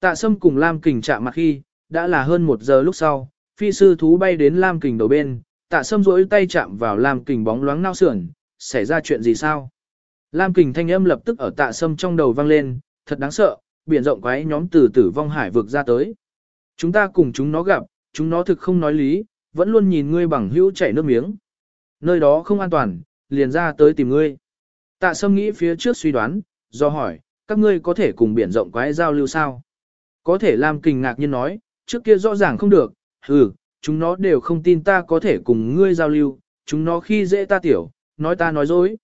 Tạ Sâm cùng Lam Kình chạm mặt khi, đã là hơn một giờ lúc sau, phi sư thú bay đến Lam Kình đầu bên, Tạ Sâm rỗi tay chạm vào Lam Kình bóng loáng nao sườn, xảy ra chuyện gì sao? Lam Kình thanh âm lập tức ở Tạ Sâm trong đầu vang lên, thật đáng sợ, biển rộng quái nhóm từ tử vong hải vực ra tới. Chúng ta cùng chúng nó gặp, chúng nó thực không nói lý, vẫn luôn nhìn ngươi bằng hữu chảy nước miếng. Nơi đó không an toàn, liền ra tới tìm ngươi. Tạ Sâm nghĩ phía trước suy đoán, do hỏi, các ngươi có thể cùng biển rộng quái giao lưu sao? Có thể Lam Kình ngạc nhiên nói, trước kia rõ ràng không được, ừ, chúng nó đều không tin ta có thể cùng ngươi giao lưu, chúng nó khi dễ ta tiểu, nói ta nói dối.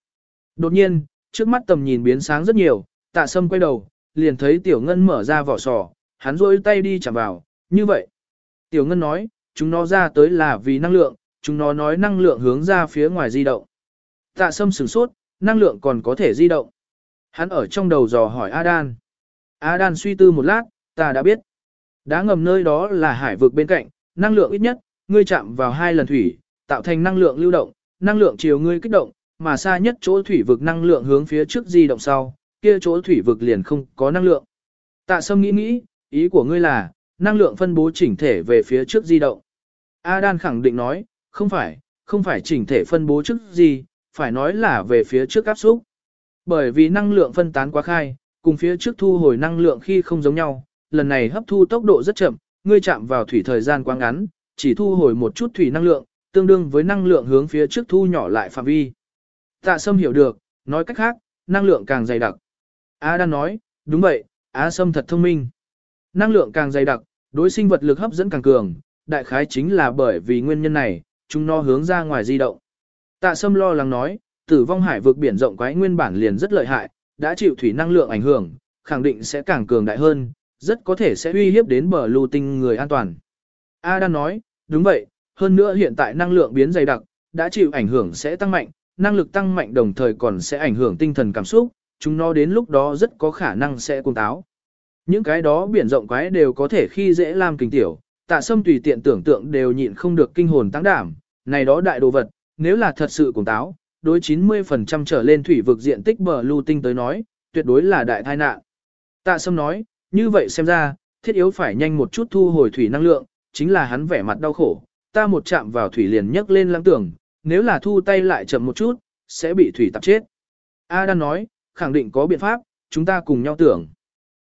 Đột nhiên, trước mắt tầm nhìn biến sáng rất nhiều, tạ sâm quay đầu, liền thấy tiểu ngân mở ra vỏ sò, hắn rôi tay đi chạm vào, như vậy. Tiểu ngân nói, chúng nó ra tới là vì năng lượng, chúng nó nói năng lượng hướng ra phía ngoài di động. Tạ sâm sửng sốt, năng lượng còn có thể di động. Hắn ở trong đầu dò hỏi Adan. Adan suy tư một lát, ta đã biết. Đá ngầm nơi đó là hải vực bên cạnh, năng lượng ít nhất, ngươi chạm vào hai lần thủy, tạo thành năng lượng lưu động, năng lượng chiều ngươi kích động, mà xa nhất chỗ thủy vực năng lượng hướng phía trước di động sau, kia chỗ thủy vực liền không có năng lượng. Tạ Sâm nghĩ nghĩ, ý của ngươi là, năng lượng phân bố chỉnh thể về phía trước di động. Adan khẳng định nói, không phải, không phải chỉnh thể phân bố trước gì, phải nói là về phía trước áp xúc. Bởi vì năng lượng phân tán quá khai, cùng phía trước thu hồi năng lượng khi không giống nhau, lần này hấp thu tốc độ rất chậm, ngươi chạm vào thủy thời gian quá ngắn, chỉ thu hồi một chút thủy năng lượng, tương đương với năng lượng hướng phía trước thu nhỏ lại phạm vi. Tạ Sâm hiểu được, nói cách khác, năng lượng càng dày đặc. A đang nói, đúng vậy, Á Sâm thật thông minh. Năng lượng càng dày đặc, đối sinh vật lực hấp dẫn càng cường, đại khái chính là bởi vì nguyên nhân này, chúng nó hướng ra ngoài di động. Tạ Sâm lo lắng nói, tử vong hải vực biển rộng quái nguyên bản liền rất lợi hại, đã chịu thủy năng lượng ảnh hưởng, khẳng định sẽ càng cường đại hơn, rất có thể sẽ uy hiếp đến bờ lưu tinh người an toàn. A đang nói, đúng vậy, hơn nữa hiện tại năng lượng biến dày đặc, đã chịu ảnh hưởng sẽ tăng mạnh, năng lực tăng mạnh đồng thời còn sẽ ảnh hưởng tinh thần cảm xúc, chúng nó đến lúc đó rất có khả năng sẽ cuồng táo. Những cái đó biển rộng quái đều có thể khi dễ làm kinh tiểu, tạ sâm tùy tiện tưởng tượng đều nhịn không được kinh hồn tăng đảm, này đó đại đồ vật, nếu là thật sự cuồng táo, đối 90% trở lên thủy vực diện tích bờ lưu tinh tới nói, tuyệt đối là đại tai nạn. Tạ sâm nói, như vậy xem ra, thiết yếu phải nhanh một chút thu hồi thủy năng lượng, chính là hắn vẻ mặt đau khổ, ta một chạm vào thủy liền nhấc lên lăng tưởng, nếu là thu tay lại chậm một chút, sẽ bị thủy tạp chết. A đang nói, khẳng định có biện pháp, chúng ta cùng nhau tưởng.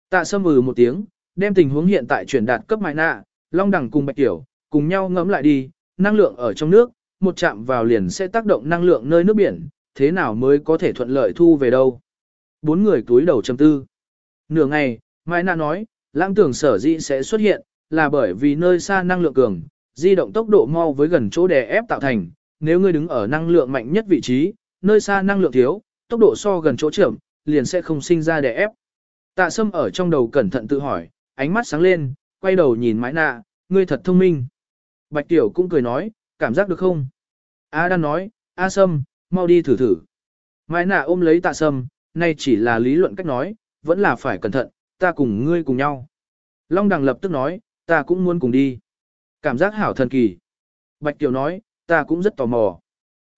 Tạ sâm ừ một tiếng, đem tình huống hiện tại chuyển đạt cấp mại nạ, long đẳng cùng bạch tiểu, cùng nhau ngẫm lại đi, năng lượng ở trong nước, một chạm vào liền sẽ tác động năng lượng nơi nước biển, thế nào mới có thể thuận lợi thu về đâu. Bốn người túi đầu chầm tư. Nửa ngày, Mai Na nói, lãng tưởng sở dĩ sẽ xuất hiện, là bởi vì nơi xa năng lượng cường, di động tốc độ mau với gần chỗ đè ép tạo thành, nếu ngươi đứng ở năng lượng mạnh nhất vị trí, nơi xa năng lượng thiếu, tốc độ so gần chỗ chậm, liền sẽ không sinh ra đè ép. Tạ Sâm ở trong đầu cẩn thận tự hỏi, ánh mắt sáng lên, quay đầu nhìn Mai Na, ngươi thật thông minh. Bạch Tiểu cũng cười nói, cảm giác được không? A đang nói, A Sâm, mau đi thử thử. Mai nạ ôm lấy tạ Sâm, nay chỉ là lý luận cách nói, vẫn là phải cẩn thận, ta cùng ngươi cùng nhau. Long đằng lập tức nói, ta cũng muốn cùng đi. Cảm giác hảo thần kỳ. Bạch Tiểu nói, ta cũng rất tò mò.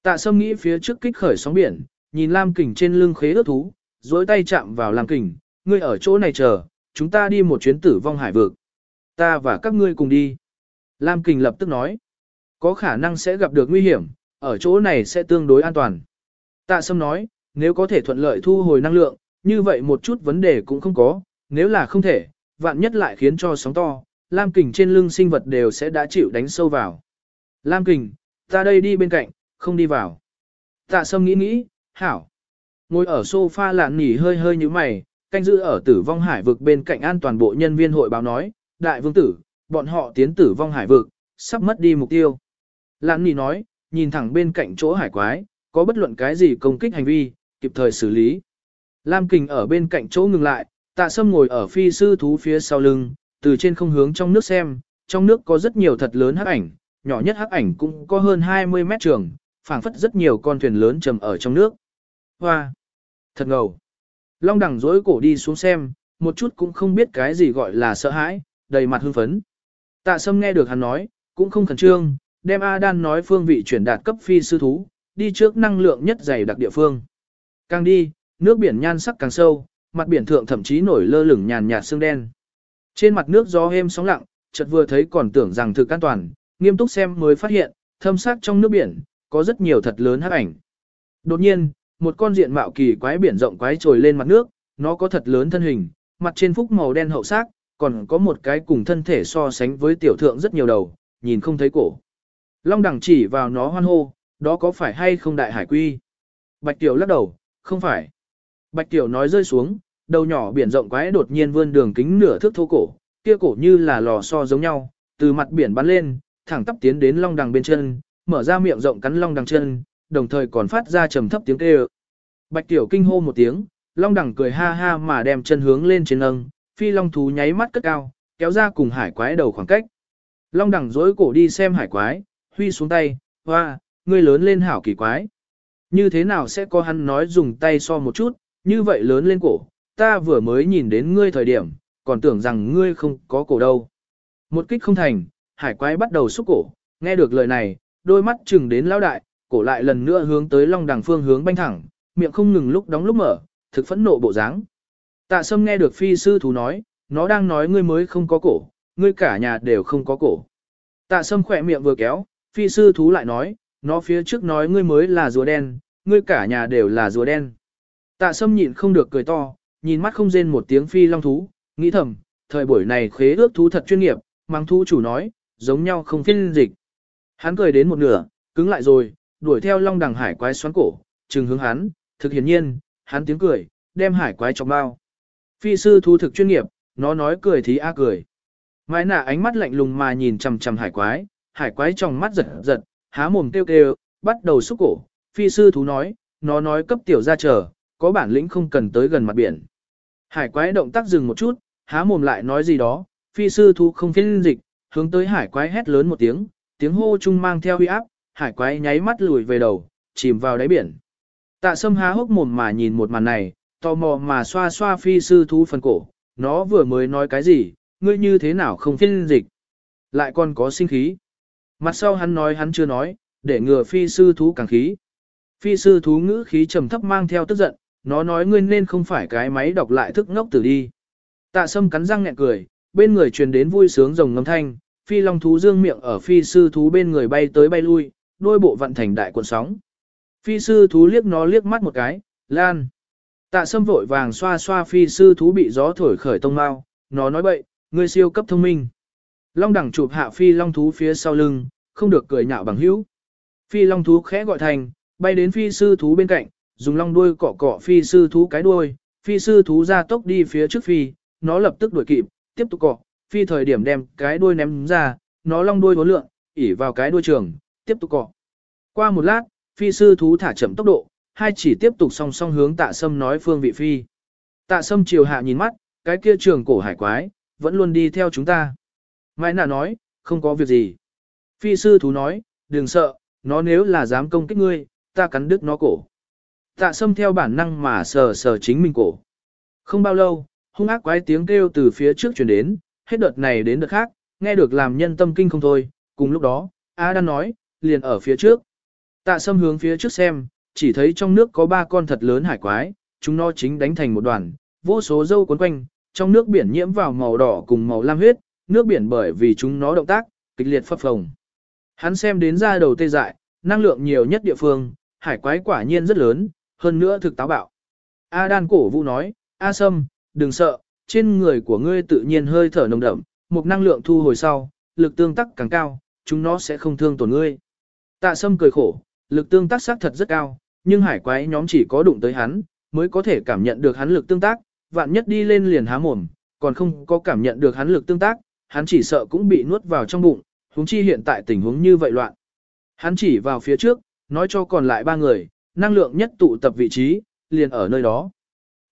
Tạ Sâm nghĩ phía trước kích khởi sóng biển, nhìn Lam Kình trên lưng khế ước thú, dối tay chạm vào Lam Kình, ngươi ở chỗ này chờ, chúng ta đi một chuyến tử vong hải vực. Ta và các ngươi cùng đi. Lam Kình lập tức nói, có khả năng sẽ gặp được nguy hiểm, ở chỗ này sẽ tương đối an toàn. Tạ Sâm nói, nếu có thể thuận lợi thu hồi năng lượng, như vậy một chút vấn đề cũng không có, nếu là không thể, vạn nhất lại khiến cho sóng to, Lam Kình trên lưng sinh vật đều sẽ đã chịu đánh sâu vào. Lam Kình, ta đây đi bên cạnh, không đi vào. Tạ Sâm nghĩ nghĩ, hảo. Ngồi ở sofa lạn nỉ hơi hơi như mày, canh giữ ở tử vong hải vực bên cạnh an toàn bộ nhân viên hội báo nói, đại vương tử, bọn họ tiến tử vong hải vực, sắp mất đi mục tiêu. Lạn nỉ nói, nhìn thẳng bên cạnh chỗ hải quái, có bất luận cái gì công kích hành vi, kịp thời xử lý. Lam Kình ở bên cạnh chỗ ngừng lại, tạ sâm ngồi ở phi sư thú phía sau lưng, từ trên không hướng trong nước xem, trong nước có rất nhiều thật lớn hắc ảnh, nhỏ nhất hắc ảnh cũng có hơn 20 mét trường, phảng phất rất nhiều con thuyền lớn trầm ở trong nước. Hoa! Thật ngầu! Long đẳng dối cổ đi xuống xem, một chút cũng không biết cái gì gọi là sợ hãi, đầy mặt hưng phấn. Tạ sâm nghe được hắn nói, cũng không khẩn trương, đem A Đan nói phương vị chuyển đạt cấp phi sư thú, đi trước năng lượng nhất dày đặc địa phương. Càng đi, nước biển nhan sắc càng sâu, mặt biển thượng thậm chí nổi lơ lửng nhàn nhạt sương đen. Trên mặt nước gió êm sóng lặng, chợt vừa thấy còn tưởng rằng thực an toàn, nghiêm túc xem mới phát hiện, thâm sắc trong nước biển, có rất nhiều thật lớn hắc ảnh. Đột nhiên, một con diện mạo kỳ quái biển rộng quái trồi lên mặt nước, nó có thật lớn thân hình, mặt trên phúc màu đen hậu sắc, còn có một cái cùng thân thể so sánh với tiểu thượng rất nhiều đầu, nhìn không thấy cổ. Long đẳng chỉ vào nó hoan hô, đó có phải hay không đại hải quy? Bạch tiểu lắc đầu, không phải. Bạch tiểu nói rơi xuống, đầu nhỏ biển rộng quái đột nhiên vươn đường kính nửa thước thô cổ, kia cổ như là lò xo giống nhau, từ mặt biển bắn lên, thẳng tắp tiến đến long đằng bên chân, mở ra miệng rộng cắn long đằng chân, đồng thời còn phát ra trầm thấp tiếng kêu. Bạch tiểu kinh hô một tiếng, long đằng cười ha ha mà đem chân hướng lên trên nâng, phi long thú nháy mắt cất cao, kéo ra cùng hải quái đầu khoảng cách. Long đằng dối cổ đi xem hải quái, huy xuống tay, hoa, ngươi lớn lên hảo kỳ quái. Như thế nào sẽ có hắn nói dùng tay so một chút, như vậy lớn lên cổ, ta vừa mới nhìn đến ngươi thời điểm, còn tưởng rằng ngươi không có cổ đâu. Một kích không thành, hải quái bắt đầu xúc cổ, nghe được lời này, đôi mắt chừng đến lão đại, cổ lại lần nữa hướng tới long đằng phương hướng banh thẳng, miệng không ngừng lúc đóng lúc mở, thực phẫn nộ bộ dáng. Tạ sâm nghe được phi sư thú nói, nó đang nói ngươi mới không có cổ, ngươi cả nhà đều không có cổ. Tạ sâm khỏe miệng vừa kéo, phi sư thú lại nói, nó phía trước nói ngươi mới là rùa đen, ngươi cả nhà đều là rùa đen. Tạ sâm nhịn không được cười to, nhìn mắt không rên một tiếng phi long thú, nghĩ thầm, thời buổi này khế ước thú thật chuyên nghiệp, mang thú chủ nói, giống nhau không phiên dịch. Hắn cười đến một nửa, cứng lại rồi, đuổi theo long đằng hải quái xoắn cổ, trừng hướng hắn, thực hiển nhiên, hắn tiếng cười, đem hải quái trong bao. Phi sư thú thực chuyên nghiệp, nó nói cười thì a cười. Mai nạ ánh mắt lạnh lùng mà nhìn chằm chằm hải quái, hải quái trong mắt giật giật, há mồm kêu kêu, bắt đầu xúc cổ. Phi sư thú nói, nó nói cấp tiểu ra chờ, có bản lĩnh không cần tới gần mặt biển. Hải quái động tác dừng một chút, há mồm lại nói gì đó, phi sư thú không phiên dịch, hướng tới hải quái hét lớn một tiếng, tiếng hô chung mang theo huy áp, hải quái nháy mắt lùi về đầu, chìm vào đáy biển. Tạ sâm há hốc mồm mà nhìn một màn này, tò mò mà xoa xoa phi sư thú phần cổ, nó vừa mới nói cái gì, ngươi như thế nào không phiên dịch. Lại còn có sinh khí. Mặt sau hắn nói hắn chưa nói, để ngừa phi sư thú càng khí. Phi sư thú ngữ khí trầm thấp mang theo tức giận, nó nói ngươi nên không phải cái máy đọc lại thức ngốc tử đi. Tạ sâm cắn răng nhẹ cười, bên người truyền đến vui sướng rồng ngâm thanh, phi long thú dương miệng ở phi sư thú bên người bay tới bay lui, đôi bộ vận thành đại cuộn sóng. Phi sư thú liếc nó liếc mắt một cái, lan. Tạ sâm vội vàng xoa xoa phi sư thú bị gió thổi khởi tông mau, nó nói bậy, ngươi siêu cấp thông minh. Long đẳng chụp hạ phi long thú phía sau lưng, không được cười nhạo bằng hữu. Phi long thú khẽ gọi thành, bay đến phi sư thú bên cạnh, dùng long đuôi cọ cọ phi sư thú cái đuôi, phi sư thú ra tốc đi phía trước phi, nó lập tức đuổi kịp, tiếp tục cọ, phi thời điểm đem cái đuôi ném ra, nó long đuôi vốn lượng, ỉ vào cái đuôi trường, tiếp tục cọ. Qua một lát, phi sư thú thả chậm tốc độ, hai chỉ tiếp tục song song hướng tạ sâm nói phương vị phi. Tạ sâm chiều hạ nhìn mắt, cái kia trường cổ hải quái, vẫn luôn đi theo chúng ta. Mai nà nói, không có việc gì. Phi sư thú nói, đừng sợ, nó nếu là dám công kích ngươi, ta cắn đứt nó cổ. Tạ sâm theo bản năng mà sờ sờ chính mình cổ. Không bao lâu, hung ác quái tiếng kêu từ phía trước truyền đến, hết đợt này đến đợt khác, nghe được làm nhân tâm kinh không thôi. Cùng lúc đó, A đang nói, liền ở phía trước. Tạ sâm hướng phía trước xem, chỉ thấy trong nước có ba con thật lớn hải quái, chúng nó chính đánh thành một đoàn, vô số dâu cuốn quanh, trong nước biển nhiễm vào màu đỏ cùng màu lam huyết, nước biển bởi vì chúng nó động tác, kịch liệt phập phồng. Hắn xem đến ra đầu tê dại, năng lượng nhiều nhất địa phương, hải quái quả nhiên rất lớn, hơn nữa thực táo bạo. A đan cổ vũ nói, A sâm, đừng sợ, trên người của ngươi tự nhiên hơi thở nồng đậm, một năng lượng thu hồi sau, lực tương tác càng cao, chúng nó sẽ không thương tổn ngươi. Tạ sâm cười khổ, lực tương tác xác thật rất cao, nhưng hải quái nhóm chỉ có đụng tới hắn, mới có thể cảm nhận được hắn lực tương tác, vạn nhất đi lên liền há mồm, còn không có cảm nhận được hắn lực tương tác, hắn chỉ sợ cũng bị nuốt vào trong bụng, huống chi hiện tại tình huống như vậy loạn. Hắn chỉ vào phía trước, nói cho còn lại ba người, năng lượng nhất tụ tập vị trí, liền ở nơi đó.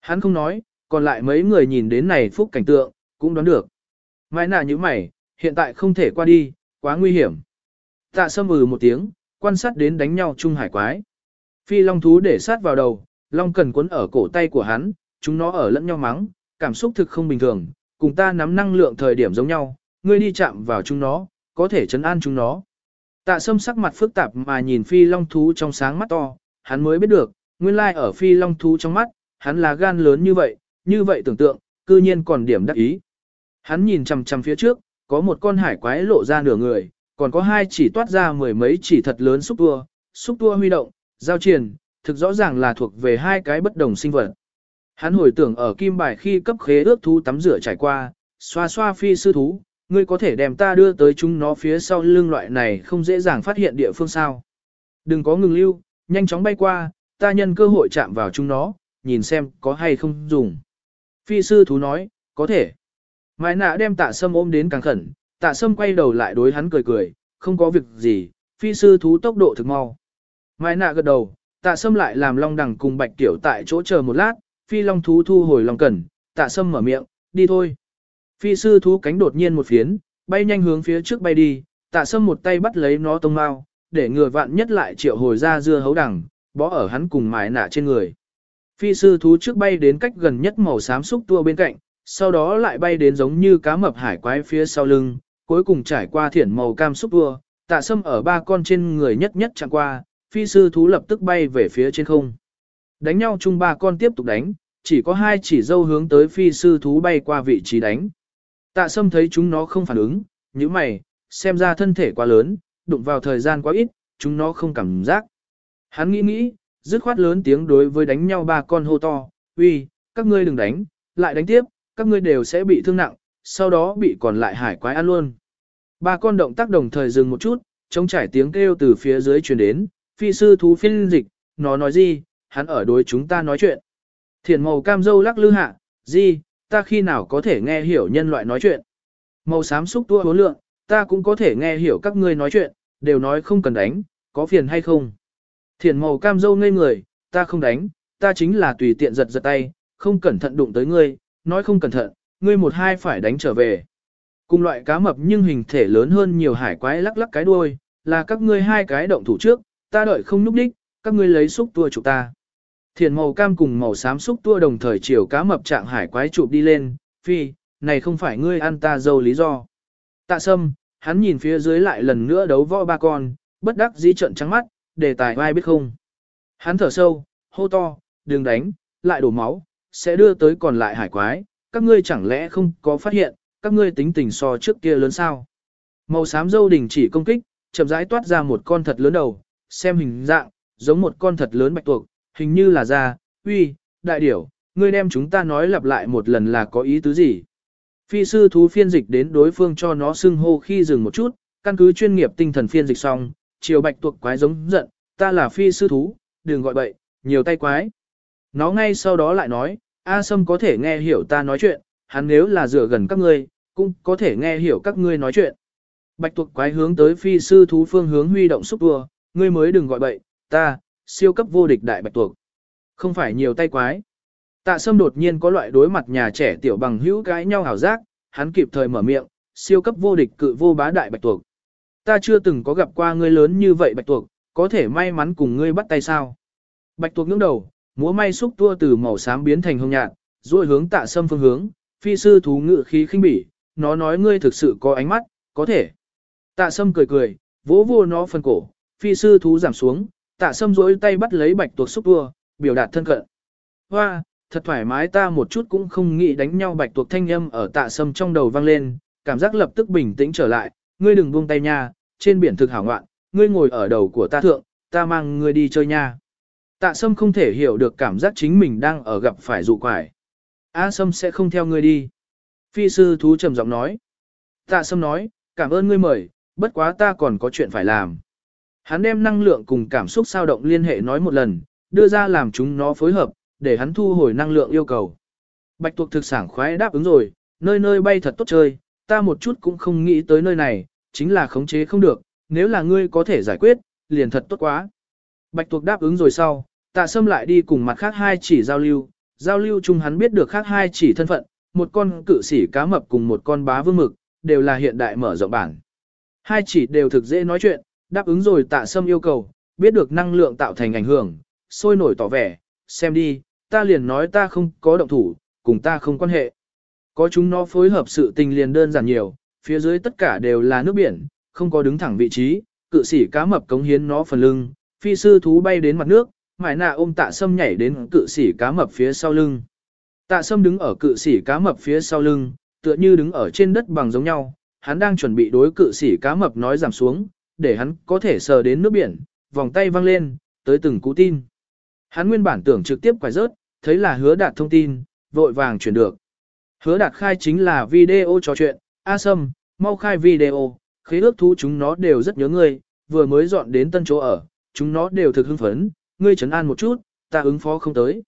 Hắn không nói, còn lại mấy người nhìn đến này phúc cảnh tượng, cũng đoán được. Mai nà như mày, hiện tại không thể qua đi, quá nguy hiểm. Tạ sâm ừ một tiếng, quan sát đến đánh nhau chung hải quái. Phi long thú để sát vào đầu, long cần cuốn ở cổ tay của hắn, chúng nó ở lẫn nhau mắng, cảm xúc thực không bình thường, cùng ta nắm năng lượng thời điểm giống nhau, ngươi đi chạm vào chúng nó, có thể chấn an chúng nó. Tạ sâm sắc mặt phức tạp mà nhìn phi long thú trong sáng mắt to, hắn mới biết được, nguyên lai ở phi long thú trong mắt, hắn là gan lớn như vậy, như vậy tưởng tượng, cư nhiên còn điểm đắc ý. Hắn nhìn chằm chằm phía trước, có một con hải quái lộ ra nửa người, còn có hai chỉ toát ra mười mấy chỉ thật lớn xúc tua, xúc tua huy động, giao triển, thực rõ ràng là thuộc về hai cái bất đồng sinh vật. Hắn hồi tưởng ở kim bài khi cấp khế ước thú tắm rửa trải qua, xoa xoa phi sư thú, ngươi có thể đem ta đưa tới chúng nó phía sau lưng loại này không dễ dàng phát hiện địa phương sao. Đừng có ngừng lưu, nhanh chóng bay qua, ta nhân cơ hội chạm vào chúng nó, nhìn xem có hay không dùng. Phi sư thú nói, có thể. Mai nạ đem tạ sâm ôm đến càng khẩn, tạ sâm quay đầu lại đối hắn cười cười, không có việc gì, phi sư thú tốc độ thực mau. Mai nạ gật đầu, tạ sâm lại làm long đằng cùng bạch tiểu tại chỗ chờ một lát, phi long thú thu hồi lòng cẩn, tạ sâm mở miệng, đi thôi. Phi sư thú cánh đột nhiên một phiến, bay nhanh hướng phía trước bay đi, tạ sâm một tay bắt lấy nó tông mau, để ngừa vạn nhất lại triệu hồi ra dưa hấu đằng, bó ở hắn cùng mái nạ trên người. Phi sư thú trước bay đến cách gần nhất màu xám xúc tua bên cạnh, sau đó lại bay đến giống như cá mập hải quái phía sau lưng, cuối cùng trải qua thiển màu cam xúc tua, tạ sâm ở ba con trên người nhất nhất chẳng qua, phi sư thú lập tức bay về phía trên không. Đánh nhau chung ba con tiếp tục đánh, chỉ có hai chỉ dâu hướng tới phi sư thú bay qua vị trí đánh. Tạ sâm thấy chúng nó không phản ứng, như mày, xem ra thân thể quá lớn, đụng vào thời gian quá ít, chúng nó không cảm giác. Hắn nghĩ nghĩ, dứt khoát lớn tiếng đối với đánh nhau ba con hô to, uy, các ngươi đừng đánh, lại đánh tiếp, các ngươi đều sẽ bị thương nặng, sau đó bị còn lại hải quái ăn luôn. Ba con động tác đồng thời dừng một chút, trông trải tiếng kêu từ phía dưới truyền đến, phi sư thú phiên dịch, nó nói gì, hắn ở đối chúng ta nói chuyện. Thiền màu cam dâu lắc lư hạ, gì, ta khi nào có thể nghe hiểu nhân loại nói chuyện. Màu xám xúc tua hối lượng, ta cũng có thể nghe hiểu các ngươi nói chuyện, đều nói không cần đánh, có phiền hay không. Thiền màu cam dâu ngây người, ta không đánh, ta chính là tùy tiện giật giật tay, không cẩn thận đụng tới ngươi, nói không cẩn thận, ngươi một hai phải đánh trở về. Cùng loại cá mập nhưng hình thể lớn hơn nhiều hải quái lắc lắc cái đuôi, là các ngươi hai cái động thủ trước, ta đợi không núp đích, các ngươi lấy xúc tua chụp ta. Thiền màu cam cùng màu xám xúc tua đồng thời chiều cá mập trạng hải quái chụp đi lên, phi, này không phải ngươi ăn ta dâu lý do. Tạ sâm, hắn nhìn phía dưới lại lần nữa đấu võ ba con, bất đắc dĩ trận trắng mắt, đề tài ai biết không. Hắn thở sâu, hô to, đừng đánh, lại đổ máu, sẽ đưa tới còn lại hải quái, các ngươi chẳng lẽ không có phát hiện, các ngươi tính tình so trước kia lớn sao. Màu xám dâu đình chỉ công kích, chậm rãi toát ra một con thật lớn đầu, xem hình dạng, giống một con thật lớn bạch tuộc, hình như là da, uy, đại điểu, ngươi đem chúng ta nói lặp lại một lần là có ý tứ gì. Phi sư thú phiên dịch đến đối phương cho nó xưng hô khi dừng một chút, căn cứ chuyên nghiệp tinh thần phiên dịch xong, chiều bạch tuộc quái giống giận, ta là phi sư thú, đừng gọi bậy, nhiều tay quái. Nó ngay sau đó lại nói, A Sâm có thể nghe hiểu ta nói chuyện, hắn nếu là dựa gần các ngươi, cũng có thể nghe hiểu các ngươi nói chuyện. Bạch tuộc quái hướng tới phi sư thú phương hướng huy động xúc tua, ngươi mới đừng gọi bậy, ta, siêu cấp vô địch đại bạch tuộc. Không phải nhiều tay quái. Tạ Sâm đột nhiên có loại đối mặt nhà trẻ tiểu bằng hữu cái nhau hảo giác, hắn kịp thời mở miệng, siêu cấp vô địch cự vô bá đại bạch tuộc. Ta chưa từng có gặp qua ngươi lớn như vậy bạch tuộc, có thể may mắn cùng ngươi bắt tay sao. Bạch tuộc ngưỡng đầu, múa may xúc tua từ màu xám biến thành hồng nhạt, rồi hướng tạ sâm phương hướng, phi sư thú ngự khí khinh bỉ, nó nói ngươi thực sự có ánh mắt, có thể. Tạ sâm cười cười, vỗ vô nó phần cổ, phi sư thú giảm xuống, tạ sâm rỗi tay bắt lấy bạch tuộc xúc tua, biểu đạt thân cận. Hoa, thật thoải mái ta một chút cũng không nghĩ đánh nhau bạch tuộc thanh âm ở tạ sâm trong đầu vang lên, cảm giác lập tức bình tĩnh trở lại, ngươi đừng buông tay nha, trên biển thực hảo ngoạn, ngươi ngồi ở đầu của ta thượng, ta mang ngươi đi chơi nha. Tạ sâm không thể hiểu được cảm giác chính mình đang ở gặp phải dụ quải. A sâm sẽ không theo ngươi đi. Phi sư thú trầm giọng nói. Tạ sâm nói, cảm ơn ngươi mời, bất quá ta còn có chuyện phải làm. Hắn đem năng lượng cùng cảm xúc sao động liên hệ nói một lần, đưa ra làm chúng nó phối hợp, để hắn thu hồi năng lượng yêu cầu. Bạch tuộc thực sản khoái đáp ứng rồi, nơi nơi bay thật tốt chơi, ta một chút cũng không nghĩ tới nơi này, chính là khống chế không được, nếu là ngươi có thể giải quyết, liền thật tốt quá. Bạch tuộc đáp ứng rồi sau, tạ sâm lại đi cùng mặt khác hai chỉ giao lưu, giao lưu chung hắn biết được khác hai chỉ thân phận, một con cự sĩ cá mập cùng một con bá vương mực, đều là hiện đại mở rộng bản. Hai chỉ đều thực dễ nói chuyện, đáp ứng rồi tạ sâm yêu cầu, biết được năng lượng tạo thành ảnh hưởng, sôi nổi tỏ vẻ, xem đi, ta liền nói ta không có động thủ, cùng ta không quan hệ. Có chúng nó phối hợp sự tình liền đơn giản nhiều, phía dưới tất cả đều là nước biển, không có đứng thẳng vị trí, cự sĩ cá mập cống hiến nó phần lưng, phi sư thú bay đến mặt nước, mải nạ ôm tạ sâm nhảy đến cự sĩ cá mập phía sau lưng. Tạ sâm đứng ở cự sĩ cá mập phía sau lưng, tựa như đứng ở trên đất bằng giống nhau, hắn đang chuẩn bị đối cự sĩ cá mập nói giảm xuống, để hắn có thể sờ đến nước biển, vòng tay văng lên, tới từng cú tin. Hắn nguyên bản tưởng trực tiếp quải rớt, thấy là hứa đạt thông tin, vội vàng chuyển được. Hứa đạt khai chính là video trò chuyện, A Sâm, mau khai video, khế ước thú chúng nó đều rất nhớ ngươi, vừa mới dọn đến tân chỗ ở, chúng nó đều thực hưng phấn, ngươi trấn an một chút, ta ứng phó không tới.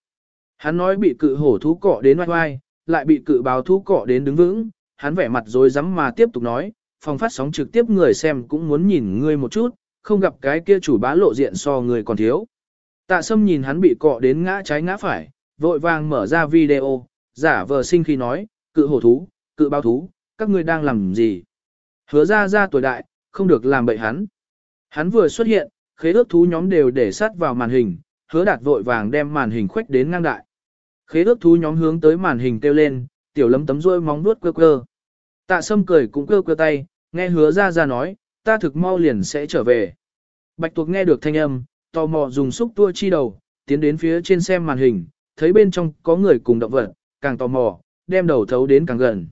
Hắn nói bị cự hổ thú cọ đến oai oai, lại bị cự báo thú cọ đến đứng vững, hắn vẻ mặt rồi rắm mà tiếp tục nói, phòng phát sóng trực tiếp người xem cũng muốn nhìn ngươi một chút, không gặp cái kia chủ bá lộ diện so người còn thiếu. Tạ sâm nhìn hắn bị cọ đến ngã trái ngã phải, vội vàng mở ra video, giả vờ sinh khi nói, cự hổ thú, cự báo thú, các ngươi đang làm gì? Hứa ra ra tuổi đại, không được làm bậy hắn. Hắn vừa xuất hiện, khế ước thú nhóm đều để sát vào màn hình, hứa đạt vội vàng đem màn hình khuếch đến ngang đại. Khế ước thú nhóm hướng tới màn hình kêu lên, tiểu lấm tấm rôi móng nuốt quơ quơ. Tạ sâm cười cũng quơ quơ tay, nghe hứa ra ra nói, ta thực mau liền sẽ trở về. Bạch tuộc nghe được thanh âm, tò mò dùng xúc tua chi đầu, tiến đến phía trên xem màn hình, thấy bên trong có người cùng động vật, càng tò mò, đem đầu thấu đến càng gần.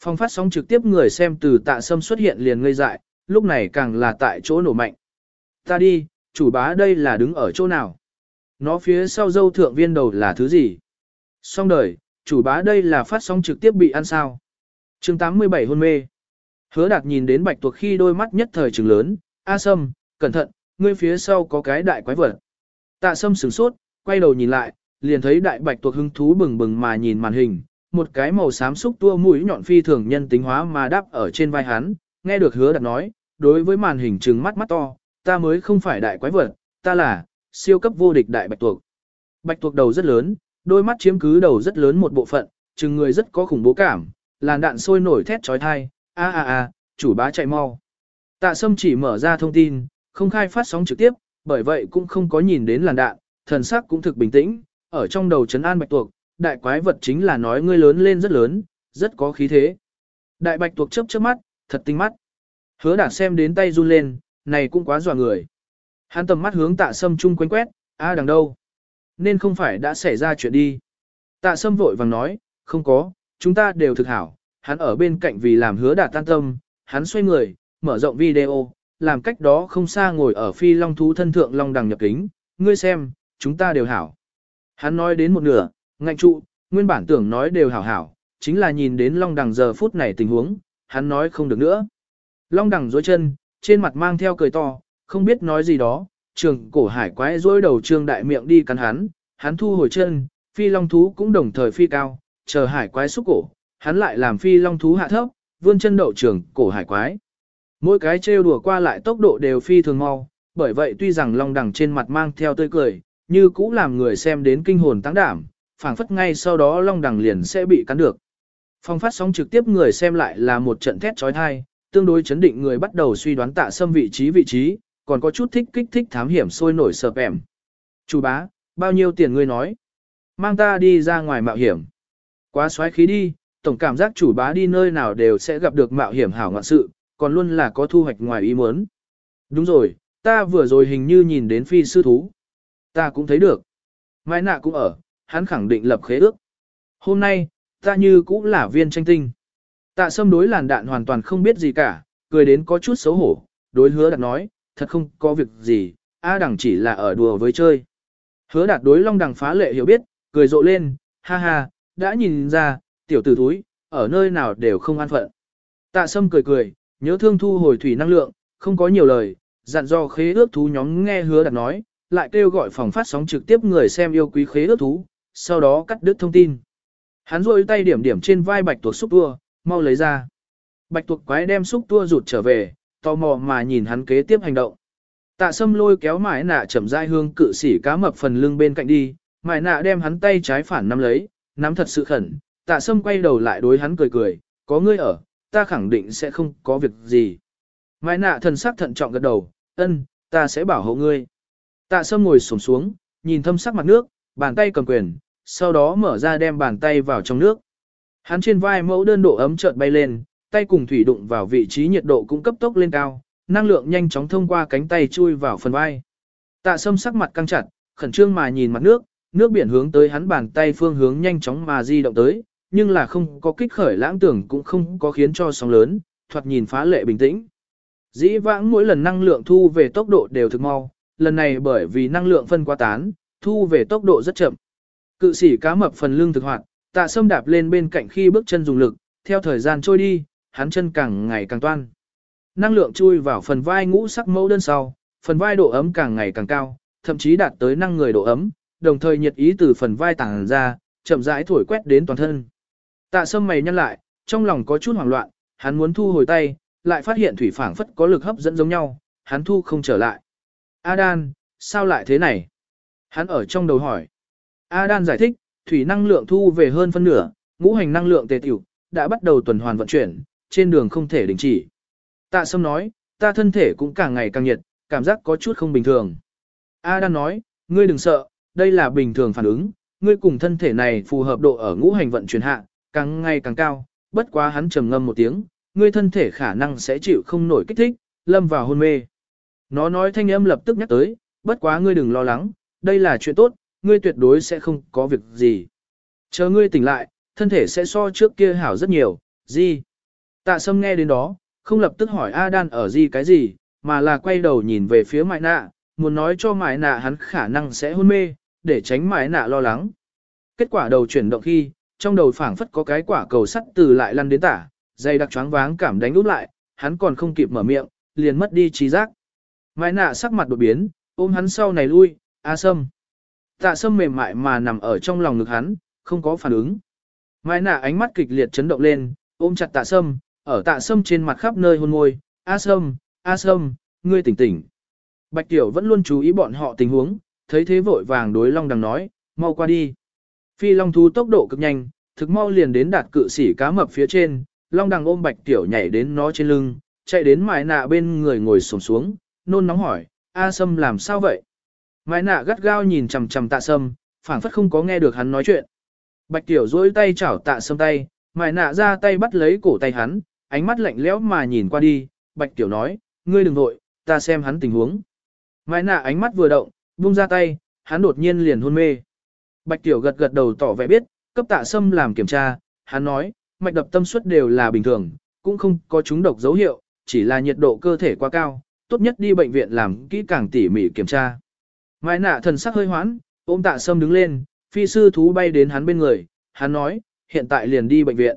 Phong phát sóng trực tiếp người xem từ tạ sâm xuất hiện liền ngây dại, lúc này càng là tại chỗ nổ mạnh. Ta đi, chủ bá đây là đứng ở chỗ nào? Nó phía sau dâu thượng viên đầu là thứ gì? Xong đời, chủ bá đây là phát sóng trực tiếp bị ăn sao? chương 87 hôn mê. Hứa đạt nhìn đến bạch tuộc khi đôi mắt nhất thời trừng lớn, A sâm, cẩn thận, ngươi phía sau có cái đại quái vật. Tạ sâm sửng sốt, quay đầu nhìn lại, liền thấy đại bạch tuộc hứng thú bừng bừng mà nhìn màn hình, một cái màu xám xúc tua mũi nhọn phi thường nhân tính hóa mà đáp ở trên vai hắn, nghe được hứa đặt nói, đối với màn hình trừng mắt mắt to, ta mới không phải đại quái vật, ta là siêu cấp vô địch đại bạch tuộc. Bạch tuộc đầu rất lớn, đôi mắt chiếm cứ đầu rất lớn một bộ phận, chừng người rất có khủng bố cảm, làn đạn sôi nổi thét chói tai, a a a, chủ bá chạy mau. Tạ Sâm chỉ mở ra thông tin, không khai phát sóng trực tiếp, bởi vậy cũng không có nhìn đến làn đạn, thần sắc cũng thực bình tĩnh, ở trong đầu trấn an bạch tuộc, đại quái vật chính là nói ngươi lớn lên rất lớn, rất có khí thế. Đại bạch tuộc chớp chớp mắt, thật tinh mắt. Hứa đạt xem đến tay run lên, này cũng quá dọa người. Hắn tầm mắt hướng tạ sâm chung quanh quét, a đằng đâu. Nên không phải đã xảy ra chuyện đi. Tạ sâm vội vàng nói, không có, chúng ta đều thực hảo. Hắn ở bên cạnh vì làm hứa đạt tan tâm, hắn xoay người, mở rộng video, làm cách đó không xa ngồi ở phi long thú thân thượng long đằng nhập kính, ngươi xem, chúng ta đều hảo. Hắn nói đến một nửa, ngạnh trụ, nguyên bản tưởng nói đều hảo hảo, chính là nhìn đến long đằng giờ phút này tình huống, hắn nói không được nữa. Long đằng dối chân, trên mặt mang theo cười to, không biết nói gì đó, trường cổ hải quái dối đầu trương đại miệng đi cắn hắn, hắn thu hồi chân, phi long thú cũng đồng thời phi cao, chờ hải quái xúc cổ, hắn lại làm phi long thú hạ thấp, vươn chân đậu trường cổ hải quái. Mỗi cái trêu đùa qua lại tốc độ đều phi thường mau, bởi vậy tuy rằng long đằng trên mặt mang theo tươi cười, như cũ làm người xem đến kinh hồn tăng đảm, phảng phất ngay sau đó long đằng liền sẽ bị cắn được. Phong phát sóng trực tiếp người xem lại là một trận thét trói thai, tương đối chấn định người bắt đầu suy đoán tạ xâm vị trí vị trí, còn có chút thích kích thích thám hiểm sôi nổi sợp ẻm. Chủ bá, bao nhiêu tiền ngươi nói? Mang ta đi ra ngoài mạo hiểm. Quá xoáy khí đi, tổng cảm giác chủ bá đi nơi nào đều sẽ gặp được mạo hiểm hảo ngoạn sự, còn luôn là có thu hoạch ngoài ý muốn. Đúng rồi, ta vừa rồi hình như nhìn đến phi sư thú. Ta cũng thấy được. Mai nạ cũng ở, hắn khẳng định lập khế ước. Hôm nay, ta như cũng là viên tranh tinh. Tạ sâm đối làn đạn hoàn toàn không biết gì cả, cười đến có chút xấu hổ, đối hứa đạt nói, thật không có việc gì, A đằng chỉ là ở đùa với chơi. Hứa đạt đối long đằng phá lệ hiểu biết, cười rộ lên, ha ha, đã nhìn ra, tiểu tử túi, ở nơi nào đều không an phận. Tạ sâm cười cười, nhớ thương thu hồi thủy năng lượng, không có nhiều lời, dặn do khế ước thú nhóm nghe hứa đạt nói, lại kêu gọi phòng phát sóng trực tiếp người xem yêu quý khế ước thú, sau đó cắt đứt thông tin. Hắn rôi tay điểm điểm trên vai bạch tuộc xúc tua, mau lấy ra. Bạch tuộc quái đem xúc tua rụt trở về, tò mò mà nhìn hắn kế tiếp hành động. Tạ sâm lôi kéo mãi nạ chậm rãi hương cự sĩ cá mập phần lưng bên cạnh đi, mãi nạ đem hắn tay trái phản nắm lấy, nắm thật sự khẩn. Tạ sâm quay đầu lại đối hắn cười cười, có ngươi ở, ta khẳng định sẽ không có việc gì. Mãi nạ thần sắc thận trọng gật đầu, ân, ta sẽ bảo hộ ngươi. Tạ sâm ngồi xổm xuống, nhìn thâm sắc mặt nước, bàn tay cầm quyền, sau đó mở ra đem bàn tay vào trong nước. Hắn trên vai mẫu đơn độ ấm chợt bay lên, tay cùng thủy đụng vào vị trí nhiệt độ cũng cấp tốc lên cao, năng lượng nhanh chóng thông qua cánh tay chui vào phần vai. Tạ sâm sắc mặt căng chặt, khẩn trương mà nhìn mặt nước, nước biển hướng tới hắn bàn tay phương hướng nhanh chóng mà di động tới, nhưng là không có kích khởi lãng tưởng cũng không có khiến cho sóng lớn, thoạt nhìn phá lệ bình tĩnh. Dĩ vãng mỗi lần năng lượng thu về tốc độ đều thực mau, lần này bởi vì năng lượng phân quá tán, thu về tốc độ rất chậm. Cự sĩ cá mập phần lưng thực hoạt, tạ sâm đạp lên bên cạnh khi bước chân dùng lực, theo thời gian trôi đi, hắn chân càng ngày càng toan. Năng lượng chui vào phần vai ngũ sắc mẫu đơn sau, phần vai độ ấm càng ngày càng cao, thậm chí đạt tới năng người độ ấm, đồng thời nhiệt ý từ phần vai tàng ra, chậm rãi thổi quét đến toàn thân. Tạ sâm mày nhăn lại, trong lòng có chút hoảng loạn, hắn muốn thu hồi tay, lại phát hiện thủy phảng phất có lực hấp dẫn giống nhau, hắn thu không trở lại. Adan, sao lại thế này? Hắn ở trong đầu hỏi. Adan giải thích, thủy năng lượng thu về hơn phân nửa, ngũ hành năng lượng tề tiểu, đã bắt đầu tuần hoàn vận chuyển, trên đường không thể đình chỉ. Tạ Sâm nói, ta thân thể cũng càng ngày càng nhiệt, cảm giác có chút không bình thường. Adan nói, ngươi đừng sợ, đây là bình thường phản ứng, ngươi cùng thân thể này phù hợp độ ở ngũ hành vận chuyển hạ, càng ngày càng cao, bất quá hắn trầm ngâm một tiếng, ngươi thân thể khả năng sẽ chịu không nổi kích thích, lâm vào hôn mê. Nó nói thanh âm lập tức nhắc tới, bất quá ngươi đừng lo lắng, đây là chuyện tốt, ngươi tuyệt đối sẽ không có việc gì. Chờ ngươi tỉnh lại, thân thể sẽ so trước kia hảo rất nhiều, gì? Tạ sâm nghe đến đó, không lập tức hỏi A Đan ở gì cái gì, mà là quay đầu nhìn về phía mại nạ, muốn nói cho mại nạ hắn khả năng sẽ hôn mê, để tránh mại nạ lo lắng. Kết quả đầu chuyển động khi, trong đầu phảng phất có cái quả cầu sắt từ lại lăn đến tả, dây đặc choáng váng cảm đánh úp lại, hắn còn không kịp mở miệng, liền mất đi trí giác. Mai nạ sắc mặt đột biến, ôm hắn sau này lui, A Sâm. Tạ Sâm mềm mại mà nằm ở trong lòng ngực hắn, không có phản ứng. Mai nạ ánh mắt kịch liệt chấn động lên, ôm chặt Tạ Sâm, ở Tạ Sâm trên mặt khắp nơi hôn môi, A Sâm, A Sâm, ngươi tỉnh tỉnh. Bạch Tiểu vẫn luôn chú ý bọn họ tình huống, thấy thế vội vàng đối Long Đằng nói, mau qua đi. Phi Long thú tốc độ cực nhanh, thực mau liền đến đạt cự sĩ cá mập phía trên, Long Đằng ôm Bạch Tiểu nhảy đến nó trên lưng, chạy đến mại nạ bên người ngồi xổm xuống, nôn nóng hỏi, A Sâm làm sao vậy? mai nạ gắt gao nhìn chằm chằm tạ sâm, phảng phất không có nghe được hắn nói chuyện. Bạch Tiểu duỗi tay chảo tạ sâm tay, mai nạ ra tay bắt lấy cổ tay hắn, ánh mắt lạnh lẽo mà nhìn qua đi, Bạch Tiểu nói, ngươi đừng vội, ta xem hắn tình huống. mai nạ ánh mắt vừa động, buông ra tay, hắn đột nhiên liền hôn mê. Bạch Tiểu gật gật đầu tỏ vẻ biết, cấp tạ sâm làm kiểm tra, hắn nói, mạch đập tâm suất đều là bình thường, cũng không có chúng độc dấu hiệu, chỉ là nhiệt độ cơ thể quá cao, tốt nhất đi bệnh viện làm kỹ càng tỉ mỉ kiểm tra. Mai nạ thần sắc hơi hoãn, ôm tạ sâm đứng lên, phi sư thú bay đến hắn bên người, hắn nói, hiện tại liền đi bệnh viện.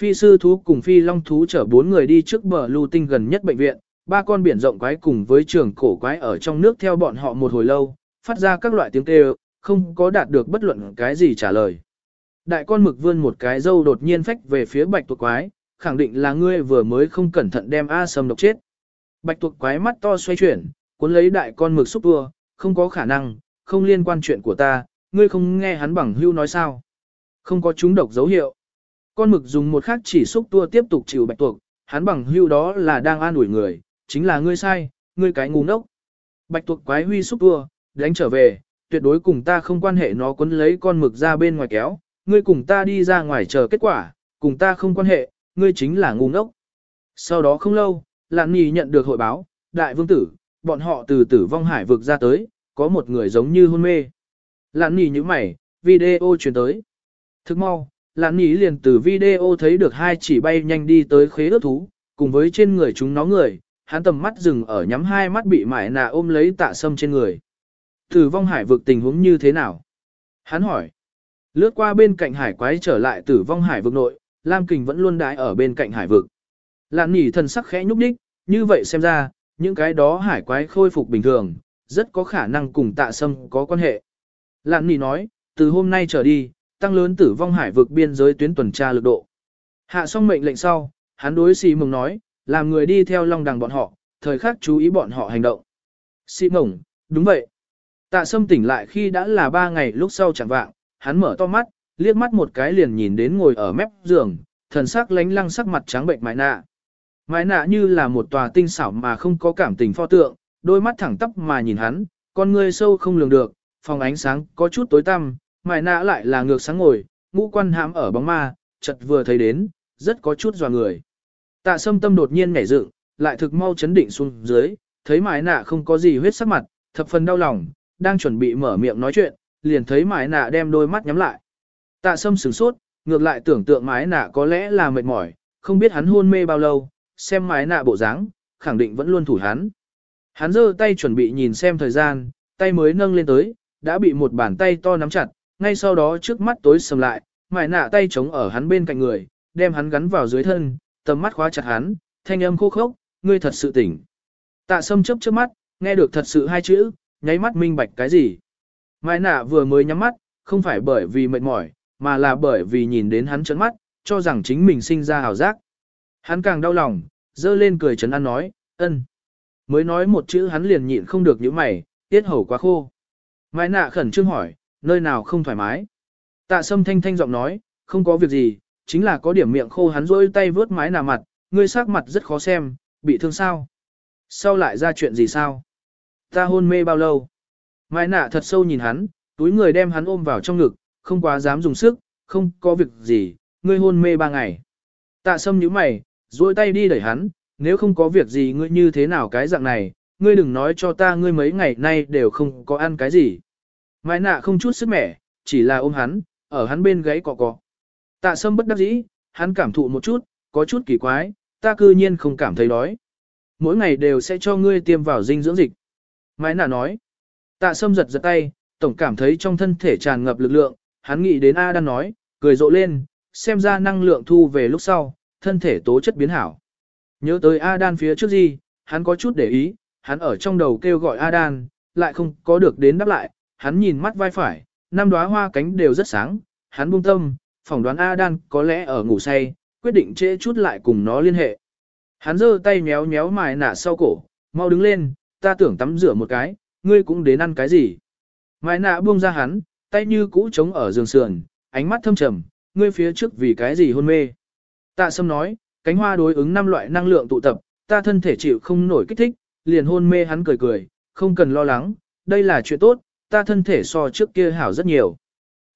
Phi sư thú cùng phi long thú chở bốn người đi trước bờ lưu tinh gần nhất bệnh viện, ba con biển rộng quái cùng với trường cổ quái ở trong nước theo bọn họ một hồi lâu, phát ra các loại tiếng kêu, không có đạt được bất luận cái gì trả lời. Đại con mực vươn một cái dâu đột nhiên phách về phía bạch tuộc quái, khẳng định là ngươi vừa mới không cẩn thận đem A sâm độc chết. Bạch tuộc quái mắt to xoay chuyển, cuốn lấy đại con mực xúc tua, không có khả năng, không liên quan chuyện của ta, ngươi không nghe hắn bằng hưu nói sao. Không có chúng độc dấu hiệu. Con mực dùng một khắc chỉ xúc tua tiếp tục chịu bạch tuộc, hắn bằng hưu đó là đang an ủi người, chính là ngươi sai, ngươi cái ngu ngốc. Bạch tuộc quái huy xúc tua, đánh trở về, tuyệt đối cùng ta không quan hệ nó quấn lấy con mực ra bên ngoài kéo, ngươi cùng ta đi ra ngoài chờ kết quả, cùng ta không quan hệ, ngươi chính là ngu ngốc. Sau đó không lâu, Lạn Nhi nhận được hội báo, đại vương tử, bọn họ từ tử vong hải vực ra tới, có một người giống như hôn mê. Lạn Nhi như mày, video truyền tới. Thức mau, Lạn Nhi liền từ video thấy được hai chỉ bay nhanh đi tới khế ước thú, cùng với trên người chúng nó người, hắn tầm mắt dừng ở nhắm hai mắt bị mải nà ôm lấy tạ sâm trên người. Tử vong hải vực tình huống như thế nào? Hắn hỏi. Lướt qua bên cạnh hải quái trở lại tử vong hải vực nội, Lam Kình vẫn luôn đái ở bên cạnh hải vực. Lạn Nhi thần sắc khẽ nhúc nhích như vậy xem ra, những cái đó hải quái khôi phục bình thường, rất có khả năng cùng tạ sâm có quan hệ. Lạn Nì nói, từ hôm nay trở đi, tăng lớn tử vong hải vực biên giới tuyến tuần tra lực độ. Hạ xong mệnh lệnh sau, hắn đối xì mừng nói, làm người đi theo long đằng bọn họ, thời khắc chú ý bọn họ hành động. Xì mừng, đúng vậy. Tạ sâm tỉnh lại khi đã là ba ngày lúc sau chẳng vạng, hắn mở to mắt, liếc mắt một cái liền nhìn đến ngồi ở mép giường, thần sắc lánh lăng sắc mặt trắng bệnh mại nạ. Mãi nạ như là một tòa tinh xảo mà không có cảm tình pho tượng, đôi mắt thẳng tắp mà nhìn hắn, con ngươi sâu không lường được, phòng ánh sáng có chút tối tăm, mãi nạ lại là ngược sáng ngồi, ngũ quan hãm ở bóng ma, chợt vừa thấy đến, rất có chút dò người. Tạ sâm tâm đột nhiên nhảy dựng, lại thực mau chấn định xuống dưới, thấy mãi nạ không có gì huyết sắc mặt, thập phần đau lòng, đang chuẩn bị mở miệng nói chuyện, liền thấy mãi nạ đem đôi mắt nhắm lại. Tạ sâm sửng sốt, ngược lại tưởng tượng mái nạ có lẽ là mệt mỏi, không biết hắn hôn mê bao lâu, xem mái nạ bộ dáng, khẳng định vẫn luôn thủ hắn. Hắn giơ tay chuẩn bị nhìn xem thời gian, tay mới nâng lên tới, đã bị một bàn tay to nắm chặt, ngay sau đó trước mắt tối sầm lại, mái nạ tay chống ở hắn bên cạnh người, đem hắn gắn vào dưới thân, tầm mắt khóa chặt hắn, thanh âm khô khốc, ngươi thật sự tỉnh. Tạ sâm chớp trước mắt, nghe được thật sự hai chữ, nháy mắt minh bạch cái gì. Mai nạ vừa mới nhắm mắt, không phải bởi vì mệt mỏi, mà là bởi vì nhìn đến hắn trấn mắt, cho rằng chính mình sinh ra hào giác. Hắn càng đau lòng, dơ lên cười trấn an nói, ân. Mới nói một chữ hắn liền nhịn không được những mày, tiết hầu quá khô. Mai nạ khẩn trương hỏi, nơi nào không thoải mái. Tạ sâm thanh thanh giọng nói, không có việc gì, chính là có điểm miệng khô hắn rôi tay vớt mái nạ mặt, ngươi sắc mặt rất khó xem, bị thương sao. Sau lại ra chuyện gì sao? Ta hôn mê bao lâu? Mai nạ thật sâu nhìn hắn, túi người đem hắn ôm vào trong ngực, không quá dám dùng sức, không có việc gì, ngươi hôn mê ba ngày. Tạ sâm nhíu mày, duỗi tay đi đẩy hắn, nếu không có việc gì ngươi như thế nào cái dạng này, ngươi đừng nói cho ta ngươi mấy ngày nay đều không có ăn cái gì. Mai nạ không chút sức mẻ, chỉ là ôm hắn, ở hắn bên gáy cọ cọ. Tạ sâm bất đắc dĩ, hắn cảm thụ một chút, có chút kỳ quái, ta cư nhiên không cảm thấy đói. Mỗi ngày đều sẽ cho ngươi tiêm vào dinh dưỡng dịch. Mai nạ nói, tạ sâm giật giật tay, tổng cảm thấy trong thân thể tràn ngập lực lượng, hắn nghĩ đến A đang nói, cười rộ lên, xem ra năng lượng thu về lúc sau, thân thể tố chất biến hảo. Nhớ tới A đan phía trước gì, hắn có chút để ý, hắn ở trong đầu kêu gọi A đan, lại không có được đến đáp lại, hắn nhìn mắt vai phải, năm đóa hoa cánh đều rất sáng, hắn buông tâm, phỏng đoán A đan có lẽ ở ngủ say, quyết định trễ chút lại cùng nó liên hệ. Hắn giơ tay méo méo mài nạ sau cổ, mau đứng lên, ta tưởng tắm rửa một cái, ngươi cũng đến ăn cái gì. Mài nạ buông ra hắn, tay như cũ trống ở giường sườn, ánh mắt thâm trầm, ngươi phía trước vì cái gì hôn mê. Tạ sâm nói, cánh hoa đối ứng năm loại năng lượng tụ tập, ta thân thể chịu không nổi kích thích, liền hôn mê hắn cười cười, không cần lo lắng, đây là chuyện tốt, ta thân thể so trước kia hảo rất nhiều.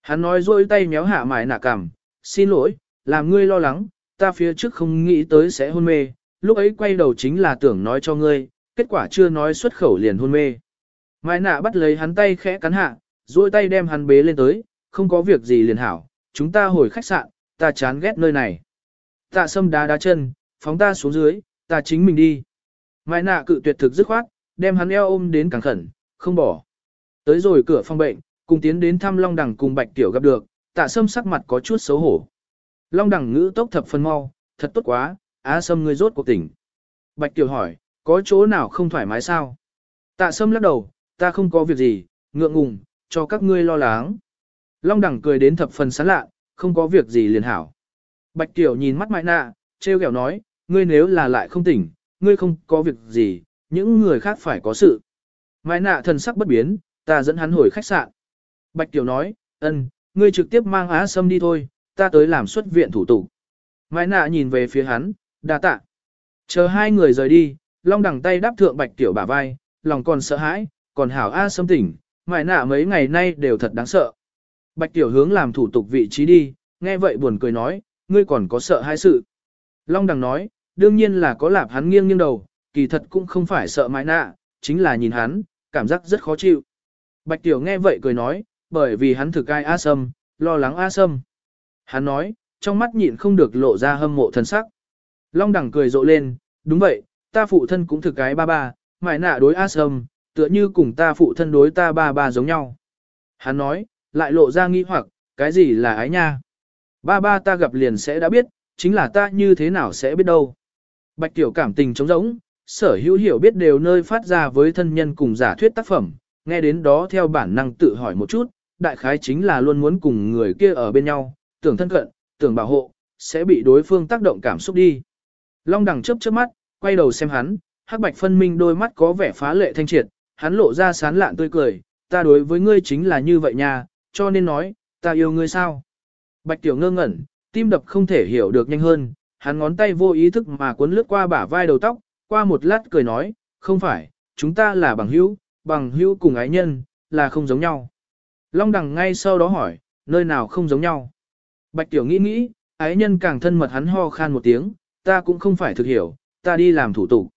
Hắn nói rôi tay méo hạ mài nạ cằm, xin lỗi, làm ngươi lo lắng, ta phía trước không nghĩ tới sẽ hôn mê, lúc ấy quay đầu chính là tưởng nói cho ngươi, kết quả chưa nói xuất khẩu liền hôn mê. Mai nạ bắt lấy hắn tay khẽ cắn hạ, duỗi tay đem hắn bế lên tới, không có việc gì liền hảo, chúng ta hồi khách sạn, ta chán ghét nơi này. Tạ sâm đá đá chân, phóng ta xuống dưới, ta chính mình đi. Mai nạ cự tuyệt thực dứt khoát, đem hắn eo ôm đến càng khẩn, không bỏ. Tới rồi cửa phòng bệnh, cùng tiến đến thăm Long Đằng cùng Bạch Tiểu gặp được, tạ sâm sắc mặt có chút xấu hổ. Long Đằng ngữ tốc thập phân mau, thật tốt quá, á sâm ngươi rốt cuộc tỉnh. Bạch Tiểu hỏi, có chỗ nào không thoải mái sao? Tạ sâm lắc đầu, ta không có việc gì, ngượng ngùng, cho các ngươi lo lắng. Long Đằng cười đến thập phần sán lạ, không có việc gì liền hảo. Bạch Tiểu nhìn mắt Mai Nạ, treo kẹo nói, ngươi nếu là lại không tỉnh, ngươi không có việc gì, những người khác phải có sự. Mai Nạ thần sắc bất biến, ta dẫn hắn hồi khách sạn. Bạch Tiểu nói, ân, ngươi trực tiếp mang Á Sâm đi thôi, ta tới làm xuất viện thủ tục. Mai Nạ nhìn về phía hắn, đa tạ. Chờ hai người rời đi, Long đằng tay đáp thượng Bạch Tiểu bả vai, lòng còn sợ hãi, còn hảo A Sâm tỉnh, Mai Nạ mấy ngày nay đều thật đáng sợ. Bạch Tiểu hướng làm thủ tục vị trí đi, nghe vậy buồn cười nói, ngươi còn có sợ hai sự. Long đằng nói, đương nhiên là có lạp hắn nghiêng nghiêng đầu, kỳ thật cũng không phải sợ mãi nạ, chính là nhìn hắn, cảm giác rất khó chịu. Bạch Tiểu nghe vậy cười nói, bởi vì hắn thực ai A Sâm, lo lắng A Sâm. Hắn nói, trong mắt nhịn không được lộ ra hâm mộ thân sắc. Long đằng cười rộ lên, đúng vậy, ta phụ thân cũng thực cái ba ba, mãi nạ đối A Sâm, tựa như cùng ta phụ thân đối ta ba ba giống nhau. Hắn nói, lại lộ ra nghi hoặc, cái gì là ái nha? Ba ba ta gặp liền sẽ đã biết, chính là ta như thế nào sẽ biết đâu. Bạch tiểu cảm tình trống rỗng, sở hữu hiểu biết đều nơi phát ra với thân nhân cùng giả thuyết tác phẩm, nghe đến đó theo bản năng tự hỏi một chút, đại khái chính là luôn muốn cùng người kia ở bên nhau, tưởng thân cận, tưởng bảo hộ, sẽ bị đối phương tác động cảm xúc đi. Long đằng chớp chớp mắt, quay đầu xem hắn, hắc bạch phân minh đôi mắt có vẻ phá lệ thanh triệt, hắn lộ ra sán lạn tươi cười, ta đối với ngươi chính là như vậy nha, cho nên nói, ta yêu ngươi sao? Bạch Tiểu ngơ ngẩn, tim đập không thể hiểu được nhanh hơn, hắn ngón tay vô ý thức mà cuốn lướt qua bả vai đầu tóc, qua một lát cười nói, không phải, chúng ta là bằng hữu, bằng hữu cùng ái nhân, là không giống nhau. Long đằng ngay sau đó hỏi, nơi nào không giống nhau? Bạch Tiểu nghĩ nghĩ, ái nhân càng thân mật hắn ho khan một tiếng, ta cũng không phải thực hiểu, ta đi làm thủ tục.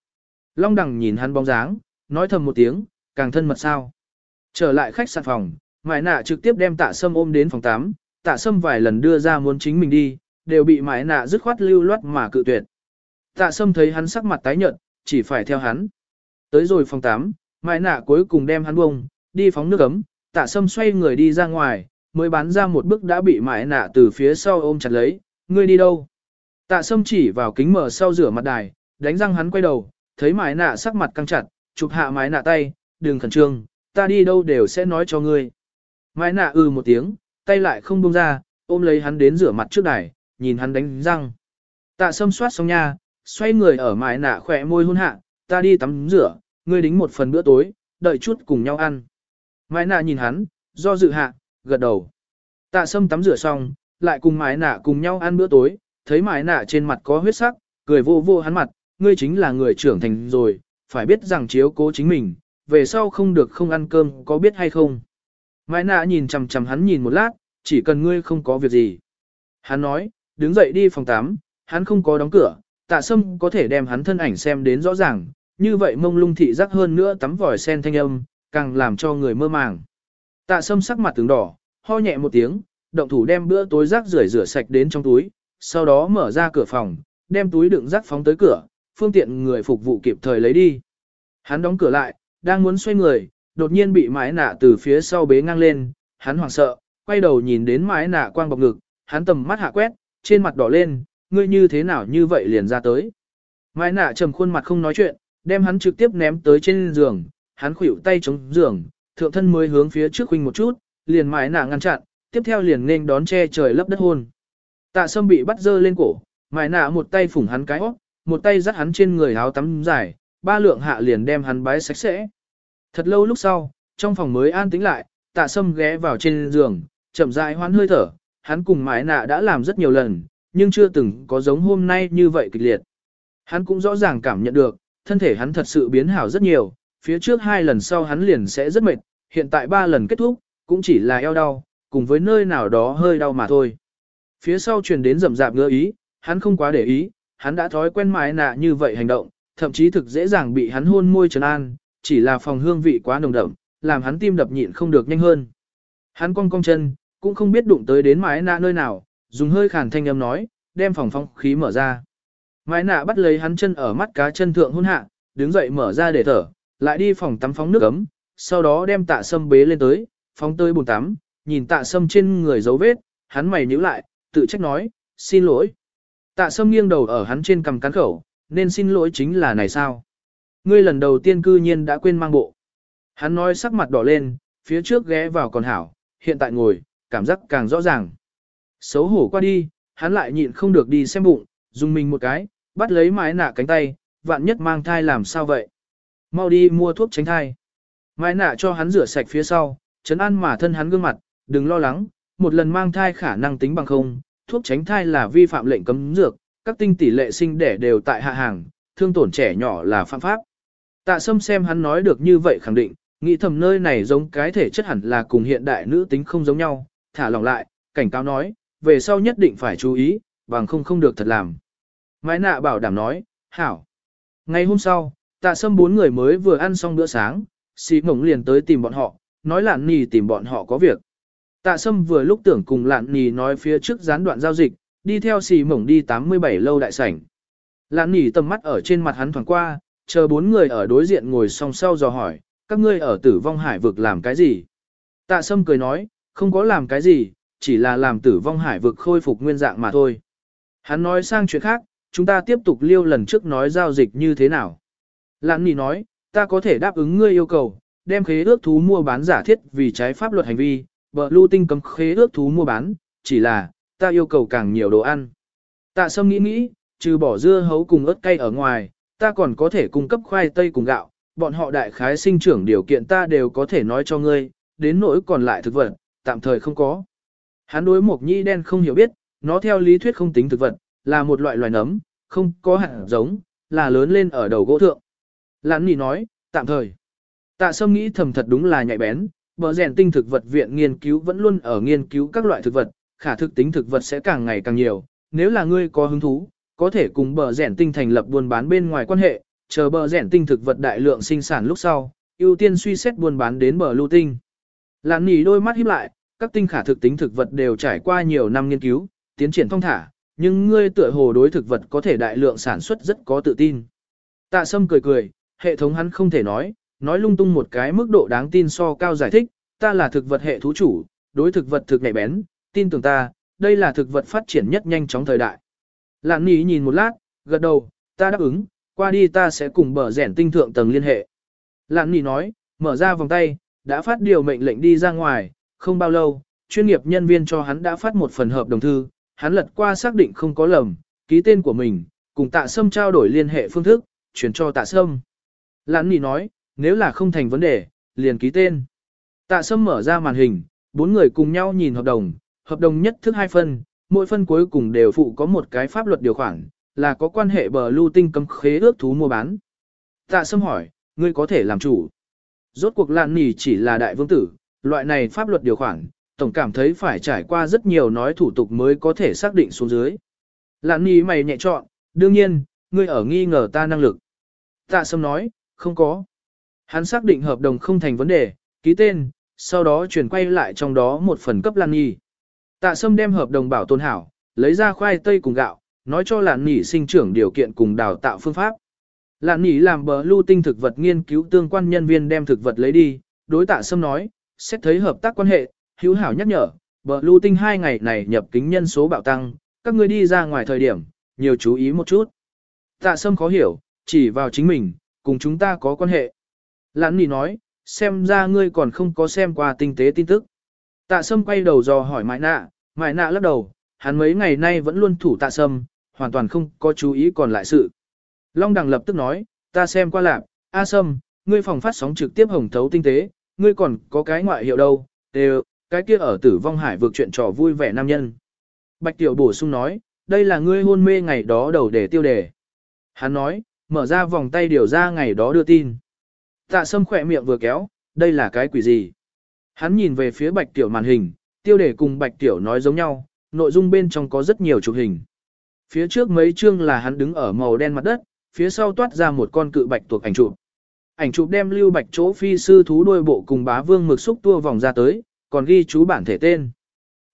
Long đằng nhìn hắn bóng dáng, nói thầm một tiếng, càng thân mật sao? Trở lại khách sạn phòng, Mại nạ trực tiếp đem tạ sâm ôm đến phòng 8, tạ sâm vài lần đưa ra muốn chính mình đi, đều bị mãi nạ dứt khoát lưu loát mà cự tuyệt. Tạ sâm thấy hắn sắc mặt tái nhợt, chỉ phải theo hắn. Tới rồi phòng 8, mãi nạ cuối cùng đem hắn bông, đi phóng nước ấm, tạ sâm xoay người đi ra ngoài, mới bán ra một bước đã bị mãi nạ từ phía sau ôm chặt lấy, ngươi đi đâu? Tạ sâm chỉ vào kính mở sau rửa mặt đài, đánh răng hắn quay đầu, thấy mãi nạ sắc mặt căng chặt, chụp hạ mãi nạ tay, đừng khẩn trương, ta đi đâu đều sẽ nói cho ngươi. Mãi nạ ừ một tiếng, tay lại không buông ra, ôm lấy hắn đến rửa mặt trước đài, nhìn hắn đánh răng. Tạ sâm soát xong nha, xoay người ở mãi nạ khỏe môi hôn hạ, ta đi tắm rửa, ngươi đính một phần bữa tối, đợi chút cùng nhau ăn. Mãi nạ nhìn hắn, do dự hạ, gật đầu. Tạ sâm tắm rửa xong, lại cùng mãi nạ cùng nhau ăn bữa tối, thấy mãi nạ trên mặt có huyết sắc, cười vô vô hắn mặt, ngươi chính là người trưởng thành rồi, phải biết rằng chiếu cố chính mình, về sau không được không ăn cơm có biết hay không. Mai nạ nhìn chằm chằm hắn nhìn một lát, chỉ cần ngươi không có việc gì. Hắn nói, đứng dậy đi phòng 8, hắn không có đóng cửa, tạ sâm có thể đem hắn thân ảnh xem đến rõ ràng, như vậy mông lung thị giác hơn nữa tắm vòi sen thanh âm, càng làm cho người mơ màng. Tạ sâm sắc mặt tướng đỏ, ho nhẹ một tiếng, động thủ đem bữa tối rác rưởi rửa sạch đến trong túi, sau đó mở ra cửa phòng, đem túi đựng rác phóng tới cửa, phương tiện người phục vụ kịp thời lấy đi. Hắn đóng cửa lại, đang muốn xoay người, đột nhiên bị mái nạ từ phía sau bế ngang lên, hắn hoảng sợ, quay đầu nhìn đến mái nạ quang bọc ngực, hắn tầm mắt hạ quét, trên mặt đỏ lên, ngươi như thế nào như vậy liền ra tới. Mái nạ trầm khuôn mặt không nói chuyện, đem hắn trực tiếp ném tới trên giường, hắn khuỷu tay chống giường, thượng thân mới hướng phía trước huynh một chút, liền mái nạ ngăn chặn, tiếp theo liền nên đón che trời lấp đất hôn. Tạ sâm bị bắt dơ lên cổ, mái nạ một tay phủng hắn cái óc, một tay dắt hắn trên người áo tắm dài, ba lượng hạ liền đem hắn bái sạch sẽ. Thật lâu lúc sau, trong phòng mới an tĩnh lại, tạ sâm ghé vào trên giường, chậm rãi hoán hơi thở, hắn cùng mái nạ đã làm rất nhiều lần, nhưng chưa từng có giống hôm nay như vậy kịch liệt. Hắn cũng rõ ràng cảm nhận được, thân thể hắn thật sự biến hảo rất nhiều, phía trước hai lần sau hắn liền sẽ rất mệt, hiện tại ba lần kết thúc, cũng chỉ là eo đau, cùng với nơi nào đó hơi đau mà thôi. Phía sau truyền đến rầm rạp ngơ ý, hắn không quá để ý, hắn đã thói quen mái nạ như vậy hành động, thậm chí thực dễ dàng bị hắn hôn môi trấn an, chỉ là phòng hương vị quá nồng đậm, làm hắn tim đập nhịn không được nhanh hơn. Hắn cong cong chân, cũng không biết đụng tới đến mái nạ nơi nào, dùng hơi khàn thanh âm nói, đem phòng phong khí mở ra. Mái nạ bắt lấy hắn chân ở mắt cá chân thượng hôn hạ, đứng dậy mở ra để thở, lại đi phòng tắm phóng nước ấm, sau đó đem tạ sâm bế lên tới, phóng tới bồn tắm, nhìn tạ sâm trên người dấu vết, hắn mày nhíu lại, tự trách nói, xin lỗi. Tạ sâm nghiêng đầu ở hắn trên cầm cán khẩu, nên xin lỗi chính là này sao? Ngươi lần đầu tiên cư nhiên đã quên mang bộ. Hắn nói sắc mặt đỏ lên, phía trước ghé vào còn hảo, hiện tại ngồi, cảm giác càng rõ ràng. Xấu hổ qua đi, hắn lại nhịn không được đi xem bụng, dùng mình một cái, bắt lấy mái nạ cánh tay, vạn nhất mang thai làm sao vậy? Mau đi mua thuốc tránh thai. Mái nạ cho hắn rửa sạch phía sau, chấn an mà thân hắn gương mặt, đừng lo lắng, một lần mang thai khả năng tính bằng không, thuốc tránh thai là vi phạm lệnh cấm dược, các tinh tỷ lệ sinh đẻ đều tại hạ hàng, thương tổn trẻ nhỏ là phạm pháp. Tạ sâm xem hắn nói được như vậy khẳng định, nghĩ thầm nơi này giống cái thể chất hẳn là cùng hiện đại nữ tính không giống nhau, thả lòng lại, cảnh cáo nói, về sau nhất định phải chú ý, bằng không không được thật làm. Mãi nạ bảo đảm nói, hảo. Ngày hôm sau, tạ sâm bốn người mới vừa ăn xong bữa sáng, xí ngổng liền tới tìm bọn họ, nói lạn nì tìm bọn họ có việc. Tạ sâm vừa lúc tưởng cùng lạn nì nói phía trước gián đoạn giao dịch, đi theo xì mổng đi 87 lâu đại sảnh. Lạn nì tầm mắt ở trên mặt hắn thoáng qua, chờ bốn người ở đối diện ngồi song sau dò hỏi, các ngươi ở tử vong hải vực làm cái gì? Tạ sâm cười nói, không có làm cái gì, chỉ là làm tử vong hải vực khôi phục nguyên dạng mà thôi. Hắn nói sang chuyện khác, chúng ta tiếp tục liêu lần trước nói giao dịch như thế nào. Lãn nì nói, ta có thể đáp ứng ngươi yêu cầu, đem khế ước thú mua bán giả thiết vì trái pháp luật hành vi, bờ lưu tinh cấm khế ước thú mua bán, chỉ là, ta yêu cầu càng nhiều đồ ăn. Tạ sâm nghĩ nghĩ, trừ bỏ dưa hấu cùng ớt cay ở ngoài, ta còn có thể cung cấp khoai tây cùng gạo, bọn họ đại khái sinh trưởng điều kiện ta đều có thể nói cho ngươi, đến nỗi còn lại thực vật, tạm thời không có. Hắn đối mộc nhĩ đen không hiểu biết, nó theo lý thuyết không tính thực vật, là một loại loài nấm, không có hạt giống, là lớn lên ở đầu gỗ thượng. Lãn nỉ nói, tạm thời. Tạ sâm nghĩ thầm thật đúng là nhạy bén, bờ rèn tinh thực vật viện nghiên cứu vẫn luôn ở nghiên cứu các loại thực vật, khả thực tính thực vật sẽ càng ngày càng nhiều. Nếu là ngươi có hứng thú, có thể cùng bờ rẻn tinh thành lập buôn bán bên ngoài quan hệ, chờ bờ rẻn tinh thực vật đại lượng sinh sản lúc sau, ưu tiên suy xét buôn bán đến bờ lưu tinh. Lãn nỉ đôi mắt híp lại, các tinh khả thực tính thực vật đều trải qua nhiều năm nghiên cứu, tiến triển thông thả, nhưng ngươi tựa hồ đối thực vật có thể đại lượng sản xuất rất có tự tin. Tạ Sâm cười cười, hệ thống hắn không thể nói, nói lung tung một cái mức độ đáng tin so cao giải thích, ta là thực vật hệ thú chủ, đối thực vật thực nhạy bén, tin tưởng ta, đây là thực vật phát triển nhất nhanh chóng thời đại. Lạn Nhi nhìn một lát, gật đầu, ta đáp ứng, qua đi ta sẽ cùng bờ rẻn tinh thượng tầng liên hệ. Lạn Nhi nói, mở ra vòng tay, đã phát điều mệnh lệnh đi ra ngoài, không bao lâu, chuyên nghiệp nhân viên cho hắn đã phát một phần hợp đồng thư, hắn lật qua xác định không có lầm, ký tên của mình, cùng tạ sâm trao đổi liên hệ phương thức, chuyển cho tạ sâm. Lãn Nhi nói, nếu là không thành vấn đề, liền ký tên. Tạ sâm mở ra màn hình, bốn người cùng nhau nhìn hợp đồng, hợp đồng nhất thức hai phân, mỗi phân cuối cùng đều phụ có một cái pháp luật điều khoản, là có quan hệ bờ lưu tinh cấm khế ước thú mua bán. Tạ sâm hỏi, ngươi có thể làm chủ. Rốt cuộc Lãn Nhi chỉ là đại vương tử, loại này pháp luật điều khoản, tổng cảm thấy phải trải qua rất nhiều nói thủ tục mới có thể xác định xuống dưới. Lãn Nhi mày nhẹ chọn, đương nhiên, ngươi ở nghi ngờ ta năng lực. Tạ Sâm nói, không có. Hắn xác định hợp đồng không thành vấn đề, ký tên, sau đó chuyển quay lại trong đó một phần cấp Lan Nhi. Tạ Sâm đem hợp đồng bảo tồn hảo, lấy ra khoai tây cùng gạo, nói cho Lạn Nhĩ sinh trưởng điều kiện cùng đào tạo phương pháp. Lạn Nhĩ làm bờ lưu tinh thực vật nghiên cứu tương quan nhân viên đem thực vật lấy đi, đối tạ Sâm nói, xét thấy hợp tác quan hệ, hữu hảo nhắc nhở, bờ lưu tinh hai ngày này nhập kính nhân số bạo tăng, các ngươi đi ra ngoài thời điểm, nhiều chú ý một chút. Tạ Sâm khó hiểu, chỉ vào chính mình, cùng chúng ta có quan hệ. Lạn Nhĩ nói, xem ra ngươi còn không có xem qua tinh tế tin tức. Tạ Sâm quay đầu dò hỏi Mại Nạ, Mại Nạ lắc đầu, hắn mấy ngày nay vẫn luôn thủ Tạ Sâm, hoàn toàn không có chú ý còn lại sự. Long Đằng lập tức nói, ta xem qua lạc, A Sâm, ngươi phòng phát sóng trực tiếp hồng thấu tinh tế, ngươi còn có cái ngoại hiệu đâu, đều, cái kia ở tử vong hải vượt chuyện trò vui vẻ nam nhân. Bạch Tiểu bổ sung nói, đây là ngươi hôn mê ngày đó đầu để tiêu đề. Hắn nói, mở ra vòng tay điều ra ngày đó đưa tin. Tạ sâm khỏe miệng vừa kéo, đây là cái quỷ gì? Hắn nhìn về phía bạch tiểu màn hình, tiêu đề cùng bạch tiểu nói giống nhau, nội dung bên trong có rất nhiều chụp hình. Phía trước mấy chương là hắn đứng ở màu đen mặt đất, phía sau toát ra một con cự bạch tuộc ảnh chụp. Ảnh chụp đem lưu bạch chỗ phi sư thú đuôi bộ cùng bá vương mực xúc tua vòng ra tới, còn ghi chú bản thể tên.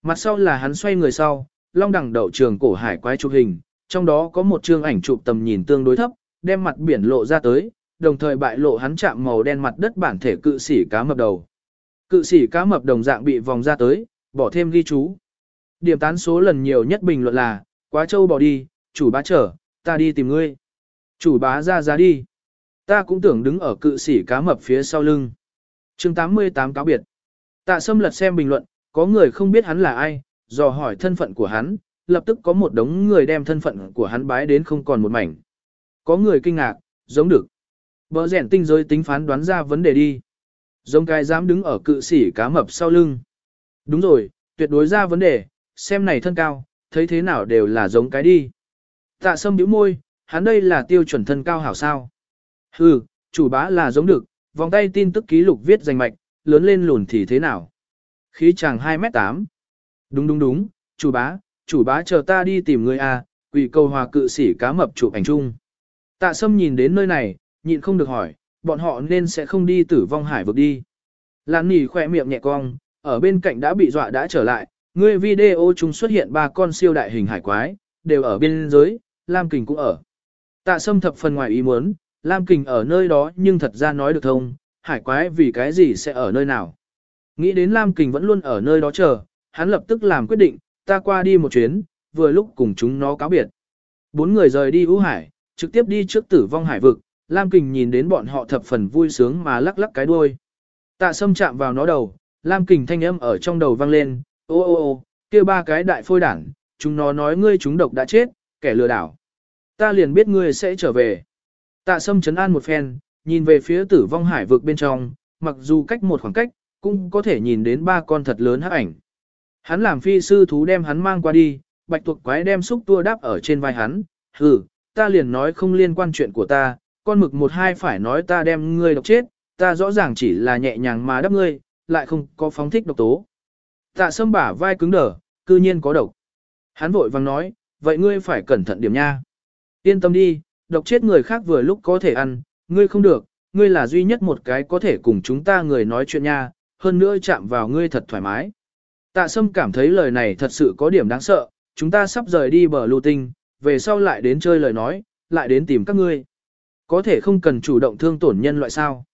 Mặt sau là hắn xoay người sau, long đẳng đậu trường cổ hải quái chụp hình, trong đó có một chương ảnh chụp tầm nhìn tương đối thấp, đem mặt biển lộ ra tới, đồng thời bại lộ hắn chạm màu đen mặt đất bản thể cự sĩ cá mập đầu. Cự sĩ cá mập đồng dạng bị vòng ra tới, bỏ thêm ghi chú. Điểm tán số lần nhiều nhất bình luận là, quá châu bỏ đi, chủ bá trở, ta đi tìm ngươi. Chủ bá ra ra đi. Ta cũng tưởng đứng ở cự sĩ cá mập phía sau lưng. chương 88 cáo biệt. Tạ sâm lật xem bình luận, có người không biết hắn là ai, dò hỏi thân phận của hắn, lập tức có một đống người đem thân phận của hắn bái đến không còn một mảnh. Có người kinh ngạc, giống được. Bỡ rèn tinh giới tính phán đoán ra vấn đề đi. Giống cái dám đứng ở cự sĩ cá mập sau lưng. Đúng rồi, tuyệt đối ra vấn đề, xem này thân cao, thấy thế nào đều là giống cái đi. Tạ sâm bĩu môi, hắn đây là tiêu chuẩn thân cao hảo sao. Hừ, chủ bá là giống được, vòng tay tin tức ký lục viết danh mạch, lớn lên lùn thì thế nào. Khí chàng 2m8. Đúng đúng đúng, chủ bá, chủ bá chờ ta đi tìm người a, à, quỷ cầu hòa cự sĩ cá mập chụp ảnh chung. Tạ sâm nhìn đến nơi này, nhịn không được hỏi, bọn họ nên sẽ không đi tử vong hải vực đi. Lan nỉ khỏe miệng nhẹ cong, ở bên cạnh đã bị dọa đã trở lại, người video chúng xuất hiện ba con siêu đại hình hải quái, đều ở biên giới, Lam Kình cũng ở. Tạ sâm thập phần ngoài ý muốn, Lam Kình ở nơi đó nhưng thật ra nói được thông, hải quái vì cái gì sẽ ở nơi nào. Nghĩ đến Lam Kình vẫn luôn ở nơi đó chờ, hắn lập tức làm quyết định, ta qua đi một chuyến, vừa lúc cùng chúng nó cáo biệt. Bốn người rời đi ưu hải, trực tiếp đi trước tử vong hải vực, Lam Kình nhìn đến bọn họ thập phần vui sướng mà lắc lắc cái đuôi. Tạ sâm chạm vào nó đầu, Lam Kình thanh âm ở trong đầu vang lên, ô ô ô, kia ba cái đại phôi đảng, chúng nó nói ngươi chúng độc đã chết, kẻ lừa đảo. Ta liền biết ngươi sẽ trở về. Tạ sâm chấn an một phen, nhìn về phía tử vong hải vực bên trong, mặc dù cách một khoảng cách, cũng có thể nhìn đến ba con thật lớn hắc ảnh. Hắn làm phi sư thú đem hắn mang qua đi, bạch tuộc quái đem xúc tua đáp ở trên vai hắn, hừ, ta liền nói không liên quan chuyện của ta, con mực một hai phải nói ta đem ngươi độc chết, ta rõ ràng chỉ là nhẹ nhàng mà đắp ngươi, lại không có phóng thích độc tố. Tạ sâm bả vai cứng đờ, cư nhiên có độc. Hắn vội vàng nói, vậy ngươi phải cẩn thận điểm nha. Yên tâm đi, độc chết người khác vừa lúc có thể ăn, ngươi không được, ngươi là duy nhất một cái có thể cùng chúng ta người nói chuyện nha, hơn nữa chạm vào ngươi thật thoải mái. Tạ Sâm cảm thấy lời này thật sự có điểm đáng sợ, chúng ta sắp rời đi bờ lưu tinh, về sau lại đến chơi lời nói, lại đến tìm các ngươi. Có thể không cần chủ động thương tổn nhân loại sao.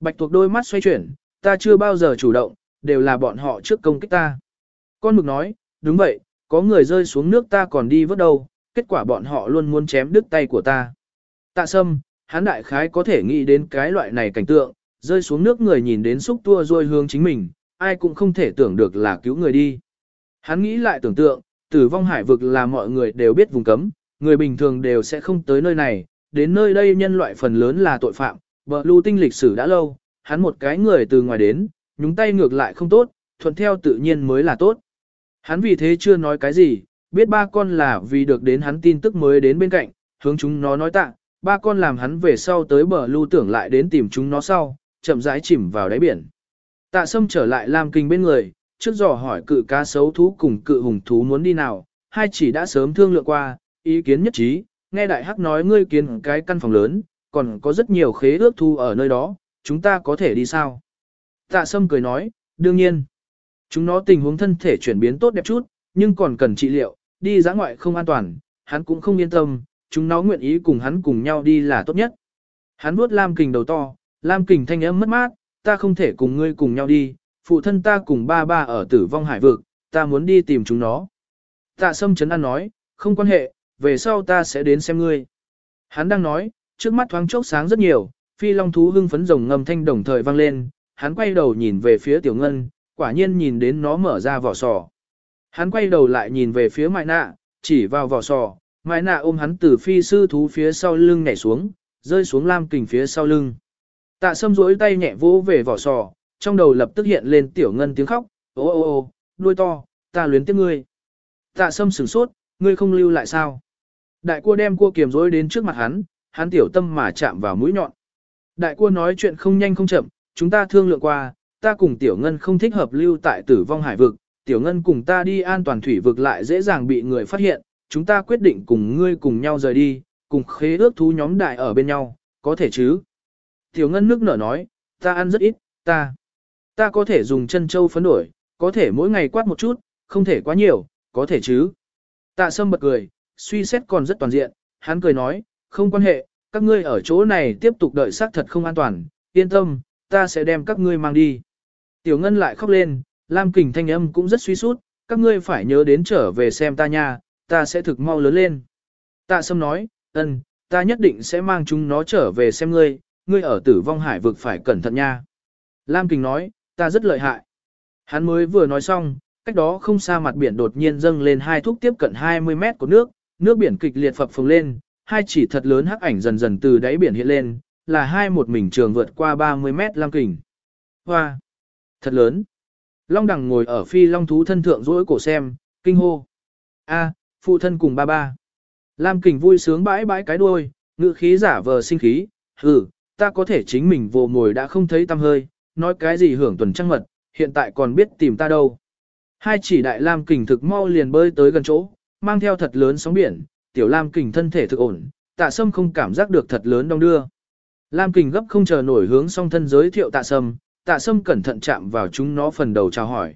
Bạch tuộc đôi mắt xoay chuyển, ta chưa bao giờ chủ động, đều là bọn họ trước công kích ta. Con mực nói, đúng vậy, có người rơi xuống nước ta còn đi vớt đâu, kết quả bọn họ luôn muốn chém đứt tay của ta. Tạ sâm, hắn đại khái có thể nghĩ đến cái loại này cảnh tượng, rơi xuống nước người nhìn đến xúc tua ruôi hướng chính mình, ai cũng không thể tưởng được là cứu người đi. Hắn nghĩ lại tưởng tượng, tử vong hải vực là mọi người đều biết vùng cấm, người bình thường đều sẽ không tới nơi này, đến nơi đây nhân loại phần lớn là tội phạm, bờ lưu tinh lịch sử đã lâu, hắn một cái người từ ngoài đến, nhúng tay ngược lại không tốt, thuận theo tự nhiên mới là tốt. Hắn vì thế chưa nói cái gì, biết ba con là vì được đến hắn tin tức mới đến bên cạnh, hướng chúng nó nói tạ, ba con làm hắn về sau tới bờ lưu tưởng lại đến tìm chúng nó sau, chậm rãi chìm vào đáy biển. Tạ sâm trở lại làm kinh bên người, trước dò hỏi cự cá sấu thú cùng cự hùng thú muốn đi nào, hai chỉ đã sớm thương lượng qua, ý kiến nhất trí, nghe đại hắc nói ngươi kiến cái căn phòng lớn, còn có rất nhiều khế ước thu ở nơi đó, chúng ta có thể đi sao? Tạ sâm cười nói, đương nhiên. Chúng nó tình huống thân thể chuyển biến tốt đẹp chút, nhưng còn cần trị liệu, đi giã ngoại không an toàn, hắn cũng không yên tâm, chúng nó nguyện ý cùng hắn cùng nhau đi là tốt nhất. Hắn vuốt Lam Kình đầu to, Lam Kình thanh âm mất mát, ta không thể cùng ngươi cùng nhau đi, phụ thân ta cùng ba ba ở tử vong hải vực, ta muốn đi tìm chúng nó. Tạ Sâm chấn An nói, không quan hệ, về sau ta sẽ đến xem ngươi. Hắn đang nói, trước mắt thoáng chốc sáng rất nhiều, phi long thú hưng phấn rồng ngầm thanh đồng thời vang lên, hắn quay đầu nhìn về phía tiểu ngân, quả nhiên nhìn đến nó mở ra vỏ sò. Hắn quay đầu lại nhìn về phía mại nạ, chỉ vào vỏ sò, mại nạ ôm hắn từ phi sư thú phía sau lưng nhảy xuống, rơi xuống lam kình phía sau lưng. Tạ sâm rỗi tay nhẹ vỗ về vỏ sò, trong đầu lập tức hiện lên tiểu ngân tiếng khóc, ô ô ô, đuôi to, ta luyến tiếc ngươi. Tạ sâm sửng sốt, ngươi không lưu lại sao? Đại cua đem cua kiềm rối đến trước mặt hắn, hắn tiểu tâm mà chạm vào mũi nhọn. Đại cua nói chuyện không nhanh không chậm, chúng ta thương lượng qua, ta cùng tiểu ngân không thích hợp lưu tại tử vong hải vực, tiểu ngân cùng ta đi an toàn thủy vực lại dễ dàng bị người phát hiện, chúng ta quyết định cùng ngươi cùng nhau rời đi, cùng khế ước thú nhóm đại ở bên nhau, có thể chứ? Tiểu ngân nước nở nói, ta ăn rất ít, ta, ta có thể dùng chân châu phấn đổi, có thể mỗi ngày quát một chút, không thể quá nhiều, có thể chứ? Tạ sâm bật cười, suy xét còn rất toàn diện, hắn cười nói, không quan hệ, các ngươi ở chỗ này tiếp tục đợi xác thật không an toàn, yên tâm, ta sẽ đem các ngươi mang đi. Tiểu Ngân lại khóc lên, Lam Kình thanh âm cũng rất suy sút, các ngươi phải nhớ đến trở về xem ta nha, ta sẽ thực mau lớn lên. Tạ Sâm nói, ân, ta nhất định sẽ mang chúng nó trở về xem ngươi, ngươi ở tử vong hải vực phải cẩn thận nha. Lam Kình nói, ta rất lợi hại. Hắn mới vừa nói xong, cách đó không xa mặt biển đột nhiên dâng lên hai thúc tiếp cận 20 mét của nước, nước biển kịch liệt phập phồng lên, hai chỉ thật lớn hắc ảnh dần dần từ đáy biển hiện lên, là hai một mình trường vượt qua 30 mét lam kình. Hoa! Thật lớn! Long đằng ngồi ở phi long thú thân thượng rỗi cổ xem, kinh hô. A, phụ thân cùng ba ba. Lam kình vui sướng bãi bãi cái đuôi, ngự khí giả vờ sinh khí, hừ, ta có thể chính mình vô mồi đã không thấy tâm hơi, nói cái gì hưởng tuần trăng mật, hiện tại còn biết tìm ta đâu. Hai chỉ đại lam kình thực mau liền bơi tới gần chỗ, mang theo thật lớn sóng biển, tiểu lam kình thân thể thực ổn, tạ sâm không cảm giác được thật lớn đông đưa. Lam kình gấp không chờ nổi hướng song thân giới thiệu tạ sâm, tạ sâm cẩn thận chạm vào chúng nó phần đầu chào hỏi.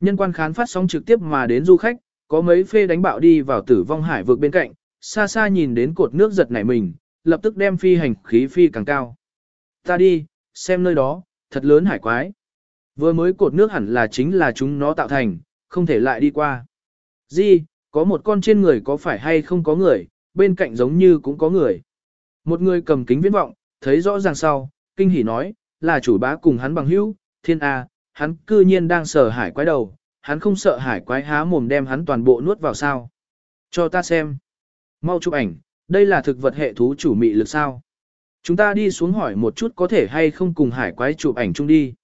Nhân quan khán phát sóng trực tiếp mà đến du khách, có mấy phê đánh bạo đi vào tử vong hải vực bên cạnh, xa xa nhìn đến cột nước giật nảy mình, lập tức đem phi hành khí phi càng cao. Ta đi, xem nơi đó, thật lớn hải quái. Vừa mới cột nước hẳn là chính là chúng nó tạo thành, không thể lại đi qua. Di, có một con trên người có phải hay không có người, bên cạnh giống như cũng có người. Một người cầm kính viễn vọng, thấy rõ ràng sau, kinh hỉ nói, là chủ bá cùng hắn bằng hữu, thiên A, hắn cư nhiên đang sợ hải quái đầu, hắn không sợ hải quái há mồm đem hắn toàn bộ nuốt vào sao. Cho ta xem. Mau chụp ảnh, đây là thực vật hệ thú chủ mị lực sao. Chúng ta đi xuống hỏi một chút có thể hay không cùng hải quái chụp ảnh chung đi.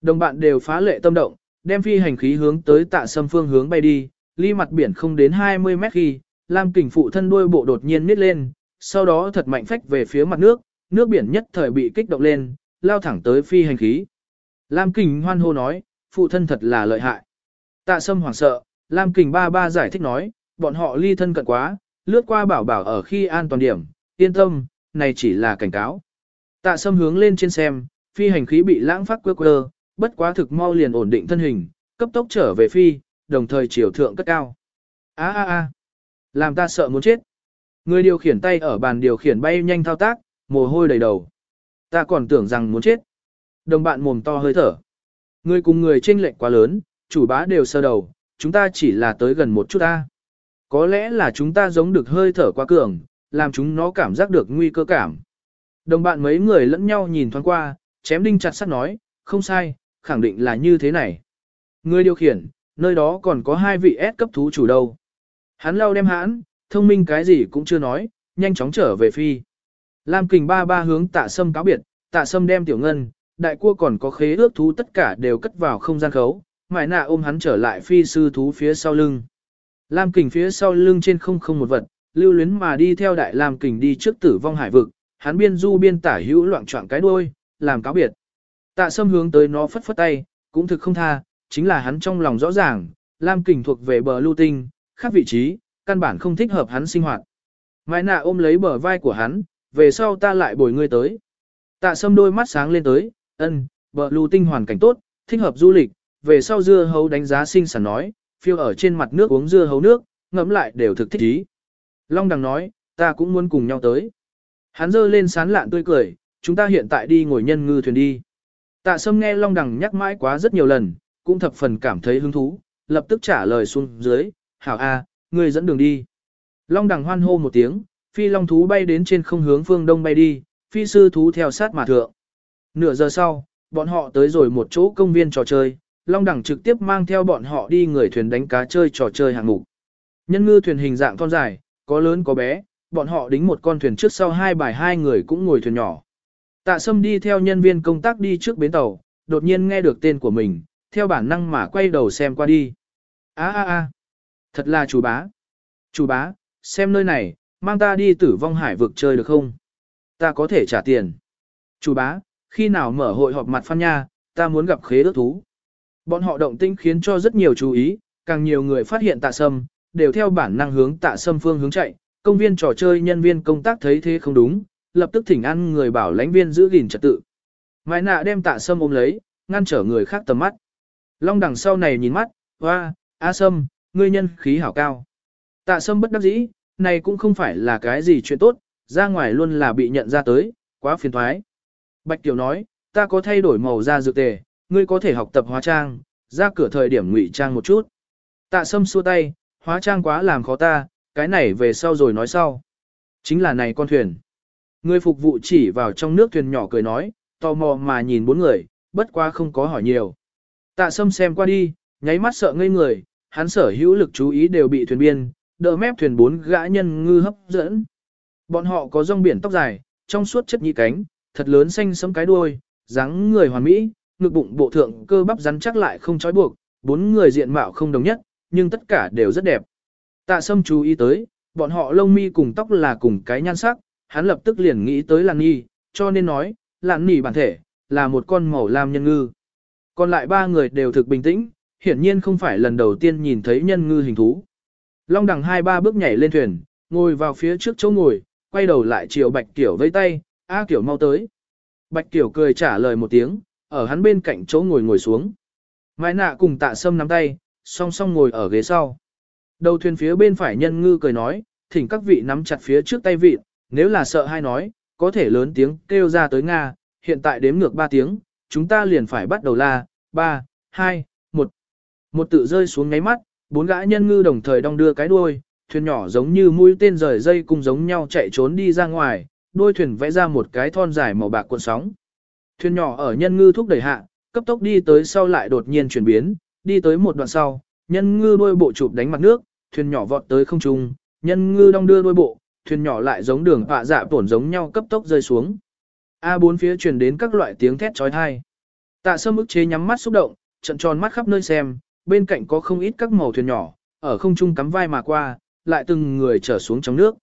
Đồng bạn đều phá lệ tâm động, đem phi hành khí hướng tới tạ sâm phương hướng bay đi, ly mặt biển không đến 20 mét khi, Lam kình phụ thân đuôi bộ đột nhiên nít lên, sau đó thật mạnh phách về phía mặt nước, nước biển nhất thời bị kích động lên, lao thẳng tới phi hành khí. Lam kình hoan hô nói, phụ thân thật là lợi hại. Tạ sâm hoảng sợ, Lam kình ba ba giải thích nói, bọn họ ly thân cận quá, lướt qua bảo bảo ở khi an toàn điểm, yên tâm, này chỉ là cảnh cáo. Tạ sâm hướng lên trên xem, phi hành khí bị lãng phát quơ quơ, bất quá thực mau liền ổn định thân hình, cấp tốc trở về phi, đồng thời chiều thượng cất cao. A a a, làm ta sợ muốn chết. Người điều khiển tay ở bàn điều khiển bay nhanh thao tác, mồ hôi đầy đầu. Ta còn tưởng rằng muốn chết. Đồng bạn mồm to hơi thở. Người cùng người chênh lệch quá lớn, chủ bá đều sơ đầu, chúng ta chỉ là tới gần một chút ta. Có lẽ là chúng ta giống được hơi thở quá cường, làm chúng nó cảm giác được nguy cơ cảm. Đồng bạn mấy người lẫn nhau nhìn thoáng qua, chém đinh chặt sắt nói, không sai, khẳng định là như thế này. Người điều khiển, nơi đó còn có hai vị S cấp thú chủ đâu. Hắn lau đem hãn, thông minh cái gì cũng chưa nói, nhanh chóng trở về phi. Lam kình ba ba hướng tạ sâm cáo biệt, tạ sâm đem tiểu ngân, đại cua còn có khế ước thú tất cả đều cất vào không gian khấu, mải nạ ôm hắn trở lại phi sư thú phía sau lưng. Lam kình phía sau lưng trên không không một vật, lưu luyến mà đi theo đại Lam kình đi trước tử vong hải vực, hắn biên du biên tả hữu loạn trọng cái đuôi, làm cáo biệt. Tạ sâm hướng tới nó phất phất tay, cũng thực không tha, chính là hắn trong lòng rõ ràng, Lam kình thuộc về bờ lưu tinh, khác vị trí, căn bản không thích hợp hắn sinh hoạt. Mai nạ ôm lấy bờ vai của hắn, về sau ta lại bồi ngươi tới. Tạ sâm đôi mắt sáng lên tới, ân, bờ lưu tinh hoàn cảnh tốt, thích hợp du lịch, về sau dưa hấu đánh giá sinh sản nói, phiêu ở trên mặt nước uống dưa hấu nước, ngẫm lại đều thực thích ý. Long đằng nói, ta cũng muốn cùng nhau tới. Hắn dơ lên sán lạn tươi cười, chúng ta hiện tại đi ngồi nhân ngư thuyền đi. Tạ sâm nghe Long đằng nhắc mãi quá rất nhiều lần, cũng thập phần cảm thấy hứng thú, lập tức trả lời xuống dưới, hảo a, ngươi dẫn đường đi. Long đằng hoan hô một tiếng, phi long thú bay đến trên không hướng phương đông bay đi, phi sư thú theo sát mà thượng. Nửa giờ sau, bọn họ tới rồi một chỗ công viên trò chơi, Long đẳng trực tiếp mang theo bọn họ đi người thuyền đánh cá chơi trò chơi hạng mục. Nhân ngư thuyền hình dạng thon dài, có lớn có bé, bọn họ đính một con thuyền trước sau hai bài hai người cũng ngồi thuyền nhỏ. Tạ Sâm đi theo nhân viên công tác đi trước bến tàu, đột nhiên nghe được tên của mình, theo bản năng mà quay đầu xem qua đi. A a a, thật là chủ bá. Chủ bá, xem nơi này, mang ta đi tử vong hải vực chơi được không? Ta có thể trả tiền. Chủ bá, khi nào mở hội họp mặt phan nha, ta muốn gặp khế ước thú. Bọn họ động tĩnh khiến cho rất nhiều chú ý, càng nhiều người phát hiện tạ sâm, đều theo bản năng hướng tạ sâm phương hướng chạy. Công viên trò chơi nhân viên công tác thấy thế không đúng, lập tức thỉnh ăn người bảo lãnh viên giữ gìn trật tự. Mai nạ đem tạ sâm ôm lấy, ngăn trở người khác tầm mắt. Long đằng sau này nhìn mắt, hoa, A Sâm, ngươi nhân khí hảo cao. Tạ Sâm bất đắc dĩ, này cũng không phải là cái gì chuyện tốt, ra ngoài luôn là bị nhận ra tới, quá phiền toái. Bạch Tiểu nói, ta có thay đổi màu da dược tề, ngươi có thể học tập hóa trang, ra cửa thời điểm ngụy trang một chút. Tạ Sâm xua tay, hóa trang quá làm khó ta, cái này về sau rồi nói sau. Chính là này con thuyền. Người phục vụ chỉ vào trong nước thuyền nhỏ cười nói, tò mò mà nhìn bốn người, bất quá không có hỏi nhiều. Tạ Sâm xem qua đi, nháy mắt sợ ngây người, hắn sở hữu lực chú ý đều bị thuyền biên, đỡ mép thuyền bốn gã nhân ngư hấp dẫn. Bọn họ có rong biển tóc dài, trong suốt chất nhị cánh, thật lớn xanh sẫm cái đuôi, dáng người hoàn mỹ, ngực bụng bộ thượng cơ bắp rắn chắc lại không trói buộc, bốn người diện mạo không đồng nhất, nhưng tất cả đều rất đẹp. Tạ Sâm chú ý tới, bọn họ lông mi cùng tóc là cùng cái nhan sắc, hắn lập tức liền nghĩ tới Lan Nhi, cho nên nói, Lan Nhi bản thể, là một con màu lam nhân ngư. Còn lại ba người đều thực bình tĩnh, hiển nhiên không phải lần đầu tiên nhìn thấy nhân ngư hình thú. Long đằng hai ba bước nhảy lên thuyền, ngồi vào phía trước chỗ ngồi, quay đầu lại chiều Bạch Kiểu vây tay, A Kiểu mau tới. Bạch Kiểu cười trả lời một tiếng, ở hắn bên cạnh chỗ ngồi ngồi xuống. Mai nạ cùng tạ sâm nắm tay, song song ngồi ở ghế sau. Đầu thuyền phía bên phải nhân ngư cười nói, thỉnh các vị nắm chặt phía trước tay vị, nếu là sợ hay nói, có thể lớn tiếng kêu ra tới Nga, hiện tại đếm ngược 3 tiếng, chúng ta liền phải bắt đầu la, 3, 2, 1. Một tự rơi xuống ngáy mắt, bốn gã nhân ngư đồng thời đong đưa cái đuôi, thuyền nhỏ giống như mũi tên rời dây cùng giống nhau chạy trốn đi ra ngoài, đuôi thuyền vẽ ra một cái thon dài màu bạc cuộn sóng. Thuyền nhỏ ở nhân ngư thúc đẩy hạ, cấp tốc đi tới sau lại đột nhiên chuyển biến, đi tới một đoạn sau, nhân ngư đuôi bộ chụp đánh mặt nước, thuyền nhỏ vọt tới không trung, nhân ngư đong đưa đuôi bộ, thuyền nhỏ lại giống đường họa dạ tổn giống nhau cấp tốc rơi xuống. A bốn phía truyền đến các loại tiếng thét chói tai. Tạ Sâm ức chế nhắm mắt xúc động, trận tròn mắt khắp nơi xem, bên cạnh có không ít các màu thuyền nhỏ, ở không trung cắm vai mà qua, lại từng người trở xuống trong nước.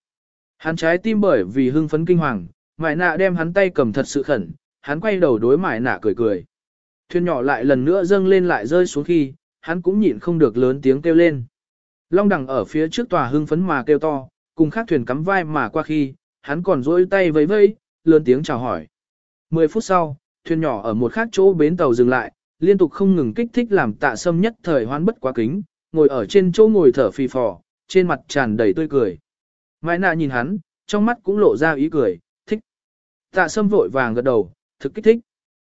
Hắn trái tim bởi vì hưng phấn kinh hoàng, mải nạ đem hắn tay cầm thật sự khẩn, hắn quay đầu đối mải nạ cười cười. Thuyền nhỏ lại lần nữa dâng lên lại rơi xuống khi, hắn cũng nhịn không được lớn tiếng kêu lên. Long đằng ở phía trước tòa hưng phấn mà kêu to, cùng khác thuyền cắm vai mà qua khi, hắn còn dỗi tay vẫy vẫy, lớn tiếng chào hỏi. Mười phút sau, thuyền nhỏ ở một khác chỗ bến tàu dừng lại, liên tục không ngừng kích thích làm tạ sâm nhất thời hoan bất quá kính, ngồi ở trên chỗ ngồi thở phì phò, trên mặt tràn đầy tươi cười. Mai nạ nhìn hắn, trong mắt cũng lộ ra ý cười, thích. Tạ sâm vội vàng gật đầu, thực kích thích.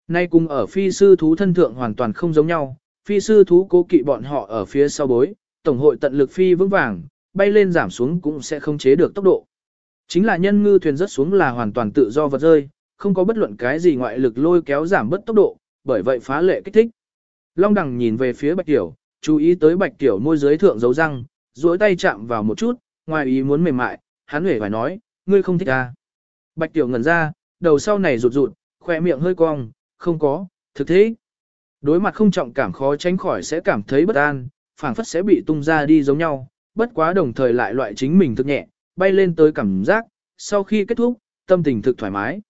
Nay cùng ở phi sư thú thân thượng hoàn toàn không giống nhau, phi sư thú cố kỵ bọn họ ở phía sau bối, tổng hội tận lực phi vững vàng, bay lên giảm xuống cũng sẽ không chế được tốc độ. Chính là nhân ngư thuyền rớt xuống là hoàn toàn tự do vật rơi, không có bất luận cái gì ngoại lực lôi kéo giảm bất tốc độ, bởi vậy phá lệ kích thích. Long đằng nhìn về phía bạch tiểu, chú ý tới bạch tiểu môi dưới thượng dấu răng, duỗi tay chạm vào một chút, ngoài ý muốn mềm mại, hắn hề phải nói, ngươi không thích à. Bạch tiểu ngẩn ra, đầu sau này rụt rụt, khỏe miệng hơi cong, không có, thực thế. Đối mặt không trọng cảm khó tránh khỏi sẽ cảm thấy bất an, phảng phất sẽ bị tung ra đi giống nhau, bất quá đồng thời lại loại chính mình thực nhẹ, bay lên tới cảm giác, sau khi kết thúc, tâm tình thực thoải mái.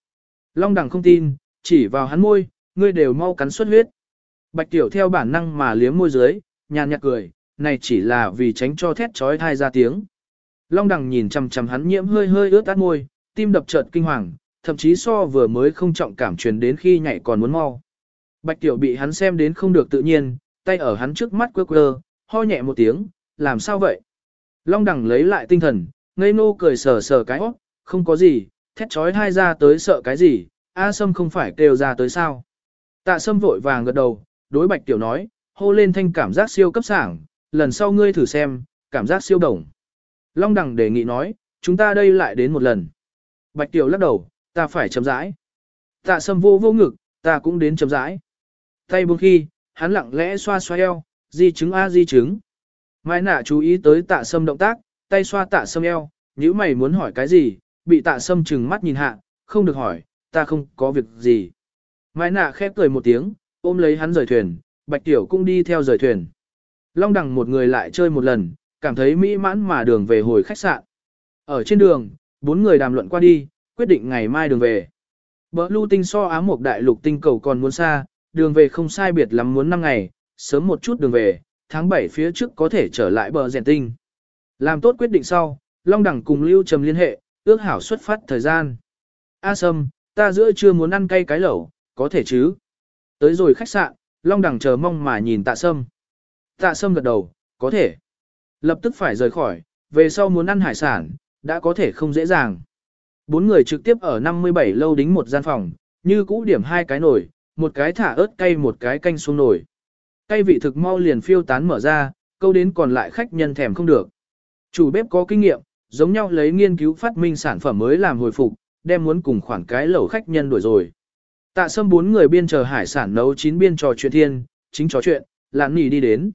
Long đằng không tin, chỉ vào hắn môi, ngươi đều mau cắn xuất huyết. Bạch tiểu theo bản năng mà liếm môi dưới, nhàn nhạt cười, này chỉ là vì tránh cho thét trói thai ra tiếng. Long đằng nhìn chằm chằm hắn nhiễm hơi hơi ướt át môi, tim đập chợt kinh hoàng, thậm chí so vừa mới không trọng cảm truyền đến khi nhảy còn muốn mau. Bạch tiểu bị hắn xem đến không được tự nhiên, tay ở hắn trước mắt quơ quơ, ho nhẹ một tiếng, làm sao vậy? Long đằng lấy lại tinh thần, ngây nô cười sờ sờ cái óc, không có gì, thét trói hai ra tới sợ cái gì, A Sâm không phải kêu ra tới sao. Tạ Sâm vội vàng gật đầu, đối Bạch Tiểu nói, hô lên thanh cảm giác siêu cấp sảng, lần sau ngươi thử xem, cảm giác siêu đồng. Long Đằng đề nghị nói, chúng ta đây lại đến một lần. Bạch Tiểu lắc đầu, ta phải chấm rãi. Tạ Sâm vô vô ngực, ta cũng đến chấm rãi. Tay buông khi, hắn lặng lẽ xoa xoa eo, di chứng a di chứng. Mai nạ chú ý tới tạ sâm động tác, tay xoa tạ sâm eo, nếu mày muốn hỏi cái gì, bị tạ sâm chừng mắt nhìn hạ, không được hỏi, ta không có việc gì. Mai nạ khép cười một tiếng, ôm lấy hắn rời thuyền, bạch tiểu cũng đi theo rời thuyền. Long đằng một người lại chơi một lần, cảm thấy mỹ mãn mà đường về hồi khách sạn. Ở trên đường, bốn người đàm luận qua đi, quyết định ngày mai đường về. Bờ lưu tinh so ám một đại lục tinh cầu còn muốn xa, đường về không sai biệt lắm muốn 5 ngày, sớm một chút đường về, tháng 7 phía trước có thể trở lại bờ rèn tinh. Làm tốt quyết định sau, Long Đẳng cùng Lưu Trầm liên hệ, ước hảo xuất phát thời gian. A Sâm, ta giữa chưa muốn ăn cay cái lẩu, có thể chứ? Tới rồi khách sạn, Long Đẳng chờ mong mà nhìn Tạ Sâm. Tạ Sâm gật đầu, có thể. Lập tức phải rời khỏi, về sau muốn ăn hải sản, đã có thể không dễ dàng. Bốn người trực tiếp ở 57 lâu đính một gian phòng, như cũ điểm hai cái nồi, một cái thả ớt cay một cái canh xuống nồi. Cay vị thực mau liền phiêu tán mở ra, câu đến còn lại khách nhân thèm không được. Chủ bếp có kinh nghiệm, giống nhau lấy nghiên cứu phát minh sản phẩm mới làm hồi phục, đem muốn cùng khoản cái lẩu khách nhân đuổi rồi. Tạ sâm bốn người biên chờ hải sản nấu chín biên trò chuyện thiên, chính trò chuyện, lạn nỉ đi đến.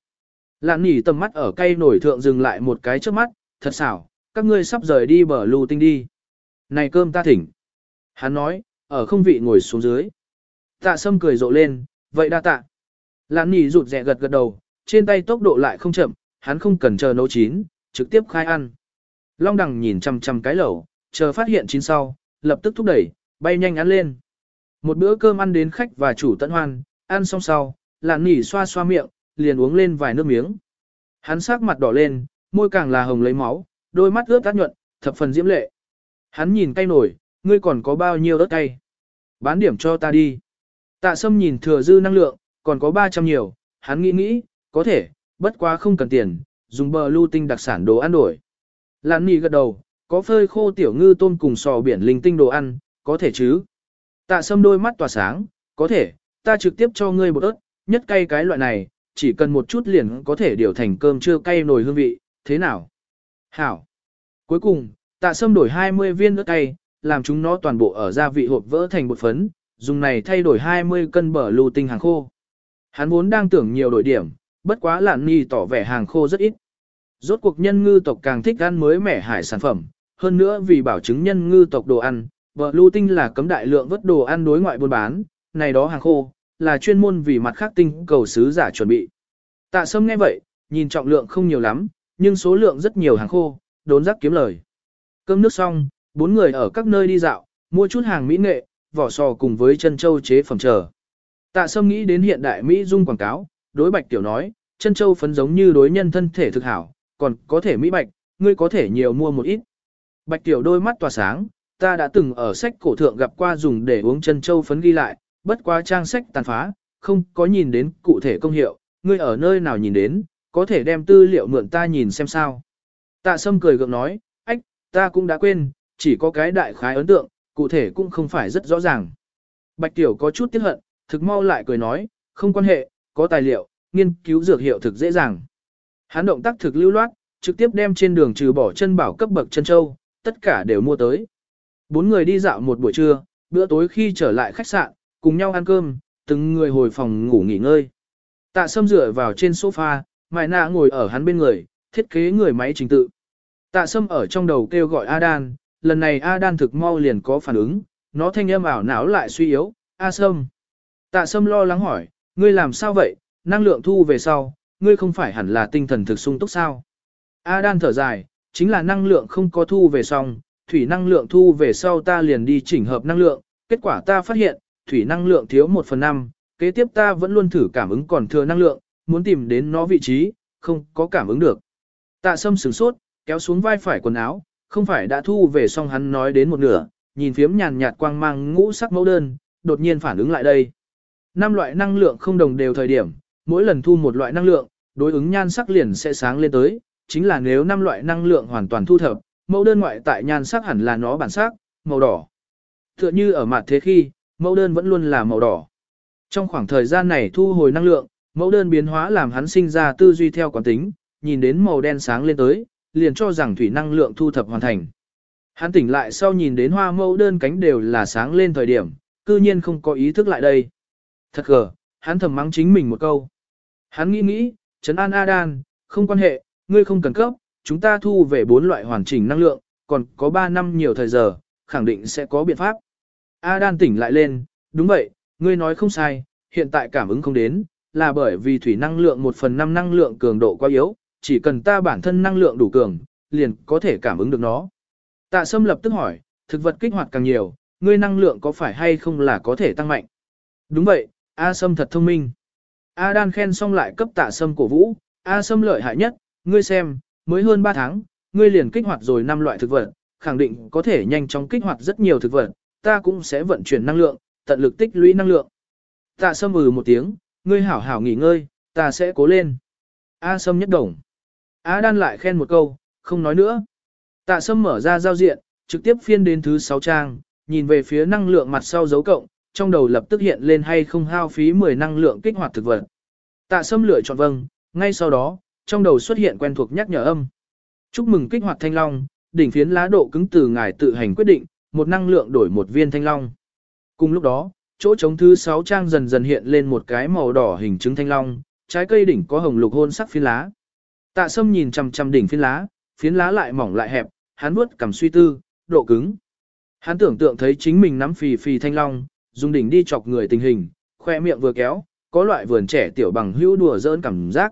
Lạn nỉ tầm mắt ở cây nổi thượng dừng lại một cái trước mắt, thật xảo, các ngươi sắp rời đi bờ lưu tinh đi. Này cơm ta thỉnh. Hắn nói, ở không vị ngồi xuống dưới. Tạ sâm cười rộ lên, vậy đa tạ. Lạn nỉ rụt rẹ gật gật đầu, trên tay tốc độ lại không chậm, hắn không cần chờ nấu chín, trực tiếp khai ăn. Long đằng nhìn chăm chăm cái lẩu, chờ phát hiện chín sau, lập tức thúc đẩy, bay nhanh ăn lên. Một bữa cơm ăn đến khách và chủ tận hoan, ăn xong sau, lạn nỉ xoa xoa miệng, liền uống lên vài nước miếng. Hắn sắc mặt đỏ lên, môi càng là hồng lấy máu, đôi mắt ướt át nhuận, thập phần diễm lệ. Hắn nhìn tay nổi, ngươi còn có bao nhiêu ớt cay? Bán điểm cho ta đi. Tạ sâm nhìn thừa dư năng lượng, còn có 300 nhiều, hắn nghĩ nghĩ, có thể, bất quá không cần tiền, dùng bờ lưu tinh đặc sản đồ ăn đổi. Lan Nhi gật đầu, có phơi khô tiểu ngư tôm cùng sò biển linh tinh đồ ăn, có thể chứ. Tạ sâm đôi mắt tỏa sáng, có thể, ta trực tiếp cho ngươi một ớt, nhất cay cái loại này, chỉ cần một chút liền có thể điều thành cơm trưa cay nồi hương vị, thế nào? Hảo. Cuối cùng, tạ sâm đổi 20 viên ớt cay, làm chúng nó toàn bộ ở gia vị hộp vỡ thành bột phấn, dùng này thay đổi 20 cân bờ lưu tinh hàng khô. Hắn vốn đang tưởng nhiều đổi điểm, bất quá lạn Nhi tỏ vẻ hàng khô rất ít. Rốt cuộc nhân ngư tộc càng thích ăn mới mẻ hải sản phẩm, hơn nữa vì bảo chứng nhân ngư tộc đồ ăn, vợ lưu tinh là cấm đại lượng vất đồ ăn đối ngoại buôn bán, này đó hàng khô, là chuyên môn vì mặt khác tinh cầu sứ giả chuẩn bị. Tạ sâm nghe vậy, nhìn trọng lượng không nhiều lắm, nhưng số lượng rất nhiều hàng khô, đốn rắc kiếm lời. Cơm nước xong, bốn người ở các nơi đi dạo, mua chút hàng mỹ nghệ, vỏ sò cùng với chân châu chế phẩm chờ. Tạ Sâm nghĩ đến hiện đại Mỹ dung quảng cáo, đối Bạch Tiểu nói, chân châu phấn giống như đối nhân thân thể thực hảo, còn có thể Mỹ Bạch, ngươi có thể nhiều mua một ít. Bạch Tiểu đôi mắt tỏa sáng, ta đã từng ở sách cổ thượng gặp qua dùng để uống chân châu phấn ghi lại, bất quá trang sách tàn phá, không có nhìn đến cụ thể công hiệu, ngươi ở nơi nào nhìn đến, có thể đem tư liệu mượn ta nhìn xem sao. Tạ sâm cười gượng nói, ách, ta cũng đã quên, chỉ có cái đại khái ấn tượng, cụ thể cũng không phải rất rõ ràng. Bạch Tiểu có chút tiếc hận, thực mau lại cười nói, không quan hệ, có tài liệu, nghiên cứu dược hiệu thực dễ dàng. Hắn động tác thực lưu loát, trực tiếp đem trên đường trừ bỏ chân bảo cấp bậc chân châu, tất cả đều mua tới. Bốn người đi dạo một buổi trưa, bữa tối khi trở lại khách sạn, cùng nhau ăn cơm, từng người hồi phòng ngủ nghỉ ngơi. Tạ Sâm dựa vào trên sofa, Mai Na ngồi ở hắn bên người, thiết kế người máy trình tự. Tạ Sâm ở trong đầu kêu gọi Adan, lần này Adan thực mau liền có phản ứng, nó thanh âm ảo não lại suy yếu, A Sâm. Tạ Sâm lo lắng hỏi, ngươi làm sao vậy, năng lượng thu về sau, ngươi không phải hẳn là tinh thần thực sung túc sao. A đan thở dài, chính là năng lượng không có thu về xong, thủy năng lượng thu về sau ta liền đi chỉnh hợp năng lượng, kết quả ta phát hiện, thủy năng lượng thiếu 1 phần 5, kế tiếp ta vẫn luôn thử cảm ứng còn thừa năng lượng, muốn tìm đến nó vị trí, không có cảm ứng được. Tạ sâm sửng sốt, kéo xuống vai phải quần áo, không phải đã thu về xong hắn nói đến một nửa, nhìn phiếm nhàn nhạt quang mang ngũ sắc mẫu đơn, đột nhiên phản ứng lại đây. Năm loại năng lượng không đồng đều thời điểm, mỗi lần thu một loại năng lượng, đối ứng nhan sắc liền sẽ sáng lên tới, chính là nếu năm loại năng lượng hoàn toàn thu thập, mẫu đơn ngoại tại nhan sắc hẳn là nó bản sắc, màu đỏ. Tựa như ở mặt thế khi, mẫu đơn vẫn luôn là màu đỏ. Trong khoảng thời gian này thu hồi năng lượng, mẫu đơn biến hóa làm hắn sinh ra tư duy theo quán tính, nhìn đến màu đen sáng lên tới, liền cho rằng thủy năng lượng thu thập hoàn thành. Hắn tỉnh lại sau nhìn đến hoa mẫu đơn cánh đều là sáng lên thời điểm, cư nhiên không có ý thức lại đây. Thật gờ, hắn thầm mắng chính mình một câu. Hắn nghĩ nghĩ, Trấn An Adan, không quan hệ, ngươi không cần cấp, chúng ta thu về bốn loại hoàn chỉnh năng lượng, còn có 3 năm nhiều thời giờ, khẳng định sẽ có biện pháp. Adan tỉnh lại lên, đúng vậy, ngươi nói không sai, hiện tại cảm ứng không đến, là bởi vì thủy năng lượng 1 phần 5 năng lượng cường độ quá yếu, chỉ cần ta bản thân năng lượng đủ cường, liền có thể cảm ứng được nó. Tạ Sâm lập tức hỏi, thực vật kích hoạt càng nhiều, ngươi năng lượng có phải hay không là có thể tăng mạnh? Đúng vậy, A Sâm thật thông minh. A Đan khen xong lại cấp Tạ Sâm cổ vũ, A Sâm lợi hại nhất, ngươi xem, mới hơn 3 tháng, ngươi liền kích hoạt rồi 5 loại thực vật, khẳng định có thể nhanh chóng kích hoạt rất nhiều thực vật, ta cũng sẽ vận chuyển năng lượng, tận lực tích lũy năng lượng. Tạ Sâm ừ một tiếng, ngươi hảo hảo nghỉ ngơi, ta sẽ cố lên. A Sâm nhất đồng. A Đan lại khen một câu, không nói nữa. Tạ Sâm mở ra giao diện, trực tiếp phiên đến thứ 6 trang, nhìn về phía năng lượng mặt sau dấu cộng, trong đầu lập tức hiện lên hay không hao phí 10 năng lượng kích hoạt thực vật. Tạ Sâm lựa chọn vâng, ngay sau đó, trong đầu xuất hiện quen thuộc nhắc nhở âm. Chúc mừng kích hoạt thanh long, đỉnh phiến lá độ cứng từ ngài tự hành quyết định, một năng lượng đổi một viên thanh long. Cùng lúc đó, chỗ trống thứ 6 trang dần dần hiện lên một cái màu đỏ hình trứng thanh long, trái cây đỉnh có hồng lục hôn sắc phiến lá. Tạ Sâm nhìn chằm chằm đỉnh phiến lá, phiến lá lại mỏng lại hẹp, hắn vuốt cầm suy tư, độ cứng. Hắn tưởng tượng thấy chính mình nắm phì phì thanh long, dùng đỉnh đi chọc người tình hình, khoe miệng vừa kéo, có loại vườn trẻ tiểu bằng hữu đùa giỡn cảm giác.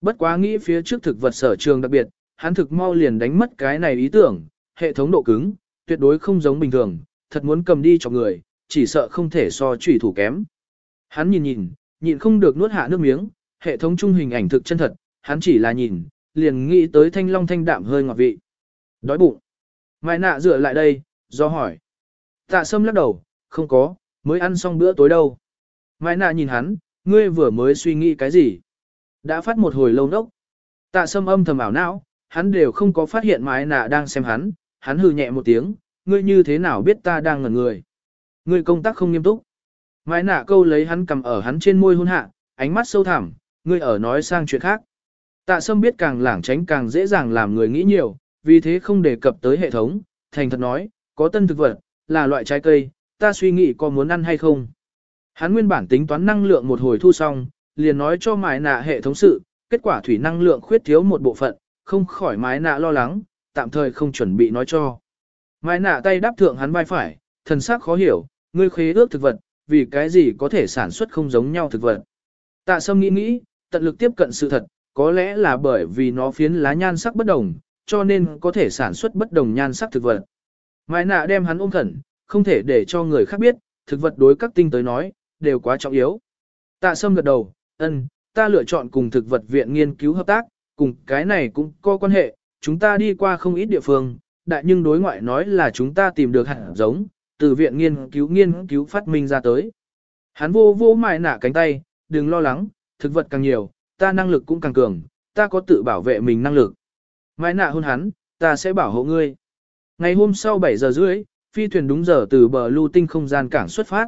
Bất quá nghĩ phía trước thực vật sở trường đặc biệt, hắn thực mau liền đánh mất cái này ý tưởng, hệ thống độ cứng, tuyệt đối không giống bình thường, thật muốn cầm đi cho người, chỉ sợ không thể so chủy thủ kém. Hắn nhìn nhìn, nhịn không được nuốt hạ nước miếng, hệ thống trung hình ảnh thực chân thật, hắn chỉ là nhìn, liền nghĩ tới thanh long thanh đạm hơi ngọt vị. Đói bụng. Mai nạ dựa lại đây, do hỏi. Tạ sâm lắc đầu, không có, mới ăn xong bữa tối đâu. Mai nạ nhìn hắn, ngươi vừa mới suy nghĩ cái gì? Đã phát một hồi lâu nốc. Tạ sâm âm thầm ảo não, hắn đều không có phát hiện Mai nạ đang xem hắn, hắn hừ nhẹ một tiếng, ngươi như thế nào biết ta đang ngẩn người? Ngươi công tác không nghiêm túc. Mai nạ câu lấy hắn cầm ở hắn trên môi hôn hạ, ánh mắt sâu thẳm, ngươi ở nói sang chuyện khác. Tạ sâm biết càng lảng tránh càng dễ dàng làm người nghĩ nhiều, vì thế không đề cập tới hệ thống, thành thật nói, có tân thực vật, là loại trái cây, ta suy nghĩ có muốn ăn hay không. Hắn nguyên bản tính toán năng lượng một hồi thu xong, liền nói cho mái nạ hệ thống sự, kết quả thủy năng lượng khuyết thiếu một bộ phận, không khỏi mái nạ lo lắng, tạm thời không chuẩn bị nói cho. Mái nạ tay đáp thượng hắn vai phải, thần sắc khó hiểu, ngươi khế ước thực vật, vì cái gì có thể sản xuất không giống nhau thực vật. Tạ sâm nghĩ nghĩ, tận lực tiếp cận sự thật, có lẽ là bởi vì nó phiến lá nhan sắc bất đồng, cho nên có thể sản xuất bất đồng nhan sắc thực vật. Mai nạ đem hắn ôm khẩn, không thể để cho người khác biết, thực vật đối các tinh tới nói, đều quá trọng yếu. Tạ sâm gật đầu, ân, ta lựa chọn cùng thực vật viện nghiên cứu hợp tác, cùng cái này cũng có quan hệ, chúng ta đi qua không ít địa phương, đại nhưng đối ngoại nói là chúng ta tìm được hạt giống, từ viện nghiên cứu nghiên cứu phát minh ra tới. Hắn vô vô mại nả cánh tay, đừng lo lắng, thực vật càng nhiều, ta năng lực cũng càng cường, ta có tự bảo vệ mình năng lực. Mãi nạ hôn hắn, ta sẽ bảo hộ ngươi. Ngày hôm sau 7 giờ rưỡi, phi thuyền đúng giờ từ bờ lưu tinh không gian cảng xuất phát.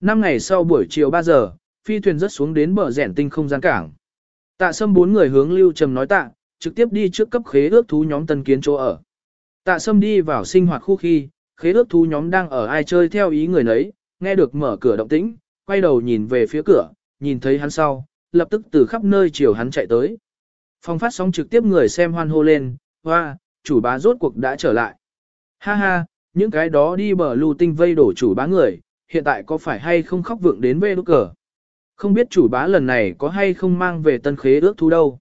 Năm ngày sau buổi chiều 3 giờ, phi thuyền rớt xuống đến bờ rẻn tinh không gian cảng. Tạ sâm bốn người hướng lưu trầm nói tạ, trực tiếp đi trước cấp khế ước thú nhóm tân kiến chỗ ở. Tạ sâm đi vào sinh hoạt khu khi, khế ước thú nhóm đang ở ai chơi theo ý người nấy, nghe được mở cửa động tĩnh, quay đầu nhìn về phía cửa, nhìn thấy hắn sau, lập tức từ khắp nơi chiều hắn chạy tới. Phong phát sóng trực tiếp người xem hoan hô lên, hoa, chủ bá rốt cuộc đã trở lại. Ha ha, những cái đó đi bờ lưu tinh vây đổ chủ bá người, hiện tại có phải hay không khóc vượng đến về đốt cờ. Không biết chủ bá lần này có hay không mang về tân khế ước thú đâu.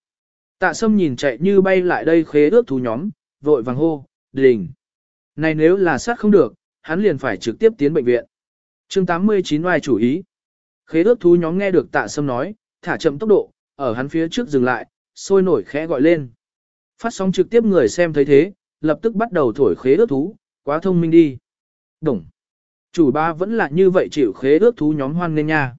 Tạ sâm nhìn chạy như bay lại đây khế ước thú nhóm, vội vàng hô, đình. Này nếu là sát không được, hắn liền phải trực tiếp tiến bệnh viện. chương 89 oai chủ ý. Khế ước thú nhóm nghe được tạ sâm nói, thả chậm tốc độ, ở hắn phía trước dừng lại, sôi nổi khẽ gọi lên. Phát sóng trực tiếp người xem thấy thế, lập tức bắt đầu thổi khế ước thú, quá thông minh đi. Đồng. Chủ ba vẫn là như vậy chịu khế ước thú nhóm hoan nên nha.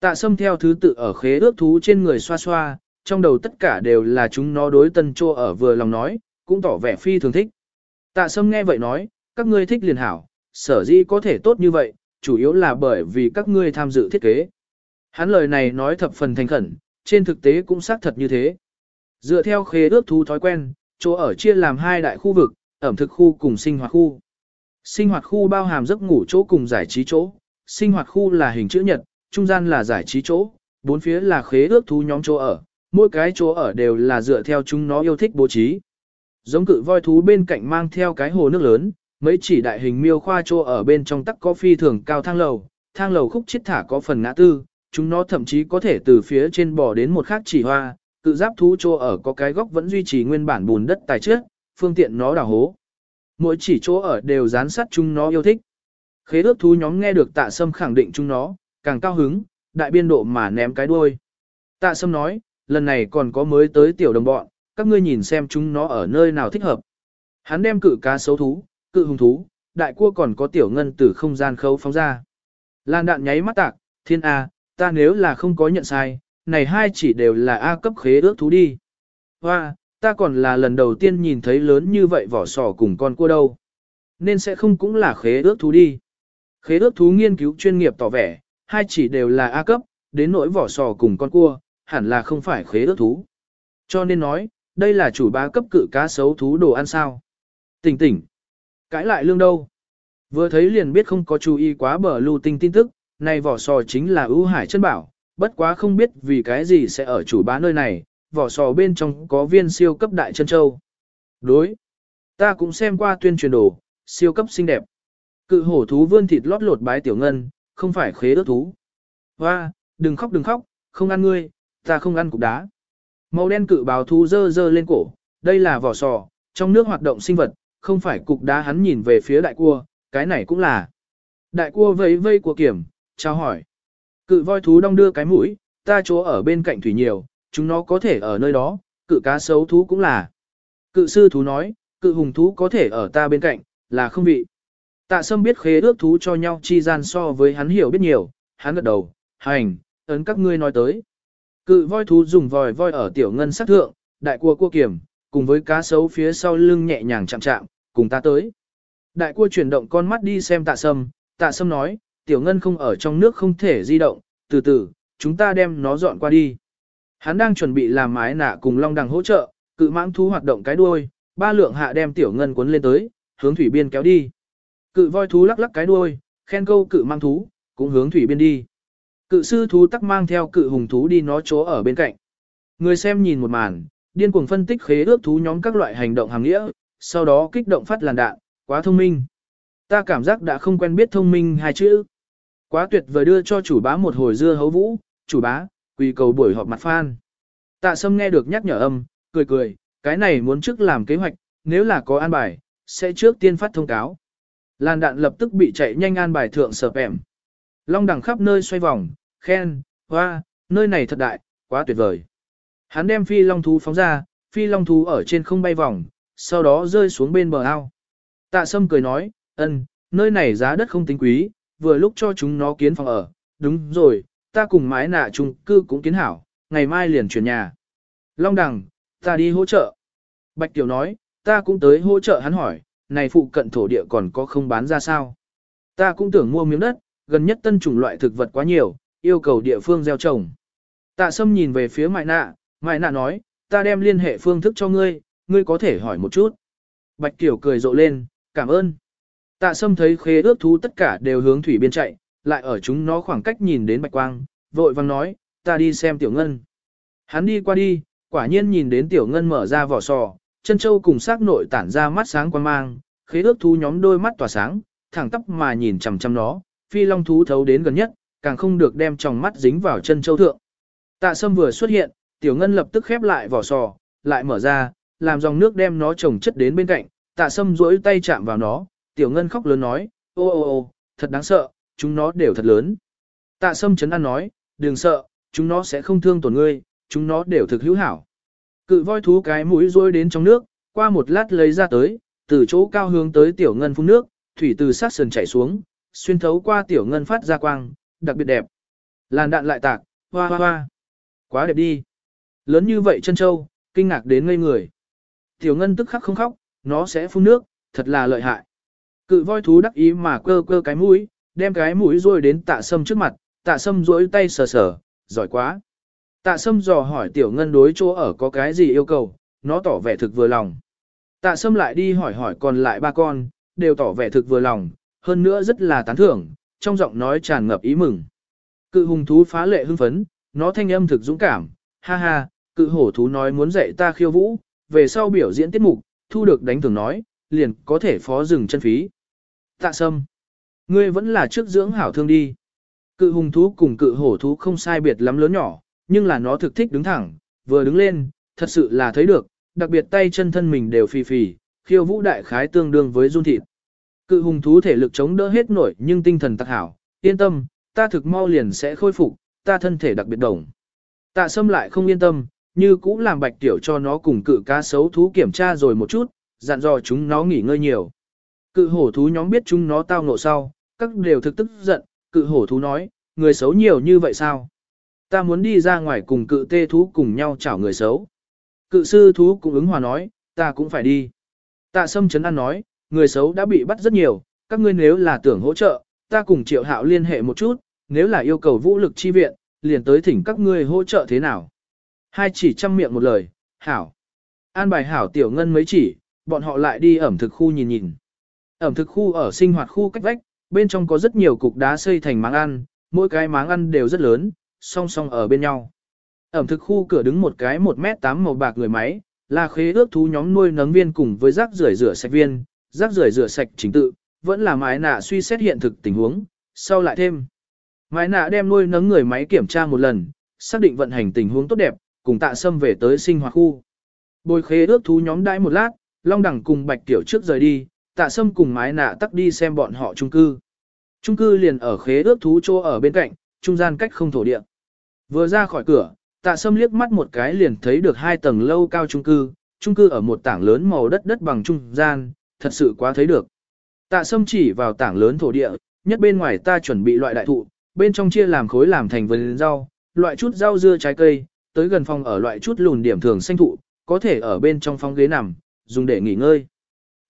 Tạ sâm theo thứ tự ở khế ước thú trên người xoa xoa, trong đầu tất cả đều là chúng nó đối tân trô ở vừa lòng nói, cũng tỏ vẻ phi thường thích. Tạ sâm nghe vậy nói, các ngươi thích liền hảo, sở dĩ có thể tốt như vậy, chủ yếu là bởi vì các ngươi tham dự thiết kế. Hắn lời này nói thập phần thành khẩn, trên thực tế cũng xác thật như thế. Dựa theo khế ước thú thói quen, chỗ ở chia làm hai đại khu vực, ẩm thực khu cùng sinh hoạt khu. Sinh hoạt khu bao hàm giấc ngủ chỗ cùng giải trí chỗ, sinh hoạt khu là hình chữ nhật, trung gian là giải trí chỗ, bốn phía là khế ước thú nhóm chỗ ở, mỗi cái chỗ ở đều là dựa theo chúng nó yêu thích bố trí. Giống cự voi thú bên cạnh mang theo cái hồ nước lớn, mấy chỉ đại hình miêu khoa chỗ ở bên trong tắc có phi thường cao thang lầu, thang lầu khúc chiết thả có phần ngã tư, chúng nó thậm chí có thể từ phía trên bò đến một khác chỉ hoa, cự giáp thú chỗ ở có cái góc vẫn duy trì nguyên bản bùn đất tài trước, phương tiện nó đào hố. Mỗi chỉ chỗ ở đều dán sát chúng nó yêu thích. Khế ước thú nhóm nghe được tạ sâm khẳng định chúng nó, càng cao hứng, đại biên độ mà ném cái đuôi. Tạ sâm nói, lần này còn có mới tới tiểu đồng bọn, các ngươi nhìn xem chúng nó ở nơi nào thích hợp. Hắn đem cự cá sấu thú, cự hùng thú, đại cua còn có tiểu ngân từ không gian khấu phóng ra. Lan đạn nháy mắt tạc, thiên A, ta nếu là không có nhận sai, này hai chỉ đều là A cấp khế ước thú đi. Hoa, ta còn là lần đầu tiên nhìn thấy lớn như vậy vỏ sò cùng con cua đâu. Nên sẽ không cũng là khế ước thú đi. Khế ước thú nghiên cứu chuyên nghiệp tỏ vẻ, hai chỉ đều là A cấp, đến nỗi vỏ sò cùng con cua, hẳn là không phải khế ước thú. Cho nên nói, đây là chủ bá cấp cự cá sấu thú đồ ăn sao. Tỉnh tỉnh. Cãi lại lương đâu. Vừa thấy liền biết không có chú ý quá bờ lưu tinh tin tức, này vỏ sò chính là ưu hải chân bảo, bất quá không biết vì cái gì sẽ ở chủ bá nơi này, vỏ sò bên trong có viên siêu cấp đại chân châu. Đối. Ta cũng xem qua tuyên truyền đồ, siêu cấp xinh đẹp. Cự hổ thú vươn thịt lót lột bái tiểu ngân, không phải khế ước thú. Hoa, đừng khóc đừng khóc, không ăn ngươi, ta không ăn cục đá. Màu đen cự báo thú dơ dơ lên cổ, đây là vỏ sò, trong nước hoạt động sinh vật, không phải cục đá hắn nhìn về phía đại cua, cái này cũng là. Đại cua vẫy vây của kiểm, chào hỏi. Cự voi thú đong đưa cái mũi, ta chỗ ở bên cạnh thủy nhiều, chúng nó có thể ở nơi đó, cự cá sấu thú cũng là. Cự sư thú nói, cự hùng thú có thể ở ta bên cạnh, là không vị. Tạ sâm biết khế ước thú cho nhau chi gian so với hắn hiểu biết nhiều, hắn gật đầu, hành, ấn các ngươi nói tới. Cự voi thú dùng vòi voi ở tiểu ngân sắc thượng, đại cua cua kiểm, cùng với cá sấu phía sau lưng nhẹ nhàng chạm chạm, cùng ta tới. Đại cua chuyển động con mắt đi xem tạ sâm, tạ sâm nói, tiểu ngân không ở trong nước không thể di động, từ từ, chúng ta đem nó dọn qua đi. Hắn đang chuẩn bị làm mái nạ cùng long đằng hỗ trợ, cự mãng thú hoạt động cái đuôi, ba lượng hạ đem tiểu ngân cuốn lên tới, hướng thủy biên kéo đi. Cự voi thú lắc lắc cái đuôi, khen câu cự mang thú, cũng hướng thủy biên đi. Cự sư thú tắc mang theo cự hùng thú đi nó chỗ ở bên cạnh. Người xem nhìn một màn, điên cuồng phân tích khế ước thú nhóm các loại hành động hàng nghĩa, sau đó kích động phát làn đạn, quá thông minh. Ta cảm giác đã không quen biết thông minh hai chữ. Quá tuyệt vời đưa cho chủ bá một hồi dưa hấu vũ, chủ bá, quỳ cầu buổi họp mặt fan. Tạ sâm nghe được nhắc nhở âm, cười cười, cái này muốn trước làm kế hoạch, nếu là có an bài, sẽ trước tiên phát thông cáo. Làn đạn lập tức bị chạy nhanh an bài thượng sợp ẻm. Long đẳng khắp nơi xoay vòng, khen, hoa, nơi này thật đại, quá tuyệt vời. Hắn đem phi long thú phóng ra, phi long thú ở trên không bay vòng, sau đó rơi xuống bên bờ ao. Tạ sâm cười nói, ân, nơi này giá đất không tính quý, vừa lúc cho chúng nó kiến phòng ở, đúng rồi, ta cùng mái nạ chung cư cũng kiến hảo, ngày mai liền chuyển nhà. Long đằng, ta đi hỗ trợ. Bạch Tiểu nói, ta cũng tới hỗ trợ hắn hỏi, này phụ cận thổ địa còn có không bán ra sao? Ta cũng tưởng mua miếng đất, gần nhất tân chủng loại thực vật quá nhiều, yêu cầu địa phương gieo trồng. Tạ Sâm nhìn về phía Mại Nạ, Mại Nạ nói, ta đem liên hệ phương thức cho ngươi, ngươi có thể hỏi một chút. Bạch Kiều cười rộ lên, cảm ơn. Tạ Sâm thấy khế ước thú tất cả đều hướng thủy biên chạy, lại ở chúng nó khoảng cách nhìn đến Bạch Quang, vội vang nói, ta đi xem Tiểu Ngân. Hắn đi qua đi, quả nhiên nhìn đến Tiểu Ngân mở ra vỏ sò, chân châu cùng xác nội tản ra mắt sáng quan mang, khế ước thú nhóm đôi mắt tỏa sáng, thẳng tắp mà nhìn chằm chằm nó, phi long thú thấu đến gần nhất, càng không được đem tròng mắt dính vào chân châu thượng. Tạ sâm vừa xuất hiện, tiểu ngân lập tức khép lại vỏ sò, lại mở ra, làm dòng nước đem nó trồng chất đến bên cạnh, tạ sâm duỗi tay chạm vào nó, tiểu ngân khóc lớn nói, ô ô ô, thật đáng sợ, chúng nó đều thật lớn. Tạ sâm chấn an nói, đừng sợ, chúng nó sẽ không thương tổn ngươi, chúng nó đều thực hữu hảo. Cự voi thú cái mũi rôi đến trong nước, qua một lát lấy ra tới, từ chỗ cao hướng tới tiểu ngân phun nước, thủy từ sát sườn chảy xuống, xuyên thấu qua tiểu ngân phát ra quang, đặc biệt đẹp. Làn đạn lại tạc, hoa hoa hoa. Quá đẹp đi. Lớn như vậy chân châu, kinh ngạc đến ngây người. Tiểu ngân tức khắc không khóc, nó sẽ phun nước, thật là lợi hại. Cự voi thú đắc ý mà cơ cơ cái mũi, đem cái mũi rôi đến tạ sâm trước mặt, tạ sâm rỗi tay sờ sờ, giỏi quá. Tạ sâm dò hỏi tiểu ngân đối chỗ ở có cái gì yêu cầu, nó tỏ vẻ thực vừa lòng. Tạ sâm lại đi hỏi hỏi còn lại ba con, đều tỏ vẻ thực vừa lòng, hơn nữa rất là tán thưởng, trong giọng nói tràn ngập ý mừng. Cự hùng thú phá lệ hưng phấn, nó thanh âm thực dũng cảm, ha ha, cự hổ thú nói muốn dạy ta khiêu vũ, về sau biểu diễn tiết mục, thu được đánh thưởng nói, liền có thể phó dừng chân phí. Tạ sâm, ngươi vẫn là trước dưỡng hảo thương đi. Cự hùng thú cùng cự hổ thú không sai biệt lắm lớn nhỏ, nhưng là nó thực thích đứng thẳng, vừa đứng lên, thật sự là thấy được, đặc biệt tay chân thân mình đều phì phì, khiêu vũ đại khái tương đương với run thịt. Cự hùng thú thể lực chống đỡ hết nổi nhưng tinh thần tắc hảo, yên tâm, ta thực mau liền sẽ khôi phục, ta thân thể đặc biệt đồng. Tạ sâm lại không yên tâm, như cũ làm bạch tiểu cho nó cùng cự cá sấu thú kiểm tra rồi một chút, dặn dò chúng nó nghỉ ngơi nhiều. Cự hổ thú nhóm biết chúng nó tao ngộ sau, các đều thực tức giận, cự hổ thú nói, người xấu nhiều như vậy sao? Ta muốn đi ra ngoài cùng cự tê thú cùng nhau chảo người xấu. Cự sư thú cũng ứng hòa nói, ta cũng phải đi. Tạ sâm chấn an nói, người xấu đã bị bắt rất nhiều, các ngươi nếu là tưởng hỗ trợ, ta cùng triệu hạo liên hệ một chút, nếu là yêu cầu vũ lực chi viện, liền tới thỉnh các ngươi hỗ trợ thế nào. Hai chỉ chăm miệng một lời, hảo. An bài hảo tiểu ngân mấy chỉ, bọn họ lại đi ẩm thực khu nhìn nhìn. Ẩm thực khu ở sinh hoạt khu cách vách, bên trong có rất nhiều cục đá xây thành máng ăn, mỗi cái máng ăn đều rất lớn, song song ở bên nhau. Ẩm thực khu cửa đứng một cái 1m8 màu bạc người máy, là khế ước thú nhóm nuôi nấng viên cùng với rác rưởi rửa sạch viên, rác rưởi rửa sạch chính tự, vẫn là mái nạ suy xét hiện thực tình huống, sau lại thêm. Mái nạ đem nuôi nấng người máy kiểm tra một lần, xác định vận hành tình huống tốt đẹp, cùng tạ sâm về tới sinh hoạt khu. Bồi khế ước thú nhóm đãi một lát, Long Đẳng cùng Bạch Tiểu trước rời đi, tạ sâm cùng mái nạ tắc đi xem bọn họ trung cư. Trung cư liền ở khế ước thú chỗ ở bên cạnh, trung gian cách không thổ địa. Vừa ra khỏi cửa, tạ sâm liếc mắt một cái liền thấy được hai tầng lâu cao trung cư, trung cư ở một tảng lớn màu đất đất bằng trung gian, thật sự quá thấy được. Tạ sâm chỉ vào tảng lớn thổ địa, nhất bên ngoài ta chuẩn bị loại đại thụ, bên trong chia làm khối làm thành vườn rau, loại chút rau dưa trái cây, tới gần phòng ở loại chút lùn điểm thường xanh thụ, có thể ở bên trong phòng ghế nằm, dùng để nghỉ ngơi.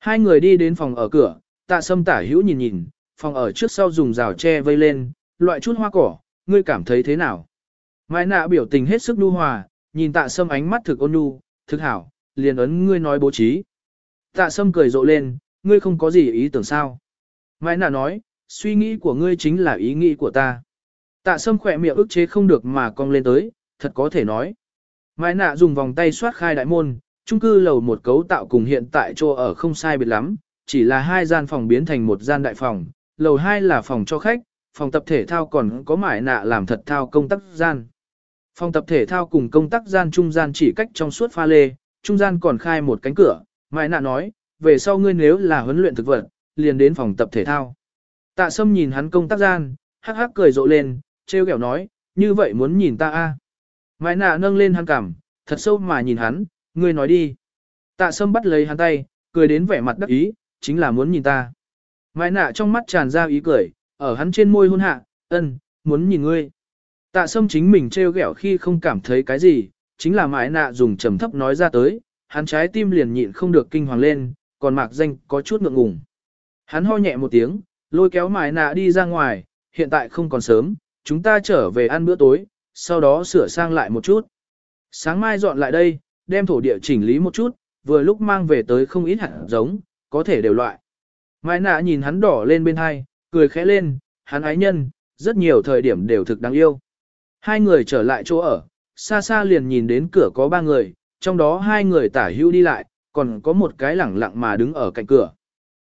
Hai người đi đến phòng ở cửa, tạ sâm tả hữu nhìn nhìn, phòng ở trước sau dùng rào tre vây lên, loại chút hoa cỏ, ngươi cảm thấy thế nào? Mai nạ biểu tình hết sức nhu hòa, nhìn tạ sâm ánh mắt thực ôn nhu, thực hảo, liền ấn ngươi nói bố trí. Tạ sâm cười rộ lên, ngươi không có gì ý tưởng sao? Mai nạ nói, suy nghĩ của ngươi chính là ý nghĩ của ta. Tạ sâm khỏe miệng ức chế không được mà cong lên tới, thật có thể nói. Mai nạ dùng vòng tay xoát khai đại môn, chung cư lầu một cấu tạo cùng hiện tại chỗ ở không sai biệt lắm, chỉ là hai gian phòng biến thành một gian đại phòng, lầu hai là phòng cho khách, phòng tập thể thao còn có mải nạ làm thật thao công tác gian. Phòng tập thể thao cùng công tác gian trung gian chỉ cách trong suốt pha lê, trung gian còn khai một cánh cửa, mải nạ nói, về sau ngươi nếu là huấn luyện thực vật, liền đến phòng tập thể thao. Tạ sâm nhìn hắn công tác gian, hắc hắc cười rộ lên, trêu ghẹo nói, như vậy muốn nhìn ta a? À? Mãi nạ nâng lên hắn cằm, thật sâu mà nhìn hắn, ngươi nói đi. Tạ sâm bắt lấy hắn tay, cười đến vẻ mặt đắc ý, chính là muốn nhìn ta. Mãi nạ trong mắt tràn ra ý cười, ở hắn trên môi hôn hạ, ân, muốn nhìn ngươi. Tạ sâm chính mình treo gẹo khi không cảm thấy cái gì, chính là mãi nạ dùng trầm thấp nói ra tới, hắn trái tim liền nhịn không được kinh hoàng lên, còn mạc danh có chút ngượng ngùng. Hắn ho nhẹ một tiếng, lôi kéo mãi nạ đi ra ngoài, hiện tại không còn sớm, chúng ta trở về ăn bữa tối, sau đó sửa sang lại một chút. Sáng mai dọn lại đây, đem thổ địa chỉnh lý một chút, vừa lúc mang về tới không ít hạt giống, có thể đều loại. Mai nạ nhìn hắn đỏ lên bên hai, cười khẽ lên, hắn ái nhân, rất nhiều thời điểm đều thực đáng yêu. Hai người trở lại chỗ ở, xa xa liền nhìn đến cửa có ba người, trong đó hai người tả hữu đi lại, còn có một cái lẳng lặng mà đứng ở cạnh cửa.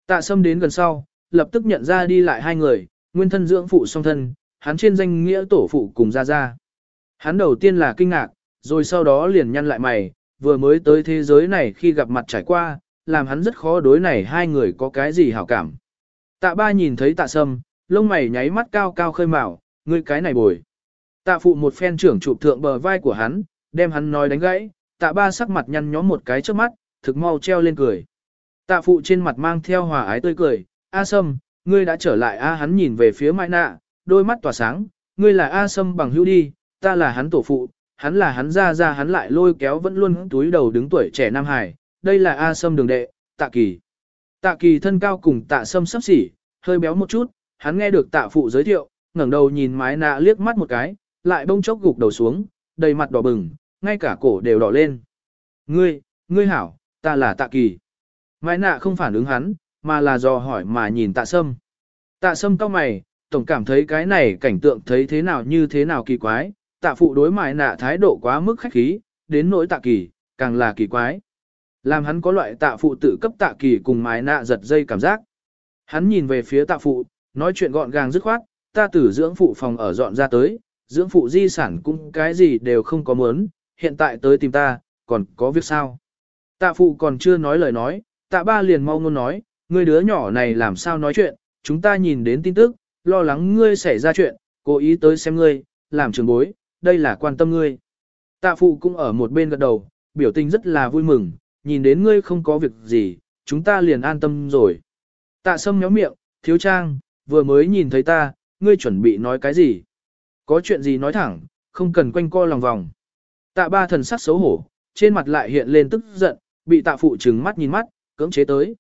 Tạ sâm đến gần sau, lập tức nhận ra đi lại hai người, nguyên thân dưỡng phụ song thân, hắn trên danh nghĩa tổ phụ cùng ra ra. Hắn đầu tiên là kinh ngạc, rồi sau đó liền nhăn lại mày, vừa mới tới thế giới này khi gặp mặt trải qua, làm hắn rất khó đối này hai người có cái gì hảo cảm. Tạ ba nhìn thấy tạ sâm, lông mày nháy mắt cao cao khơi mào, ngươi cái này bồi. Tạ phụ một phen trưởng chụp thượng bờ vai của hắn, đem hắn nói đánh gãy, tạ ba sắc mặt nhăn nhó một cái trước mắt, thực mau treo lên cười. Tạ phụ trên mặt mang theo hòa ái tươi cười, A Sâm, ngươi đã trở lại A hắn nhìn về phía Mai Nạ, đôi mắt tỏa sáng, ngươi là A Sâm bằng hữu đi, ta là hắn tổ phụ, hắn là hắn ra ra hắn lại lôi kéo vẫn luôn túi đầu đứng tuổi trẻ Nam Hải, đây là A Sâm đường đệ, tạ kỳ. Tạ kỳ thân cao cùng tạ Sâm sắp xỉ, hơi béo một chút, hắn nghe được tạ phụ giới thiệu, ngẩng đầu nhìn mái nạ liếc mắt một cái, lại bông chốc gục đầu xuống, đầy mặt đỏ bừng, ngay cả cổ đều đỏ lên. Ngươi, ngươi hảo, ta là tạ kỳ. Mái nạ không phản ứng hắn, mà là dò hỏi mà nhìn tạ sâm. Tạ sâm cao mày, tổng cảm thấy cái này cảnh tượng thấy thế nào như thế nào kỳ quái, tạ phụ đối mại nạ thái độ quá mức khách khí, đến nỗi tạ kỳ, càng là kỳ quái. Làm hắn có loại tạ phụ tự cấp tạ kỳ cùng mái nạ giật dây cảm giác. Hắn nhìn về phía tạ phụ, nói chuyện gọn gàng dứt khoát, ta tử dưỡng phụ phòng ở dọn ra tới, dưỡng phụ di sản cũng cái gì đều không có muốn, hiện tại tới tìm ta, còn có việc sao? Tạ phụ còn chưa nói lời nói, tạ ba liền mau ngôn nói, ngươi đứa nhỏ này làm sao nói chuyện, chúng ta nhìn đến tin tức, lo lắng ngươi xảy ra chuyện, cố ý tới xem ngươi, làm trường bối, đây là quan tâm ngươi. Tạ phụ cũng ở một bên gật đầu, biểu tình rất là vui mừng, nhìn đến ngươi không có việc gì, chúng ta liền an tâm rồi. Tạ sâm nhó miệng, thiếu trang, vừa mới nhìn thấy ta, ngươi chuẩn bị nói cái gì? Có chuyện gì nói thẳng, không cần quanh co lòng vòng. Tạ ba thần sắc xấu hổ, trên mặt lại hiện lên tức giận, bị tạ phụ trừng mắt nhìn mắt, cưỡng chế tới.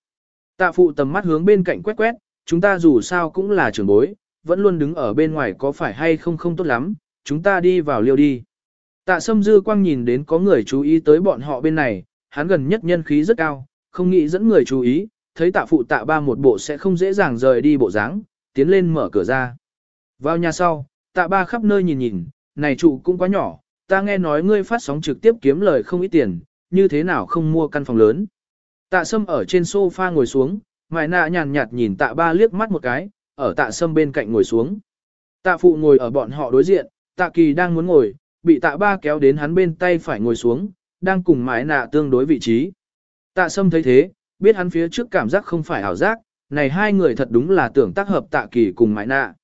Tạ phụ tầm mắt hướng bên cạnh quét quét, chúng ta dù sao cũng là trưởng bối, vẫn luôn đứng ở bên ngoài có phải hay không không tốt lắm, chúng ta đi vào liêu đi. Tạ sâm dư quang nhìn đến có người chú ý tới bọn họ bên này, hắn gần nhất nhân khí rất cao, không nghĩ dẫn người chú ý, thấy tạ phụ tạ ba một bộ sẽ không dễ dàng rời đi bộ dáng, tiến lên mở cửa ra. Vào nhà sau, tạ ba khắp nơi nhìn nhìn, này trụ cũng quá nhỏ, ta nghe nói ngươi phát sóng trực tiếp kiếm lời không ít tiền, như thế nào không mua căn phòng lớn. Tạ sâm ở trên sofa ngồi xuống, mại nạ nhàn nhạt nhìn tạ ba liếc mắt một cái, ở tạ sâm bên cạnh ngồi xuống. Tạ phụ ngồi ở bọn họ đối diện, tạ kỳ đang muốn ngồi, bị tạ ba kéo đến hắn bên tay phải ngồi xuống, đang cùng mái nạ tương đối vị trí. Tạ sâm thấy thế, biết hắn phía trước cảm giác không phải ảo giác, này hai người thật đúng là tưởng tác hợp tạ kỳ cùng mái nạ.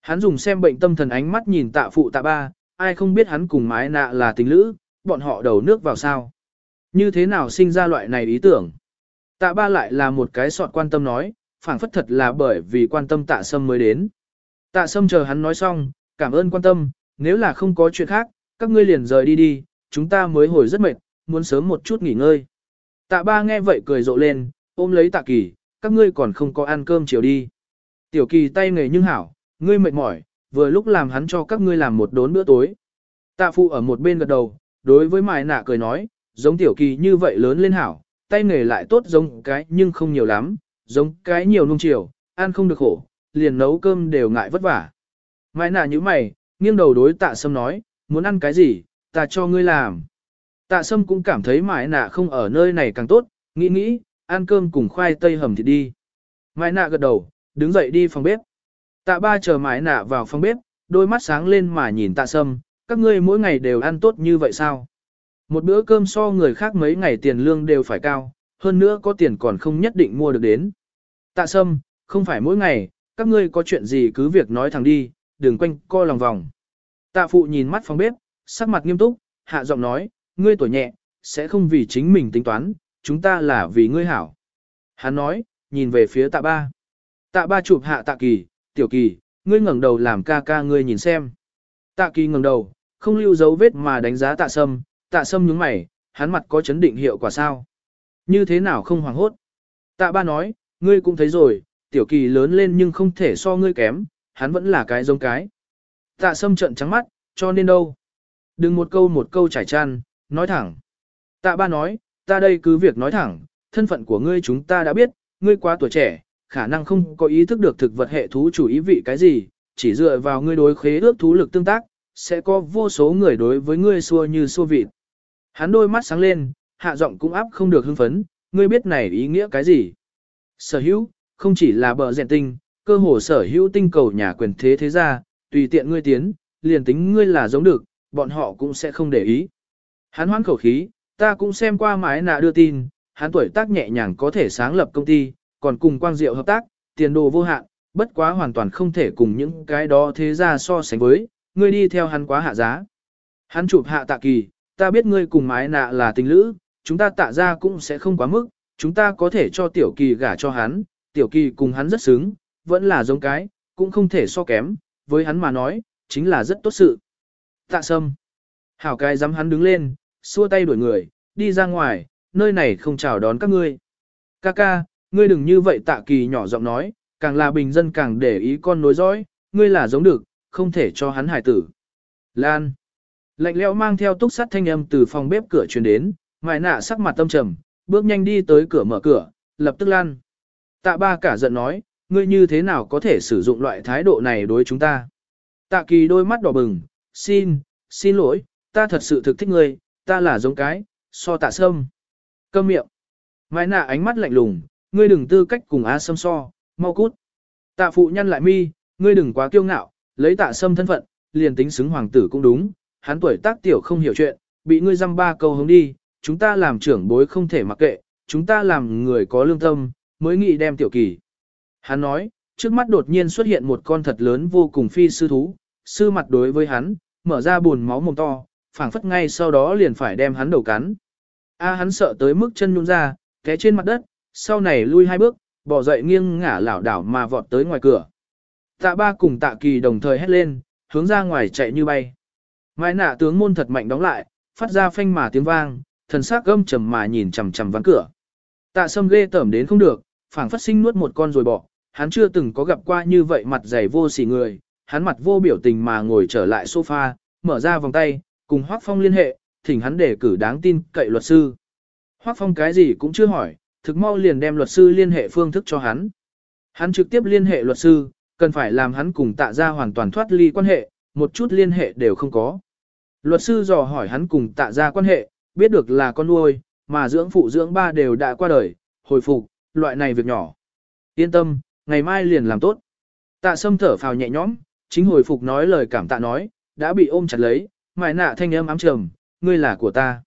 Hắn dùng xem bệnh tâm thần ánh mắt nhìn tạ phụ tạ ba, ai không biết hắn cùng mái nạ là tình lữ, bọn họ đầu nước vào sao. Như thế nào sinh ra loại này ý tưởng? Tạ ba lại là một cái sọt quan tâm nói, phảng phất thật là bởi vì quan tâm tạ sâm mới đến. Tạ sâm chờ hắn nói xong, cảm ơn quan tâm, nếu là không có chuyện khác, các ngươi liền rời đi đi, chúng ta mới hồi rất mệt, muốn sớm một chút nghỉ ngơi. Tạ ba nghe vậy cười rộ lên, ôm lấy tạ kỳ, các ngươi còn không có ăn cơm chiều đi. Tiểu kỳ tay nghề nhưng hảo, ngươi mệt mỏi, vừa lúc làm hắn cho các ngươi làm một đốn bữa tối. Tạ phụ ở một bên gật đầu, đối với mài nạ cười nói, giống tiểu kỳ như vậy lớn lên hảo, tay nghề lại tốt giống cái nhưng không nhiều lắm, giống cái nhiều nung chiều, ăn không được khổ, liền nấu cơm đều ngại vất vả. Mài nạ như mày, nghiêng đầu đối tạ sâm nói, muốn ăn cái gì, ta cho ngươi làm. Tạ sâm cũng cảm thấy mãi nạ không ở nơi này càng tốt, nghĩ nghĩ, ăn cơm cùng khoai tây hầm thịt đi. mãi nạ gật đầu, đứng dậy đi phòng bếp. Tạ ba chờ mãi nạ vào phòng bếp, đôi mắt sáng lên mà nhìn tạ sâm, các ngươi mỗi ngày đều ăn tốt như vậy sao? Một bữa cơm so người khác mấy ngày tiền lương đều phải cao, hơn nữa có tiền còn không nhất định mua được đến. Tạ sâm, không phải mỗi ngày, các ngươi có chuyện gì cứ việc nói thẳng đi, đừng quanh co lòng vòng. Tạ phụ nhìn mắt phòng bếp, sắc mặt nghiêm túc, hạ giọng nói, ngươi tuổi nhẹ, sẽ không vì chính mình tính toán, chúng ta là vì ngươi hảo. Hắn nói, nhìn về phía tạ ba. Tạ ba chụp hạ tạ kỳ, tiểu kỳ, ngươi ngẩng đầu làm ca ca ngươi nhìn xem. Tạ kỳ ngẩng đầu, không lưu dấu vết mà đánh giá tạ sâm, tạ sâm nhướng mày, hắn mặt có chấn định hiệu quả sao. Như thế nào không hoảng hốt. Tạ ba nói, ngươi cũng thấy rồi, tiểu kỳ lớn lên nhưng không thể so ngươi kém, hắn vẫn là cái giống cái. Tạ sâm trận trắng mắt, cho nên đâu. Đừng một câu một câu trải tràn nói thẳng. Tạ ba nói, ta đây cứ việc nói thẳng, thân phận của ngươi chúng ta đã biết, ngươi quá tuổi trẻ, khả năng không có ý thức được thực vật hệ thú chủ ý vị cái gì, chỉ dựa vào ngươi đối khế ước thú lực tương tác, sẽ có vô số người đối với ngươi xua như xua vịt. Hắn đôi mắt sáng lên, hạ giọng cũng áp không được hưng phấn, ngươi biết này ý nghĩa cái gì. Sở hữu, không chỉ là bờ rèn tinh, cơ hồ sở hữu tinh cầu nhà quyền thế thế gia, tùy tiện ngươi tiến, liền tính ngươi là giống được, bọn họ cũng sẽ không để ý. Hắn hoán khẩu khí, ta cũng xem qua mái nạ đưa tin, hắn tuổi tác nhẹ nhàng có thể sáng lập công ty, còn cùng quang diệu hợp tác, tiền đồ vô hạn, bất quá hoàn toàn không thể cùng những cái đó thế gia so sánh với, ngươi đi theo hắn quá hạ giá. Hắn chụp hạ tạ kỳ, ta biết ngươi cùng mái nạ là tình lữ, chúng ta tạ ra cũng sẽ không quá mức, chúng ta có thể cho tiểu kỳ gả cho hắn, tiểu kỳ cùng hắn rất xứng, vẫn là giống cái, cũng không thể so kém, với hắn mà nói, chính là rất tốt sự. Tạ sâm. Hảo cái dám hắn đứng lên, xua tay đuổi người, đi ra ngoài, nơi này không chào đón các ngươi. Ca ca, ngươi đừng như vậy tạ kỳ nhỏ giọng nói, càng là bình dân càng để ý con nối dõi, ngươi là giống được, không thể cho hắn hải tử. Lan. Lạnh lẽo mang theo túc sắt thanh âm từ phòng bếp cửa truyền đến, mài nạ sắc mặt tâm trầm, bước nhanh đi tới cửa mở cửa, lập tức lan. Tạ ba cả giận nói, ngươi như thế nào có thể sử dụng loại thái độ này đối chúng ta. Tạ kỳ đôi mắt đỏ bừng, xin, xin lỗi, ta thật sự thực thích ngươi, ta là giống cái, so tạ sâm. Câm miệng. Mai nạ ánh mắt lạnh lùng, ngươi đừng tư cách cùng á sâm so, mau cút. Tạ phụ nhăn lại mi, ngươi đừng quá kiêu ngạo, lấy tạ sâm thân phận, liền tính xứng hoàng tử cũng đúng, hắn tuổi tác tiểu không hiểu chuyện, bị ngươi dăm ba câu hống đi, chúng ta làm trưởng bối không thể mặc kệ, chúng ta làm người có lương tâm, mới nghĩ đem tiểu kỳ. Hắn nói, trước mắt đột nhiên xuất hiện một con thật lớn vô cùng phi sư thú, sư mặt đối với hắn, mở ra buồn máu mồm to, phảng phất ngay sau đó liền phải đem hắn đầu cắn. A hắn sợ tới mức chân nhún ra, té trên mặt đất, sau này lui hai bước, bỏ dậy nghiêng ngả lảo đảo mà vọt tới ngoài cửa. Tạ ba cùng tạ kỳ đồng thời hét lên, hướng ra ngoài chạy như bay. Mai nạ tướng môn thật mạnh đóng lại, phát ra phanh mà tiếng vang, thần sắc gâm trầm mà nhìn chằm chằm ván cửa. Tạ sâm ghê tởm đến không được, phảng phất sinh nuốt một con rồi bỏ, hắn chưa từng có gặp qua như vậy mặt dày vô sỉ người, hắn mặt vô biểu tình mà ngồi trở lại sofa, mở ra vòng tay, cùng Hoắc Phong liên hệ, thỉnh hắn để cử đáng tin cậy luật sư. Hoắc Phong cái gì cũng chưa hỏi, thực mau liền đem luật sư liên hệ phương thức cho hắn. Hắn trực tiếp liên hệ luật sư, cần phải làm hắn cùng tạ ra hoàn toàn thoát ly quan hệ, một chút liên hệ đều không có. Luật sư dò hỏi hắn cùng tạ ra quan hệ, biết được là con nuôi, mà dưỡng phụ dưỡng ba đều đã qua đời, hồi phục, loại này việc nhỏ. Yên tâm, ngày mai liền làm tốt. Tạ sâm thở phào nhẹ nhõm, chính hồi phục nói lời cảm tạ nói, đã bị ôm chặt lấy, mài nạ thanh âm ám trầm, ngươi là của ta.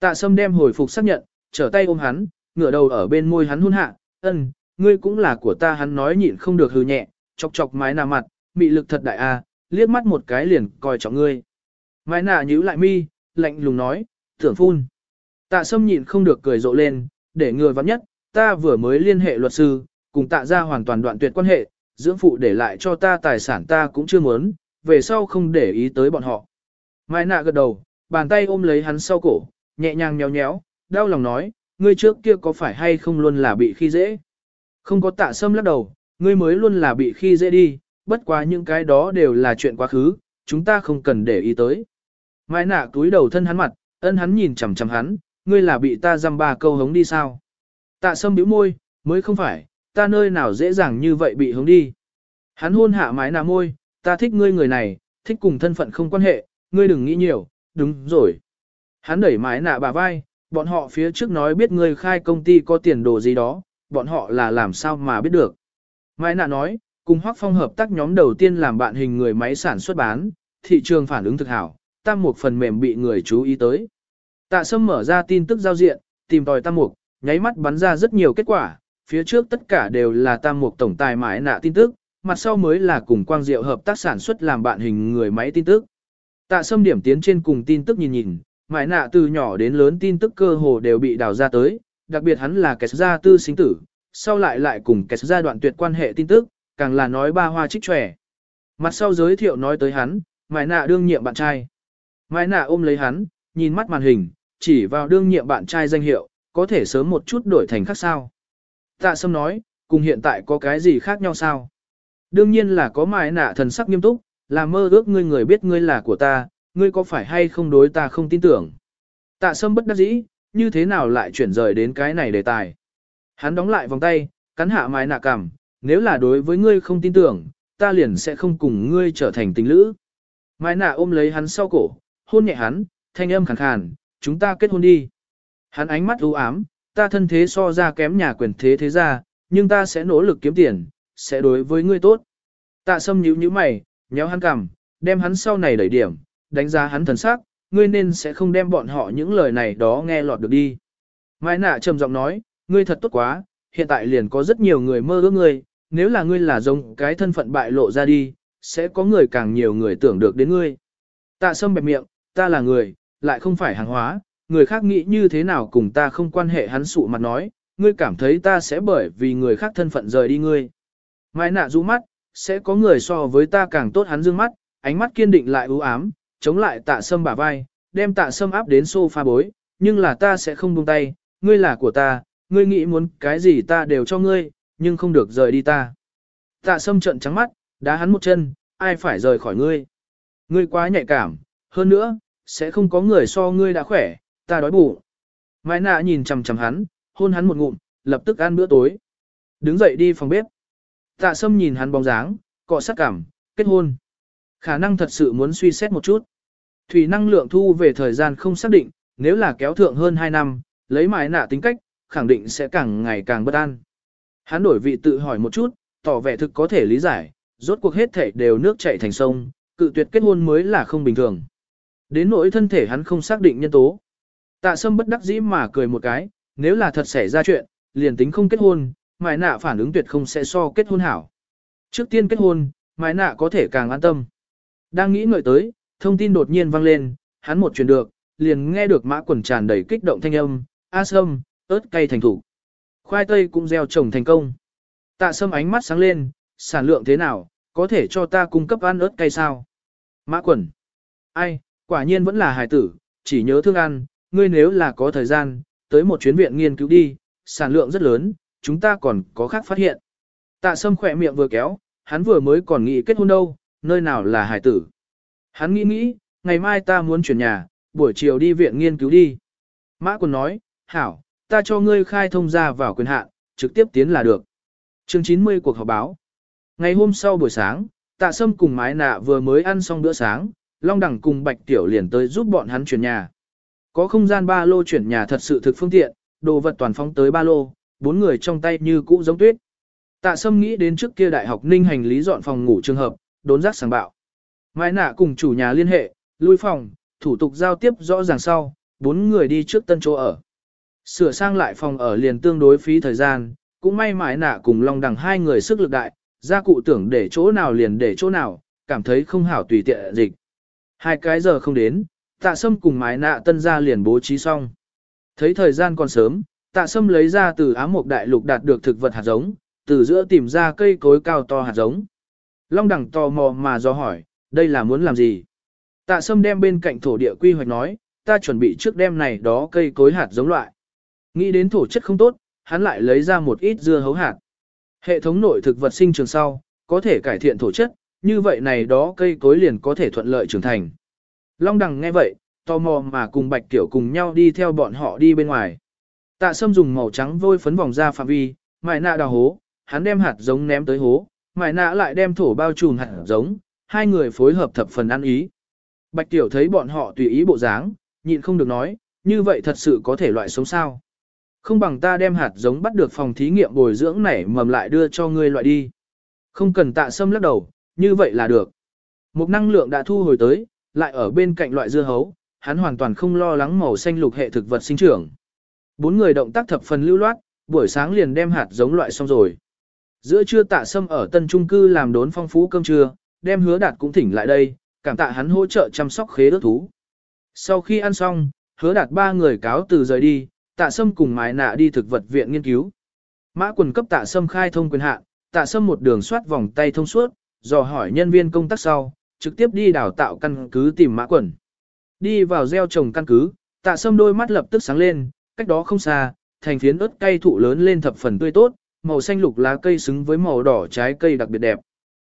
Tạ sâm đem hồi phục xác nhận, trở tay ôm hắn, ngửa đầu ở bên môi hắn hôn hạ, ân, ngươi cũng là của ta hắn nói nhịn không được hừ nhẹ, chọc chọc mái nạ mặt, mị lực thật đại a, liếc mắt một cái liền coi trọng ngươi. Mái nạ nhíu lại mi, lạnh lùng nói, tưởng phun. Tạ sâm nhịn không được cười rộ lên, để người vắng nhất, ta vừa mới liên hệ luật sư, cùng tạ ra hoàn toàn đoạn tuyệt quan hệ, dưỡng phụ để lại cho ta tài sản ta cũng chưa muốn, về sau không để ý tới bọn họ. Mai nạ gật đầu, bàn tay ôm lấy hắn sau cổ, nhẹ nhàng nhéo nhéo, đau lòng nói, ngươi trước kia có phải hay không luôn là bị khi dễ? Không có tạ sâm lắc đầu, ngươi mới luôn là bị khi dễ đi, bất quá những cái đó đều là chuyện quá khứ, chúng ta không cần để ý tới. Mai nạ túi đầu thân hắn mặt, ân hắn nhìn chằm chằm hắn, ngươi là bị ta dăm ba câu hống đi sao? Tạ sâm bĩu môi, mới không phải, ta nơi nào dễ dàng như vậy bị hướng đi. Hắn hôn hạ mái nà môi, ta thích ngươi người này, thích cùng thân phận không quan hệ, ngươi đừng nghĩ nhiều, đúng rồi. Hắn đẩy mái nạ bà vai, bọn họ phía trước nói biết ngươi khai công ty có tiền đồ gì đó, bọn họ là làm sao mà biết được. Mái nạ nói, cùng Hoắc Phong hợp tác nhóm đầu tiên làm bạn hình người máy sản xuất bán, thị trường phản ứng thực hảo, tam một phần mềm bị người chú ý tới. Tạ Sâm mở ra tin tức giao diện, tìm tòi tam mục, nháy mắt bắn ra rất nhiều kết quả, phía trước tất cả đều là tam mục tổng tài mãi nạ tin tức, mặt sau mới là cùng quang diệu hợp tác sản xuất làm bạn hình người máy tin tức. Tạ Sâm điểm tiến trên cùng tin tức nhìn nhìn, mãi nạ từ nhỏ đến lớn tin tức cơ hồ đều bị đào ra tới, đặc biệt hắn là kẻ gia tư sinh tử, sau lại lại cùng kẻ gia đoạn tuyệt quan hệ tin tức, càng là nói ba hoa trích trẻ. Mặt sau giới thiệu nói tới hắn, mãi nạ đương nhiệm bạn trai. Mãi nạ ôm lấy hắn, nhìn mắt màn hình, chỉ vào đương nhiệm bạn trai danh hiệu, có thể sớm một chút đổi thành khác sao. Tạ sâm nói, cùng hiện tại có cái gì khác nhau sao? Đương nhiên là có Mai nạ thần sắc nghiêm túc, là mơ ước ngươi người biết ngươi là của ta, ngươi có phải hay không đối ta không tin tưởng. Tạ sâm bất đắc dĩ, như thế nào lại chuyển rời đến cái này đề tài. Hắn đóng lại vòng tay, cắn hạ mái nạ cằm, nếu là đối với ngươi không tin tưởng, ta liền sẽ không cùng ngươi trở thành tình lữ. Mai nạ ôm lấy hắn sau cổ, hôn nhẹ hắn, thanh âm khàn khàn, chúng ta kết hôn đi. Hắn ánh mắt u ám, ta thân thế so ra kém nhà quyền thế thế ra, nhưng ta sẽ nỗ lực kiếm tiền, sẽ đối với ngươi tốt. Tạ sâm nhíu nhíu mày, nhéo hắn cằm, đem hắn sau này đẩy điểm, đánh giá hắn thần sắc, ngươi nên sẽ không đem bọn họ những lời này đó nghe lọt được đi. Mai nạ trầm giọng nói, ngươi thật tốt quá, hiện tại liền có rất nhiều người mơ ước ngươi, nếu là ngươi là giống cái thân phận bại lộ ra đi, sẽ có người càng nhiều người tưởng được đến ngươi. Tạ sâm bẹp miệng, ta là người, lại không phải hàng hóa, người khác nghĩ như thế nào cùng ta không quan hệ hắn sụ mặt nói, ngươi cảm thấy ta sẽ bởi vì người khác thân phận rời đi ngươi. Mai nạ rũ mắt, sẽ có người so với ta càng tốt hắn dương mắt, ánh mắt kiên định lại ưu ám, chống lại tạ sâm bả vai, đem tạ sâm áp đến sofa bối, nhưng là ta sẽ không buông tay, ngươi là của ta, ngươi nghĩ muốn cái gì ta đều cho ngươi, nhưng không được rời đi ta. Tạ sâm trợn trắng mắt, đá hắn một chân, ai phải rời khỏi ngươi. Ngươi quá nhạy cảm, hơn nữa, sẽ không có người so ngươi đã khỏe, ta đói bụng. Mai nạ nhìn chằm chằm hắn, hôn hắn một ngụm, lập tức ăn bữa tối. Đứng dậy đi phòng bếp. Tạ sâm nhìn hắn bóng dáng, cọ sát cảm, kết hôn. Khả năng thật sự muốn suy xét một chút. Thủy năng lượng thu về thời gian không xác định, nếu là kéo thượng hơn 2 năm, lấy mái nạ tính cách, khẳng định sẽ càng ngày càng bất an. Hắn đổi vị tự hỏi một chút, tỏ vẻ thực có thể lý giải, rốt cuộc hết thể đều nước chảy thành sông, cự tuyệt kết hôn mới là không bình thường. Đến nỗi thân thể hắn không xác định nhân tố. Tạ sâm bất đắc dĩ mà cười một cái, nếu là thật xảy ra chuyện, liền tính không kết hôn, mái nạ phản ứng tuyệt không sẽ so kết hôn hảo. Trước tiên kết hôn, mái nạ có thể càng an tâm. Đang nghĩ ngợi tới, thông tin đột nhiên vang lên, hắn một truyền được, liền nghe được mã quần tràn đầy kích động thanh âm, a sâm, ớt cay thành thủ. Khoai tây cũng gieo trồng thành công. Tạ sâm ánh mắt sáng lên, sản lượng thế nào, có thể cho ta cung cấp ăn ớt cay sao? Mã quần. Ai, quả nhiên vẫn là hài tử, chỉ nhớ thương ăn, ngươi nếu là có thời gian, tới một chuyến viện nghiên cứu đi, sản lượng rất lớn, chúng ta còn có khác phát hiện. Tạ sâm khỏe miệng vừa kéo, hắn vừa mới còn nghĩ kết hôn đâu, nơi nào là hải tử. Hắn nghĩ nghĩ, ngày mai ta muốn chuyển nhà, buổi chiều đi viện nghiên cứu đi. Mã quần nói, hảo, ta cho ngươi khai thông ra vào quyền hạn, trực tiếp tiến là được. Chương 90 cuộc họp báo. Ngày hôm sau buổi sáng, tạ sâm cùng mái nạ vừa mới ăn xong bữa sáng, Long Đẳng cùng Bạch Tiểu liền tới giúp bọn hắn chuyển nhà. Có không gian ba lô chuyển nhà thật sự thực phương tiện, đồ vật toàn phóng tới ba lô, bốn người trong tay như cũ giống tuyết. Tạ Sâm nghĩ đến trước kia đại học Ninh hành lý dọn phòng ngủ trường hợp, đốn giác sáng bạo. Mai nạ cùng chủ nhà liên hệ, lui phòng, thủ tục giao tiếp rõ ràng sau, bốn người đi trước tân chỗ ở. Sửa sang lại phòng ở liền tương đối phí thời gian, cũng may mãi nạ cùng Long Đằng hai người sức lực đại, gia cụ tưởng để chỗ nào liền để chỗ nào, cảm thấy không hảo tùy tiện dịch. Hai cái giờ không đến, tạ sâm cùng mái nạ tân gia liền bố trí xong. Thấy thời gian còn sớm, tạ sâm lấy ra từ ám mục đại lục đạt được thực vật hạt giống, từ giữa tìm ra cây cối cao to hạt giống. Long đẳng tò mò mà do hỏi, đây là muốn làm gì? Tạ sâm đem bên cạnh thổ địa quy hoạch nói, ta chuẩn bị trước đem này đó cây cối hạt giống loại. Nghĩ đến thổ chất không tốt, hắn lại lấy ra một ít dưa hấu hạt. Hệ thống nội thực vật sinh trường sau, có thể cải thiện thổ chất, như vậy này đó cây cối liền có thể thuận lợi trưởng thành. Long đằng nghe vậy, tò mò mà cùng bạch tiểu cùng nhau đi theo bọn họ đi bên ngoài. Tạ sâm dùng màu trắng vôi phấn vòng ra phạm vi, mại nạ đào hố, hắn đem hạt giống ném tới hố, mại nạ lại đem thổ bao trùm hạt giống, hai người phối hợp thập phần ăn ý. Bạch tiểu thấy bọn họ tùy ý bộ dáng, nhịn không được nói, như vậy thật sự có thể loại sống sao. Không bằng ta đem hạt giống bắt được phòng thí nghiệm bồi dưỡng nảy mầm lại đưa cho ngươi loại đi. Không cần tạ sâm lắc đầu, như vậy là được. Một năng lượng đã thu hồi tới, lại ở bên cạnh loại dưa hấu, hắn hoàn toàn không lo lắng màu xanh lục hệ thực vật sinh trưởng. Bốn người động tác thập phần lưu loát, buổi sáng liền đem hạt giống loại xong rồi. Giữa trưa tạ sâm ở tân trung cư làm đốn phong phú cơm trưa, đem hứa đạt cũng thỉnh lại đây, cảm tạ hắn hỗ trợ chăm sóc khế đất thú. Sau khi ăn xong, hứa đạt ba người cáo từ rời đi, tạ sâm cùng mái nạ đi thực vật viện nghiên cứu. Mã quần cấp tạ sâm khai thông quyền hạn, tạ sâm một đường soát vòng tay thông suốt, dò hỏi nhân viên công tác sau, trực tiếp đi đào tạo căn cứ tìm mã quần. Đi vào gieo trồng căn cứ, tạ sâm đôi mắt lập tức sáng lên, cách đó không xa, thành phiến ớt cây thụ lớn lên thập phần tươi tốt, màu xanh lục lá cây xứng với màu đỏ trái cây đặc biệt đẹp.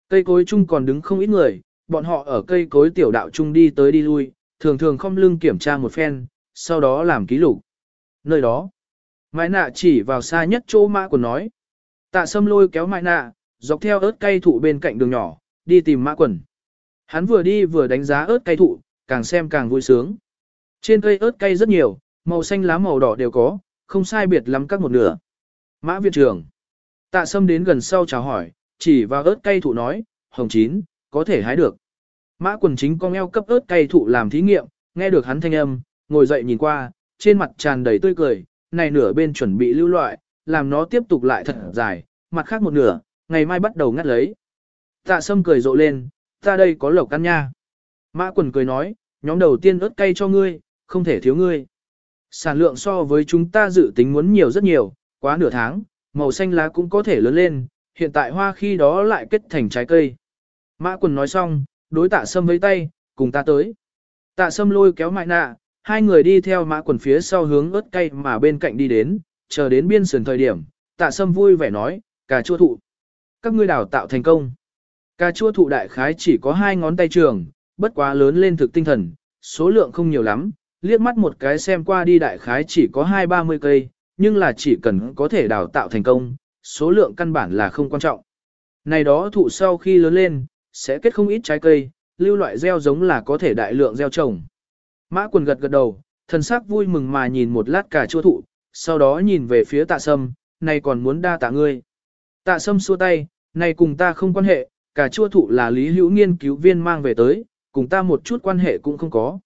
Cây cối chung còn đứng không ít người, bọn họ ở cây cối tiểu đạo chung đi tới đi lui, thường thường không lưng kiểm tra một phen, sau đó làm ký lục. Nơi đó, Mai nạ chỉ vào xa nhất chỗ mã quần nói. Tạ sâm lôi kéo mai nạ, dọc theo ớt cây thụ bên cạnh đường nhỏ, đi tìm mã quần. Hắn vừa đi vừa đánh giá ớt cây thụ, càng xem càng vui sướng. Trên cây ớt cây rất nhiều, màu xanh lá màu đỏ đều có, không sai biệt lắm các một nửa. Mã viện trưởng. Tạ sâm đến gần sau chào hỏi, chỉ vào ớt cây thụ nói, hồng chín, có thể hái được. Mã quần chính con eo cấp ớt cây thụ làm thí nghiệm, nghe được hắn thanh âm, ngồi dậy nhìn qua, trên mặt tràn đầy tươi cười, này nửa bên chuẩn bị lưu loại, làm nó tiếp tục lại thật dài, mặt khác một nửa, ngày mai bắt đầu ngắt lấy. Tạ sâm cười rộ lên, ta đây có lộc ăn nha. Mã quần cười nói, nhóm đầu tiên ớt cay cho ngươi, không thể thiếu ngươi. Sản lượng so với chúng ta dự tính muốn nhiều rất nhiều, quá nửa tháng, màu xanh lá cũng có thể lớn lên, hiện tại hoa khi đó lại kết thành trái cây. Mã quần nói xong, đối tạ sâm với tay, cùng ta tới. Tạ sâm lôi kéo mại nạ, hai người đi theo mã quần phía sau hướng ớt cay mà bên cạnh đi đến, chờ đến biên sườn thời điểm, tạ sâm vui vẻ nói, cà chua thụ. Các ngươi đào tạo thành công. Cà chua thụ đại khái chỉ có hai ngón tay trường, bất quá lớn lên thực tinh thần, số lượng không nhiều lắm, liếc mắt một cái xem qua đi đại khái chỉ có hai ba mươi cây, nhưng là chỉ cần có thể đào tạo thành công, số lượng căn bản là không quan trọng. Này đó thụ sau khi lớn lên, sẽ kết không ít trái cây, lưu loại gieo giống là có thể đại lượng gieo trồng. Mã quần gật gật đầu, thần sắc vui mừng mà nhìn một lát cà chua thụ, sau đó nhìn về phía tạ sâm, này còn muốn đa tạ ngươi. Tạ sâm xua tay, này cùng ta không quan hệ, cà chua thụ là lý hữu nghiên cứu viên mang về tới, cùng ta một chút quan hệ cũng không có.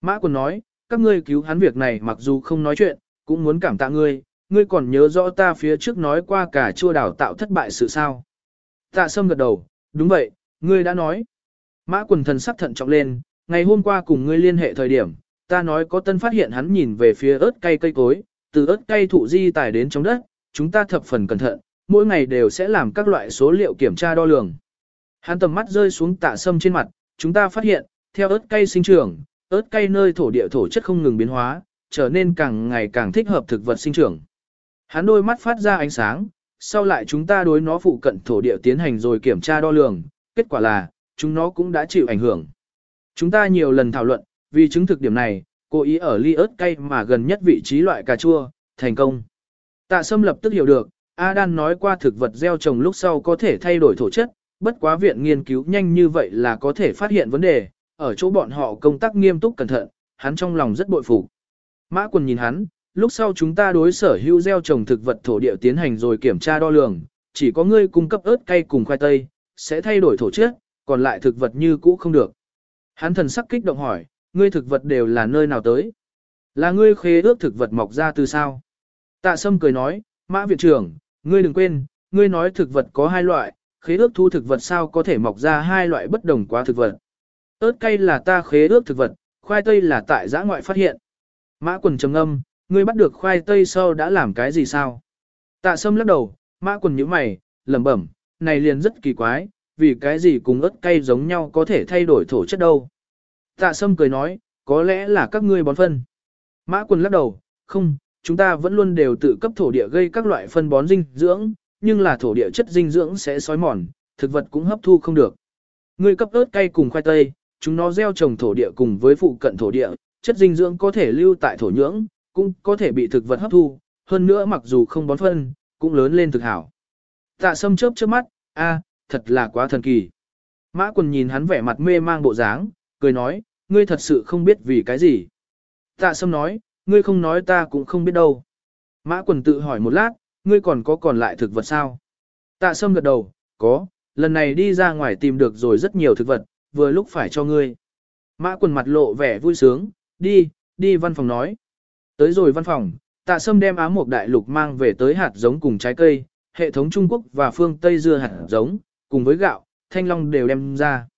Mã quần nói, các ngươi cứu hắn việc này mặc dù không nói chuyện, cũng muốn cảm tạ ngươi, ngươi còn nhớ rõ ta phía trước nói qua cả chua đào tạo thất bại sự sao. Tạ sâm gật đầu, đúng vậy, ngươi đã nói. Mã quần thần sắc thận trọng lên, ngày hôm qua cùng ngươi liên hệ thời điểm, ta nói có tân phát hiện hắn nhìn về phía ớt cây cây cối, từ ớt cây thụ di tải đến trong đất, chúng ta thập phần cẩn thận, mỗi ngày đều sẽ làm các loại số liệu kiểm tra đo lường. Hắn tầm mắt rơi xuống tạ sâm trên mặt, chúng ta phát hiện, theo ớt cây sinh trưởng, ớt cây nơi thổ địa thổ chất không ngừng biến hóa, trở nên càng ngày càng thích hợp thực vật sinh trưởng. Hắn đôi mắt phát ra ánh sáng, sau lại chúng ta đối nó phụ cận thổ địa tiến hành rồi kiểm tra đo lường, kết quả là, chúng nó cũng đã chịu ảnh hưởng. Chúng ta nhiều lần thảo luận, vì chứng thực điểm này, cố ý ở ly ớt cây mà gần nhất vị trí loại cà chua, thành công. Tạ Sâm lập tức hiểu được, Adan nói qua thực vật gieo trồng lúc sau có thể thay đổi thổ chất, bất quá viện nghiên cứu nhanh như vậy là có thể phát hiện vấn đề, ở chỗ bọn họ công tác nghiêm túc cẩn thận, hắn trong lòng rất bội phục. Mã quần nhìn hắn, lúc sau chúng ta đối sở hữu gieo trồng thực vật thổ địa tiến hành rồi kiểm tra đo lường, chỉ có ngươi cung cấp ớt cay cùng khoai tây, sẽ thay đổi thổ chất, còn lại thực vật như cũ không được. Hắn thần sắc kích động hỏi, ngươi thực vật đều là nơi nào tới? Là ngươi khế ước thực vật mọc ra từ sao? Tạ Sâm cười nói, Mã viện trưởng, ngươi đừng quên, ngươi nói thực vật có hai loại, khế ước thu thực vật sao có thể mọc ra hai loại bất đồng quá thực vật. ớt cay là ta khế ước thực vật, khoai tây là tại giã ngoại phát hiện. Mã quần trầm âm, ngươi bắt được khoai tây sau đã làm cái gì sao? Tạ sâm lắc đầu, mã quần nhíu mày, lẩm bẩm, này liền rất kỳ quái, vì cái gì cùng ớt cay giống nhau có thể thay đổi thổ chất đâu. Tạ sâm cười nói, có lẽ là các ngươi bón phân. Mã quần lắc đầu, không, chúng ta vẫn luôn đều tự cấp thổ địa gây các loại phân bón dinh dưỡng, nhưng là thổ địa chất dinh dưỡng sẽ xói mòn, thực vật cũng hấp thu không được. Ngươi cấp ớt cay cùng khoai tây, chúng nó gieo trồng thổ địa cùng với phụ cận thổ địa, chất dinh dưỡng có thể lưu tại thổ nhưỡng, cũng có thể bị thực vật hấp thu, hơn nữa mặc dù không bón phân, cũng lớn lên thực hảo. Tạ sâm chớp chớp mắt, a, thật là quá thần kỳ. Mã quần nhìn hắn vẻ mặt mê mang bộ dáng, cười nói, ngươi thật sự không biết vì cái gì. Tạ sâm nói, ngươi không nói ta cũng không biết đâu. Mã quần tự hỏi một lát, ngươi còn có còn lại thực vật sao? Tạ sâm gật đầu, có, lần này đi ra ngoài tìm được rồi rất nhiều thực vật, vừa lúc phải cho ngươi. Mã quần mặt lộ vẻ vui sướng, đi, đi văn phòng nói. Tới rồi văn phòng, tạ sâm đem ám một đại lục mang về tới hạt giống cùng trái cây, hệ thống Trung Quốc và phương Tây dưa hạt giống, cùng với gạo, thanh long đều đem ra.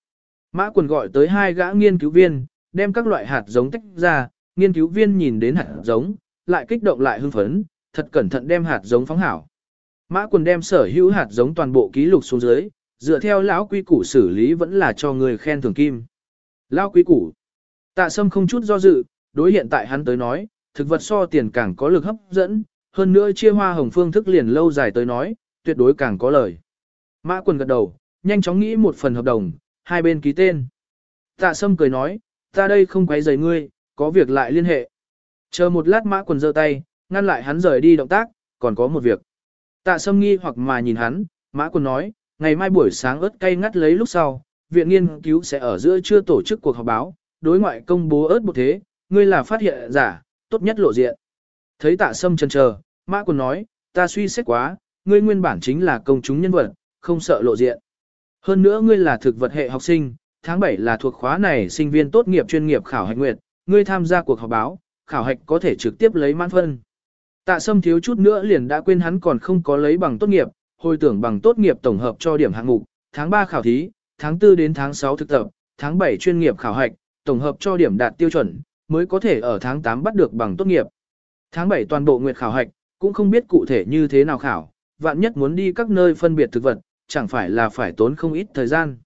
Mã quần gọi tới hai gã nghiên cứu viên, đem các loại hạt giống tách ra, nghiên cứu viên nhìn đến hạt giống, lại kích động lại hưng phấn, thật cẩn thận đem hạt giống phóng hảo. Mã quần đem sở hữu hạt giống toàn bộ ký lục xuống dưới, dựa theo lão quy củ xử lý vẫn là cho người khen thưởng kim. Lão quy củ. Tạ sâm không chút do dự, đối hiện tại hắn tới nói, thực vật so tiền càng có lực hấp dẫn, hơn nữa chia hoa hồng phương thức liền lâu dài tới nói, tuyệt đối càng có lời. Mã quần gật đầu, nhanh chóng nghĩ một phần hợp đồng, hai bên ký tên. Tạ sâm cười nói, ta đây không quấy rầy ngươi, có việc lại liên hệ. Chờ một lát mã quần giơ tay, ngăn lại hắn rời đi động tác, còn có một việc. Tạ sâm nghi hoặc mà nhìn hắn, mã Quân nói, ngày mai buổi sáng ớt cay ngắt lấy lúc sau, viện nghiên cứu sẽ ở giữa trưa tổ chức cuộc họp báo, đối ngoại công bố ớt một thế, ngươi là phát hiện giả, tốt nhất lộ diện. Thấy tạ sâm chần chờ, mã Quân nói, ta suy xét quá, ngươi nguyên bản chính là công chúng nhân vật, không sợ lộ diện. Hơn nữa ngươi là thực vật hệ học sinh, tháng 7 là thuộc khóa này sinh viên tốt nghiệp chuyên nghiệp khảo hạch nguyệt, ngươi tham gia cuộc họp báo, khảo hạch có thể trực tiếp lấy mãn phân. Tạ Sâm thiếu chút nữa liền đã quên hắn còn không có lấy bằng tốt nghiệp, hồi tưởng bằng tốt nghiệp tổng hợp cho điểm hạng mục, tháng 3 khảo thí, tháng 4 đến tháng 6 thực tập, tháng 7 chuyên nghiệp khảo hạch, tổng hợp cho điểm đạt tiêu chuẩn, mới có thể ở tháng 8 bắt được bằng tốt nghiệp. Tháng 7 toàn bộ nguyệt khảo hạch, cũng không biết cụ thể như thế nào khảo, vạn nhất muốn đi các nơi phân biệt thực vật, chẳng phải là phải tốn không ít thời gian.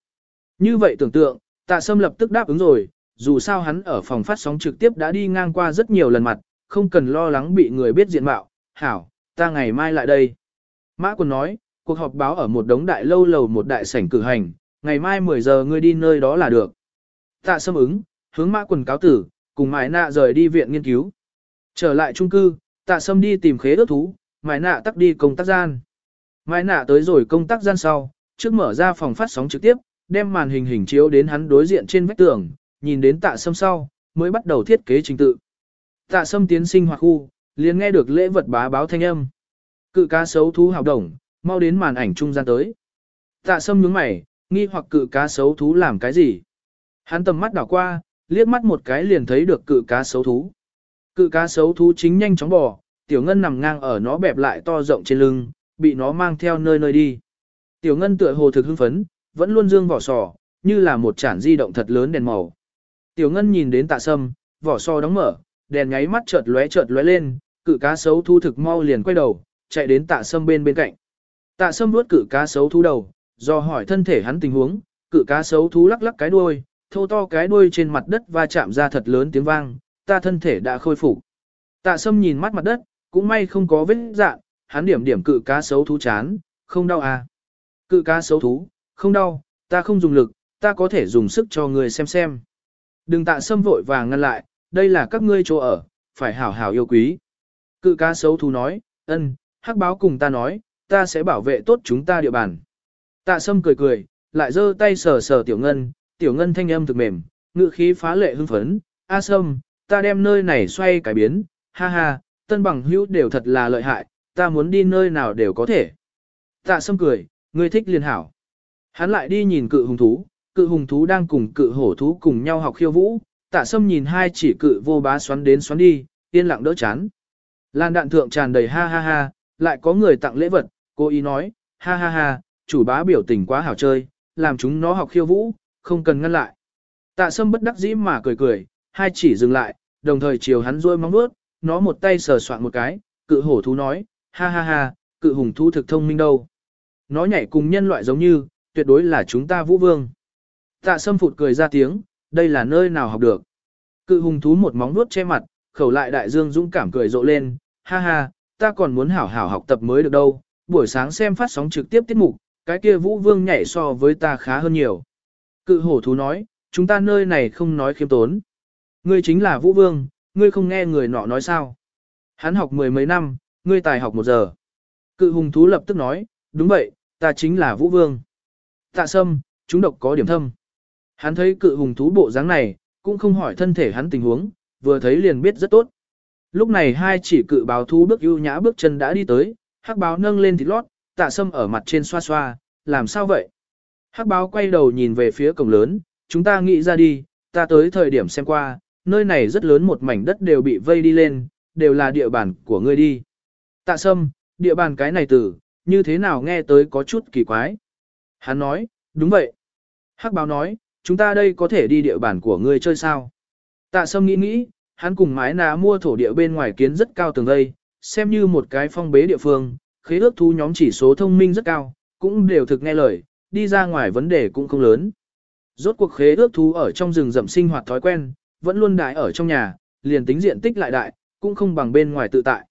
Như vậy tưởng tượng, tạ sâm lập tức đáp ứng rồi, dù sao hắn ở phòng phát sóng trực tiếp đã đi ngang qua rất nhiều lần mặt, không cần lo lắng bị người biết diện mạo, hảo, ta ngày mai lại đây. Mã Quân nói, cuộc họp báo ở một đống đại lâu lầu một đại sảnh cử hành, ngày mai 10 giờ ngươi đi nơi đó là được. Tạ sâm ứng, hướng Mã Quân cáo tử, cùng Mai Nạ rời đi viện nghiên cứu. Trở lại trung cư, tạ sâm đi tìm khế ước thú, Mai Nạ tắt đi công tác gian. Mai Nạ tới rồi công tác gian sau, trước mở ra phòng phát sóng trực tiếp, đem màn hình hình chiếu đến hắn đối diện trên vách tường, nhìn đến tạ sâm sau, mới bắt đầu thiết kế trình tự. Tạ sâm tiến sinh hoạt khu, liền nghe được lễ vật bá báo thanh âm. Cự cá sấu thú hào đồng, mau đến màn ảnh trung gian tới. Tạ sâm nhướng mày, nghi hoặc cự cá sấu thú làm cái gì. Hắn tầm mắt đảo qua, liếc mắt một cái liền thấy được cự cá sấu thú. Cự cá sấu thú chính nhanh chóng bò, tiểu ngân nằm ngang ở nó bẹp lại to rộng trên lưng, bị nó mang theo nơi nơi đi. Tiểu ngân tựa hồ thực hưng phấn, vẫn luôn dương vỏ sò, như là một chản di động thật lớn đèn màu. Tiểu ngân nhìn đến tạ sâm, vỏ sò đóng mở, đèn nháy mắt chợt lóe chợt lóe lên, cự cá sấu thu thực mau liền quay đầu, chạy đến tạ sâm bên bên cạnh. Tạ sâm nuốt cự cá sấu thú đầu, do hỏi thân thể hắn tình huống, cự cá sấu thú lắc lắc cái đuôi, thô to cái đuôi trên mặt đất va chạm ra thật lớn tiếng vang, ta thân thể đã khôi phục. Tạ sâm nhìn mắt mặt đất, cũng may không có vết dạn, hắn điểm điểm cự cá sấu thú chán, không đau à. Cự cá sấu thú, không đau, ta không dùng lực, ta có thể dùng sức cho người xem xem. Đừng tạ sâm vội vàng ngăn lại, đây là các ngươi chỗ ở, phải hảo hảo yêu quý. Cự cá sấu thú nói, ân, hắc báo cùng ta nói, ta sẽ bảo vệ tốt chúng ta địa bàn. Tạ sâm cười cười, lại giơ tay sờ sờ tiểu ngân, tiểu ngân thanh âm thực mềm, ngự khí phá lệ hưng phấn, a sâm, ta đem nơi này xoay cải biến, ha ha, tân bằng hữu đều thật là lợi hại, ta muốn đi nơi nào đều có thể. Tạ sâm cười, ngươi thích liền hảo. Hắn lại đi nhìn cự hùng thú, cự hùng thú đang cùng cự hổ thú cùng nhau học khiêu vũ, tạ sâm nhìn hai chỉ cự vô bá xoắn đến xoắn đi, yên lặng đỡ chán. Lan đạn thượng tràn đầy ha ha ha, lại có người tặng lễ vật, cô ý nói, ha ha ha, chủ bá biểu tình quá hảo chơi, làm chúng nó học khiêu vũ, không cần ngăn lại. Tạ sâm bất đắc dĩ mà cười cười, hai chỉ dừng lại, đồng thời chiều hắn rôi móng vuốt, nó một tay sờ soạn một cái, cự hổ thú nói, ha ha ha, cự hùng thú thực thông minh đâu. Nó nhảy cùng nhân loại giống như, tuyệt đối là chúng ta vũ vương. Tạ sâm phụt cười ra tiếng, đây là nơi nào học được. Cự hùng thú một móng vuốt che mặt, khẩu lại đại dương dũng cảm cười rộ lên, ha ha, ta còn muốn hảo hảo học tập mới được đâu, buổi sáng xem phát sóng trực tiếp tiết mục, cái kia vũ vương nhảy so với ta khá hơn nhiều. Cự hổ thú nói, chúng ta nơi này không nói khiêm tốn. Ngươi chính là vũ vương, ngươi không nghe người nọ nói sao. Hắn học mười mấy năm, ngươi tài học một giờ. Cự hùng thú lập tức nói, đúng vậy, ta chính là vũ vương. Tạ sâm, chúng độc có điểm thâm. Hắn thấy cự hùng thú bộ dáng này, cũng không hỏi thân thể hắn tình huống, vừa thấy liền biết rất tốt. Lúc này hai chỉ cự báo thú bước ưu nhã bước chân đã đi tới, hắc báo nâng lên thịt lót, tạ sâm ở mặt trên xoa xoa, làm sao vậy? Hắc báo quay đầu nhìn về phía cổng lớn, chúng ta nghĩ ra đi, ta tới thời điểm xem qua, nơi này rất lớn một mảnh đất đều bị vây đi lên, đều là địa bàn của ngươi đi. Tạ sâm, địa bàn cái này từ, như thế nào nghe tới có chút kỳ quái. Hắn nói, đúng vậy. Hắc báo nói, chúng ta đây có thể đi địa bàn của ngươi chơi sao? Tạ sâm nghĩ nghĩ, hắn cùng mái ná mua thổ địa bên ngoài kiến rất cao tường đây, xem như một cái phong bế địa phương, khế ước thu nhóm chỉ số thông minh rất cao, cũng đều thực nghe lời, đi ra ngoài vấn đề cũng không lớn. Rốt cuộc khế ước thú ở trong rừng rậm sinh hoạt thói quen, vẫn luôn đại ở trong nhà, liền tính diện tích lại đại, cũng không bằng bên ngoài tự tại.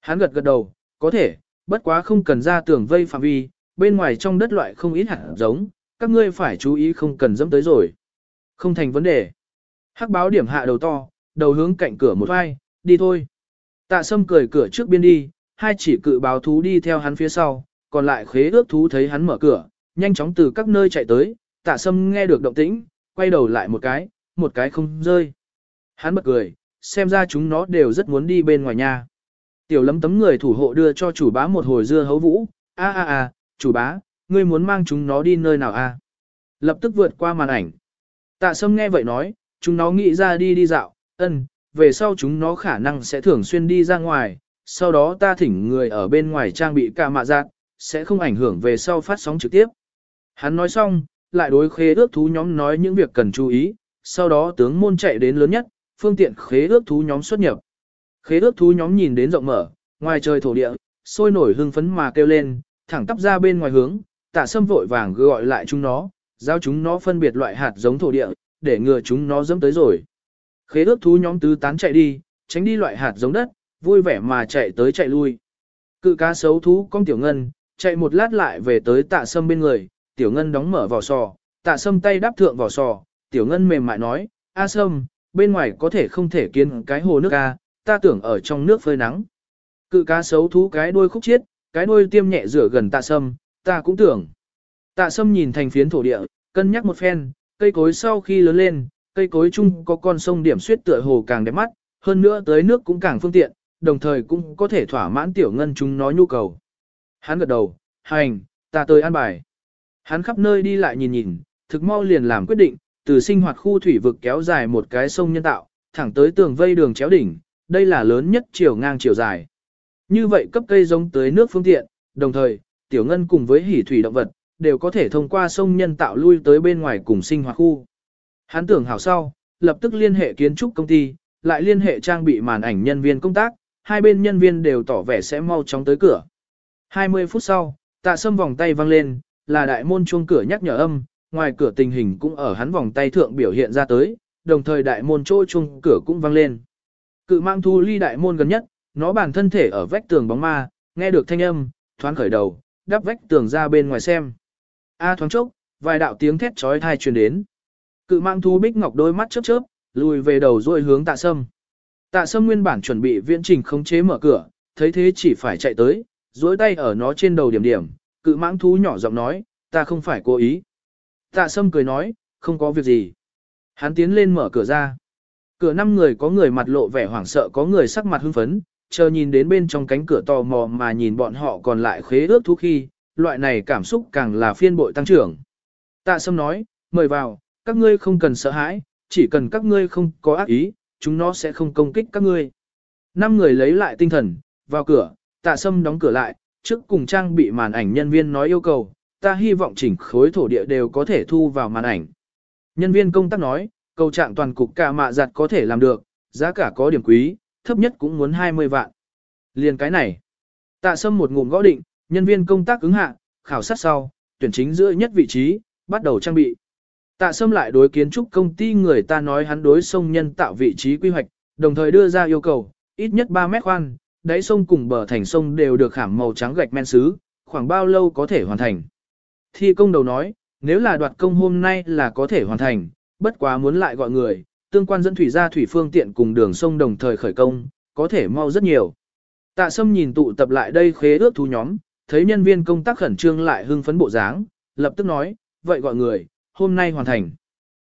Hắn gật gật đầu, có thể, bất quá không cần ra tường vây phạm vi, bên ngoài trong đất loại không ít hạt giống, các ngươi phải chú ý không cần dẫm tới rồi. Không thành vấn đề. Hắc báo điểm hạ đầu to, đầu hướng cạnh cửa một vai, đi thôi. Tạ sâm cười cửa trước biên đi, hai chỉ cự báo thú đi theo hắn phía sau, còn lại khế ước thú thấy hắn mở cửa, nhanh chóng từ các nơi chạy tới, tạ sâm nghe được động tĩnh, quay đầu lại một cái, một cái không rơi. Hắn bật cười, xem ra chúng nó đều rất muốn đi bên ngoài nhà. Tiểu lấm tấm người thủ hộ đưa cho chủ bá một hồi dưa hấu vũ, a a a, chủ bá, ngươi muốn mang chúng nó đi nơi nào a? Lập tức vượt qua màn ảnh. Tạ sâm nghe vậy nói, chúng nó nghĩ ra đi đi dạo, ân, về sau chúng nó khả năng sẽ thường xuyên đi ra ngoài, sau đó ta thỉnh người ở bên ngoài trang bị cả mạ giác, sẽ không ảnh hưởng về sau phát sóng trực tiếp. Hắn nói xong, lại đối khế ước thú nhóm nói những việc cần chú ý, sau đó tướng môn chạy đến lớn nhất, phương tiện khế ước thú nhóm xuất nhập. Khế ước thú nhóm nhìn đến rộng mở, ngoài trời thổ địa, sôi nổi hưng phấn mà kêu lên, thẳng tắp ra bên ngoài hướng, tạ sâm vội vàng gọi lại chúng nó, giao chúng nó phân biệt loại hạt giống thổ địa, để ngừa chúng nó dẫm tới rồi. Khế ước thú nhóm tứ tán chạy đi, tránh đi loại hạt giống đất, vui vẻ mà chạy tới chạy lui. Cự cá sấu thú con tiểu ngân, chạy một lát lại về tới tạ sâm bên người, tiểu ngân đóng mở vỏ sò, tạ sâm tay đáp thượng vỏ sò, tiểu ngân mềm mại nói, a sâm, bên ngoài có thể không thể kiến cái hồ nước ca, ta tưởng ở trong nước phơi nắng. Cự cá sấu thú cái đuôi khúc chiết, cái đuôi tiêm nhẹ rửa gần tạ sâm, ta cũng tưởng. Tạ sâm nhìn thành phiến thổ địa, cân nhắc một phen, cây cối sau khi lớn lên, cây cối chung có con sông điểm suyết tựa hồ càng đẹp mắt, hơn nữa tới nước cũng càng phương tiện, đồng thời cũng có thể thỏa mãn tiểu ngân chúng nó nhu cầu. Hắn gật đầu, hành, ta tới an bài. Hắn khắp nơi đi lại nhìn nhìn, thực mau liền làm quyết định, từ sinh hoạt khu thủy vực kéo dài một cái sông nhân tạo, thẳng tới tường vây đường chéo đỉnh, đây là lớn nhất chiều ngang chiều dài. Như vậy cấp cây giống tới nước phương tiện, đồng thời, tiểu ngân cùng với hỉ thủy động vật, đều có thể thông qua sông nhân tạo lui tới bên ngoài cùng sinh hoạt khu. Hắn tưởng hảo sau, lập tức liên hệ kiến trúc công ty, lại liên hệ trang bị màn ảnh nhân viên công tác, hai bên nhân viên đều tỏ vẻ sẽ mau chóng tới cửa. 20 phút sau, tạ sâm vòng tay văng lên, là đại môn chuông cửa nhắc nhở âm, ngoài cửa tình hình cũng ở hắn vòng tay thượng biểu hiện ra tới, đồng thời đại môn chỗ chuông cửa cũng văng lên. Cự mang thu ly đại môn gần nhất, nó bản thân thể ở vách tường bóng ma, nghe được thanh âm, thoáng khởi đầu, đắp vách tường ra bên ngoài xem. A thoáng chốc, vài đạo tiếng thét chói tai truyền đến. Cự mang thú bích ngọc đôi mắt chớp chớp, lùi về đầu rồi hướng tạ sâm. Tạ sâm nguyên bản chuẩn bị viễn trình khống chế mở cửa, thấy thế chỉ phải chạy tới, duỗi tay ở nó trên đầu điểm điểm, cự mãng thú nhỏ giọng nói, ta không phải cố ý. Tạ sâm cười nói, không có việc gì. Hắn tiến lên mở cửa ra. Cửa năm người có người mặt lộ vẻ hoảng sợ có người sắc mặt hưng phấn, chờ nhìn đến bên trong cánh cửa tò mò mà nhìn bọn họ còn lại khế ước thú khi, loại này cảm xúc càng là phiên bội tăng trưởng. Tạ sâm nói, mời vào, các ngươi không cần sợ hãi, chỉ cần các ngươi không có ác ý, chúng nó sẽ không công kích các ngươi. Năm người lấy lại tinh thần, vào cửa, tạ sâm đóng cửa lại, trước cùng trang bị màn ảnh nhân viên nói yêu cầu, ta hy vọng chỉnh khối thổ địa đều có thể thu vào màn ảnh. Nhân viên công tác nói, cầu trạng toàn cục cả mạ giặt có thể làm được, giá cả có điểm quý, thấp nhất cũng muốn 20 vạn. Liền cái này. Tạ sâm một ngụm gõ định, nhân viên công tác ứng hạ, khảo sát sau, tuyển chính giữa nhất vị trí, bắt đầu trang bị. Tạ sâm lại đối kiến trúc công ty người ta nói hắn đối sông nhân tạo vị trí quy hoạch, đồng thời đưa ra yêu cầu, ít nhất 3 mét khoan, đáy sông cùng bờ thành sông đều được khảm màu trắng gạch men sứ, khoảng bao lâu có thể hoàn thành. Thi công đầu nói, nếu là đoạt công hôm nay là có thể hoàn thành, bất quá muốn lại gọi người, tương quan dẫn thủy ra thủy phương tiện cùng đường sông đồng thời khởi công, có thể mau rất nhiều. Tạ Sâm nhìn tụ tập lại đây khế ước thú nhóm, thấy nhân viên công tác khẩn trương lại hưng phấn bộ dáng, lập tức nói, vậy gọi người, hôm nay hoàn thành.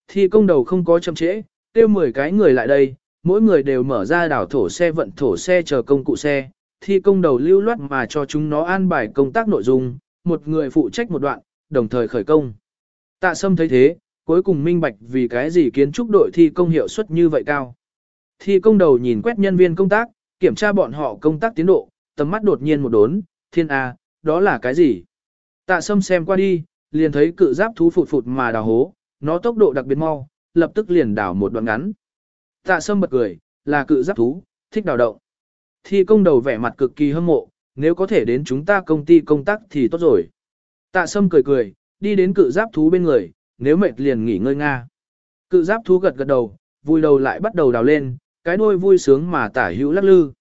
Thi công đầu không có chậm trễ, tiêu 10 cái người lại đây, mỗi người đều mở ra đảo thổ xe vận thổ xe chờ công cụ xe, thi công đầu lưu loát mà cho chúng nó an bài công tác nội dung, một người phụ trách một đoạn, đồng thời khởi công. Tạ Sâm thấy thế, cuối cùng minh bạch vì cái gì kiến trúc đội thi công hiệu suất như vậy cao. Thi công đầu nhìn quét nhân viên công tác, kiểm tra bọn họ công tác tiến độ, tầm mắt đột nhiên một đốn, thiên A, đó là cái gì? Tạ Sâm xem qua đi, liền thấy cự giáp thú phụt phụt mà đào hố, nó tốc độ đặc biệt mau, lập tức liền đào một đoạn ngắn. Tạ Sâm bật cười, là cự giáp thú, thích đào động. Thi công đầu vẻ mặt cực kỳ hâm mộ, nếu có thể đến chúng ta công ty công tác thì tốt rồi. Tạ Sâm cười cười, đi đến cự giáp thú bên người, nếu mệt liền nghỉ ngơi nga. Cự giáp thú gật gật đầu, vui đầu lại bắt đầu đào lên, cái đuôi vui sướng mà tả hữu lắc lư.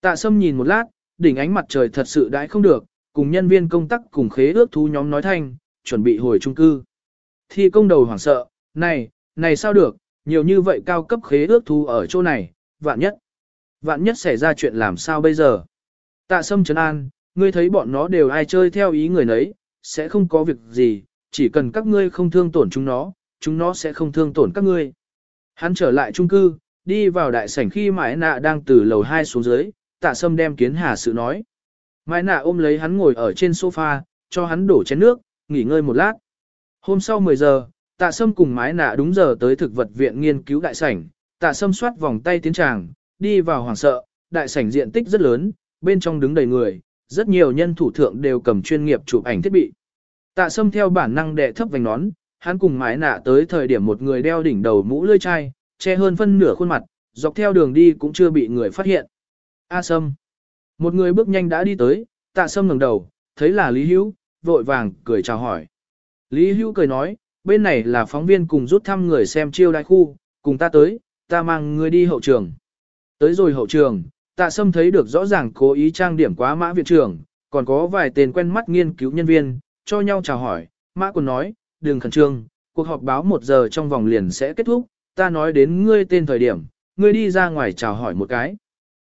Tạ sâm nhìn một lát, đỉnh ánh mặt trời thật sự đãi không được, cùng nhân viên công tác cùng khế ước thú nhóm nói thanh, chuẩn bị hồi trung cư. Thi công đầu hoảng sợ, này, này sao được, nhiều như vậy cao cấp khế ước thú ở chỗ này, vạn nhất. Vạn nhất xảy ra chuyện làm sao bây giờ? Tạ sâm trấn an, ngươi thấy bọn nó đều ai chơi theo ý người nấy, sẽ không có việc gì, chỉ cần các ngươi không thương tổn chúng nó, chúng nó sẽ không thương tổn các ngươi. Hắn trở lại trung cư, đi vào đại sảnh khi mãi nạ đang từ lầu 2 xuống dưới, tạ sâm đem kiến hà sự nói. Mãi nạ ôm lấy hắn ngồi ở trên sofa, cho hắn đổ chén nước, nghỉ ngơi một lát. Hôm sau 10 giờ, tạ sâm cùng Mai nạ đúng giờ tới thực vật viện nghiên cứu đại sảnh, tạ sâm xoát vòng tay tiến tràng, đi vào hoàng sợ, đại sảnh diện tích rất lớn, bên trong đứng đầy người, rất nhiều nhân thủ thượng đều cầm chuyên nghiệp chụp ảnh thiết bị. Tạ sâm theo bản năng đệ thấp vành nón, hắn cùng mái nạ tới thời điểm một người đeo đỉnh đầu mũ lưỡi chai, che hơn phân nửa khuôn mặt, dọc theo đường đi cũng chưa bị người phát hiện. A sâm. Một người bước nhanh đã đi tới, tạ sâm ngẩng đầu, thấy là Lý Hữu, vội vàng cười chào hỏi. Lý Hữu cười nói, bên này là phóng viên cùng rút thăm người xem chiêu đại khu, cùng ta tới, ta mang người đi hậu trường. Tới rồi hậu trường, tạ sâm thấy được rõ ràng cố ý trang điểm quá mã viện trưởng, còn có vài tên quen mắt nghiên cứu nhân viên, cho nhau chào hỏi, mã Quân nói, đừng khẩn trương, cuộc họp báo một giờ trong vòng liền sẽ kết thúc, ta nói đến ngươi tên thời điểm, ngươi đi ra ngoài chào hỏi một cái.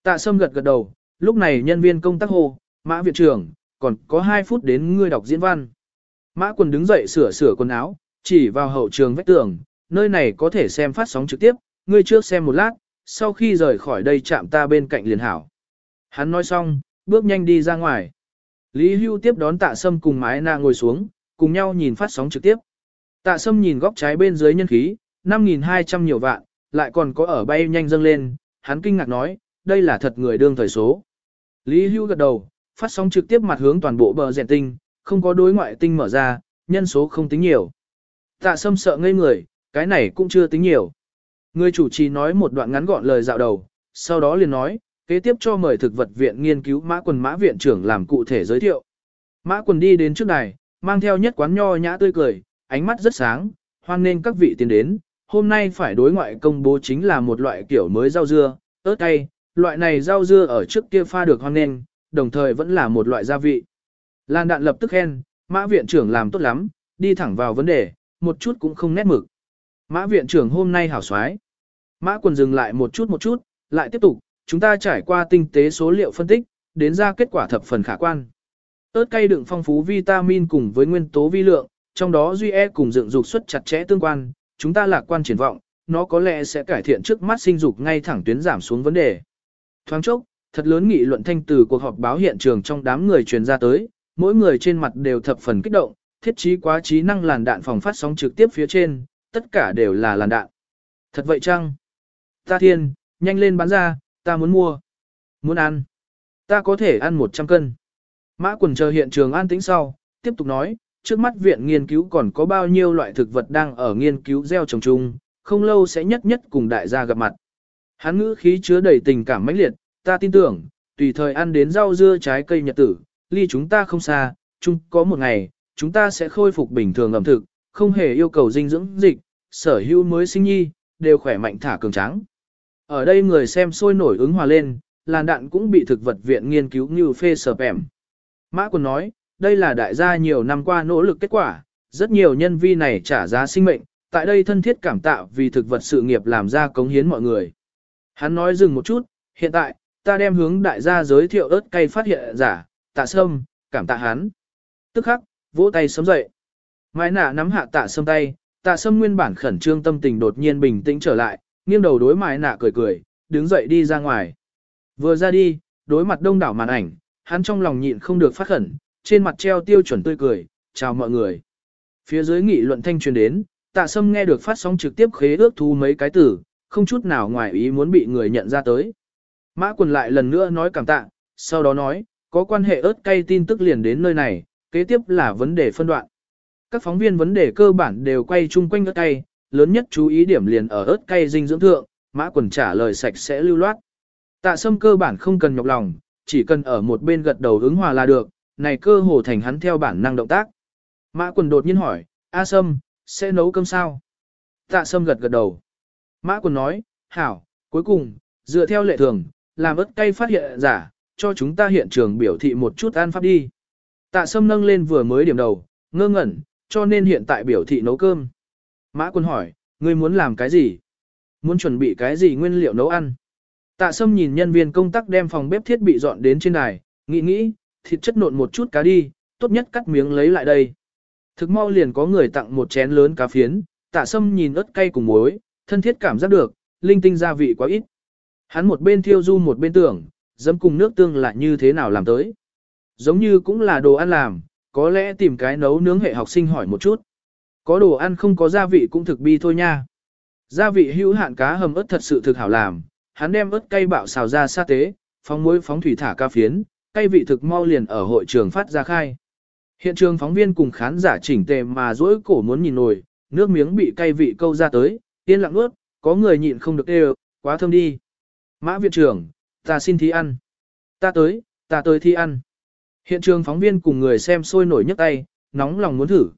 Tạ sâm gật gật đầu, lúc này nhân viên công tác hô, mã viện trưởng, còn có 2 phút đến ngươi đọc diễn văn. Mã quần đứng dậy sửa sửa quần áo, chỉ vào hậu trường vách tường, nơi này có thể xem phát sóng trực tiếp, ngươi trước xem một lát, sau khi rời khỏi đây chạm ta bên cạnh liền hảo. Hắn nói xong, bước nhanh đi ra ngoài. Lý Hưu tiếp đón tạ sâm cùng mái na ngồi xuống, cùng nhau nhìn phát sóng trực tiếp. Tạ sâm nhìn góc trái bên dưới nhân khí, 5.200 nhiều vạn, lại còn có ở bay nhanh dâng lên, hắn kinh ngạc nói, đây là thật người đương thời số. Lý Hưu gật đầu, phát sóng trực tiếp mặt hướng toàn bộ bờ rèn tinh, không có đối ngoại tinh mở ra, nhân số không tính nhiều. Tạ sâm sợ ngây người, cái này cũng chưa tính nhiều. Người chủ trì nói một đoạn ngắn gọn lời dạo đầu, sau đó liền nói, kế tiếp cho mời thực vật viện nghiên cứu mã quần mã viện trưởng làm cụ thể giới thiệu. Mã quần đi đến trước này mang theo nhất quán nho nhã tươi cười, ánh mắt rất sáng, hoan nên các vị tiến đến. Hôm nay phải đối ngoại công bố chính là một loại kiểu mới rau dưa, ớt cay, loại này rau dưa ở trước kia pha được hoan nên, đồng thời vẫn là một loại gia vị. Lan đạn lập tức khen, mã viện trưởng làm tốt lắm, đi thẳng vào vấn đề, một chút cũng không nét mực. Mã viện trưởng hôm nay hảo xoái. Mã quần dừng lại một chút một chút, lại tiếp tục, chúng ta trải qua tinh tế số liệu phân tích, đến ra kết quả thập phần khả quan. ớt cay đựng phong phú vitamin cùng với nguyên tố vi lượng, trong đó duy e cùng dựng dục xuất chặt chẽ tương quan, chúng ta lạc quan triển vọng, nó có lẽ sẽ cải thiện trước mắt sinh dục ngay thẳng tuyến giảm xuống vấn đề. Thoáng chốc, thật lớn nghị luận thanh từ cuộc họp báo hiện trường trong đám người truyền ra tới, mỗi người trên mặt đều thập phần kích động, thiết trí quá trí năng làn đạn phòng phát sóng trực tiếp phía trên, tất cả đều là làn đạn. Thật vậy chăng? Ta thiên, nhanh lên bán ra, ta muốn mua. Muốn ăn. Ta có thể ăn 100 cân. Mã quần chờ hiện trường an tĩnh sau, tiếp tục nói, trước mắt viện nghiên cứu còn có bao nhiêu loại thực vật đang ở nghiên cứu gieo trồng chung, không lâu sẽ nhất nhất cùng đại gia gặp mặt. Hắn ngữ khí chứa đầy tình cảm mãnh liệt, ta tin tưởng, tùy thời ăn đến rau dưa trái cây nhật tử, ly chúng ta không xa, chung có một ngày, chúng ta sẽ khôi phục bình thường ẩm thực, không hề yêu cầu dinh dưỡng dịch, sở hữu mới sinh nhi, đều khỏe mạnh thả cường tráng. Ở đây người xem sôi nổi ứng hòa lên, làn đạn cũng bị thực vật viện nghiên cứu như phê sờ ẻm. Mã Quân nói, đây là đại gia nhiều năm qua nỗ lực kết quả, rất nhiều nhân vi này trả giá sinh mệnh, tại đây thân thiết cảm tạ vì thực vật sự nghiệp làm ra cống hiến mọi người. Hắn nói dừng một chút, hiện tại, ta đem hướng đại gia giới thiệu ớt cây phát hiện giả, tạ sâm, cảm tạ hắn. Tức khắc, vỗ tay sớm dậy. Mai nạ nắm hạ tạ sâm tay, tạ sâm nguyên bản khẩn trương tâm tình đột nhiên bình tĩnh trở lại, nghiêng đầu đối mại nạ cười cười, đứng dậy đi ra ngoài. Vừa ra đi, đối mặt đông đảo màn ảnh, hắn trong lòng nhịn không được phát khẩn, trên mặt treo tiêu chuẩn tươi cười, chào mọi người. Phía dưới nghị luận thanh truyền đến, tạ sâm nghe được phát sóng trực tiếp khế ước thu mấy cái từ, không chút nào ngoài ý muốn bị người nhận ra tới. Mã quần lại lần nữa nói cảm tạ, sau đó nói, có quan hệ ớt cay tin tức liền đến nơi này, kế tiếp là vấn đề phân đoạn. Các phóng viên vấn đề cơ bản đều quay chung quanh ớt cay, lớn nhất chú ý điểm liền ở ớt cay dinh dưỡng thượng, mã quần trả lời sạch sẽ lưu loát. Tạ sâm cơ bản không cần nhọc lòng, chỉ cần ở một bên gật đầu ứng hòa là được, này cơ hồ thành hắn theo bản năng động tác. Mã quần đột nhiên hỏi, A Sâm, sẽ nấu cơm sao? Tạ Sâm gật gật đầu. Mã quần nói, hảo, cuối cùng, dựa theo lệ thường, làm ớt cay phát hiện giả, cho chúng ta hiện trường biểu thị một chút an pháp đi. Tạ Sâm nâng lên vừa mới điểm đầu, ngơ ngẩn, cho nên hiện tại biểu thị nấu cơm. Mã quân hỏi, ngươi muốn làm cái gì? Muốn chuẩn bị cái gì nguyên liệu nấu ăn? Tạ Sâm nhìn nhân viên công tác đem phòng bếp thiết bị dọn đến trên đài, nghĩ nghĩ, thịt chất nộn một chút cá đi, tốt nhất cắt miếng lấy lại đây. Thực mau liền có người tặng một chén lớn cá phiến, tạ Sâm nhìn ớt cay cùng muối, thân thiết cảm giác được, linh tinh gia vị quá ít. Hắn một bên thiêu du một bên tưởng, dấm cùng nước tương là như thế nào làm tới. Giống như cũng là đồ ăn làm, có lẽ tìm cái nấu nướng hệ học sinh hỏi một chút. Có đồ ăn không có gia vị cũng thực bi thôi nha. Gia vị hữu hạn cá hầm ớt thật sự thực hảo làm, hắn đem ớt cay bạo xào ra sa tế, phóng muối phóng thủy thả ca phiến, cay vị thực mau liền ở hội trường phát ra khai. Hiện trường phóng viên cùng khán giả chỉnh tề mà dỗi cổ muốn nhìn nổi, nước miếng bị cay vị câu ra tới, yên lặng nuốt, có người nhịn không được đều, quá thơm đi. Mã viện trưởng, ta xin thi ăn. Ta tới, ta tới thi ăn. Hiện trường phóng viên cùng người xem sôi nổi nhấc tay, nóng lòng muốn thử.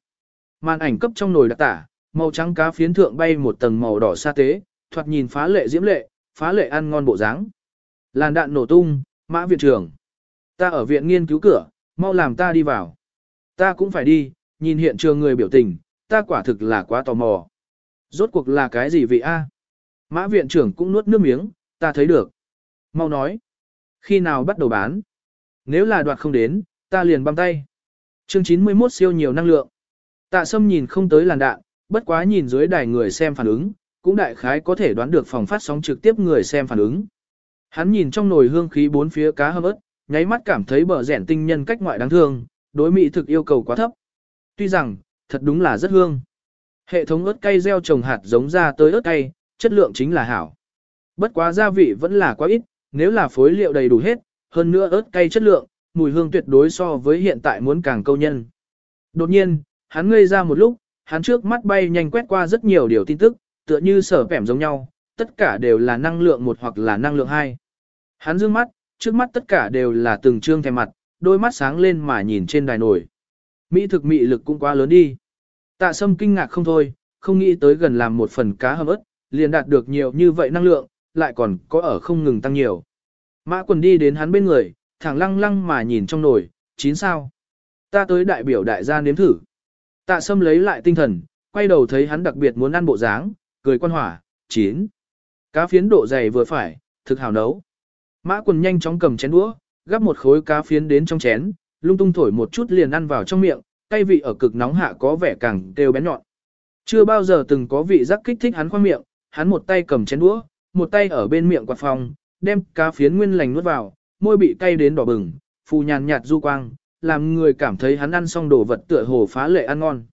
Màn ảnh cấp trong nồi đặc tả, màu trắng cá phiến thượng bay một tầng màu đỏ sa tế, thoạt nhìn phá lệ diễm lệ, phá lệ ăn ngon bộ dáng. Làn đạn nổ tung, mã viện trưởng. Ta ở viện nghiên cứu cửa, mau làm ta đi vào. Ta cũng phải đi, nhìn hiện trường người biểu tình, ta quả thực là quá tò mò. Rốt cuộc là cái gì vị a? Mã viện trưởng cũng nuốt nước miếng, ta thấy được. Mau nói. Khi nào bắt đầu bán? Nếu là đoạt không đến, ta liền băm tay. Chương 91 siêu nhiều năng lượng. Tạ Sâm nhìn không tới làn đạn, bất quá nhìn dưới đài người xem phản ứng, cũng đại khái có thể đoán được phòng phát sóng trực tiếp người xem phản ứng. Hắn nhìn trong nồi hương khí bốn phía cá hâm ớt, nháy mắt cảm thấy bờ rẻn tinh nhân cách ngoại đáng thương, đối mỹ thực yêu cầu quá thấp. Tuy rằng, thật đúng là rất hương. Hệ thống ớt cay gieo trồng hạt giống ra tới ớt cay, chất lượng chính là hảo. Bất quá gia vị vẫn là quá ít, nếu là phối liệu đầy đủ hết, hơn nữa ớt cay chất lượng, mùi hương tuyệt đối so với hiện tại muốn càng câu nhân. Đột nhiên, hắn ngây ra một lúc, hắn trước mắt bay nhanh quét qua rất nhiều điều tin tức, tựa như sở vẻm giống nhau, tất cả đều là năng lượng một hoặc là năng lượng hai. Hắn dương mắt, trước mắt tất cả đều là từng trương thèm mặt, đôi mắt sáng lên mà nhìn trên đài nổi. Mỹ thực mị lực cũng quá lớn đi. Tạ sâm kinh ngạc không thôi, không nghĩ tới gần làm một phần cá hầm ớt, liền đạt được nhiều như vậy năng lượng, lại còn có ở không ngừng tăng nhiều. Mã quần đi đến hắn bên người, thẳng lăng lăng mà nhìn trong nồi, chín sao. Ta tới đại biểu đại gia nếm thử. Tạ sâm lấy lại tinh thần, quay đầu thấy hắn đặc biệt muốn ăn bộ dáng, cười quan hỏa, chín. Cá phiến độ dày vừa phải, thực hảo nấu. Mã quần nhanh chóng cầm chén đũa, gắp một khối cá phiến đến trong chén, lung tung thổi một chút liền ăn vào trong miệng, cay vị ở cực nóng hạ có vẻ càng đều bén nhọn. Chưa bao giờ từng có vị giác kích thích hắn khoang miệng, hắn một tay cầm chén đũa, một tay ở bên miệng quạt phòng, đem cá phiến nguyên lành nuốt vào, môi bị cay đến đỏ bừng, phù nhàn nhạt du quang, làm người cảm thấy hắn ăn xong đồ vật tựa hồ phá lệ ăn ngon.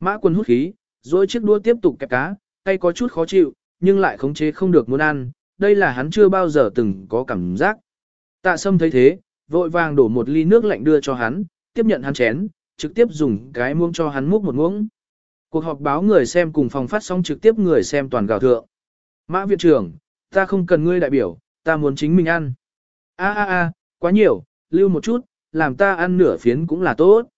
Mã quân hút khí, rồi chiếc đũa tiếp tục kẹp cá, tay có chút khó chịu, nhưng lại khống chế không được muốn ăn, đây là hắn chưa bao giờ từng có cảm giác. Tạ sâm thấy thế, vội vàng đổ một ly nước lạnh đưa cho hắn, tiếp nhận hắn chén, trực tiếp dùng cái muỗng cho hắn múc một muỗng. Cuộc họp báo người xem cùng phòng phát sóng trực tiếp người xem toàn gào thượng. Mã viện trưởng, ta không cần ngươi đại biểu, ta muốn chính mình ăn. A a a, quá nhiều, lưu một chút, làm ta ăn nửa phiến cũng là tốt.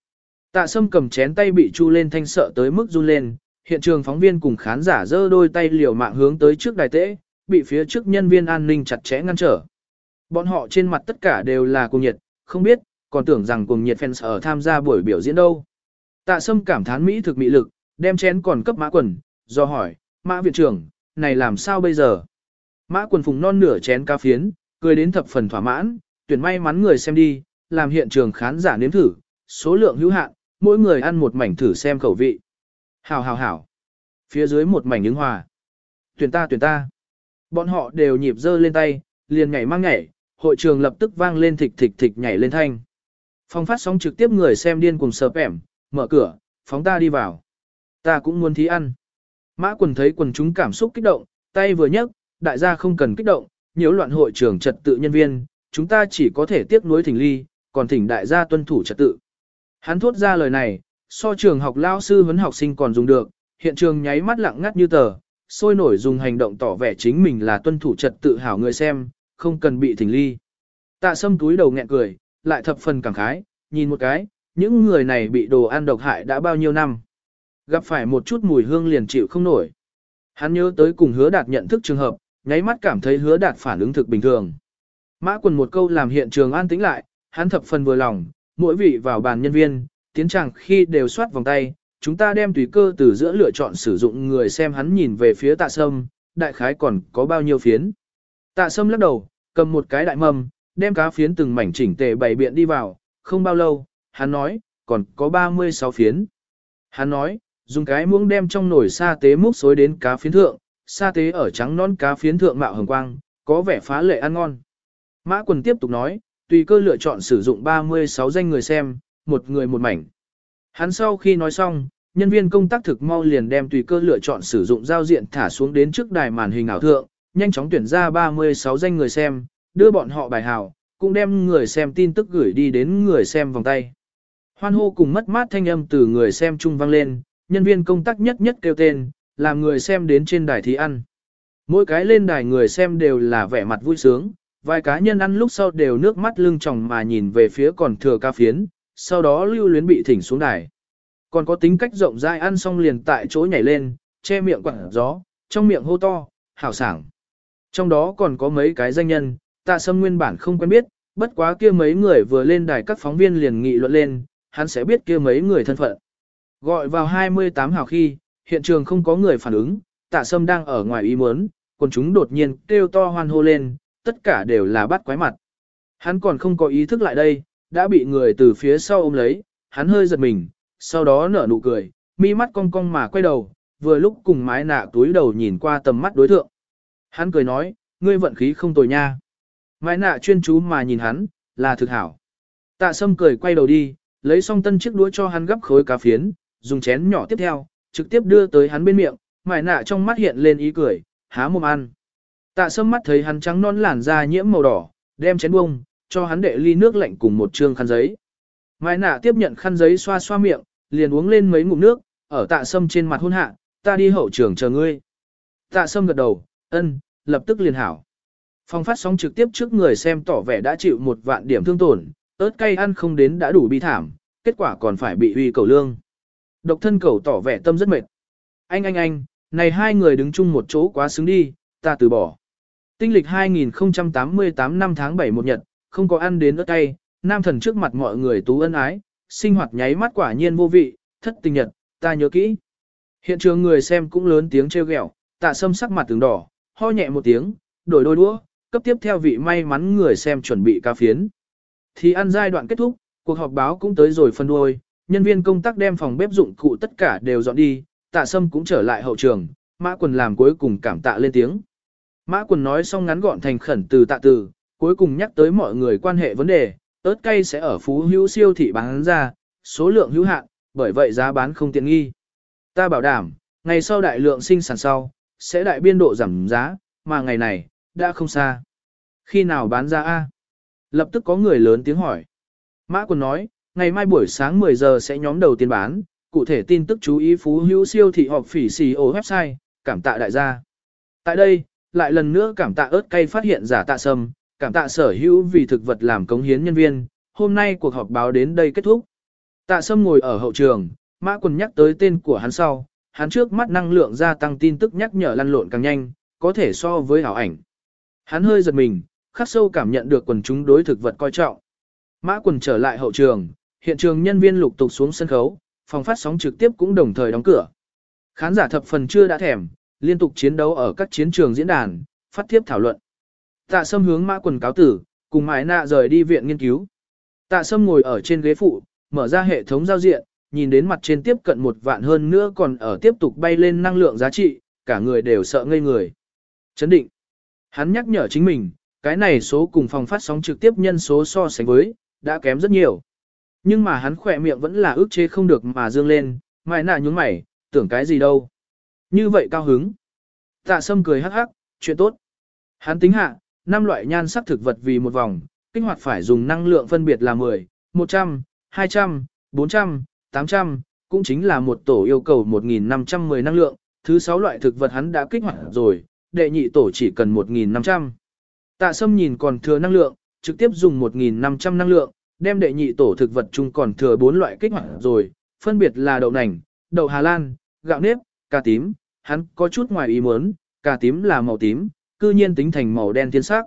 Tạ sâm cầm chén tay bị chu lên thanh sợ tới mức run lên, hiện trường phóng viên cùng khán giả giơ đôi tay liều mạng hướng tới trước đài tễ, bị phía trước nhân viên an ninh chặt chẽ ngăn trở. Bọn họ trên mặt tất cả đều là cùng nhiệt, không biết, còn tưởng rằng cùng nhiệt fans ở tham gia buổi biểu diễn đâu. Tạ sâm cảm thán Mỹ thực mỹ lực, đem chén còn cấp mã quần, do hỏi, mã viện trưởng, này làm sao bây giờ? Mã quần phùng non nửa chén ca phiến, cười đến thập phần thỏa mãn, tuyển may mắn người xem đi, làm hiện trường khán giả nếm thử, số lượng hữu hạn, mỗi người ăn một mảnh thử xem khẩu vị. Hảo hảo hảo. Phía dưới một mảnh ứng hòa. Tuyển ta tuyển ta. Bọn họ đều nhịp dơ lên tay, liền nhảy mang nhảy, hội trường lập tức vang lên thịch thịch thịch nhảy lên thanh. Phong phát sóng trực tiếp người xem điên cùng sợp ẻm, mở cửa, phóng ta đi vào. Ta cũng muốn thí ăn. Mã quần thấy quần chúng cảm xúc kích động, tay vừa nhấc, đại gia không cần kích động, nhiễu loạn hội trường trật tự nhân viên, chúng ta chỉ có thể tiếc nuối thỉnh ly, còn thỉnh đại gia tuân thủ trật tự. Hắn thốt ra lời này, so trường học lao sư huấn học sinh còn dùng được, hiện trường nháy mắt lặng ngắt như tờ, sôi nổi dùng hành động tỏ vẻ chính mình là tuân thủ trật tự hảo người xem, không cần bị thỉnh ly. Tạ sâm túi đầu nghẹn cười, lại thập phần cảm khái, nhìn một cái, những người này bị đồ ăn độc hại đã bao nhiêu năm. Gặp phải một chút mùi hương liền chịu không nổi. Hắn nhớ tới cùng hứa đạt nhận thức trường hợp, nháy mắt cảm thấy hứa đạt phản ứng thực bình thường. Mã quần một câu làm hiện trường an tĩnh lại, hắn thập phần vừa lòng, mỗi vị vào bàn nhân viên, tiến chẳng khi đều soát vòng tay, chúng ta đem tùy cơ từ giữa lựa chọn sử dụng người xem hắn nhìn về phía tạ sâm, đại khái còn có bao nhiêu phiến. Tạ sâm lắc đầu, cầm một cái đại mâm, đem cá phiến từng mảnh chỉnh tề bày biện đi vào, không bao lâu, hắn nói, còn có 36 phiến. Hắn nói, dùng cái muỗng đem trong nồi sa tế múc xối đến cá phiến thượng, sa tế ở trắng non cá phiến thượng mạo hồng quang, có vẻ phá lệ ăn ngon. Mã quần tiếp tục nói, tùy cơ lựa chọn sử dụng 36 danh người xem, một người một mảnh. Hắn sau khi nói xong, nhân viên công tác thực mau liền đem tùy cơ lựa chọn sử dụng giao diện thả xuống đến trước đài màn hình ảo thượng, nhanh chóng tuyển ra 36 danh người xem, đưa bọn họ bài hào, cũng đem người xem tin tức gửi đi đến người xem vòng tay. Hoan hô cùng mất mát thanh âm từ người xem trung vang lên, nhân viên công tác nhất nhất kêu tên, làm người xem đến trên đài thí ăn. Mỗi cái lên đài người xem đều là vẻ mặt vui sướng, vài cá nhân ăn lúc sau đều nước mắt lưng tròng mà nhìn về phía còn thừa ca phiến, sau đó lưu luyến bị thỉnh xuống đài. Còn có tính cách rộng rãi ăn xong liền tại chỗ nhảy lên, che miệng quặng gió, trong miệng hô to, hảo sảng. Trong đó còn có mấy cái danh nhân, tạ sâm nguyên bản không quen biết, bất quá kia mấy người vừa lên đài các phóng viên liền nghị luận lên, hắn sẽ biết kia mấy người thân phận. Gọi vào 28 hào khi, hiện trường không có người phản ứng, tạ sâm đang ở ngoài ý muốn, còn chúng đột nhiên kêu to hoan hô lên, tất cả đều là bắt quái mặt. Hắn còn không có ý thức lại đây, đã bị người từ phía sau ôm lấy, hắn hơi giật mình, sau đó nở nụ cười, mi mắt cong cong mà quay đầu, vừa lúc cùng mái nạ túi đầu nhìn qua tầm mắt đối thượng. Hắn cười nói, ngươi vận khí không tồi nha. Mái nạ chuyên chú mà nhìn hắn, là thực hảo. Tạ sâm cười quay đầu đi, lấy xong tân chiếc đũa cho hắn gấp khối cá phiến, dùng chén nhỏ tiếp theo, trực tiếp đưa tới hắn bên miệng, mái nạ trong mắt hiện lên ý cười, há mồm ăn. Tạ sâm mắt thấy hắn trắng non làn da nhiễm màu đỏ, đem chén bông, cho hắn đệ ly nước lạnh cùng một trương khăn giấy. Mai nạ tiếp nhận khăn giấy xoa xoa miệng, liền uống lên mấy ngụm nước, ở tạ sâm trên mặt hôn hạ, ta đi hậu trường chờ ngươi. Tạ sâm gật đầu, ân, lập tức liền hảo. Phong phát sóng trực tiếp trước người xem tỏ vẻ đã chịu một vạn điểm thương tổn, ớt cay ăn không đến đã đủ bi thảm, kết quả còn phải bị uy cầu lương. Độc thân cầu tỏ vẻ tâm rất mệt. Anh anh anh, này hai người đứng chung một chỗ quá xứng đi, ta từ bỏ. Tinh lịch 2088 năm tháng 7 một nhật, không có ăn đến ớt cay, nam thần trước mặt mọi người tú ân ái, sinh hoạt nháy mắt quả nhiên vô vị, thất tình nhật, ta nhớ kỹ. Hiện trường người xem cũng lớn tiếng trêu ghẹo, tạ sâm sắc mặt tướng đỏ, ho nhẹ một tiếng, đổi đôi đũa, cấp tiếp theo vị may mắn người xem chuẩn bị ca phiến. Thì ăn giai đoạn kết thúc, cuộc họp báo cũng tới rồi phân đuôi, nhân viên công tác đem phòng bếp dụng cụ tất cả đều dọn đi, tạ sâm cũng trở lại hậu trường, mã quần làm cuối cùng cảm tạ lên tiếng. Mã quần nói xong ngắn gọn thành khẩn từ tạ từ, cuối cùng nhắc tới mọi người quan hệ vấn đề, ớt cay sẽ ở phú hữu siêu thị bán ra, số lượng hữu hạn, bởi vậy giá bán không tiện nghi. Ta bảo đảm, ngày sau đại lượng sinh sản sau, sẽ đại biên độ giảm giá, mà ngày này, đã không xa. Khi nào bán ra A? Lập tức có người lớn tiếng hỏi. Mã quần nói, ngày mai buổi sáng 10 giờ sẽ nhóm đầu tiên bán, cụ thể tin tức chú ý phú hữu siêu thị họp phỉ xì ổ website, cảm tạ đại gia. Tại đây, lại lần nữa cảm tạ ớt cay phát hiện giả tạ sâm, cảm tạ sở hữu vì thực vật làm cống hiến nhân viên, hôm nay cuộc họp báo đến đây kết thúc. Tạ sâm ngồi ở hậu trường, mã quần nhắc tới tên của hắn sau, hắn trước mắt năng lượng gia tăng tin tức nhắc nhở lăn lộn càng nhanh, có thể so với hảo ảnh. Hắn hơi giật mình, khắc sâu cảm nhận được quần chúng đối thực vật coi trọng. Mã quần trở lại hậu trường, hiện trường nhân viên lục tục xuống sân khấu, phòng phát sóng trực tiếp cũng đồng thời đóng cửa. Khán giả thập phần chưa đã thèm, liên tục chiến đấu ở các chiến trường diễn đàn, phát tiếp thảo luận. Tạ Sâm hướng mã quần cáo tử, cùng mãi nạ rời đi viện nghiên cứu. Tạ Sâm ngồi ở trên ghế phụ, mở ra hệ thống giao diện, nhìn đến mặt trên tiếp cận một vạn hơn nữa còn ở tiếp tục bay lên năng lượng giá trị, cả người đều sợ ngây người. Chấn định. Hắn nhắc nhở chính mình, cái này số cùng phòng phát sóng trực tiếp nhân số so sánh với, đã kém rất nhiều. Nhưng mà hắn khỏe miệng vẫn là ước chế không được mà dương lên, mãi nạ nhúng mày, tưởng cái gì đâu. Như vậy cao hứng. Tạ Sâm cười hắc hắc, chuyện tốt. Hắn tính hạ, năm loại nhan sắc thực vật vì một vòng, kích hoạt phải dùng năng lượng phân biệt là 10, 100, 200, 400, 800, cũng chính là một tổ yêu cầu 1510 năng lượng, thứ 6 loại thực vật hắn đã kích hoạt rồi, đệ nhị tổ chỉ cần 1500. Tạ Sâm nhìn còn thừa năng lượng, trực tiếp dùng 1500 năng lượng, đem đệ nhị tổ thực vật chung còn thừa 4 loại kích hoạt rồi, phân biệt là đậu nành, đậu Hà Lan, gạo nếp, cà tím, hắn có chút ngoài ý muốn, cà tím là màu tím, cư nhiên tính thành màu đen thiên sắc.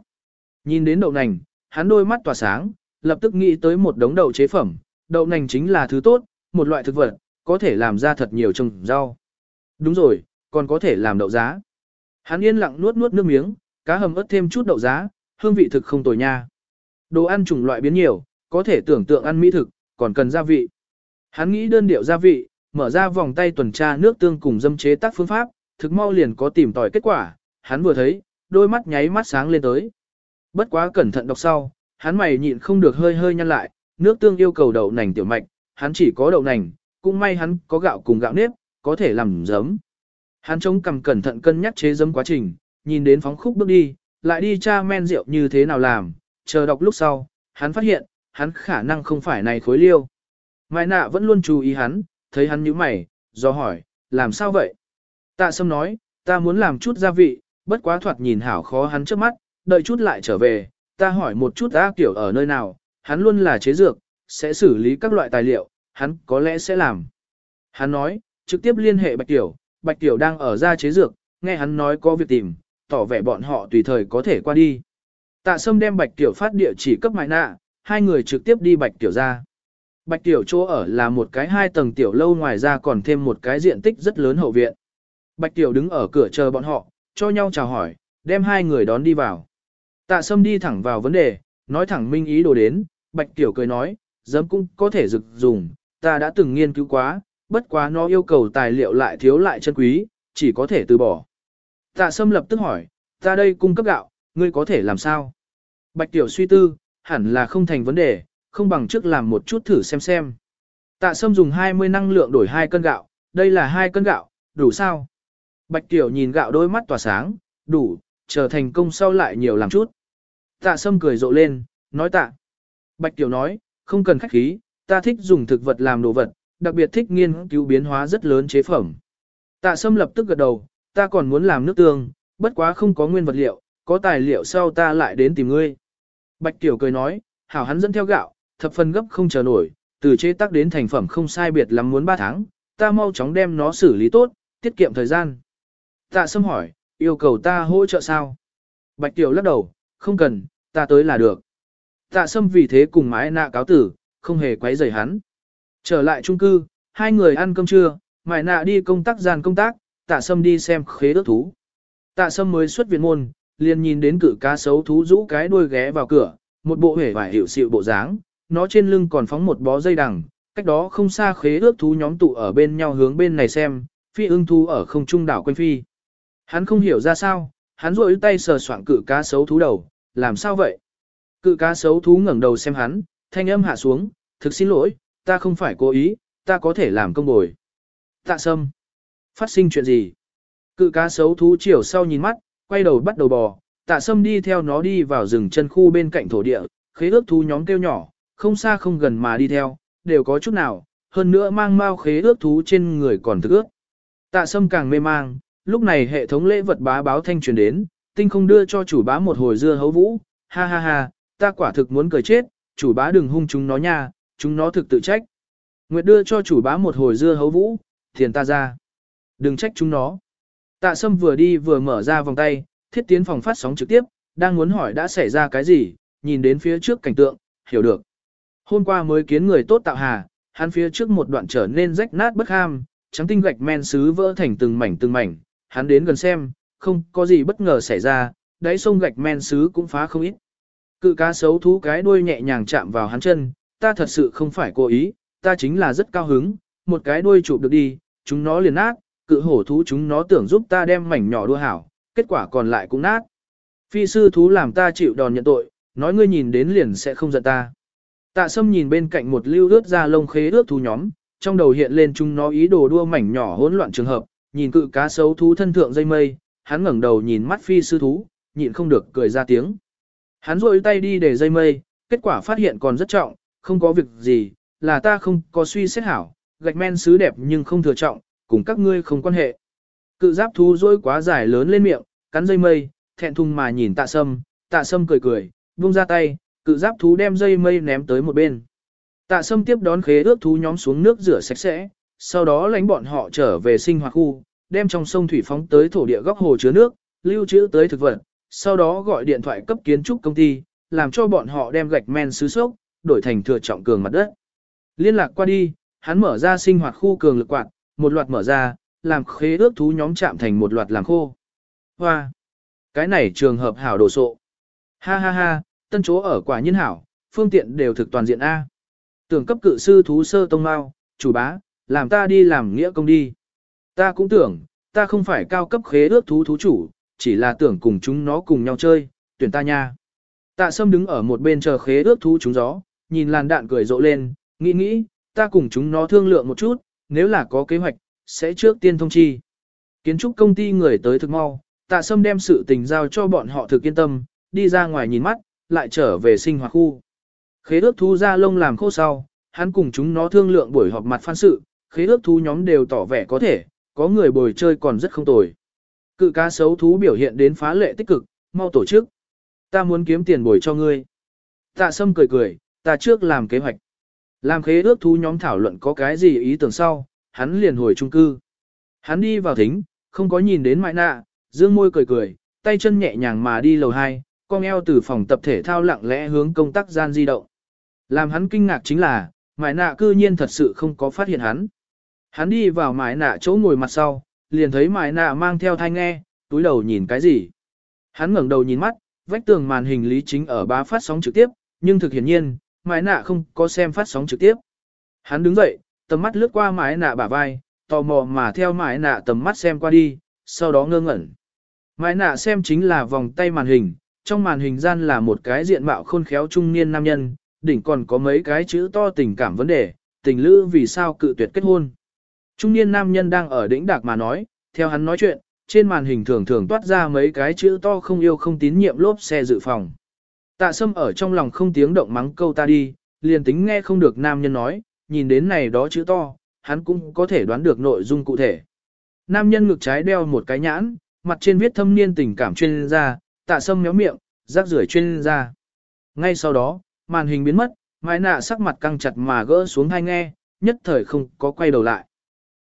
Nhìn đến đậu nành, hắn đôi mắt tỏa sáng, lập tức nghĩ tới một đống đậu chế phẩm, đậu nành chính là thứ tốt, một loại thực vật, có thể làm ra thật nhiều trồng rau. Đúng rồi, còn có thể làm đậu giá. Hắn yên lặng nuốt nuốt nước miếng, cá hầm ớt thêm chút đậu giá, hương vị thực không tồi nha. Đồ ăn chủng loại biến nhiều, có thể tưởng tượng ăn mỹ thực, còn cần gia vị. Hắn nghĩ đơn điệu gia vị, mở ra vòng tay tuần tra nước tương cùng dâm chế tác phương pháp, thực mau liền có tìm tòi kết quả, hắn vừa thấy, đôi mắt nháy mắt sáng lên tới. Bất quá cẩn thận đọc sau, hắn mày nhịn không được hơi hơi nhăn lại, nước tương yêu cầu đậu nành tiểu mạch, hắn chỉ có đậu nành, cũng may hắn có gạo cùng gạo nếp, có thể làm giấm. Hắn chống cầm cẩn thận cân nhắc chế giấm quá trình, nhìn đến phóng khúc bước đi, lại đi tra men rượu như thế nào làm, chờ đọc lúc sau, hắn phát hiện, hắn khả năng không phải này khối liêu. Mai nạ vẫn luôn chú ý hắn, thấy hắn nhíu mày, do hỏi, làm sao vậy? Tạ sâm nói, ta muốn làm chút gia vị, bất quá thoạt nhìn hảo khó hắn trước mắt, đợi chút lại trở về, ta hỏi một chút A Kiểu ở nơi nào, hắn luôn là chế dược, sẽ xử lý các loại tài liệu, hắn có lẽ sẽ làm. Hắn nói, trực tiếp liên hệ Bạch Tiểu, Bạch Tiểu đang ở ra chế dược, nghe hắn nói có việc tìm, tỏ vẻ bọn họ tùy thời có thể qua đi. Tạ Sâm đem Bạch Tiểu phát địa chỉ cấp mại nạ, hai người trực tiếp đi Bạch Tiểu ra. Bạch Tiểu chỗ ở là một cái hai tầng tiểu lâu ngoài ra còn thêm một cái diện tích rất lớn hậu viện. Bạch Tiểu đứng ở cửa chờ bọn họ, cho nhau chào hỏi, đem hai người đón đi vào. Tạ Sâm đi thẳng vào vấn đề, nói thẳng minh ý đồ đến, Bạch Tiểu cười nói, giấm cũng có thể dực dùng, ta đã từng nghiên cứu quá, bất quá nó yêu cầu tài liệu lại thiếu lại chân quý, chỉ có thể từ bỏ. Tạ Sâm lập tức hỏi, ta đây cung cấp gạo, ngươi có thể làm sao? Bạch Tiểu suy tư, hẳn là không thành vấn đề, không bằng trước làm một chút thử xem xem. Tạ Sâm dùng 20 năng lượng đổi 2 cân gạo, đây là 2 cân gạo, đủ sao? Bạch Tiểu nhìn gạo đôi mắt tỏa sáng, đủ, chờ thành công sau lại nhiều làm chút. Tạ Sâm cười rộ lên, nói tạ. Bạch Tiểu nói, không cần khách khí, ta thích dùng thực vật làm đồ vật, đặc biệt thích nghiên cứu biến hóa rất lớn chế phẩm. Tạ Sâm lập tức gật đầu, ta còn muốn làm nước tương, bất quá không có nguyên vật liệu, có tài liệu sau ta lại đến tìm ngươi. Bạch Tiểu cười nói, hảo hắn dẫn theo gạo, thập phần gấp không chờ nổi, từ chế tác đến thành phẩm không sai biệt lắm muốn 3 tháng, ta mau chóng đem nó xử lý tốt, tiết kiệm thời gian. Tạ Sâm hỏi, yêu cầu ta hỗ trợ sao? Bạch Tiểu lắc đầu, không cần, ta tới là được. Tạ Sâm vì thế cùng mái nạ cáo tử, không hề quấy rầy hắn. Trở lại trung cư, hai người ăn cơm trưa, mái nạ đi công tác gian công tác, tạ Sâm đi xem khế ước thú. Tạ Sâm mới xuất viện môn, liền nhìn đến cử cá sấu thú rũ cái đuôi ghé vào cửa, một bộ hể vải hiệu xịu bộ dáng, nó trên lưng còn phóng một bó dây đằng, cách đó không xa khế ước thú nhóm tụ ở bên nhau hướng bên này xem, phi ưng thú ở không trung đảo quanh phi. Hắn không hiểu ra sao, hắn rội tay sờ soạn cự cá sấu thú đầu, làm sao vậy? Cự cá sấu thú ngẩng đầu xem hắn, thanh âm hạ xuống, thực xin lỗi, ta không phải cố ý, ta có thể làm công bồi. Tạ sâm. Phát sinh chuyện gì? Cự cá sấu thú chiều sau nhìn mắt, quay đầu bắt đầu bò, tạ sâm đi theo nó đi vào rừng chân khu bên cạnh thổ địa, khế ước thú nhóm kêu nhỏ, không xa không gần mà đi theo, đều có chút nào, hơn nữa mang mau khế ước thú trên người còn thức ước. Tạ sâm càng mê mang, lúc này hệ thống lễ vật bá báo thanh truyền đến, tinh không đưa cho chủ bá một hồi dưa hấu vũ, ha ha ha, ta quả thực muốn cười chết, chủ bá đừng hung chúng nó nha, chúng nó thực tự trách. Nguyệt đưa cho chủ bá một hồi dưa hấu vũ, thiền ta ra. Đừng trách chúng nó. Tạ sâm vừa đi vừa mở ra vòng tay, thiết tiến phòng phát sóng trực tiếp, đang muốn hỏi đã xảy ra cái gì, nhìn đến phía trước cảnh tượng, hiểu được. Hôm qua mới kiến người tốt tạo hà, hắn phía trước một đoạn trở nên rách nát bất ham, trắng tinh gạch men sứ vỡ thành từng mảnh từng mảnh, hắn đến gần xem, không có gì bất ngờ xảy ra, đáy sông gạch men sứ cũng phá không ít. Cự cá sấu thú cái đuôi nhẹ nhàng chạm vào hắn chân, ta thật sự không phải cố ý, ta chính là rất cao hứng, một cái đuôi chụp được đi, chúng nó liền nát, cự hổ thú chúng nó tưởng giúp ta đem mảnh nhỏ đua hảo, kết quả còn lại cũng nát. Phi sư thú làm ta chịu đòn nhận tội, nói ngươi nhìn đến liền sẽ không giận ta. Tạ sâm nhìn bên cạnh một lưu ướt ra lông khế ướt thú nhóm, trong đầu hiện lên chúng nó ý đồ đua mảnh nhỏ hỗn loạn trường hợp, nhìn cự cá sấu thú thân thượng dây mây, hắn ngẩng đầu nhìn mắt phi sư thú, nhịn không được cười ra tiếng. Hắn rôi tay đi để dây mây, kết quả phát hiện còn rất trọng, không có việc gì, là ta không có suy xét hảo, gạch men sứ đẹp nhưng không thừa trọng, cùng các ngươi không quan hệ. Cự giáp thú rôi quá dài lớn lên miệng, cắn dây mây, thẹn thùng mà nhìn tạ sâm, tạ sâm cười cười, buông ra tay, cự giáp thú đem dây mây ném tới một bên. Tạ sâm tiếp đón khế ước thú nhóm xuống nước rửa sạch sẽ, sau đó lãnh bọn họ trở về sinh hoạt khu, đem trong sông thủy phóng tới thổ địa góc hồ chứa nước, lưu trữ tới thực vật, sau đó gọi điện thoại cấp kiến trúc công ty, làm cho bọn họ đem gạch men xứ sốc, đổi thành thừa trọng cường mặt đất. Liên lạc qua đi, hắn mở ra sinh hoạt khu cường lực quạt, một loạt mở ra, làm khế ước thú nhóm chạm thành một loạt làm khô. Hoa! Cái này trường hợp hảo đồ sộ. Ha ha ha, tân chỗ ở quả nhiên hảo, phương tiện đều thực toàn diện A. Tưởng cấp cự sư thú sơ tông mau, chủ bá, làm ta đi làm nghĩa công đi. Ta cũng tưởng, ta không phải cao cấp khế ước thú thú chủ, chỉ là tưởng cùng chúng nó cùng nhau chơi, tuyển ta nha. Tạ sâm đứng ở một bên chờ khế ước thú chúng gió, nhìn làn đạn cười rộ lên, nghĩ nghĩ, ta cùng chúng nó thương lượng một chút, nếu là có kế hoạch, sẽ trước tiên thông chi. Kiến trúc công ty người tới thực mau, tạ sâm đem sự tình giao cho bọn họ thực yên tâm, đi ra ngoài nhìn mắt, lại trở về sinh hoạt khu. Khế ước thú ra lông làm khô sau, hắn cùng chúng nó thương lượng buổi họp mặt phan sự, khế ước thú nhóm đều tỏ vẻ có thể, có người bồi chơi còn rất không tồi. Cự cá sấu thú biểu hiện đến phá lệ tích cực, mau tổ chức. Ta muốn kiếm tiền bồi cho ngươi. Tạ sâm cười cười, ta trước làm kế hoạch. Làm khế ước thú nhóm thảo luận có cái gì ý tưởng sau, hắn liền hồi trung cư. Hắn đi vào thính, không có nhìn đến mại nạ, dương môi cười cười, tay chân nhẹ nhàng mà đi lầu 2, con eo từ phòng tập thể thao lặng lẽ hướng công tác gian di động. Làm hắn kinh ngạc chính là, mại nạ cư nhiên thật sự không có phát hiện hắn. Hắn đi vào mại nạ chỗ ngồi mặt sau, liền thấy mại nạ mang theo thai nghe, túi đầu nhìn cái gì. Hắn ngẩng đầu nhìn mắt, vách tường màn hình lý chính ở bá phát sóng trực tiếp, nhưng thực hiển nhiên, mái nạ không có xem phát sóng trực tiếp. Hắn đứng dậy, tầm mắt lướt qua mái nạ bả vai, tò mò mà theo mái nạ tầm mắt xem qua đi, sau đó ngơ ngẩn. Mái nạ xem chính là vòng tay màn hình, trong màn hình gian là một cái diện mạo khôn khéo trung niên nam nhân, đỉnh còn có mấy cái chữ to tình cảm vấn đề, tình lữ vì sao cự tuyệt kết hôn. Trung niên nam nhân đang ở đỉnh đạc mà nói, theo hắn nói chuyện, trên màn hình thường thường toát ra mấy cái chữ to không yêu không tín nhiệm lốp xe dự phòng. Tạ sâm ở trong lòng không tiếng động mắng câu ta đi, liền tính nghe không được nam nhân nói, nhìn đến này đó chữ to, hắn cũng có thể đoán được nội dung cụ thể. Nam nhân ngực trái đeo một cái nhãn, mặt trên viết thâm niên tình cảm chuyên gia, tạ sâm méo miệng, rác rưởi chuyên ra. Ngay sau đó, màn hình biến mất, mái nạ sắc mặt căng chặt mà gỡ xuống hai nghe, nhất thời không có quay đầu lại.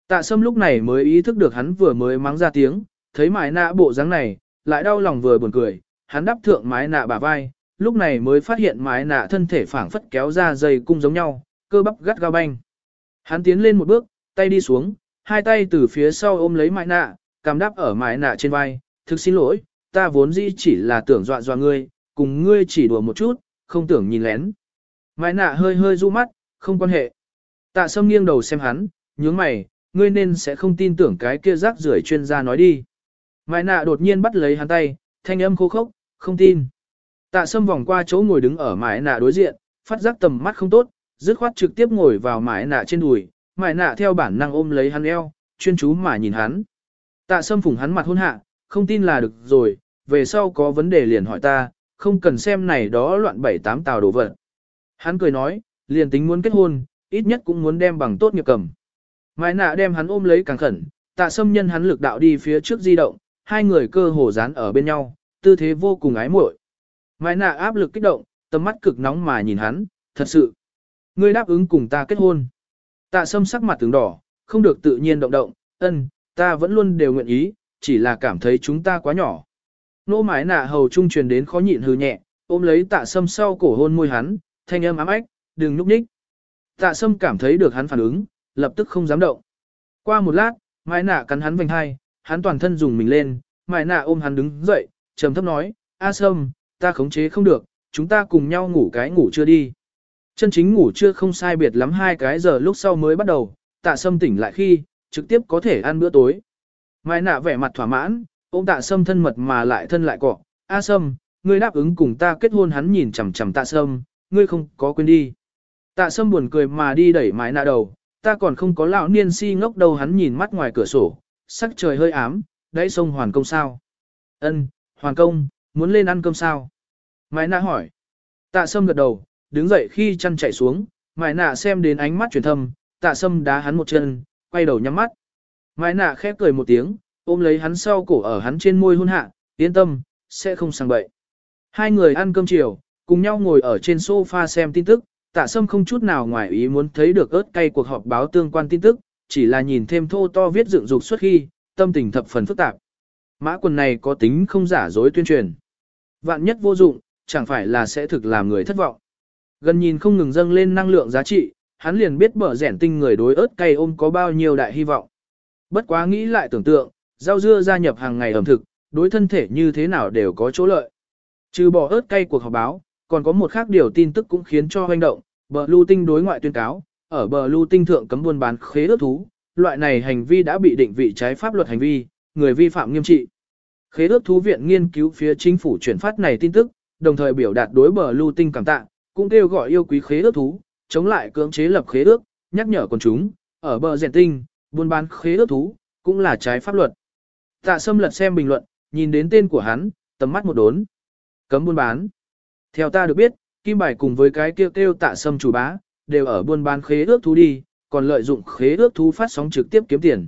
Tạ sâm lúc này mới ý thức được hắn vừa mới mắng ra tiếng, thấy mái nạ bộ dáng này, lại đau lòng vừa buồn cười, hắn đắp thượng mái nạ bả vai, lúc này mới phát hiện mái nạ thân thể phảng phất kéo ra dây cung giống nhau, cơ bắp gắt gao banh. Hắn tiến lên một bước, tay đi xuống, hai tay từ phía sau ôm lấy mái nạ, cằm đắp ở mái nạ trên vai, thực xin lỗi, ta vốn dĩ chỉ là tưởng dọa dọa ngươi, cùng ngươi chỉ đùa một chút, không tưởng nhìn lén. Mai nạ hơi hơi du mắt, không quan hệ. Tạ sâm nghiêng đầu xem hắn, nhướng mày, ngươi nên sẽ không tin tưởng cái kia rác rưởi chuyên gia nói đi. Mai nạ đột nhiên bắt lấy hắn tay, thanh âm khô khốc, không tin. Tạ sâm vòng qua chỗ ngồi đứng ở mái nạ đối diện, phát giác tầm mắt không tốt, dứt khoát trực tiếp ngồi vào mái nạ trên đùi, mai nạ theo bản năng ôm lấy hắn eo, chuyên chú mà nhìn hắn. Tạ sâm phủng hắn mặt hôn hạ, không tin là được rồi, về sau có vấn đề liền hỏi ta, không cần xem này đó loạn bảy tám tàu đồ vật. Hắn cười nói, liền tính muốn kết hôn, ít nhất cũng muốn đem bằng tốt nghiệp cầm. Mai nạ đem hắn ôm lấy càng khẩn, tạ sâm nhân hắn lực đạo đi phía trước di động, hai người cơ hồ dán ở bên nhau, tư thế vô cùng ái muội. Mai nạ áp lực kích động, tầm mắt cực nóng mà nhìn hắn, thật sự. Ngươi đáp ứng cùng ta kết hôn. Tạ sâm sắc mặt tướng đỏ, không được tự nhiên động động, ân, ta vẫn luôn đều nguyện ý, chỉ là cảm thấy chúng ta quá nhỏ. Nô mái nạ hầu trung truyền đến khó nhịn hừ nhẹ, ôm lấy tạ sâm sau cổ hôn môi hắn, thanh âm ám ách, đừng núp ních. Tạ sâm cảm thấy được hắn phản ứng, lập tức không dám động. Qua một lát, mái nạ cắn hắn vành hai, hắn toàn thân dùng mình lên, mái nạ ôm hắn đứng dậy, trầm thấp nói, A sâm, ta khống chế không được, chúng ta cùng nhau ngủ cái ngủ chưa đi. Chân chính ngủ chưa không sai biệt lắm hai cái giờ lúc sau mới bắt đầu, tạ sâm tỉnh lại khi, trực tiếp có thể ăn bữa tối. Mai nạ vẻ mặt thỏa mãn, ôm tạ sâm thân mật mà lại thân lại cọ, A sâm, ngươi đáp ứng cùng ta kết hôn hắn nhìn chằm chằm tạ sâm, ngươi không có quên đi. Tạ sâm buồn cười mà đi đẩy mái nạ đầu, ta còn không có lão niên si ngốc đâu hắn nhìn mắt ngoài cửa sổ, sắc trời hơi ám, đáy sông hoàn công sao. Ân, hoàn công, muốn lên ăn cơm sao? Mai nạ hỏi. Tạ sâm gật đầu, đứng dậy khi chăn chạy xuống, Mai nạ xem đến ánh mắt truyền thâm, tạ sâm đá hắn một chân, quay đầu nhắm mắt. Mai nạ khép cười một tiếng, ôm lấy hắn sau cổ ở hắn trên môi hôn hạ, yên tâm, sẽ không sang bậy. Hai người ăn cơm chiều, Cùng nhau ngồi ở trên sofa xem tin tức, tạ sâm không chút nào ngoài ý muốn thấy được ớt cay cuộc họp báo tương quan tin tức, chỉ là nhìn thêm thô to viết dựng dục suốt khi, tâm tình thập phần phức tạp. Mã quần này có tính không giả dối tuyên truyền. Vạn nhất vô dụng, chẳng phải là sẽ thực làm người thất vọng. Gần nhìn không ngừng dâng lên năng lượng giá trị, hắn liền biết bở rẻn tinh người đối ớt cay ôm có bao nhiêu đại hy vọng. Bất quá nghĩ lại tưởng tượng, rau dưa gia nhập hàng ngày ẩm thực, đối thân thể như thế nào đều có chỗ lợi. Trừ bỏ ớt cay cuộc họp báo, còn có một khác điều tin tức cũng khiến cho hoành động, bờ lưu tinh đối ngoại tuyên cáo, ở bờ lưu tinh thượng cấm buôn bán khế ước thú, loại này hành vi đã bị định vị trái pháp luật hành vi, người vi phạm nghiêm trị. Khế ước thú viện nghiên cứu phía chính phủ chuyển phát này tin tức, đồng thời biểu đạt đối bờ lưu tinh cảm tạ, cũng kêu gọi yêu quý khế ước thú, chống lại cưỡng chế lập khế ước, nhắc nhở quần chúng, ở bờ rèn tinh, buôn bán khế ước thú, cũng là trái pháp luật. Tạ Sâm lật xem bình luận, nhìn đến tên của hắn, tầm mắt một đốn. Cấm buôn bán. Theo ta được biết, Kim Bài cùng với cái kêu kêu Tạ Sâm chủ bá, đều ở buôn bán khế ước thú đi, còn lợi dụng khế ước thú phát sóng trực tiếp kiếm tiền.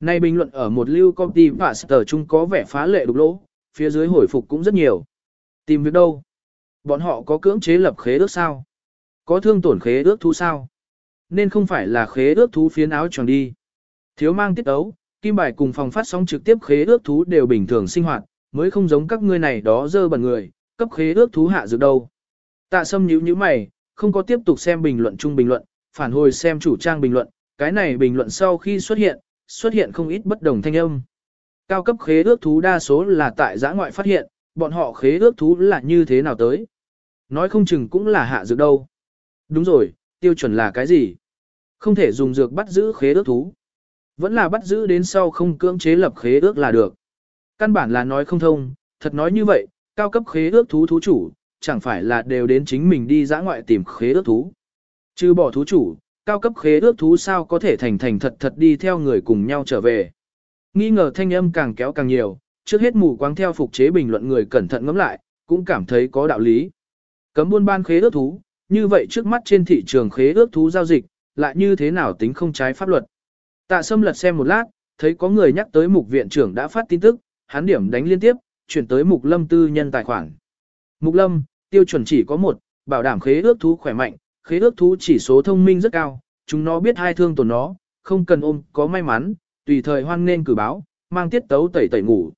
Nay bình luận ở một lưu công ty Pasteur chung có vẻ phá lệ đục lỗ, phía dưới hồi phục cũng rất nhiều. Tìm việc đâu? Bọn họ có cưỡng chế lập khế ước sao? Có thương tổn khế ước thú sao? Nên không phải là khế ước thú phiến áo tròn đi. Thiếu mang tiết ấu, kim bài cùng phòng phát sóng trực tiếp khế ước thú đều bình thường sinh hoạt, mới không giống các ngươi này đó dơ bẩn người, cấp khế ước thú hạ dược đâu. Tạ sâm nhíu nhíu mày, không có tiếp tục xem bình luận chung bình luận, phản hồi xem chủ trang bình luận, cái này bình luận sau khi xuất hiện, xuất hiện không ít bất đồng thanh âm. Cao cấp khế ước thú đa số là tại giã ngoại phát hiện, bọn họ khế ước thú là như thế nào tới. Nói không chừng cũng là hạ dược đâu. Đúng rồi, tiêu chuẩn là cái gì? Không thể dùng dược bắt giữ khế ước thú. Vẫn là bắt giữ đến sau không cưỡng chế lập khế ước là được. Căn bản là nói không thông, thật nói như vậy, cao cấp khế ước thú thú chủ, chẳng phải là đều đến chính mình đi dã ngoại tìm khế ước thú. Chứ bỏ thú chủ, cao cấp khế ước thú sao có thể thành thành thật thật đi theo người cùng nhau trở về. Nghi ngờ thanh âm càng kéo càng nhiều, trước hết mù quáng theo phục chế bình luận người cẩn thận ngẫm lại, cũng cảm thấy có đạo lý. Cấm buôn ban khế ước thú, như vậy trước mắt trên thị trường khế ước thú giao dịch, lại như thế nào tính không trái pháp luật. Tạ Sâm lật xem một lát, thấy có người nhắc tới mục viện trưởng đã phát tin tức, hắn điểm đánh liên tiếp, chuyển tới mục lâm tư nhân tài khoản. Mục lâm, tiêu chuẩn chỉ có một, bảo đảm khế ước thú khỏe mạnh, khế ước thú chỉ số thông minh rất cao, chúng nó biết hai thương tổn nó, không cần ôm, có may mắn, tùy thời hoan nên cử báo, mang tiết tấu tẩy tẩy ngủ.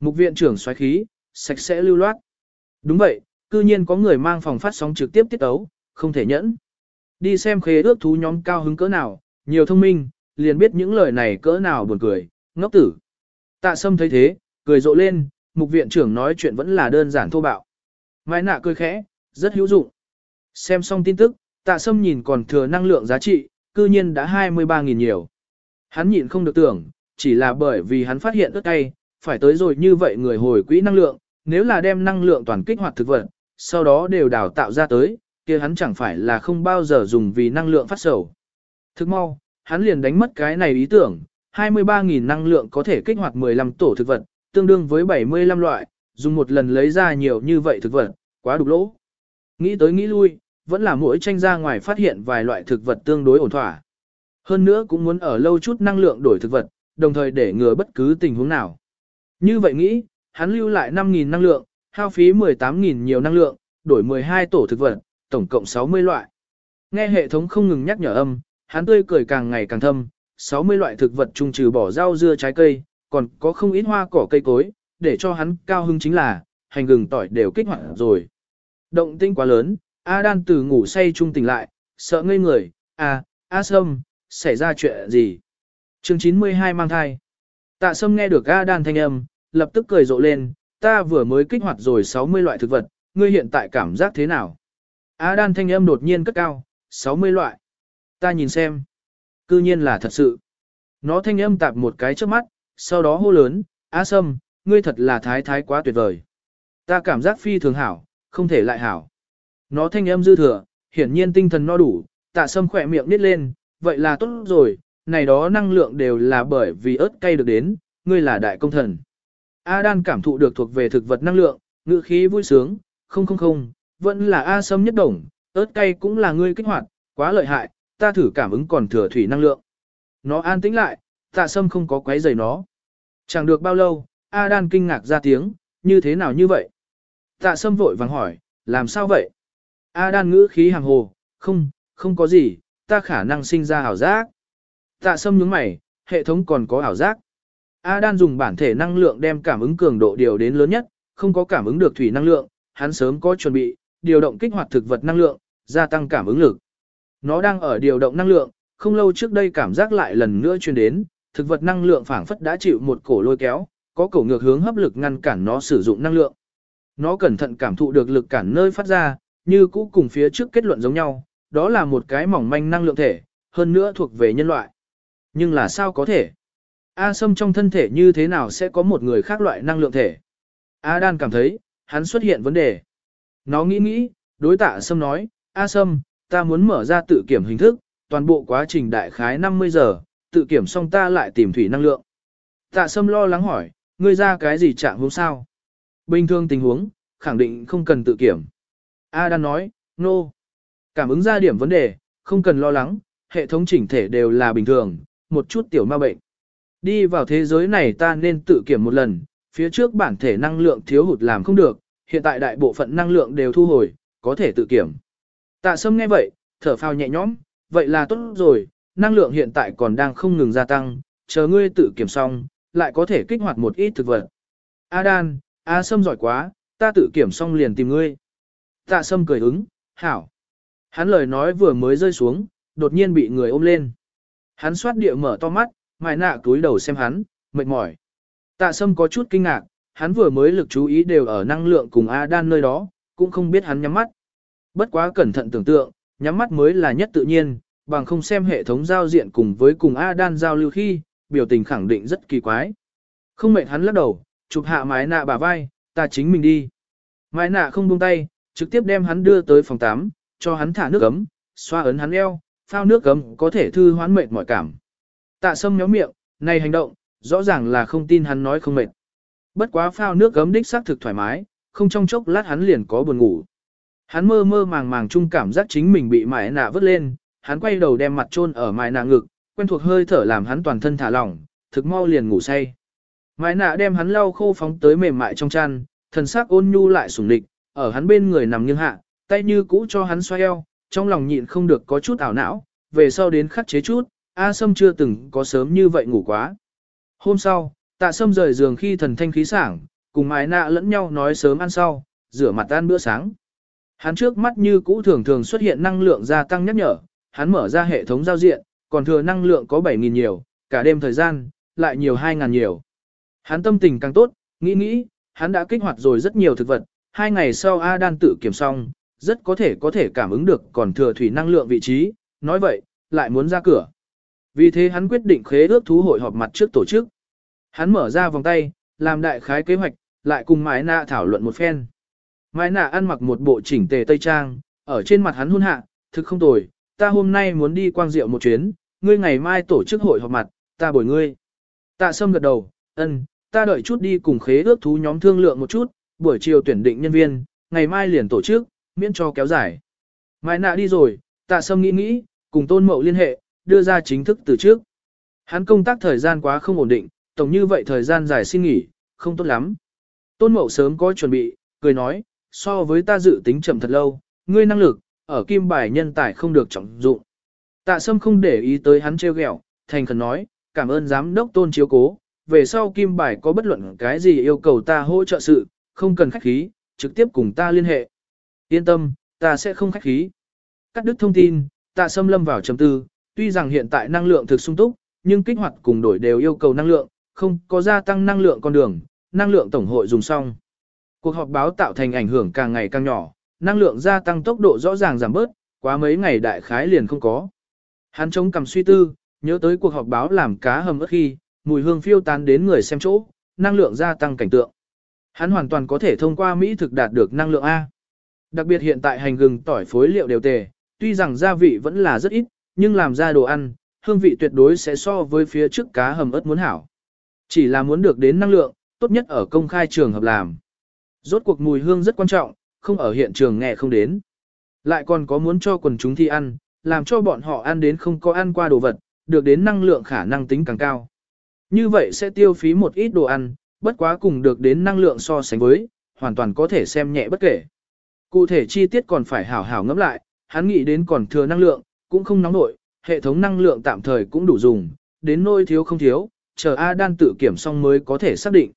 Mục viện trưởng xoáy khí, sạch sẽ lưu loát. Đúng vậy, cư nhiên có người mang phòng phát sóng trực tiếp tiết tấu, không thể nhẫn. Đi xem khế ước thú nhóm cao hứng cỡ nào, nhiều thông minh, liền biết những lời này cỡ nào buồn cười, ngốc tử. Tạ sâm thấy thế, cười rộ lên, mục viện trưởng nói chuyện vẫn là đơn giản thô bạo. Mai nạ cười khẽ, rất hữu dụng. Xem xong tin tức, tạ sâm nhìn còn thừa năng lượng giá trị, cư nhiên đã 23.000 nhiều. Hắn nhịn không được tưởng, chỉ là bởi vì hắn phát hiện ớt tay, phải tới rồi như vậy người hồi quỹ năng lượng, nếu là đem năng lượng toàn kích hoạt thực vật, sau đó đều đào tạo ra tới, kia hắn chẳng phải là không bao giờ dùng vì năng lượng phát sầu. Thức mau, hắn liền đánh mất cái này ý tưởng, 23.000 năng lượng có thể kích hoạt 15 tổ thực vật, tương đương với 75 loại, dùng một lần lấy ra nhiều như vậy thực vật, quá đục lỗ. Nghĩ tới nghĩ lui, vẫn là mỗi tranh ra ngoài phát hiện vài loại thực vật tương đối ổn thỏa. Hơn nữa cũng muốn ở lâu chút năng lượng đổi thực vật, đồng thời để ngừa bất cứ tình huống nào. Như vậy nghĩ, hắn lưu lại 5.000 năng lượng, hao phí 18.000 nhiều năng lượng, đổi 12 tổ thực vật, tổng cộng 60 loại. Nghe hệ thống không ngừng nhắc nhở âm, hắn tươi cười càng ngày càng thâm, 60 loại thực vật trung trừ bỏ rau dưa trái cây, còn có không ít hoa cỏ cây cối, để cho hắn cao hứng chính là, hành gừng tỏi đều kích hoạt rồi. Động tinh quá lớn, A Đan từ ngủ say trung tỉnh lại, sợ ngây người, A, A Sâm, xảy ra chuyện gì? chương 92 mang thai. Tạ Sâm nghe được A Đan thanh âm, lập tức cười rộ lên, ta vừa mới kích hoạt rồi 60 loại thực vật, ngươi hiện tại cảm giác thế nào? A Đan thanh âm đột nhiên cất cao, 60 loại. Ta nhìn xem. Cư nhiên là thật sự. Nó thanh âm tạp một cái trước mắt, sau đó hô lớn, A Sâm, ngươi thật là thái thái quá tuyệt vời. Ta cảm giác phi thường hảo, không thể lại hảo. Nó thanh âm dư thừa, hiển nhiên tinh thần no đủ, tạ Sâm khỏe miệng nít lên, vậy là tốt rồi, này đó năng lượng đều là bởi vì ớt cay được đến, ngươi là đại công thần. A Đan cảm thụ được thuộc về thực vật năng lượng, ngữ khí vui sướng, không không không, vẫn là A Sâm nhất đồng, ớt cay cũng là ngươi kích hoạt, quá lợi hại, ta thử cảm ứng còn thừa thủy năng lượng. Nó an tĩnh lại, tạ Sâm không có quấy rầy nó. Chẳng được bao lâu, A Đan kinh ngạc ra tiếng, như thế nào như vậy? Tạ Sâm vội vàng hỏi, Làm sao vậy? A đan ngữ khí hàng hồ, không, không có gì, ta khả năng sinh ra ảo giác. Tạ sâm nhướng mày, hệ thống còn có ảo giác. A đan dùng bản thể năng lượng đem cảm ứng cường độ điều đến lớn nhất, không có cảm ứng được thủy năng lượng, hắn sớm có chuẩn bị, điều động kích hoạt thực vật năng lượng, gia tăng cảm ứng lực. Nó đang ở điều động năng lượng, không lâu trước đây cảm giác lại lần nữa truyền đến, thực vật năng lượng phảng phất đã chịu một cổ lôi kéo, có cổ ngược hướng hấp lực ngăn cản nó sử dụng năng lượng. Nó cẩn thận cảm thụ được lực cản nơi phát ra, như cũ cùng phía trước kết luận giống nhau, đó là một cái mỏng manh năng lượng thể, hơn nữa thuộc về nhân loại. Nhưng là sao có thể? A Sâm trong thân thể như thế nào sẽ có một người khác loại năng lượng thể? A Đan cảm thấy, hắn xuất hiện vấn đề. Nó nghĩ nghĩ, đối tạ Sâm nói, A Sâm, ta muốn mở ra tự kiểm hình thức, toàn bộ quá trình đại khái 50 giờ, tự kiểm xong ta lại tìm thủy năng lượng. Tạ Sâm lo lắng hỏi, ngươi ra cái gì trạng huống sao? Bình thường tình huống, khẳng định không cần tự kiểm. A Đan nói, nô. No. Cảm ứng ra điểm vấn đề, không cần lo lắng, hệ thống chỉnh thể đều là bình thường, một chút tiểu ma bệnh. Đi vào thế giới này ta nên tự kiểm một lần, phía trước bản thể năng lượng thiếu hụt làm không được, hiện tại đại bộ phận năng lượng đều thu hồi, có thể tự kiểm. Tạ sâm nghe vậy, thở phào nhẹ nhõm, vậy là tốt rồi, năng lượng hiện tại còn đang không ngừng gia tăng, chờ ngươi tự kiểm xong, lại có thể kích hoạt một ít thực vật. A đan, A sâm giỏi quá, ta tự kiểm xong liền tìm ngươi. Tạ sâm cười ứng, hảo. Hắn lời nói vừa mới rơi xuống, đột nhiên bị người ôm lên. Hắn xoát địa mở to mắt, mài nạ túi đầu xem hắn, mệt mỏi. Tạ sâm có chút kinh ngạc, hắn vừa mới lực chú ý đều ở năng lượng cùng A đan nơi đó, cũng không biết hắn nhắm mắt. Bất quá cẩn thận tưởng tượng, nhắm mắt mới là nhất tự nhiên, bằng không xem hệ thống giao diện cùng với cùng A đan giao lưu khi, biểu tình khẳng định rất kỳ quái. Không mệt hắn lắc đầu, chụp hạ mái nạ bả vai, ta chính mình đi. Mái nạ không buông tay, trực tiếp đem hắn đưa tới phòng 8, cho hắn thả nước ấm, xoa ấn hắn eo, phao nước ấm có thể thư hoán mệt mọi cảm. Tạ sâm nhó miệng, này hành động, rõ ràng là không tin hắn nói không mệt. Bất quá phao nước ấm đích xác thực thoải mái, không trong chốc lát hắn liền có buồn ngủ. Hắn mơ mơ màng màng chung cảm giác chính mình bị mại nạ vứt lên, hắn quay đầu đem mặt chôn ở mại nạ ngực, quen thuộc hơi thở làm hắn toàn thân thả lỏng, thực mau liền ngủ say. Mại nạ đem hắn lau khô phóng tới mềm mại trong chăn, thần sắc ôn nhu lại sủng địch, ở hắn bên người nằm nghiêng hạ, tay như cũ cho hắn xoay eo, trong lòng nhịn không được có chút ảo não, về sau đến khắc chế chút, A Sâm chưa từng có sớm như vậy ngủ quá. Hôm sau, tạ Sâm rời giường khi thần thanh khí sảng, cùng mái nạ lẫn nhau nói sớm ăn sau, rửa mặt ăn bữa sáng. Hắn trước mắt như cũ thường thường xuất hiện năng lượng gia tăng nhắc nhở, hắn mở ra hệ thống giao diện, còn thừa năng lượng có 7.000 nhiều, cả đêm thời gian, lại nhiều 2.000 nhiều. Hắn tâm tình càng tốt, nghĩ nghĩ, hắn đã kích hoạt rồi rất nhiều thực vật, hai ngày sau A đan tự kiểm xong, rất có thể có thể cảm ứng được còn thừa thủy năng lượng vị trí, nói vậy, lại muốn ra cửa. Vì thế hắn quyết định khế ước thú hội họp mặt trước tổ chức. Hắn mở ra vòng tay, làm đại khái kế hoạch, lại cùng Mai Nạ thảo luận một phen. Mai Nạ ăn mặc một bộ chỉnh tề tây trang, ở trên mặt hắn hôn hạ, thực không tồi, ta hôm nay muốn đi quang diệu một chuyến, ngươi ngày mai tổ chức hội họp mặt, ta bồi ngươi. Tạ Sâm gật đầu, ân, ta đợi chút đi cùng khế ước thú nhóm thương lượng một chút, buổi chiều tuyển định nhân viên, ngày mai liền tổ chức, miễn cho kéo dài. Mai nạ đi rồi, tạ sâm nghĩ nghĩ, cùng tôn mậu liên hệ, đưa ra chính thức từ trước. Hắn công tác thời gian quá không ổn định, tổng như vậy thời gian dài xin nghỉ, không tốt lắm. Tôn mậu sớm có chuẩn bị, cười nói, so với ta dự tính chậm thật lâu, ngươi năng lực, ở kim bài nhân tài không được trọng dụng. Tạ sâm không để ý tới hắn treo gẹo, thành khẩn nói, cảm ơn giám đốc tôn chiếu cố, về sau kim bài có bất luận cái gì yêu cầu ta hỗ trợ sự, không cần khách khí, trực tiếp cùng ta liên hệ. Yên tâm, ta sẽ không khách khí. Cắt đứt thông tin, tạ Sâm lâm vào chấm tư, tuy rằng hiện tại năng lượng thực sung túc, nhưng kích hoạt cùng đổi đều yêu cầu năng lượng, không có gia tăng năng lượng con đường, năng lượng tổng hội dùng xong. Cuộc họp báo tạo thành ảnh hưởng càng ngày càng nhỏ, năng lượng gia tăng tốc độ rõ ràng giảm bớt, quá mấy ngày đại khái liền không có. Hắn chống cầm suy tư, nhớ tới cuộc họp báo làm cá hầm ớt khi, mùi hương phiêu tán đến người xem chỗ, năng lượng gia tăng cảnh tượng. Hắn hoàn toàn có thể thông qua Mỹ thực đạt được năng lượng A. Đặc biệt hiện tại hành gừng tỏi phối liệu đều tề, tuy rằng gia vị vẫn là rất ít, nhưng làm ra đồ ăn, hương vị tuyệt đối sẽ so với phía trước cá hầm ớt muốn hảo. Chỉ là muốn được đến năng lượng, tốt nhất ở công khai trường hợp làm. Rốt cuộc mùi hương rất quan trọng, không ở hiện trường nghe không đến. Lại còn có muốn cho quần chúng thi ăn, làm cho bọn họ ăn đến không có ăn qua đồ vật, được đến năng lượng khả năng tính càng cao. Như vậy sẽ tiêu phí một ít đồ ăn, bất quá cùng được đến năng lượng so sánh với, hoàn toàn có thể xem nhẹ bất kể. Cụ thể chi tiết còn phải hảo hảo ngẫm lại, hắn nghĩ đến còn thừa năng lượng, cũng không nóng nổi, hệ thống năng lượng tạm thời cũng đủ dùng, đến nôi thiếu không thiếu, chờ A đan tự kiểm xong mới có thể xác định.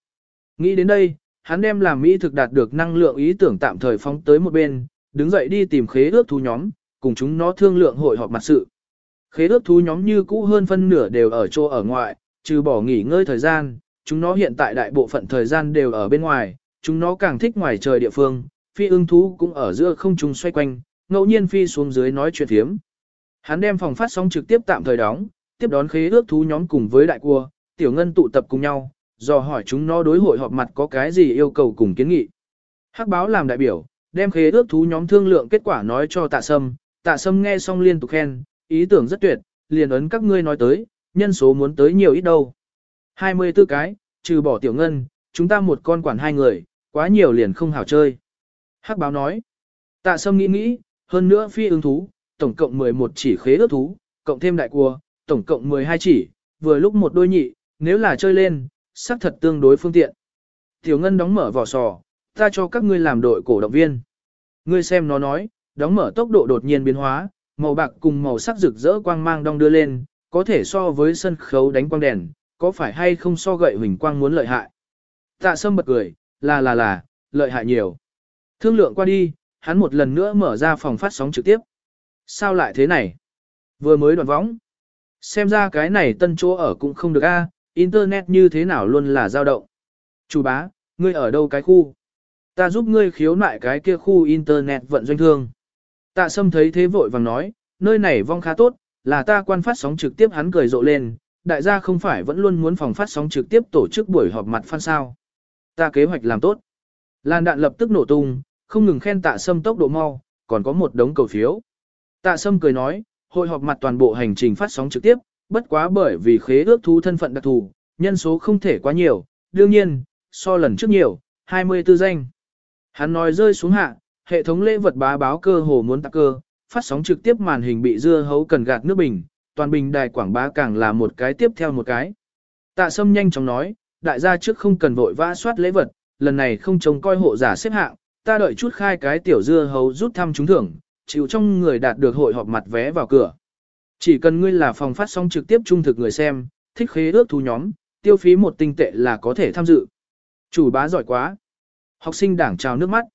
Nghĩ đến đây, hắn đem làm Mỹ thực đạt được năng lượng ý tưởng tạm thời phóng tới một bên, đứng dậy đi tìm khế ước thú nhóm, cùng chúng nó thương lượng hội họp mặt sự. Khế ước thú nhóm như cũ hơn phân nửa đều ở chỗ ở ngoại, trừ bỏ nghỉ ngơi thời gian, chúng nó hiện tại đại bộ phận thời gian đều ở bên ngoài, chúng nó càng thích ngoài trời địa phương, phi ưng thú cũng ở giữa không trung xoay quanh, ngẫu nhiên phi xuống dưới nói chuyện thiếm. Hắn đem phòng phát sóng trực tiếp tạm thời đóng, tiếp đón khế ước thú nhóm cùng với đại cua, tiểu ngân tụ tập cùng nhau, dò hỏi chúng nó đối hội họp mặt có cái gì yêu cầu cùng kiến nghị. Hắc báo làm đại biểu, đem khế ước thú nhóm thương lượng kết quả nói cho tạ sâm, tạ sâm nghe xong liên tục khen, ý tưởng rất tuyệt, liền ấn các ngươi nói tới, nhân số muốn tới nhiều ít đâu. 24 cái, trừ bỏ tiểu ngân, chúng ta một con quản hai người, quá nhiều liền không hảo chơi. Hắc báo nói, tạ sâm nghĩ nghĩ, hơn nữa phi ứng thú, tổng cộng 11 chỉ khế ước thú, cộng thêm đại cua, tổng cộng 12 chỉ, vừa lúc một đôi nhị, nếu là chơi lên, xác thật tương đối phương tiện. Tiểu Ngân đóng mở vỏ sò, ta cho các ngươi làm đội cổ động viên. Ngươi xem nó nói, đóng mở tốc độ đột nhiên biến hóa, màu bạc cùng màu sắc rực rỡ quang mang đong đưa lên, có thể so với sân khấu đánh quang đèn, có phải hay không so gậy huỳnh quang muốn lợi hại. Tạ sâm bật cười, là là là, lợi hại nhiều. Thương lượng qua đi, hắn một lần nữa mở ra phòng phát sóng trực tiếp. Sao lại thế này? Vừa mới đoạn võng. Xem ra cái này tân chỗ ở cũng không được a, internet như thế nào luôn là dao động. Chủ bá, ngươi ở đâu cái khu? Ta giúp ngươi khiếu nại cái kia khu internet vận doanh thương. Tạ sâm thấy thế vội vàng nói, nơi này vong khá tốt, là ta quan phát sóng trực tiếp hắn cười rộ lên, đại gia không phải vẫn luôn muốn phòng phát sóng trực tiếp tổ chức buổi họp mặt fan sao. Ta kế hoạch làm tốt. Làn đạn lập tức nổ tung, không ngừng khen tạ sâm tốc độ mau, còn có một đống cầu phiếu. Tạ sâm cười nói, hội họp mặt toàn bộ hành trình phát sóng trực tiếp, bất quá bởi vì khế ước thú thân phận đặc thù, nhân số không thể quá nhiều, đương nhiên, so lần trước nhiều, 24 danh. Hắn nói rơi xuống hạ, hệ thống lễ vật bá báo cơ hồ muốn tạc cơ, phát sóng trực tiếp màn hình bị dưa hấu cần gạt nước bình, toàn bình đài quảng bá càng là một cái tiếp theo một cái. Tạ sâm nhanh chóng nói, đại gia trước không cần vội vã soát lễ vật, lần này không trông coi hộ giả xếp hạng, ta đợi chút khai cái tiểu dưa hấu rút thăm trúng thưởng, chịu trong người đạt được hội họp mặt vé vào cửa. Chỉ cần ngươi là phòng phát sóng trực tiếp trung thực người xem, thích khế ước thu nhóm, tiêu phí một tinh tệ là có thể tham dự. Chủ bá giỏi quá. Học sinh đảng trào nước mắt.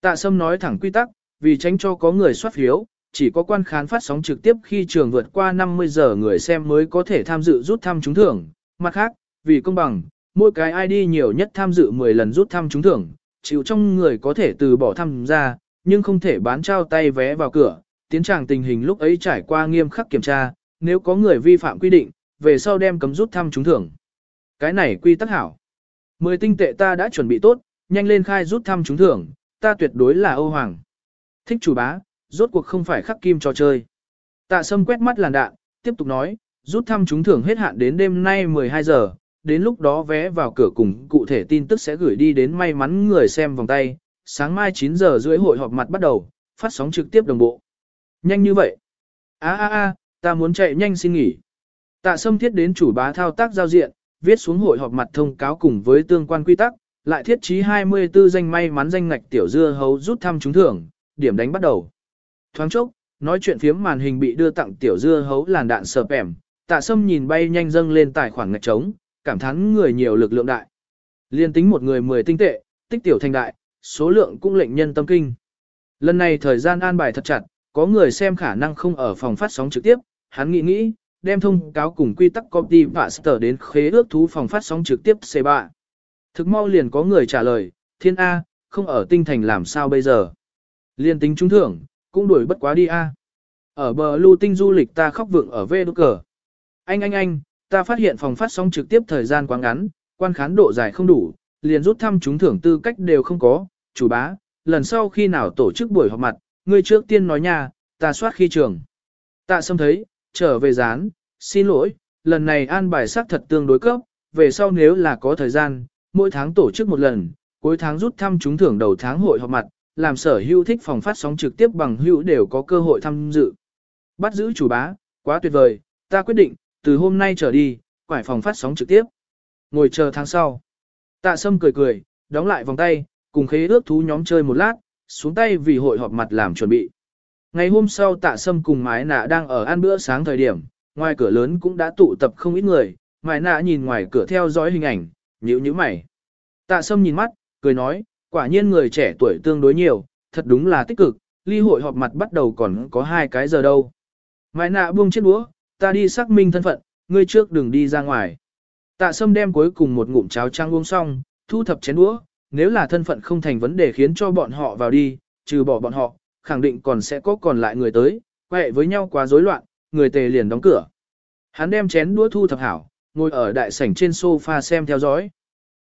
Tạ Sâm nói thẳng quy tắc, vì tránh cho có người soát phiếu, chỉ có quan khán phát sóng trực tiếp khi trường vượt qua 50 giờ người xem mới có thể tham dự rút thăm trúng thưởng. Mặt khác, vì công bằng, mỗi cái ID nhiều nhất tham dự 10 lần rút thăm trúng thưởng, chịu trong người có thể từ bỏ tham gia, nhưng không thể bán trao tay vé vào cửa. Tiến tràng tình hình lúc ấy trải qua nghiêm khắc kiểm tra, nếu có người vi phạm quy định, về sau đem cấm rút thăm trúng thưởng. Cái này quy tắc hảo. Mười tinh tệ ta đã chuẩn bị tốt, nhanh lên khai rút thăm trúng thưởng, ta tuyệt đối là Âu Hoàng. Thích chủ bá, rốt cuộc không phải khắc kim trò chơi. Tạ sâm quét mắt làn đạn, tiếp tục nói, rút thăm trúng thưởng hết hạn đến đêm nay 12 giờ, đến lúc đó vé vào cửa cùng cụ thể tin tức sẽ gửi đi đến may mắn người xem vòng tay, sáng mai 9 giờ rưỡi hội họp mặt bắt đầu, phát sóng trực tiếp đồng bộ. Nhanh như vậy. a a a ta muốn chạy nhanh xin nghỉ. Tạ sâm thiết đến chủ bá thao tác giao diện, viết xuống hội họp mặt thông cáo cùng với tương quan quy tắc, lại thiết trí 24 danh may mắn danh ngạch tiểu dưa hấu rút thăm trúng thưởng, điểm đánh bắt đầu. Thoáng chốc, nói chuyện phiếm màn hình bị đưa tặng tiểu dưa hấu làn đạn sờ ẻm, tạ sâm nhìn bay nhanh dâng lên tài khoản ngạch trống, cảm thán người nhiều lực lượng đại. Liên tính một người 10 tinh tệ, tích tiểu thành đại, số lượng cũng lệnh nhân tâm kinh. Lần này thời gian an bài thật chặt, có người xem khả năng không ở phòng phát sóng trực tiếp, hắn nghĩ nghĩ, đem thông cáo cùng quy tắc copy paste đến khế ước thú phòng phát sóng trực tiếp C3. Thực mau liền có người trả lời, thiên A, không ở tinh thành làm sao bây giờ. Liên tính trúng thưởng, cũng đuổi bất quá đi A. Ở bờ lưu tinh du lịch ta khóc vượng ở vê đốt cờ. Anh anh anh, ta phát hiện phòng phát sóng trực tiếp thời gian quá ngắn, quan khán độ dài không đủ, liền rút thăm trúng thưởng tư cách đều không có, chủ bá, lần sau khi nào tổ chức buổi họp mặt, ngươi trước tiên nói nha, ta soát khi trường. Tạ sâm thấy, trở về dán, xin lỗi, lần này an bài xác thật tương đối cấp, về sau nếu là có thời gian, mỗi tháng tổ chức một lần, cuối tháng rút thăm trúng thưởng đầu tháng hội họp mặt, làm sở hữu thích phòng phát sóng trực tiếp bằng hữu đều có cơ hội tham dự. Bắt giữ chủ bá, quá tuyệt vời, ta quyết định, từ hôm nay trở đi, quải phòng phát sóng trực tiếp. Ngồi chờ tháng sau. Tạ sâm cười cười, đóng lại vòng tay, cùng khế ước thú nhóm chơi một lát, xuống tay vì hội họp mặt làm chuẩn bị. Ngày hôm sau tạ sâm cùng mái nạ đang ở ăn bữa sáng thời điểm, ngoài cửa lớn cũng đã tụ tập không ít người, mái nạ nhìn ngoài cửa theo dõi hình ảnh, nhíu nhíu mày. Tạ sâm nhìn mắt, cười nói, quả nhiên người trẻ tuổi tương đối nhiều, thật đúng là tích cực, ly hội họp mặt bắt đầu còn có hai cái giờ đâu. Mái nạ buông chiếc đũa, ta đi xác minh thân phận, ngươi trước đừng đi ra ngoài. Tạ sâm đem cuối cùng một ngụm cháo trăng uống xong, thu thập chén đũa, nếu là thân phận không thành vấn đề khiến cho bọn họ vào đi, trừ bỏ bọn họ, khẳng định còn sẽ có còn lại người tới, quẹ với nhau quá rối loạn, người tề liền đóng cửa. Hắn đem chén đũa thu thập hảo, ngồi ở đại sảnh trên sofa xem theo dõi.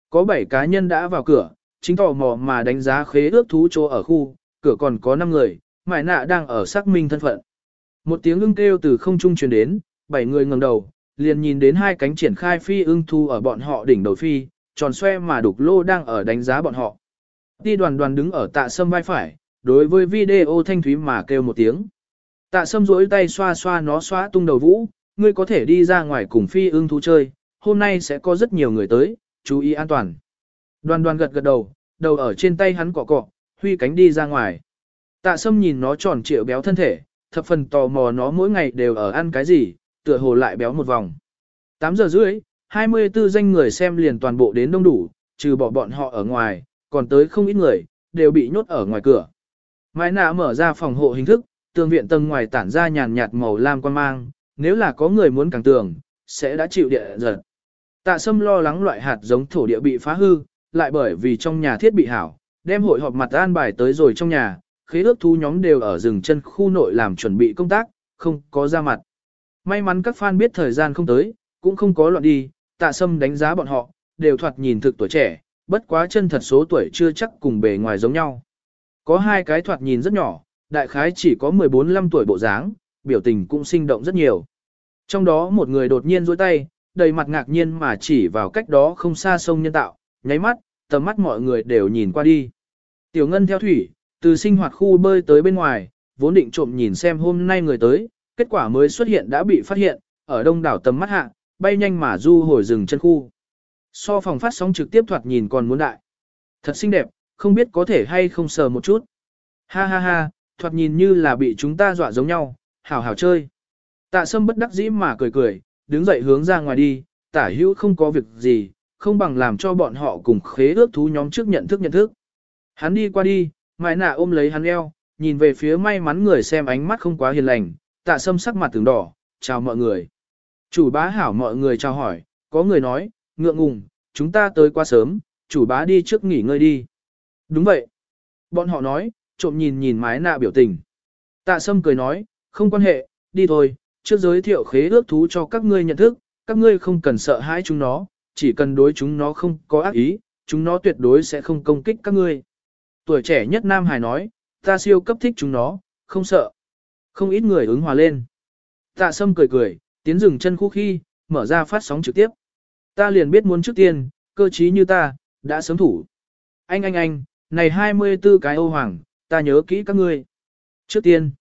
Có 7 cá nhân đã vào cửa, chính tò mò mà đánh giá khế ước thú chỗ ở khu, cửa còn có 5 người, mải nạ đang ở xác minh thân phận. Một tiếng ưng kêu từ không trung truyền đến, 7 người ngẩng đầu, liền nhìn đến hai cánh triển khai phi ưng thu ở bọn họ đỉnh đầu phi, tròn xoe mà đục lô đang ở đánh giá bọn họ. Ti đoàn đoàn đứng ở tạ sâm vai phải, đối với video thanh thúy mà kêu một tiếng. Tạ sâm rỗi tay xoa xoa nó xóa tung đầu vũ, ngươi có thể đi ra ngoài cùng phi ưng thú chơi, hôm nay sẽ có rất nhiều người tới, chú ý an toàn. Đoàn đoàn gật gật đầu, đầu ở trên tay hắn cọ cọ, huy cánh đi ra ngoài. Tạ sâm nhìn nó tròn trịa béo thân thể, thập phần tò mò nó mỗi ngày đều ở ăn cái gì, tựa hồ lại béo một vòng. 8 giờ rưỡi, 24 danh người xem liền toàn bộ đến đông đủ, trừ bỏ bọn họ ở ngoài, còn tới không ít người, đều bị nhốt ở ngoài cửa. Mai nạ mở ra phòng hộ hình thức, tường viện tầng ngoài tản ra nhàn nhạt màu lam quan mang, nếu là có người muốn càng tường, sẽ đã chịu địa giật. Tạ Sâm lo lắng loại hạt giống thổ địa bị phá hư, lại bởi vì trong nhà thiết bị hảo, đem hội họp mặt an bài tới rồi trong nhà, khế ước thu nhóm đều ở rừng chân khu nội làm chuẩn bị công tác, không có ra mặt. May mắn các fan biết thời gian không tới, cũng không có loạn đi, tạ sâm đánh giá bọn họ, đều thoạt nhìn thực tuổi trẻ, bất quá chân thật số tuổi chưa chắc cùng bề ngoài giống nhau. Có hai cái thoạt nhìn rất nhỏ, đại khái chỉ có 14-15 tuổi bộ dáng, biểu tình cũng sinh động rất nhiều. Trong đó một người đột nhiên dối tay, đầy mặt ngạc nhiên mà chỉ vào cách đó không xa sông nhân tạo, nháy mắt, tầm mắt mọi người đều nhìn qua đi. Tiểu Ngân theo thủy, từ sinh hoạt khu bơi tới bên ngoài, vốn định trộm nhìn xem hôm nay người tới, kết quả mới xuất hiện đã bị phát hiện, ở đông đảo tầm mắt hạ, bay nhanh mà du hồi rừng chân khu. So phòng phát sóng trực tiếp thoạt nhìn còn muốn đại. Thật xinh đẹp, không biết có thể hay không sờ một chút. Ha ha ha, thoạt nhìn như là bị chúng ta dọa giống nhau, hảo hảo chơi. Tạ sâm bất đắc dĩ mà cười cười, đứng dậy hướng ra ngoài đi, tả hữu không có việc gì, không bằng làm cho bọn họ cùng khế ước thú nhóm trước nhận thức nhận thức. Hắn đi qua đi, mãi nạ ôm lấy hắn eo, nhìn về phía may mắn người xem ánh mắt không quá hiền lành, tạ sâm sắc mặt từng đỏ, chào mọi người. Chủ bá hảo mọi người chào hỏi, có người nói, ngượng ngùng, chúng ta tới quá sớm, chủ bá đi trước nghỉ ngơi đi. Đúng vậy. Bọn họ nói, trộm nhìn nhìn mái nạ biểu tình. Tạ sâm cười nói, không quan hệ, đi thôi, trước giới thiệu khế ước thú cho các ngươi nhận thức, các ngươi không cần sợ hãi chúng nó, chỉ cần đối chúng nó không có ác ý, chúng nó tuyệt đối sẽ không công kích các ngươi. Tuổi trẻ nhất Nam Hải nói, ta siêu cấp thích chúng nó, không sợ. Không ít người ứng hòa lên. Tạ sâm cười cười, tiến dừng chân khu khi, mở ra phát sóng trực tiếp. Ta liền biết muốn trước tiên, cơ trí như ta, đã sớm thủ. Anh anh anh, này 24 cái ô hoàng, ta nhớ kỹ các ngươi. Trước tiên,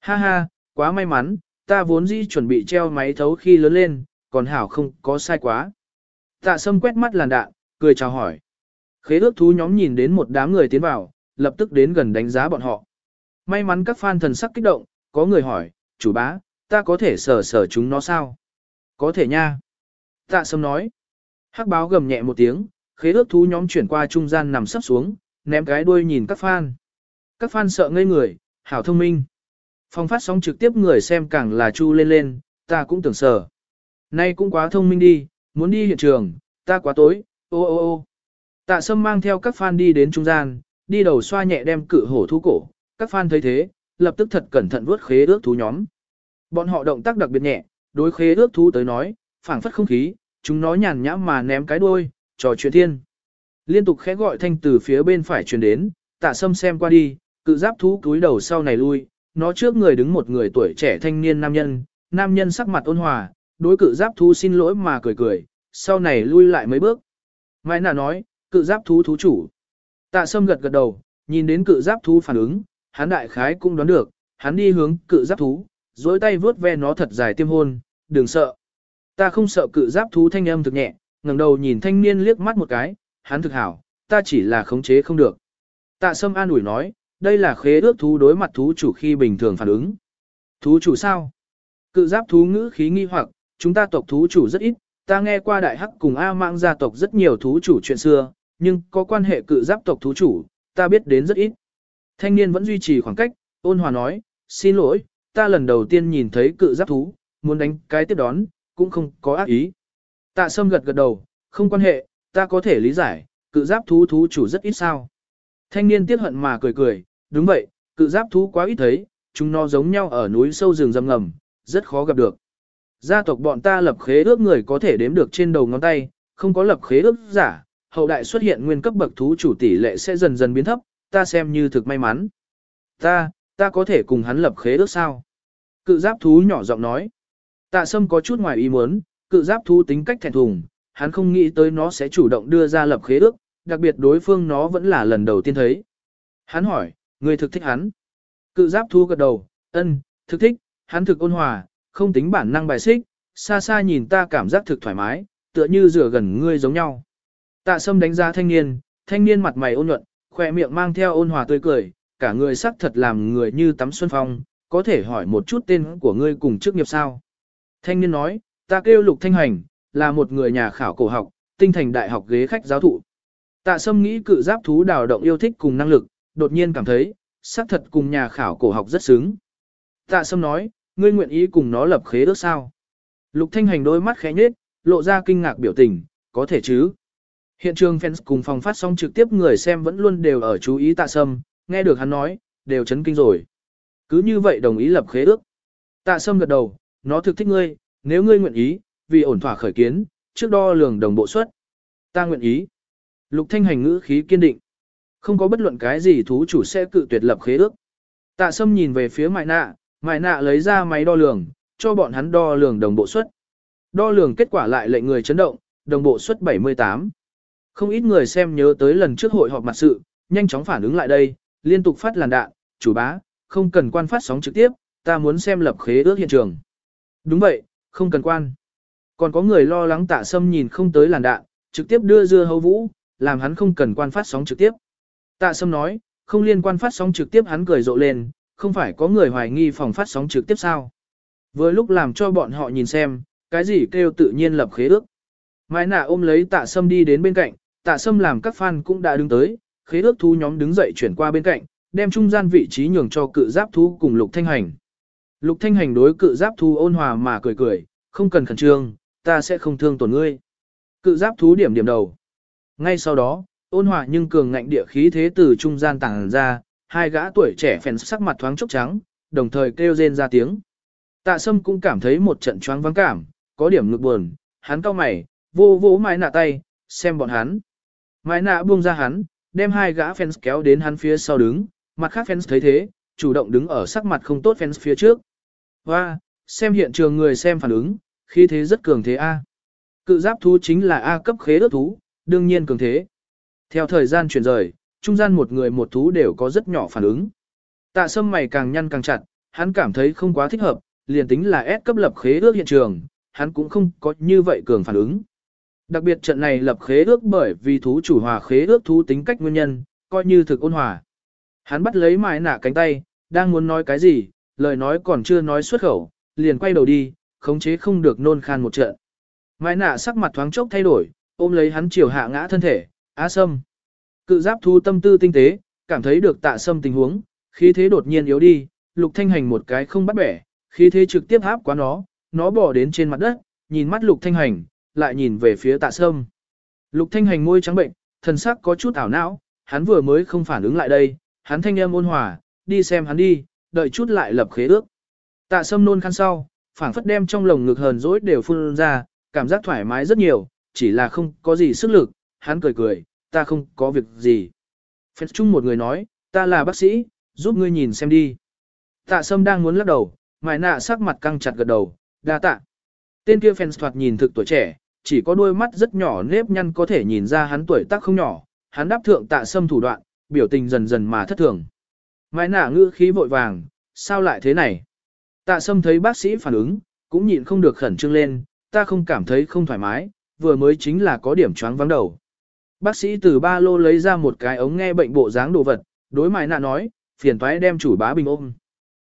ha ha, quá may mắn, ta vốn dĩ chuẩn bị treo máy thấu khi lớn lên, còn hảo không có sai quá. Tạ sâm quét mắt làn đạn, cười chào hỏi. Khế ước thú nhóm nhìn đến một đám người tiến vào, lập tức đến gần đánh giá bọn họ. May mắn các fan thần sắc kích động, có người hỏi, chủ bá, ta có thể sờ sờ chúng nó sao? Có thể nha. Tạ sâm nói. Hắc báo gầm nhẹ một tiếng, khế ước thú nhóm chuyển qua trung gian nằm sắp xuống, ném cái đuôi nhìn các fan. Các fan sợ ngây người, hảo thông minh. Phong phát sóng trực tiếp người xem càng là chu lên lên, ta cũng tưởng sờ. Nay cũng quá thông minh đi, muốn đi hiện trường, ta quá tối, ô ô ô. Tạ sâm mang theo các fan đi đến trung gian, đi đầu xoa nhẹ đem cự hổ thú cổ, các fan thấy thế, lập tức thật cẩn thận vuốt khế ước thú nhóm. Bọn họ động tác đặc biệt nhẹ, đối khế ước thú tới nói, phảng phất không khí, chúng nó nhàn nhã mà ném cái đuôi, trò chuyện thiên. Liên tục khẽ gọi thanh từ phía bên phải truyền đến, tạ sâm xem qua đi, cự giáp thú cúi đầu sau này lui, nó trước người đứng một người tuổi trẻ thanh niên nam nhân, nam nhân sắc mặt ôn hòa, đối cự giáp thú xin lỗi mà cười cười, sau này lui lại mấy bước. Mai nà nói, cự giáp thú thú chủ. Tạ sâm gật gật đầu, nhìn đến cự giáp thú phản ứng, hắn đại khái cũng đoán được, hắn đi hướng cự giáp thú, dối tay vướt ve nó thật dài tiêm hôn, đừng sợ. Ta không sợ cự giáp thú thanh âm thực nhẹ, ngẩng đầu nhìn thanh niên liếc mắt một cái, hắn thực hảo, ta chỉ là khống chế không được. Tạ sâm an ủi nói, đây là khế ước thú đối mặt thú chủ khi bình thường phản ứng. Thú chủ sao? Cự giáp thú ngữ khí nghi hoặc, chúng ta tộc thú chủ rất ít, ta nghe qua đại hắc cùng A mạng gia tộc rất nhiều thú chủ chuyện xưa, nhưng có quan hệ cự giáp tộc thú chủ, ta biết đến rất ít. Thanh niên vẫn duy trì khoảng cách, ôn hòa nói, xin lỗi, ta lần đầu tiên nhìn thấy cự giáp thú, muốn đánh cái tiếp đón, cũng không có ác ý. Tạ sâm gật gật đầu, không quan hệ, ta có thể lý giải, cự giáp thú thú chủ rất ít sao. Thanh niên tiếc hận mà cười cười, đúng vậy, cự giáp thú quá ít thấy, chúng nó giống nhau ở núi sâu rừng rậm ngầm, rất khó gặp được. Gia tộc bọn ta lập khế ước người có thể đếm được trên đầu ngón tay, không có lập khế ước giả, hậu đại xuất hiện nguyên cấp bậc thú chủ tỷ lệ sẽ dần dần biến thấp, ta xem như thực may mắn. Ta, ta có thể cùng hắn lập khế ước sao? Cự giáp thú nhỏ giọng nói. Tạ sâm có chút ngoài ý muốn, cự giáp thú tính cách thẹn thùng, hắn không nghĩ tới nó sẽ chủ động đưa ra lập khế ước, đặc biệt đối phương nó vẫn là lần đầu tiên thấy. Hắn hỏi, người thực thích hắn. Cự giáp thú gật đầu, ân, thực thích, hắn thực ôn hòa, không tính bản năng bài xích, xa xa nhìn ta cảm giác thực thoải mái, tựa như rửa gần ngươi giống nhau. Tạ sâm đánh giá thanh niên, thanh niên mặt mày ôn nhuận, khỏe miệng mang theo ôn hòa tươi cười, cả người sắc thật làm người như tắm xuân phong, có thể hỏi một chút tên của ngươi cùng chức nghiệp sao. Thanh niên nói, ta kêu lục thanh hành, là một người nhà khảo cổ học, tinh thành đại học ghế khách giáo thụ. Tạ sâm nghĩ cự giáp thú đào động yêu thích cùng năng lực, đột nhiên cảm thấy, xác thật cùng nhà khảo cổ học rất xứng. Tạ sâm nói, ngươi nguyện ý cùng nó lập khế ước sao? Lục thanh hành đôi mắt khẽ nhếch, lộ ra kinh ngạc biểu tình, có thể chứ? Hiện trường fans cùng phòng phát sóng trực tiếp người xem vẫn luôn đều ở chú ý tạ sâm, nghe được hắn nói, đều chấn kinh rồi. Cứ như vậy đồng ý lập khế ước. Tạ sâm gật đầu, nó thực thích ngươi, nếu ngươi nguyện ý, vì ổn thỏa khởi kiến, trước đo lường đồng bộ suất. Ta nguyện ý. Lục thanh hành ngữ khí kiên định. Không có bất luận cái gì thú chủ sẽ cự tuyệt lập khế ước. Tạ sâm nhìn về phía mại nạ, mại nạ lấy ra máy đo lường, cho bọn hắn đo lường đồng bộ suất. Đo lường kết quả lại lệnh người chấn động, đồng bộ suất 78. Không ít người xem nhớ tới lần trước hội họp mặt sự, nhanh chóng phản ứng lại đây, liên tục phát làn đạn, chủ bá, không cần quan phát sóng trực tiếp, ta muốn xem lập khế ước hiện trường. Đúng vậy, không cần quan. Còn có người lo lắng tạ sâm nhìn không tới làn đạn, trực tiếp đưa dưa hấu vũ, làm hắn không cần quan phát sóng trực tiếp. Tạ sâm nói, không liên quan phát sóng trực tiếp hắn cười rộ lên, không phải có người hoài nghi phòng phát sóng trực tiếp sao. Với lúc làm cho bọn họ nhìn xem, cái gì kêu tự nhiên lập khế ước. Mai nạ ôm lấy tạ sâm đi đến bên cạnh, tạ sâm làm các fan cũng đã đứng tới, khế ước thú nhóm đứng dậy chuyển qua bên cạnh, đem trung gian vị trí nhường cho cự giáp thú cùng lục thanh hành. Lục thanh hành đối cự giáp thú ôn hòa mà cười cười, không cần khẩn trương, ta sẽ không thương tổn ngươi. Cự giáp thú điểm điểm đầu. Ngay sau đó, ôn hòa nhưng cường ngạnh địa khí thế từ trung gian tàng ra, hai gã tuổi trẻ phèn sắc mặt thoáng chốc trắng, đồng thời kêu rên ra tiếng. Tạ sâm cũng cảm thấy một trận choáng vắng cảm, có điểm ngực buồn, hắn cau mày, vô vô mái nạ tay, xem bọn hắn. Mái nạ buông ra hắn, đem hai gã fans kéo đến hắn phía sau đứng, mặt khác fans thấy thế, chủ động đứng ở sắc mặt không tốt fans phía trước. Và, xem hiện trường người xem phản ứng, khi thế rất cường thế A. Cự giáp thú chính là A cấp khế ước thú, đương nhiên cường thế. Theo thời gian chuyển rời, trung gian một người một thú đều có rất nhỏ phản ứng. Tạ sâm mày càng nhăn càng chặt, hắn cảm thấy không quá thích hợp, liền tính là S cấp lập khế ước hiện trường, hắn cũng không có như vậy cường phản ứng. Đặc biệt trận này lập khế ước bởi vì thú chủ hòa khế ước thú tính cách nguyên nhân, coi như thực ôn hòa. Hắn bắt lấy mái nạ cánh tay, đang muốn nói cái gì, lời nói còn chưa nói xuất khẩu, liền quay đầu đi, khống chế không được nôn khan một trận. Mái nạ sắc mặt thoáng chốc thay đổi, ôm lấy hắn chiều hạ ngã thân thể, á sâm. Cự giáp thu tâm tư tinh tế, cảm thấy được tạ sâm tình huống, khí thế đột nhiên yếu đi, lục thanh hành một cái không bắt bẻ, khí thế trực tiếp áp quá nó, nó bỏ đến trên mặt đất, nhìn mắt lục thanh hành, lại nhìn về phía tạ sâm. Lục thanh hành môi trắng bệnh, thần sắc có chút ảo não, hắn vừa mới không phản ứng lại đây, hắn thanh âm ôn hòa, đi xem hắn đi, đợi chút lại lập khế ước. Tạ sâm nôn khăn sau, phảng phất đem trong lồng ngực hờn dỗi đều phun ra, cảm giác thoải mái rất nhiều, chỉ là không có gì sức lực, hắn cười cười, ta không có việc gì. Phép chung một người nói, ta là bác sĩ, giúp ngươi nhìn xem đi. Tạ sâm đang muốn lắc đầu, mài nạ sắc mặt căng chặt gật đầu, đa tạ. Tên kia fans thoạt nhìn thực tuổi trẻ, chỉ có đôi mắt rất nhỏ nếp nhăn có thể nhìn ra hắn tuổi tác không nhỏ, hắn đáp thượng tạ sâm thủ đoạn, biểu tình dần dần mà thất thường. Mai nả ngữ khí vội vàng, sao lại thế này? Tạ sâm thấy bác sĩ phản ứng, cũng nhịn không được khẩn trương lên, ta không cảm thấy không thoải mái, vừa mới chính là có điểm choáng vắng đầu. Bác sĩ từ ba lô lấy ra một cái ống nghe bệnh bộ dáng đồ vật, đối mai nạ nói, phiền toái đem chủ bá bình ôm.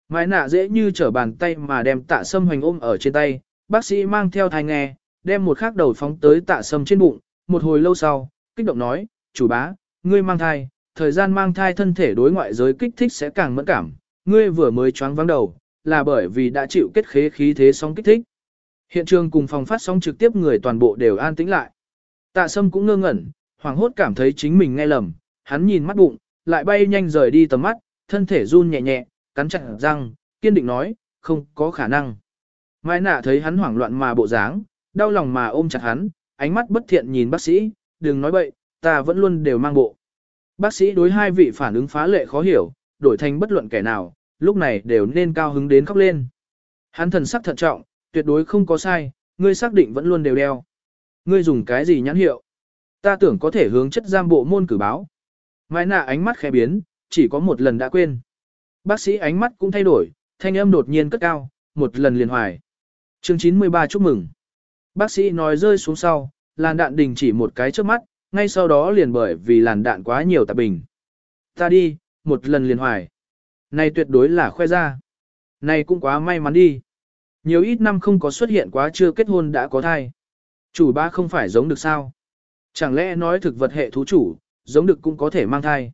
Mai nạ dễ như trở bàn tay mà đem tạ sâm hoành ôm ở trên tay, bác sĩ mang theo thai nghe, đem một khắc đầu phóng tới tạ sâm trên bụng, một hồi lâu sau, kích động nói, chủ bá, ngươi mang thai, thời gian mang thai thân thể đối ngoại giới kích thích sẽ càng mẫn cảm, ngươi vừa mới choáng vắng đầu, là bởi vì đã chịu kết khế khí thế sóng kích thích. Hiện trường cùng phòng phát sóng trực tiếp người toàn bộ đều an tĩnh lại. Tạ Sâm cũng ngơ ngẩn, hoàng hốt cảm thấy chính mình nghe lầm, hắn nhìn mắt bụng, lại bay nhanh rời đi tầm mắt, thân thể run nhẹ nhẹ, cắn chặt răng, kiên định nói, không có khả năng. Mai nạ thấy hắn hoảng loạn mà bộ dáng, đau lòng mà ôm chặt hắn, ánh mắt bất thiện nhìn bác sĩ, đừng nói bậy, ta vẫn luôn đều mang bộ. Bác sĩ đối hai vị phản ứng phá lệ khó hiểu, đổi thành bất luận kẻ nào, lúc này đều nên cao hứng đến khóc lên. Hắn thần sắc thận trọng, tuyệt đối không có sai, ngươi xác định vẫn luôn đều đeo. Ngươi dùng cái gì nhãn hiệu? Ta tưởng có thể hướng chất giam bộ môn cử báo. Mai nạ ánh mắt khẽ biến, chỉ có một lần đã quên. Bác sĩ ánh mắt cũng thay đổi, thanh âm đột nhiên cất cao, một lần liền hoài. Chương 93 chúc mừng. Bác sĩ nói rơi xuống sau, làn đạn đình chỉ một cái trước mắt, ngay sau đó liền bởi vì làn đạn quá nhiều tạp bình. Ta đi, một lần liền hoài. Này tuyệt đối là khoe ra. Này cũng quá may mắn đi. Nhiều ít năm không có xuất hiện quá chưa kết hôn đã có thai. Chủ ba không phải giống được sao. Chẳng lẽ nói thực vật hệ thú chủ, giống được cũng có thể mang thai.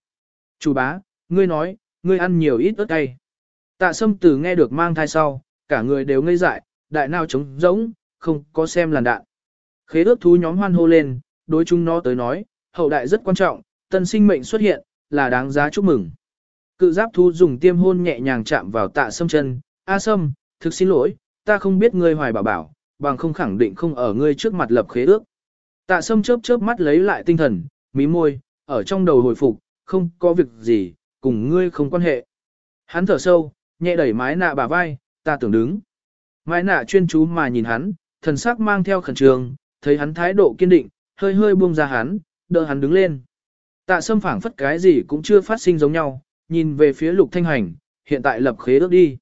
Chủ bá, ngươi nói, ngươi ăn nhiều ít ớt cay. Tạ sâm từ nghe được mang thai sau, cả người đều ngây dại, đại nào trống giống, không có xem làn đạn. Khế ước thú nhóm hoan hô lên, đối chúng nó tới nói, hậu đại rất quan trọng, tân sinh mệnh xuất hiện, là đáng giá chúc mừng. Cự giáp thú dùng tiêm hôn nhẹ nhàng chạm vào tạ sâm chân, A sâm, thực xin lỗi, ta không biết ngươi hoài bảo bảo, bằng không khẳng định không ở ngươi trước mặt lập khế ước. Tạ sâm chớp chớp mắt lấy lại tinh thần, mí môi, ở trong đầu hồi phục, không có việc gì, cùng ngươi không quan hệ. Hắn thở sâu, nhẹ đẩy mái nạ bà vai, ta tưởng đứng. Mái nạ chuyên chú mà nhìn hắn, thần sắc mang theo khẩn trương, thấy hắn thái độ kiên định, hơi hơi buông ra hắn, đỡ hắn đứng lên. Tạ sâm phảng phất cái gì cũng chưa phát sinh giống nhau, nhìn về phía lục thanh hành, hiện tại lập khế ước đi.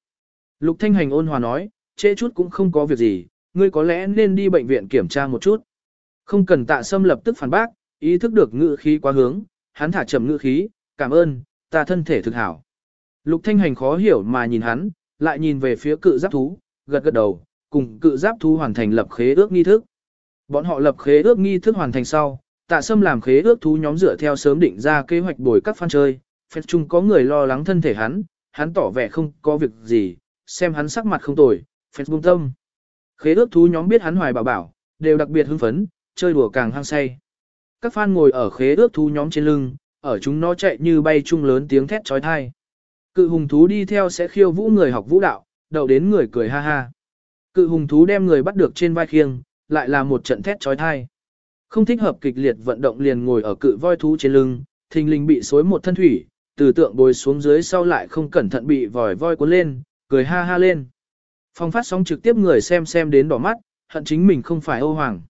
Lục thanh hành ôn hòa nói, trễ chút cũng không có việc gì, ngươi có lẽ nên đi bệnh viện kiểm tra một chút. Không cần tạ sâm lập tức phản bác, ý thức được ngữ khí quá hướng, hắn thả chậm ngữ khí, cảm ơn, ta thân thể thực hảo. Lục thanh hành khó hiểu mà nhìn hắn, lại nhìn về phía cự giáp thú, gật gật đầu, cùng cự giáp thú hoàn thành lập khế ước nghi thức. Bọn họ lập khế ước nghi thức hoàn thành sau, tạ sâm làm khế ước thú nhóm dựa theo sớm định ra kế hoạch bồi các fan chơi, phép chung có người lo lắng thân thể hắn, hắn tỏ vẻ không có việc gì, xem hắn sắc mặt không tồi, phép bung tâm. Khế ước thú nhóm biết hắn hoài bảo bảo, đều đặc biệt hưng phấn, chơi đùa càng hăng say. Các fan ngồi ở khế ước thú nhóm trên lưng, ở chúng nó chạy như bay chung lớn tiếng thét chói tai. Cự hùng thú đi theo sẽ khiêu vũ người học vũ đạo, đậu đến người cười ha ha. Cự hùng thú đem người bắt được trên vai khiêng, lại là một trận thét trói thai. Không thích hợp kịch liệt vận động liền ngồi ở cự voi thú trên lưng, thình lình bị xối một thân thủy, từ tượng bồi xuống dưới sau lại không cẩn thận bị vòi voi cuốn lên, cười ha ha lên. Phong phát sóng trực tiếp người xem xem đến đỏ mắt, hận chính mình không phải Âu Hoàng.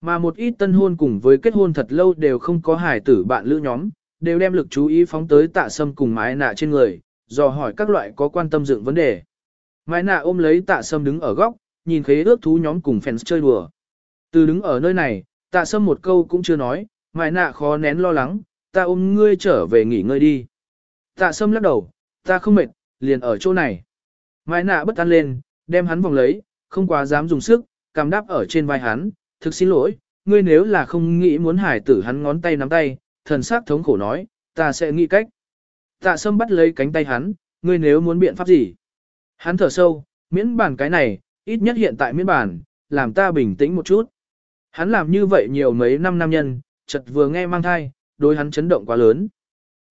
Mà một ít tân hôn cùng với kết hôn thật lâu đều không có hài tử bạn lữ nhóm, đều đem lực chú ý phóng tới tạ sâm cùng mái nạ trên người, dò hỏi các loại có quan tâm dựng vấn đề. Mai nạ ôm lấy tạ sâm đứng ở góc, nhìn khế ước thú nhóm cùng fans chơi đùa. Từ đứng ở nơi này, tạ sâm một câu cũng chưa nói, Mai nạ khó nén lo lắng, ta ôm ngươi trở về nghỉ ngơi đi. Tạ sâm lắc đầu, ta không mệt, liền ở chỗ này. Mai nạ bất an lên, đem hắn vòng lấy, không quá dám dùng sức, cảm đáp ở trên vai hắn, thực xin lỗi, ngươi nếu là không nghĩ muốn hải tử hắn ngón tay nắm tay, thần sắc thống khổ nói, ta sẽ nghĩ cách. Tạ sâm bắt lấy cánh tay hắn, ngươi nếu muốn biện pháp gì? Hắn thở sâu, miễn bản cái này, ít nhất hiện tại miễn bản, làm ta bình tĩnh một chút. Hắn làm như vậy nhiều mấy năm nam nhân, chợt vừa nghe mang thai, đối hắn chấn động quá lớn.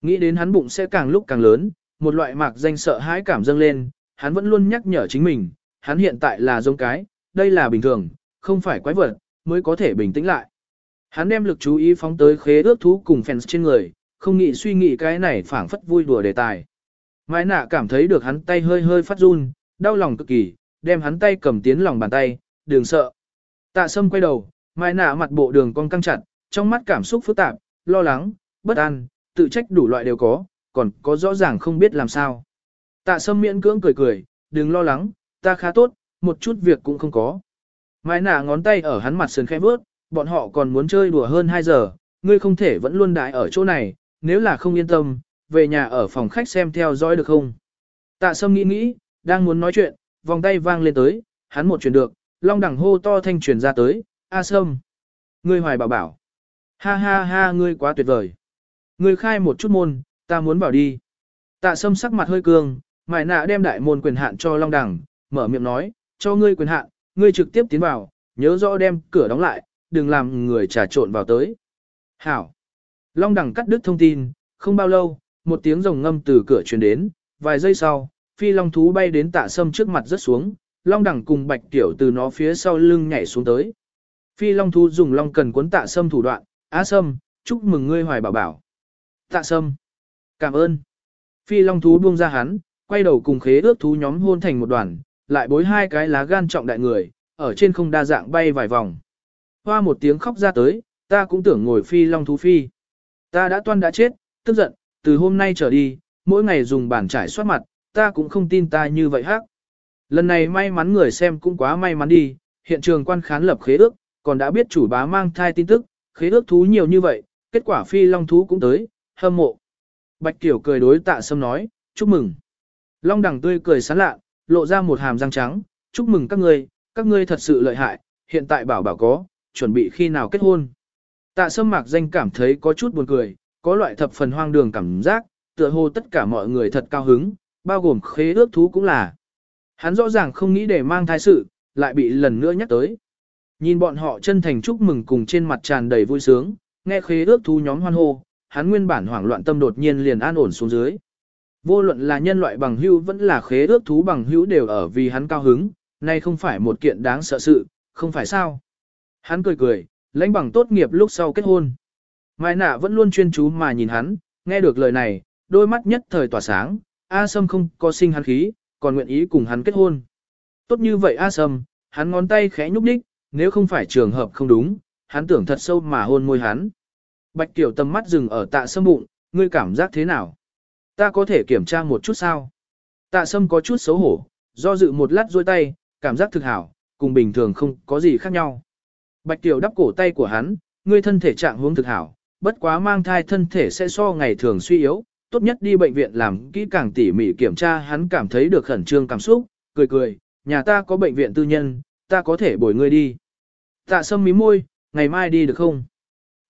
Nghĩ đến hắn bụng sẽ càng lúc càng lớn, một loại mạc danh sợ hãi cảm dâng lên, hắn vẫn luôn nhắc nhở chính mình, hắn hiện tại là giống cái, đây là bình thường, không phải quái vật, mới có thể bình tĩnh lại. Hắn đem lực chú ý phóng tới khế ước thú cùng fans trên người, không nghĩ suy nghĩ cái này phảng phất vui đùa đề tài. Mai nạ cảm thấy được hắn tay hơi hơi phát run, đau lòng cực kỳ, đem hắn tay cầm tiến lòng bàn tay, đường sợ. Tạ sâm quay đầu, mai nạ mặt bộ đường cong căng chặt, trong mắt cảm xúc phức tạp, lo lắng, bất an, tự trách đủ loại đều có, còn có rõ ràng không biết làm sao. Tạ sâm miễn cưỡng cười cười, đừng lo lắng, ta khá tốt, một chút việc cũng không có. Mai nạ ngón tay ở hắn mặt sườn khẽ bước, bọn họ còn muốn chơi đùa hơn 2 giờ, ngươi không thể vẫn luôn đại ở chỗ này, nếu là không yên tâm, về nhà ở phòng khách xem theo dõi được không? Tạ sâm nghĩ nghĩ, đang muốn nói chuyện, vòng tay vang lên tới, hắn một chuyển được, long đẳng hô to thanh truyền ra tới, A sâm. Ngươi hoài bảo bảo. Ha ha ha ngươi quá tuyệt vời. Ngươi khai một chút môn, ta muốn bảo đi. Tạ sâm sắc mặt hơi cương, mải nạ đem đại môn quyền hạn cho long đẳng, mở miệng nói, cho ngươi quyền hạn, ngươi trực tiếp tiến vào, nhớ rõ đem cửa đóng lại, đừng làm người trà trộn vào tới. Hảo. Long đẳng cắt đứt thông tin, không bao lâu, một tiếng rồng ngâm từ cửa truyền đến, vài giây sau, phi long thú bay đến tạ sâm trước mặt rất xuống, long đẳng cùng bạch tiểu từ nó phía sau lưng nhảy xuống tới. Phi long thú dùng long cần cuốn tạ sâm thủ đoạn, á sâm, chúc mừng ngươi hoài bảo bảo. Tạ sâm. Cảm ơn. Phi long thú buông ra hắn, quay đầu cùng khế ước thú nhóm hôn thành một đoàn, lại bối hai cái lá gan trọng đại người, ở trên không đa dạng bay vài vòng. Hoa một tiếng khóc ra tới, ta cũng tưởng ngồi phi long thú phi. Ta đã toan đã chết, tức giận, từ hôm nay trở đi, mỗi ngày dùng bàn trải soát mặt, ta cũng không tin ta như vậy hắc. Lần này may mắn người xem cũng quá may mắn đi, hiện trường quan khán lập khế ước, còn đã biết chủ bá mang thai tin tức, khế ước thú nhiều như vậy, kết quả phi long thú cũng tới, hâm mộ. Bạch Kiểu cười đối tạ sâm nói, chúc mừng. Long đẳng tươi cười sán lạ, lộ ra một hàm răng trắng, chúc mừng các ngươi, các ngươi thật sự lợi hại, hiện tại bảo bảo có, chuẩn bị khi nào kết hôn. Tạ sâm mạc danh cảm thấy có chút buồn cười, có loại thập phần hoang đường cảm giác, tựa hồ tất cả mọi người thật cao hứng, bao gồm khế ước thú cũng là. Hắn rõ ràng không nghĩ để mang thai sự, lại bị lần nữa nhắc tới. Nhìn bọn họ chân thành chúc mừng cùng trên mặt tràn đầy vui sướng, nghe khế ước thú nhóm hoan hô, hắn nguyên bản hoảng loạn tâm đột nhiên liền an ổn xuống dưới. Vô luận là nhân loại bằng hữu vẫn là khế ước thú bằng hữu đều ở vì hắn cao hứng, nay không phải một kiện đáng sợ sự, không phải sao. Hắn cười cười, lãnh bằng tốt nghiệp lúc sau kết hôn. Mai nạ vẫn luôn chuyên chú mà nhìn hắn, nghe được lời này, đôi mắt nhất thời tỏa sáng, A Sâm không có sinh hắn khí, còn nguyện ý cùng hắn kết hôn. Tốt như vậy A Sâm, hắn ngón tay khẽ nhúc nhích, nếu không phải trường hợp không đúng, hắn tưởng thật sâu mà hôn môi hắn. Bạch Kiều tầm mắt dừng ở tạ sâm bụng, ngươi cảm giác thế nào? Ta có thể kiểm tra một chút sao? Tạ sâm có chút xấu hổ, do dự một lát dôi tay, cảm giác thực hảo, cùng bình thường không có gì khác nhau. Bạch Kiều đắp cổ tay của hắn, ngươi thân thể trạng hướng thực hảo, bất quá mang thai thân thể sẽ so ngày thường suy yếu, tốt nhất đi bệnh viện làm kỹ càng tỉ mỉ kiểm tra hắn cảm thấy được khẩn trương cảm xúc, cười cười, nhà ta có bệnh viện tư nhân, ta có thể bồi ngươi đi. Tạ sâm mí môi, ngày mai đi được không?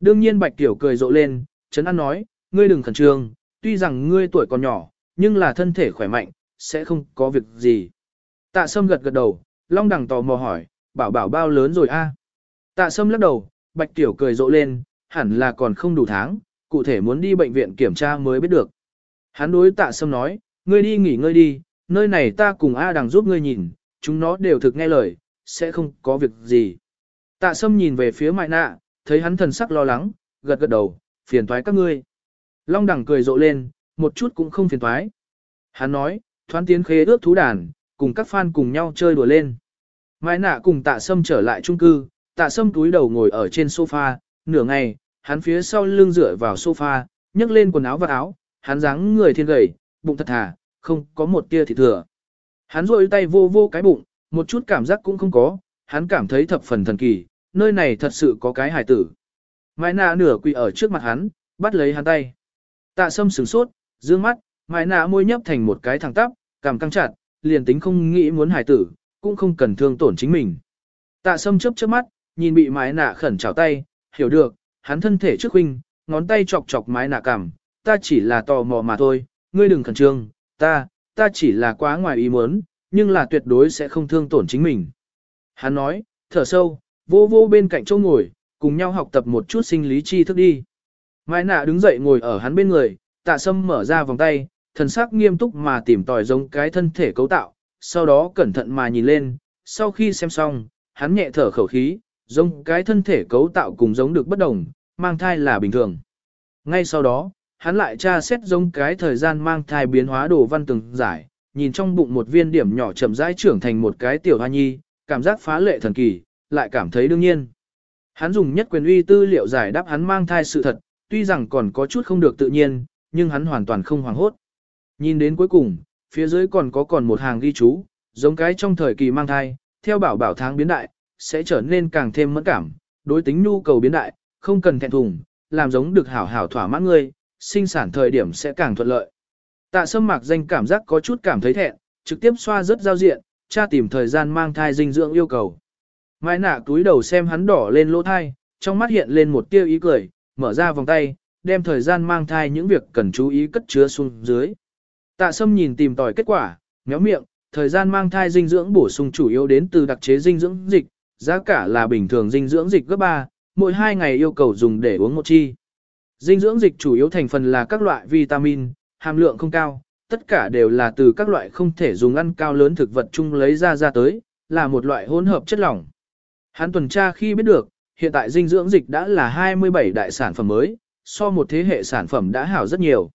Đương nhiên Bạch Tiểu cười rộ lên, Trấn An nói, ngươi đừng khẩn trương, tuy rằng ngươi tuổi còn nhỏ, nhưng là thân thể khỏe mạnh, sẽ không có việc gì. Tạ Sâm gật gật đầu, Long Đằng tò mò hỏi, bảo bảo bao lớn rồi a? Tạ Sâm lắc đầu, Bạch Tiểu cười rộ lên, hẳn là còn không đủ tháng, cụ thể muốn đi bệnh viện kiểm tra mới biết được. Hắn đối Tạ Sâm nói, ngươi đi nghỉ ngơi đi, nơi này ta cùng A Đằng giúp ngươi nhìn, chúng nó đều thực nghe lời, sẽ không có việc gì. Tạ Sâm nhìn về phía Mại Nạ, thấy hắn thần sắc lo lắng, gật gật đầu, phiền toái các ngươi. Long đẳng cười rộ lên, một chút cũng không phiền toái. Hắn nói, thoán tiến khế ước thú đàn, cùng các fan cùng nhau chơi đùa lên. Mai nạ cùng tạ sâm trở lại trung cư, tạ sâm túi đầu ngồi ở trên sofa, nửa ngày, hắn phía sau lưng dựa vào sofa, nhấc lên quần áo và áo, hắn dáng người thiên gầy, bụng thật thà, không có một tia thịt thừa. Hắn rôi tay vô vô cái bụng, một chút cảm giác cũng không có, hắn cảm thấy thập phần thần kỳ, nơi này thật sự có cái hài tử. Mai nạ nửa quỳ ở trước mặt hắn, bắt lấy hắn tay. Tạ sâm sửng sốt, dương mắt, mai nạ môi nhấp thành một cái thẳng tắp, cảm căng chặt, liền tính không nghĩ muốn hài tử, cũng không cần thương tổn chính mình. Tạ sâm chớp chớp mắt, nhìn bị mái nạ khẩn chào tay, hiểu được, hắn thân thể trước huynh, ngón tay chọc chọc mái nạ cằm, ta chỉ là tò mò mà thôi, ngươi đừng khẩn trương, ta, ta chỉ là quá ngoài ý muốn, nhưng là tuyệt đối sẽ không thương tổn chính mình. Hắn nói, thở sâu, Vô vô bên cạnh chỗ ngồi, cùng nhau học tập một chút sinh lý tri thức đi. Mai nạ đứng dậy ngồi ở hắn bên người, tạ sâm mở ra vòng tay, thần sắc nghiêm túc mà tìm tòi giống cái thân thể cấu tạo, sau đó cẩn thận mà nhìn lên, sau khi xem xong, hắn nhẹ thở khẩu khí, giống cái thân thể cấu tạo cùng giống được bất đồng, mang thai là bình thường. Ngay sau đó, hắn lại tra xét giống cái thời gian mang thai biến hóa đồ văn từng giải, nhìn trong bụng một viên điểm nhỏ chậm rãi trưởng thành một cái tiểu hoa nhi, cảm giác phá lệ thần kỳ, lại cảm thấy đương nhiên. Hắn dùng nhất quyền uy tư liệu giải đáp hắn mang thai sự thật, tuy rằng còn có chút không được tự nhiên, nhưng hắn hoàn toàn không hoảng hốt. Nhìn đến cuối cùng, phía dưới còn có còn một hàng ghi chú, giống cái trong thời kỳ mang thai, theo bảo bảo tháng biến đại, sẽ trở nên càng thêm mẫn cảm, đối tính nhu cầu biến đại, không cần thẹn thùng, làm giống được hảo hảo thỏa mãn ngươi, sinh sản thời điểm sẽ càng thuận lợi. Tạ sâm mạc danh cảm giác có chút cảm thấy thẹn, trực tiếp xoa rất giao diện, tra tìm thời gian mang thai dinh dưỡng yêu cầu. Mai nạ túi đầu xem hắn đỏ lên lỗ thai, trong mắt hiện lên một tia ý cười, mở ra vòng tay, đem thời gian mang thai những việc cần chú ý cất chứa xuống dưới. Tạ sâm nhìn tìm tòi kết quả, méo miệng, thời gian mang thai dinh dưỡng bổ sung chủ yếu đến từ đặc chế dinh dưỡng dịch, giá cả là bình thường dinh dưỡng dịch gấp 3, mỗi 2 ngày yêu cầu dùng để uống một chi. Dinh dưỡng dịch chủ yếu thành phần là các loại vitamin, hàm lượng không cao, tất cả đều là từ các loại không thể dùng ăn cao lớn thực vật chung lấy ra ra tới, là một loại hỗn hợp chất lỏng. Hắn tuần tra khi biết được, hiện tại dinh dưỡng dịch đã là 27 đại sản phẩm mới, so một thế hệ sản phẩm đã hảo rất nhiều.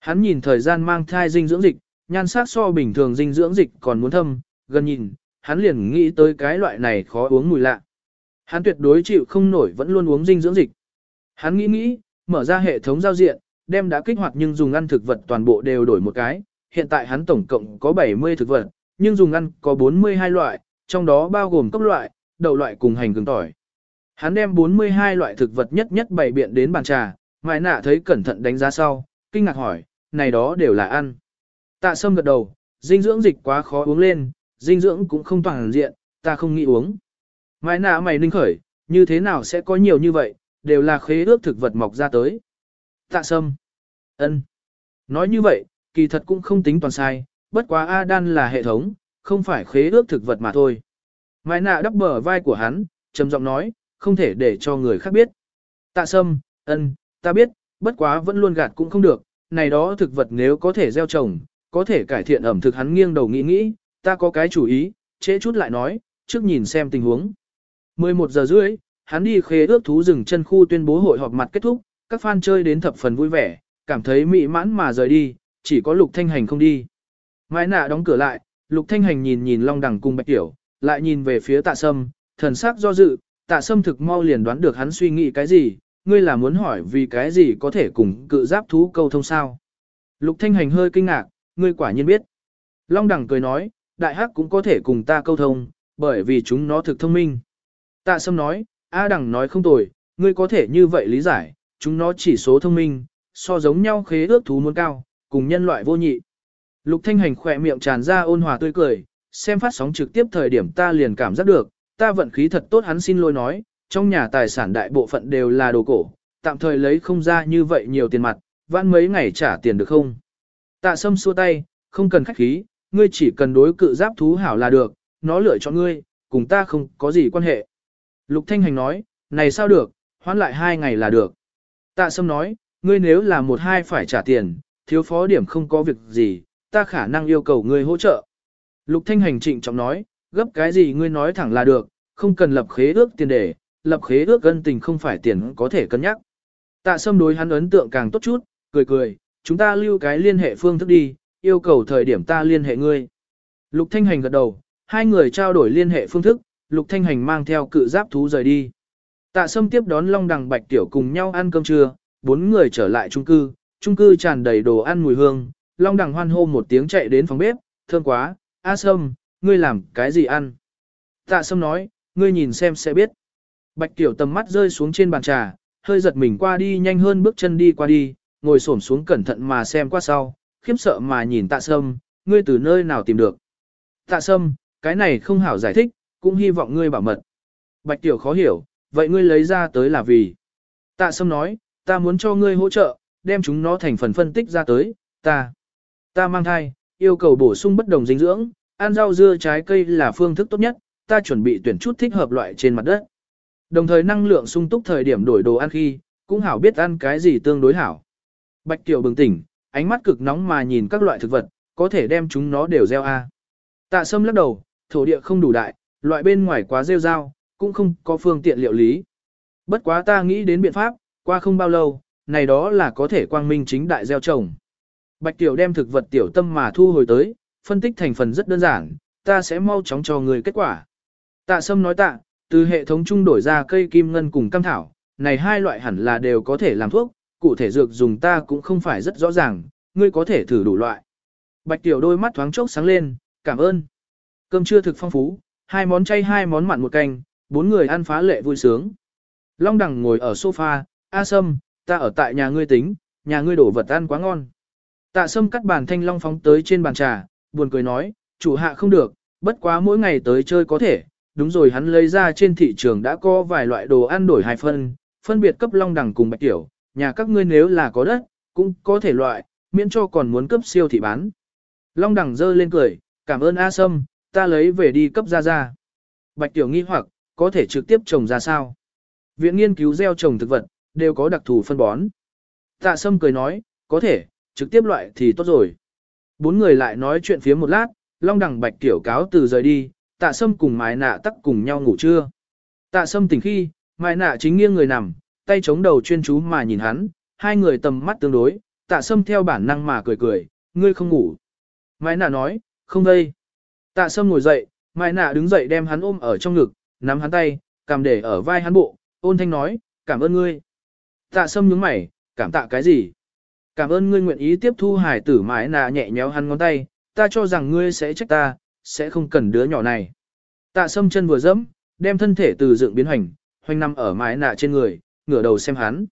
Hắn nhìn thời gian mang thai dinh dưỡng dịch, nhan sắc so bình thường dinh dưỡng dịch còn muốn thâm, gần nhìn, hắn liền nghĩ tới cái loại này khó uống mùi lạ. Hắn tuyệt đối chịu không nổi vẫn luôn uống dinh dưỡng dịch. Hắn nghĩ nghĩ, mở ra hệ thống giao diện, đem đã kích hoạt nhưng dùng ăn thực vật toàn bộ đều đổi một cái. Hiện tại hắn tổng cộng có 70 thực vật, nhưng dùng ăn có 42 loại, trong đó bao gồm các loại, đậu loại cùng hành gừng tỏi. Hắn đem 42 loại thực vật nhất nhất bày biện đến bàn trà, Mai nạ thấy cẩn thận đánh giá sau, kinh ngạc hỏi, này đó đều là ăn. Tạ sâm gật đầu, dinh dưỡng dịch quá khó uống lên, dinh dưỡng cũng không toàn diện, ta không nghĩ uống. Mai nạ mày ninh khởi, như thế nào sẽ có nhiều như vậy, đều là khế ước thực vật mọc ra tới. Tạ sâm. ân. Nói như vậy, kỳ thật cũng không tính toàn sai, bất quá A đan là hệ thống, không phải khế ước thực vật mà thôi. Mai nạ đắp bờ vai của hắn, trầm giọng nói, không thể để cho người khác biết. Tạ sâm, ân, ta biết, bất quá vẫn luôn gạt cũng không được, này đó thực vật nếu có thể gieo trồng, có thể cải thiện ẩm thực hắn nghiêng đầu nghĩ nghĩ, ta có cái chủ ý, trễ chút lại nói, trước nhìn xem tình huống. 11 giờ rưỡi, hắn đi khế ước thú rừng chân khu tuyên bố hội họp mặt kết thúc, các fan chơi đến thập phần vui vẻ, cảm thấy mỹ mãn mà rời đi, chỉ có Lục Thanh Hành không đi. Mai nạ đóng cửa lại, Lục Thanh Hành nhìn nhìn Long Đằng cùng Bạch Tiểu, lại nhìn về phía tạ sâm, thần sắc do dự, tạ sâm thực mau liền đoán được hắn suy nghĩ cái gì, ngươi là muốn hỏi vì cái gì có thể cùng cự giáp thú câu thông sao. Lục Thanh Hành hơi kinh ngạc, ngươi quả nhiên biết. Long Đằng cười nói, đại hắc cũng có thể cùng ta câu thông, bởi vì chúng nó thực thông minh. Tạ Sâm nói, A Đằng nói không tồi, ngươi có thể như vậy lý giải, chúng nó chỉ số thông minh, so giống nhau khế ước thú muốn cao, cùng nhân loại vô nhị. Lục Thanh Hành khỏe miệng tràn ra ôn hòa tươi cười, xem phát sóng trực tiếp thời điểm ta liền cảm giác được, ta vận khí thật tốt hắn xin lỗi nói, trong nhà tài sản đại bộ phận đều là đồ cổ, tạm thời lấy không ra như vậy nhiều tiền mặt, vãn mấy ngày trả tiền được không? Tạ sâm xua tay, không cần khách khí, ngươi chỉ cần đối cự giáp thú hảo là được, nó lựa chọn ngươi, cùng ta không có gì quan hệ. Lục Thanh Hành nói, này sao được, hoãn lại hai ngày là được. Tạ sâm nói, ngươi nếu là một hai phải trả tiền, thiếu phó điểm không có việc gì, ta khả năng yêu cầu ngươi hỗ trợ. Lục Thanh Hành trịnh trọng nói, gấp cái gì ngươi nói thẳng là được, không cần lập khế ước tiền đề, lập khế ước ân tình không phải tiền có thể cân nhắc. Tạ sâm đối hắn ấn tượng càng tốt chút, cười cười, chúng ta lưu cái liên hệ phương thức đi, yêu cầu thời điểm ta liên hệ ngươi. Lục Thanh Hành gật đầu, hai người trao đổi liên hệ phương thức, Lục Thanh Hành mang theo cự giáp thú rời đi. Tạ Sâm tiếp đón Long Đằng Bạch Tiểu cùng nhau ăn cơm trưa, bốn người trở lại trung cư, trung cư tràn đầy đồ ăn mùi hương, Long Đằng hoan hô một tiếng chạy đến phòng bếp, thơm quá, A Sâm, ngươi làm cái gì ăn? Tạ Sâm nói, ngươi nhìn xem sẽ biết. Bạch Tiểu tầm mắt rơi xuống trên bàn trà, hơi giật mình qua đi nhanh hơn bước chân đi qua đi, ngồi xổm xuống cẩn thận mà xem qua sau, khiếp sợ mà nhìn tạ sâm, ngươi từ nơi nào tìm được. Tạ sâm, cái này không hảo giải thích, cũng hy vọng ngươi bảo mật. Bạch Tiểu khó hiểu, vậy ngươi lấy ra tới là vì. Tạ sâm nói, ta muốn cho ngươi hỗ trợ, đem chúng nó thành phần phân tích ra tới, ta. Ta mang thai, yêu cầu bổ sung bất đồng dinh dưỡng, ăn rau dưa trái cây là phương thức tốt nhất, ta chuẩn bị tuyển chút thích hợp loại trên mặt đất. Đồng thời năng lượng sung túc thời điểm đổi đồ ăn khi, cũng hảo biết ăn cái gì tương đối hảo. Bạch Tiểu bừng tỉnh, ánh mắt cực nóng mà nhìn các loại thực vật, có thể đem chúng nó đều gieo a. Tạ Sâm lắc đầu, thổ địa không đủ đại, loại bên ngoài quá rêu rao, cũng không có phương tiện liệu lý. Bất quá ta nghĩ đến biện pháp, qua không bao lâu, này đó là có thể quang minh chính đại gieo trồng. Bạch Tiểu đem thực vật tiểu tâm mà thu hồi tới, phân tích thành phần rất đơn giản, ta sẽ mau chóng cho người kết quả. Tạ Sâm nói tạ, từ hệ thống trung đổi ra cây kim ngân cùng cam thảo, này hai loại hẳn là đều có thể làm thuốc, cụ thể dược dùng ta cũng không phải rất rõ ràng, ngươi có thể thử đủ loại. Bạch Tiểu đôi mắt thoáng chốc sáng lên, cảm ơn. Cơm trưa thực phong phú, hai món chay hai món mặn một canh, bốn người ăn phá lệ vui sướng. Long Đằng ngồi ở sofa, A Sâm, ta ở tại nhà ngươi tính, nhà ngươi đổ vật ăn quá ngon. Tạ sâm cắt bàn thanh long phóng tới trên bàn trà, buồn cười nói, chủ hạ không được, bất quá mỗi ngày tới chơi có thể, đúng rồi hắn lấy ra trên thị trường đã có vài loại đồ ăn đổi hai phân, phân biệt cấp long đẳng cùng bạch tiểu, nhà các ngươi nếu là có đất, cũng có thể loại, miễn cho còn muốn cấp siêu thị bán. Long đẳng dơ lên cười, cảm ơn A Sâm, ta lấy về đi cấp ra ra. Bạch tiểu nghi hoặc, có thể trực tiếp trồng ra sao? Viện nghiên cứu gieo trồng thực vật, đều có đặc thù phân bón. Tạ Sâm cười nói, có thể, trực tiếp loại thì tốt rồi. Bốn người lại nói chuyện phía một lát, Long đẳng Bạch Tiểu cáo từ rời đi, Tạ Sâm cùng Mai Nạ tắc cùng nhau ngủ trưa. Tạ Sâm tỉnh khi, Mai Nạ chính nghiêng người nằm, tay chống đầu chuyên chú mà nhìn hắn, hai người tầm mắt tương đối, Tạ Sâm theo bản năng mà cười cười, ngươi không ngủ. Mai Nạ nói, không đây. Tạ Sâm ngồi dậy, Mai Nạ đứng dậy đem hắn ôm ở trong ngực, nắm hắn tay, cầm để ở vai hắn bộ, ôn thanh nói, cảm ơn ngươi. Tạ Sâm nhướng mày, cảm tạ cái gì? Cảm ơn ngươi nguyện ý tiếp thu hải tử mái nà nhẹ nhéo hắn ngón tay, ta cho rằng ngươi sẽ trách ta, sẽ không cần đứa nhỏ này. Tạ sâm chân vừa dẫm, đem thân thể từ dựng biến hành, hoành nằm ở mái nạ trên người, ngửa đầu xem hắn.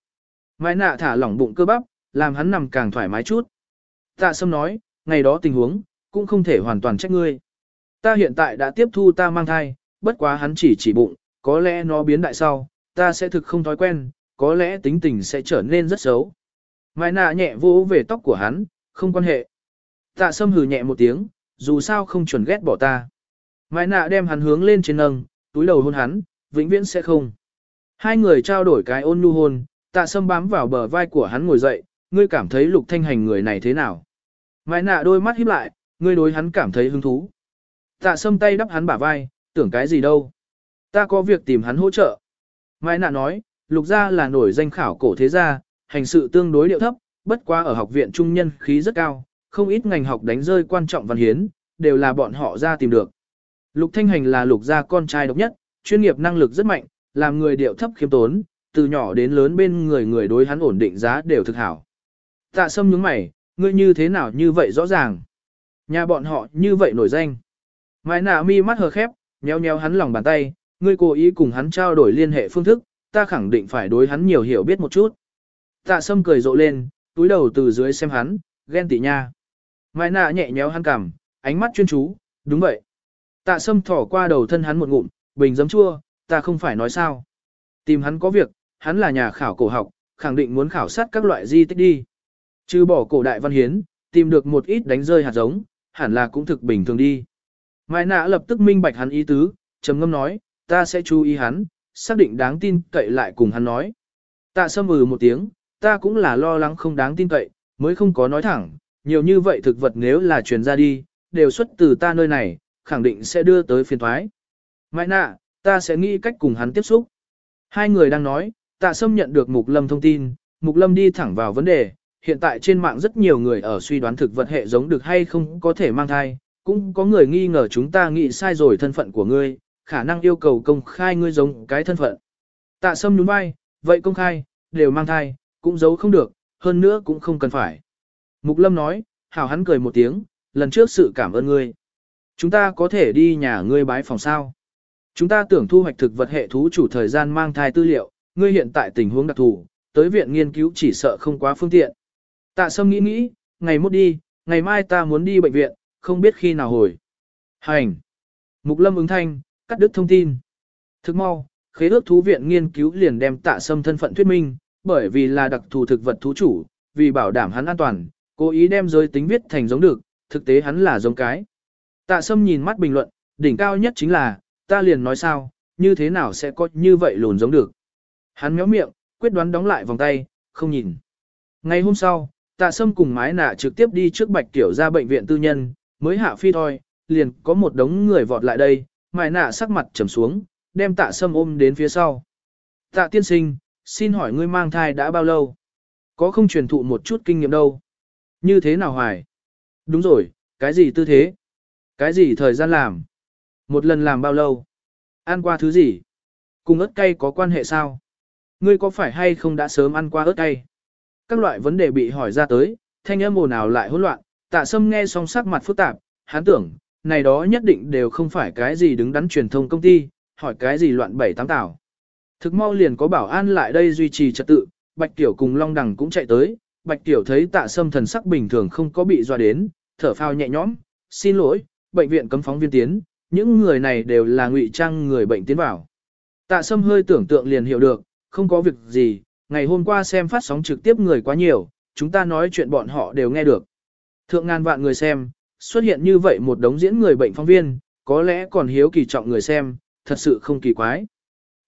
Mai nạ thả lỏng bụng cơ bắp, làm hắn nằm càng thoải mái chút. Tạ sâm nói, ngày đó tình huống, cũng không thể hoàn toàn trách ngươi. Ta hiện tại đã tiếp thu ta mang thai, bất quá hắn chỉ chỉ bụng, có lẽ nó biến đại sau, ta sẽ thực không thói quen, có lẽ tính tình sẽ trở nên rất xấu. Mai nạ nhẹ vỗ về tóc của hắn, không quan hệ. Tạ sâm hừ nhẹ một tiếng, dù sao không chuẩn ghét bỏ ta. Mai nạ đem hắn hướng lên trên nâng, túi đầu hôn hắn, vĩnh viễn sẽ không. Hai người trao đổi cái ôn nhu hôn, tạ sâm bám vào bờ vai của hắn ngồi dậy, ngươi cảm thấy lục thanh hành người này thế nào? Mai nạ đôi mắt híp lại, ngươi đối hắn cảm thấy hứng thú. Tạ sâm tay đắp hắn bả vai, tưởng cái gì đâu. Ta có việc tìm hắn hỗ trợ. Mai nạ nói, lục gia là nổi danh khảo cổ thế gia, hành sự tương đối điệu thấp, bất quá ở học viện trung nhân khí rất cao, không ít ngành học đánh rơi quan trọng văn hiến, đều là bọn họ ra tìm được. Lục Thanh Hành là lục gia con trai độc nhất, chuyên nghiệp năng lực rất mạnh, làm người điệu thấp khiêm tốn, từ nhỏ đến lớn bên người người đối hắn ổn định giá đều thực hảo. Tạ sâm nhướng mày, ngươi như thế nào như vậy rõ ràng. Nhà bọn họ như vậy nổi danh. Mai nạ mi mắt hờ khép, nheo nheo hắn lòng bàn tay, ngươi cố ý cùng hắn trao đổi liên hệ phương thức, ta khẳng định phải đối hắn nhiều hiểu biết một chút. Tạ sâm cười rộ lên, túi đầu từ dưới xem hắn, ghen tị nha. Mai nạ nhẹ nhéo hắn cằm, ánh mắt chuyên chú, đúng vậy. Tạ sâm thỏ qua đầu thân hắn một ngụm, bình giấm chua, ta không phải nói sao. Tìm hắn có việc, hắn là nhà khảo cổ học, khẳng định muốn khảo sát các loại di tích đi. Trừ bỏ cổ đại văn hiến, tìm được một ít đánh rơi hạt giống, hẳn là cũng thực bình thường đi. Mai nạ lập tức minh bạch hắn ý tứ, trầm ngâm nói, ta sẽ chú ý hắn, xác định đáng tin cậy lại cùng hắn nói. Tạ sâm ừ một tiếng, ta cũng là lo lắng không đáng tin cậy, mới không có nói thẳng, nhiều như vậy thực vật nếu là truyền ra đi, đều xuất từ ta nơi này, khẳng định sẽ đưa tới phiền thoái. Mai nạ, ta sẽ nghĩ cách cùng hắn tiếp xúc. Hai người đang nói, tạ sâm nhận được Mục Lâm thông tin, Mục Lâm đi thẳng vào vấn đề, hiện tại trên mạng rất nhiều người ở suy đoán thực vật hệ giống được hay không có thể mang thai, cũng có người nghi ngờ chúng ta nghĩ sai rồi thân phận của ngươi, khả năng yêu cầu công khai ngươi giống cái thân phận. Tạ sâm nhún vai, vậy công khai, đều mang thai, cũng giấu không được, hơn nữa cũng không cần phải. Mục Lâm nói, hảo hắn cười một tiếng, lần trước sự cảm ơn ngươi. Chúng ta có thể đi nhà ngươi bái phòng sao. Chúng ta tưởng thu hoạch thực vật hệ thú chủ thời gian mang thai tư liệu, ngươi hiện tại tình huống đặc thù, tới viện nghiên cứu chỉ sợ không quá phương tiện. Tạ Sâm nghĩ nghĩ, ngày mốt đi, ngày mai ta muốn đi bệnh viện, không biết khi nào hồi. Hành. Mục Lâm ứng thanh, cắt đứt thông tin. Thức mau, khế ước thú viện nghiên cứu liền đem Tạ Sâm thân phận thuyết minh, bởi vì là đặc thù thực vật thú chủ, vì bảo đảm hắn an toàn, cố ý đem giới tính viết thành giống được, thực tế hắn là giống cái. Tạ Sâm nhìn mắt bình luận, đỉnh cao nhất chính là, ta liền nói sao, như thế nào sẽ có như vậy lùn giống được. Hắn méo miệng, quyết đoán đóng lại vòng tay, không nhìn. Ngày hôm sau, Tạ Sâm cùng mái nạ trực tiếp đi trước Bạch Tiểu ra bệnh viện tư nhân, mới hạ phi thôi, liền có một đống người vọt lại đây, mái nạ sắc mặt trầm xuống, đem Tạ Sâm ôm đến phía sau. Tạ tiên sinh, xin hỏi ngươi mang thai đã bao lâu? Có không truyền thụ một chút kinh nghiệm đâu? Như thế nào hoài? Đúng rồi, cái gì tư thế? Cái gì thời gian làm? Một lần làm bao lâu? Ăn qua thứ gì? Cùng ớt cay có quan hệ sao? Ngươi có phải hay không đã sớm ăn qua ớt cay? Các loại vấn đề bị hỏi ra tới, thanh âm ồn ào lại hỗn loạn, tạ sâm nghe xong sắc mặt phức tạp, hắn tưởng, này đó nhất định đều không phải cái gì đứng đắn truyền thông công ty, hỏi cái gì loạn bảy tám tảo. Thực mau liền có bảo an lại đây duy trì trật tự, Bạch Tiểu cùng Long Đằng cũng chạy tới, Bạch Tiểu thấy tạ sâm thần sắc bình thường không có bị dọa đến, thở phào nhẹ nhõm, xin lỗi, bệnh viện cấm phóng viên tiến, những người này đều là ngụy trang người bệnh tiến vào. Tạ sâm hơi tưởng tượng liền hiểu được, không có việc gì, ngày hôm qua xem phát sóng trực tiếp người quá nhiều, chúng ta nói chuyện bọn họ đều nghe được. Thượng ngàn vạn người xem, xuất hiện như vậy một đống diễn người bệnh phóng viên, có lẽ còn hiếu kỳ trọng người xem, thật sự không kỳ quái.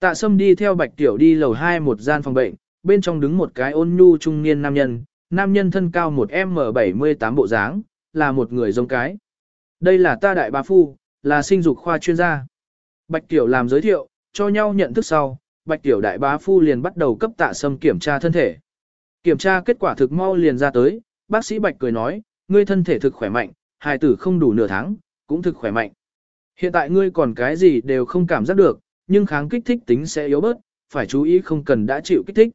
Tạ Sâm đi theo Bạch Tiểu đi lầu 2 một gian phòng bệnh, bên trong đứng một cái ôn nhu trung niên nam nhân, nam nhân thân cao một M78 bộ dáng, là một người giống cái. Đây là ta đại bá phu, là sinh dục khoa chuyên gia. Bạch Tiểu làm giới thiệu, cho nhau nhận thức sau, Bạch Tiểu đại bá phu liền bắt đầu cấp Tạ Sâm kiểm tra thân thể. Kiểm tra kết quả thực mau liền ra tới, bác sĩ Bạch cười nói, ngươi thân thể thực khỏe mạnh, hài tử không đủ nửa tháng, cũng thực khỏe mạnh. Hiện tại ngươi còn cái gì đều không cảm giác được, nhưng kháng kích thích tính sẽ yếu bớt, phải chú ý không cần đã chịu kích thích.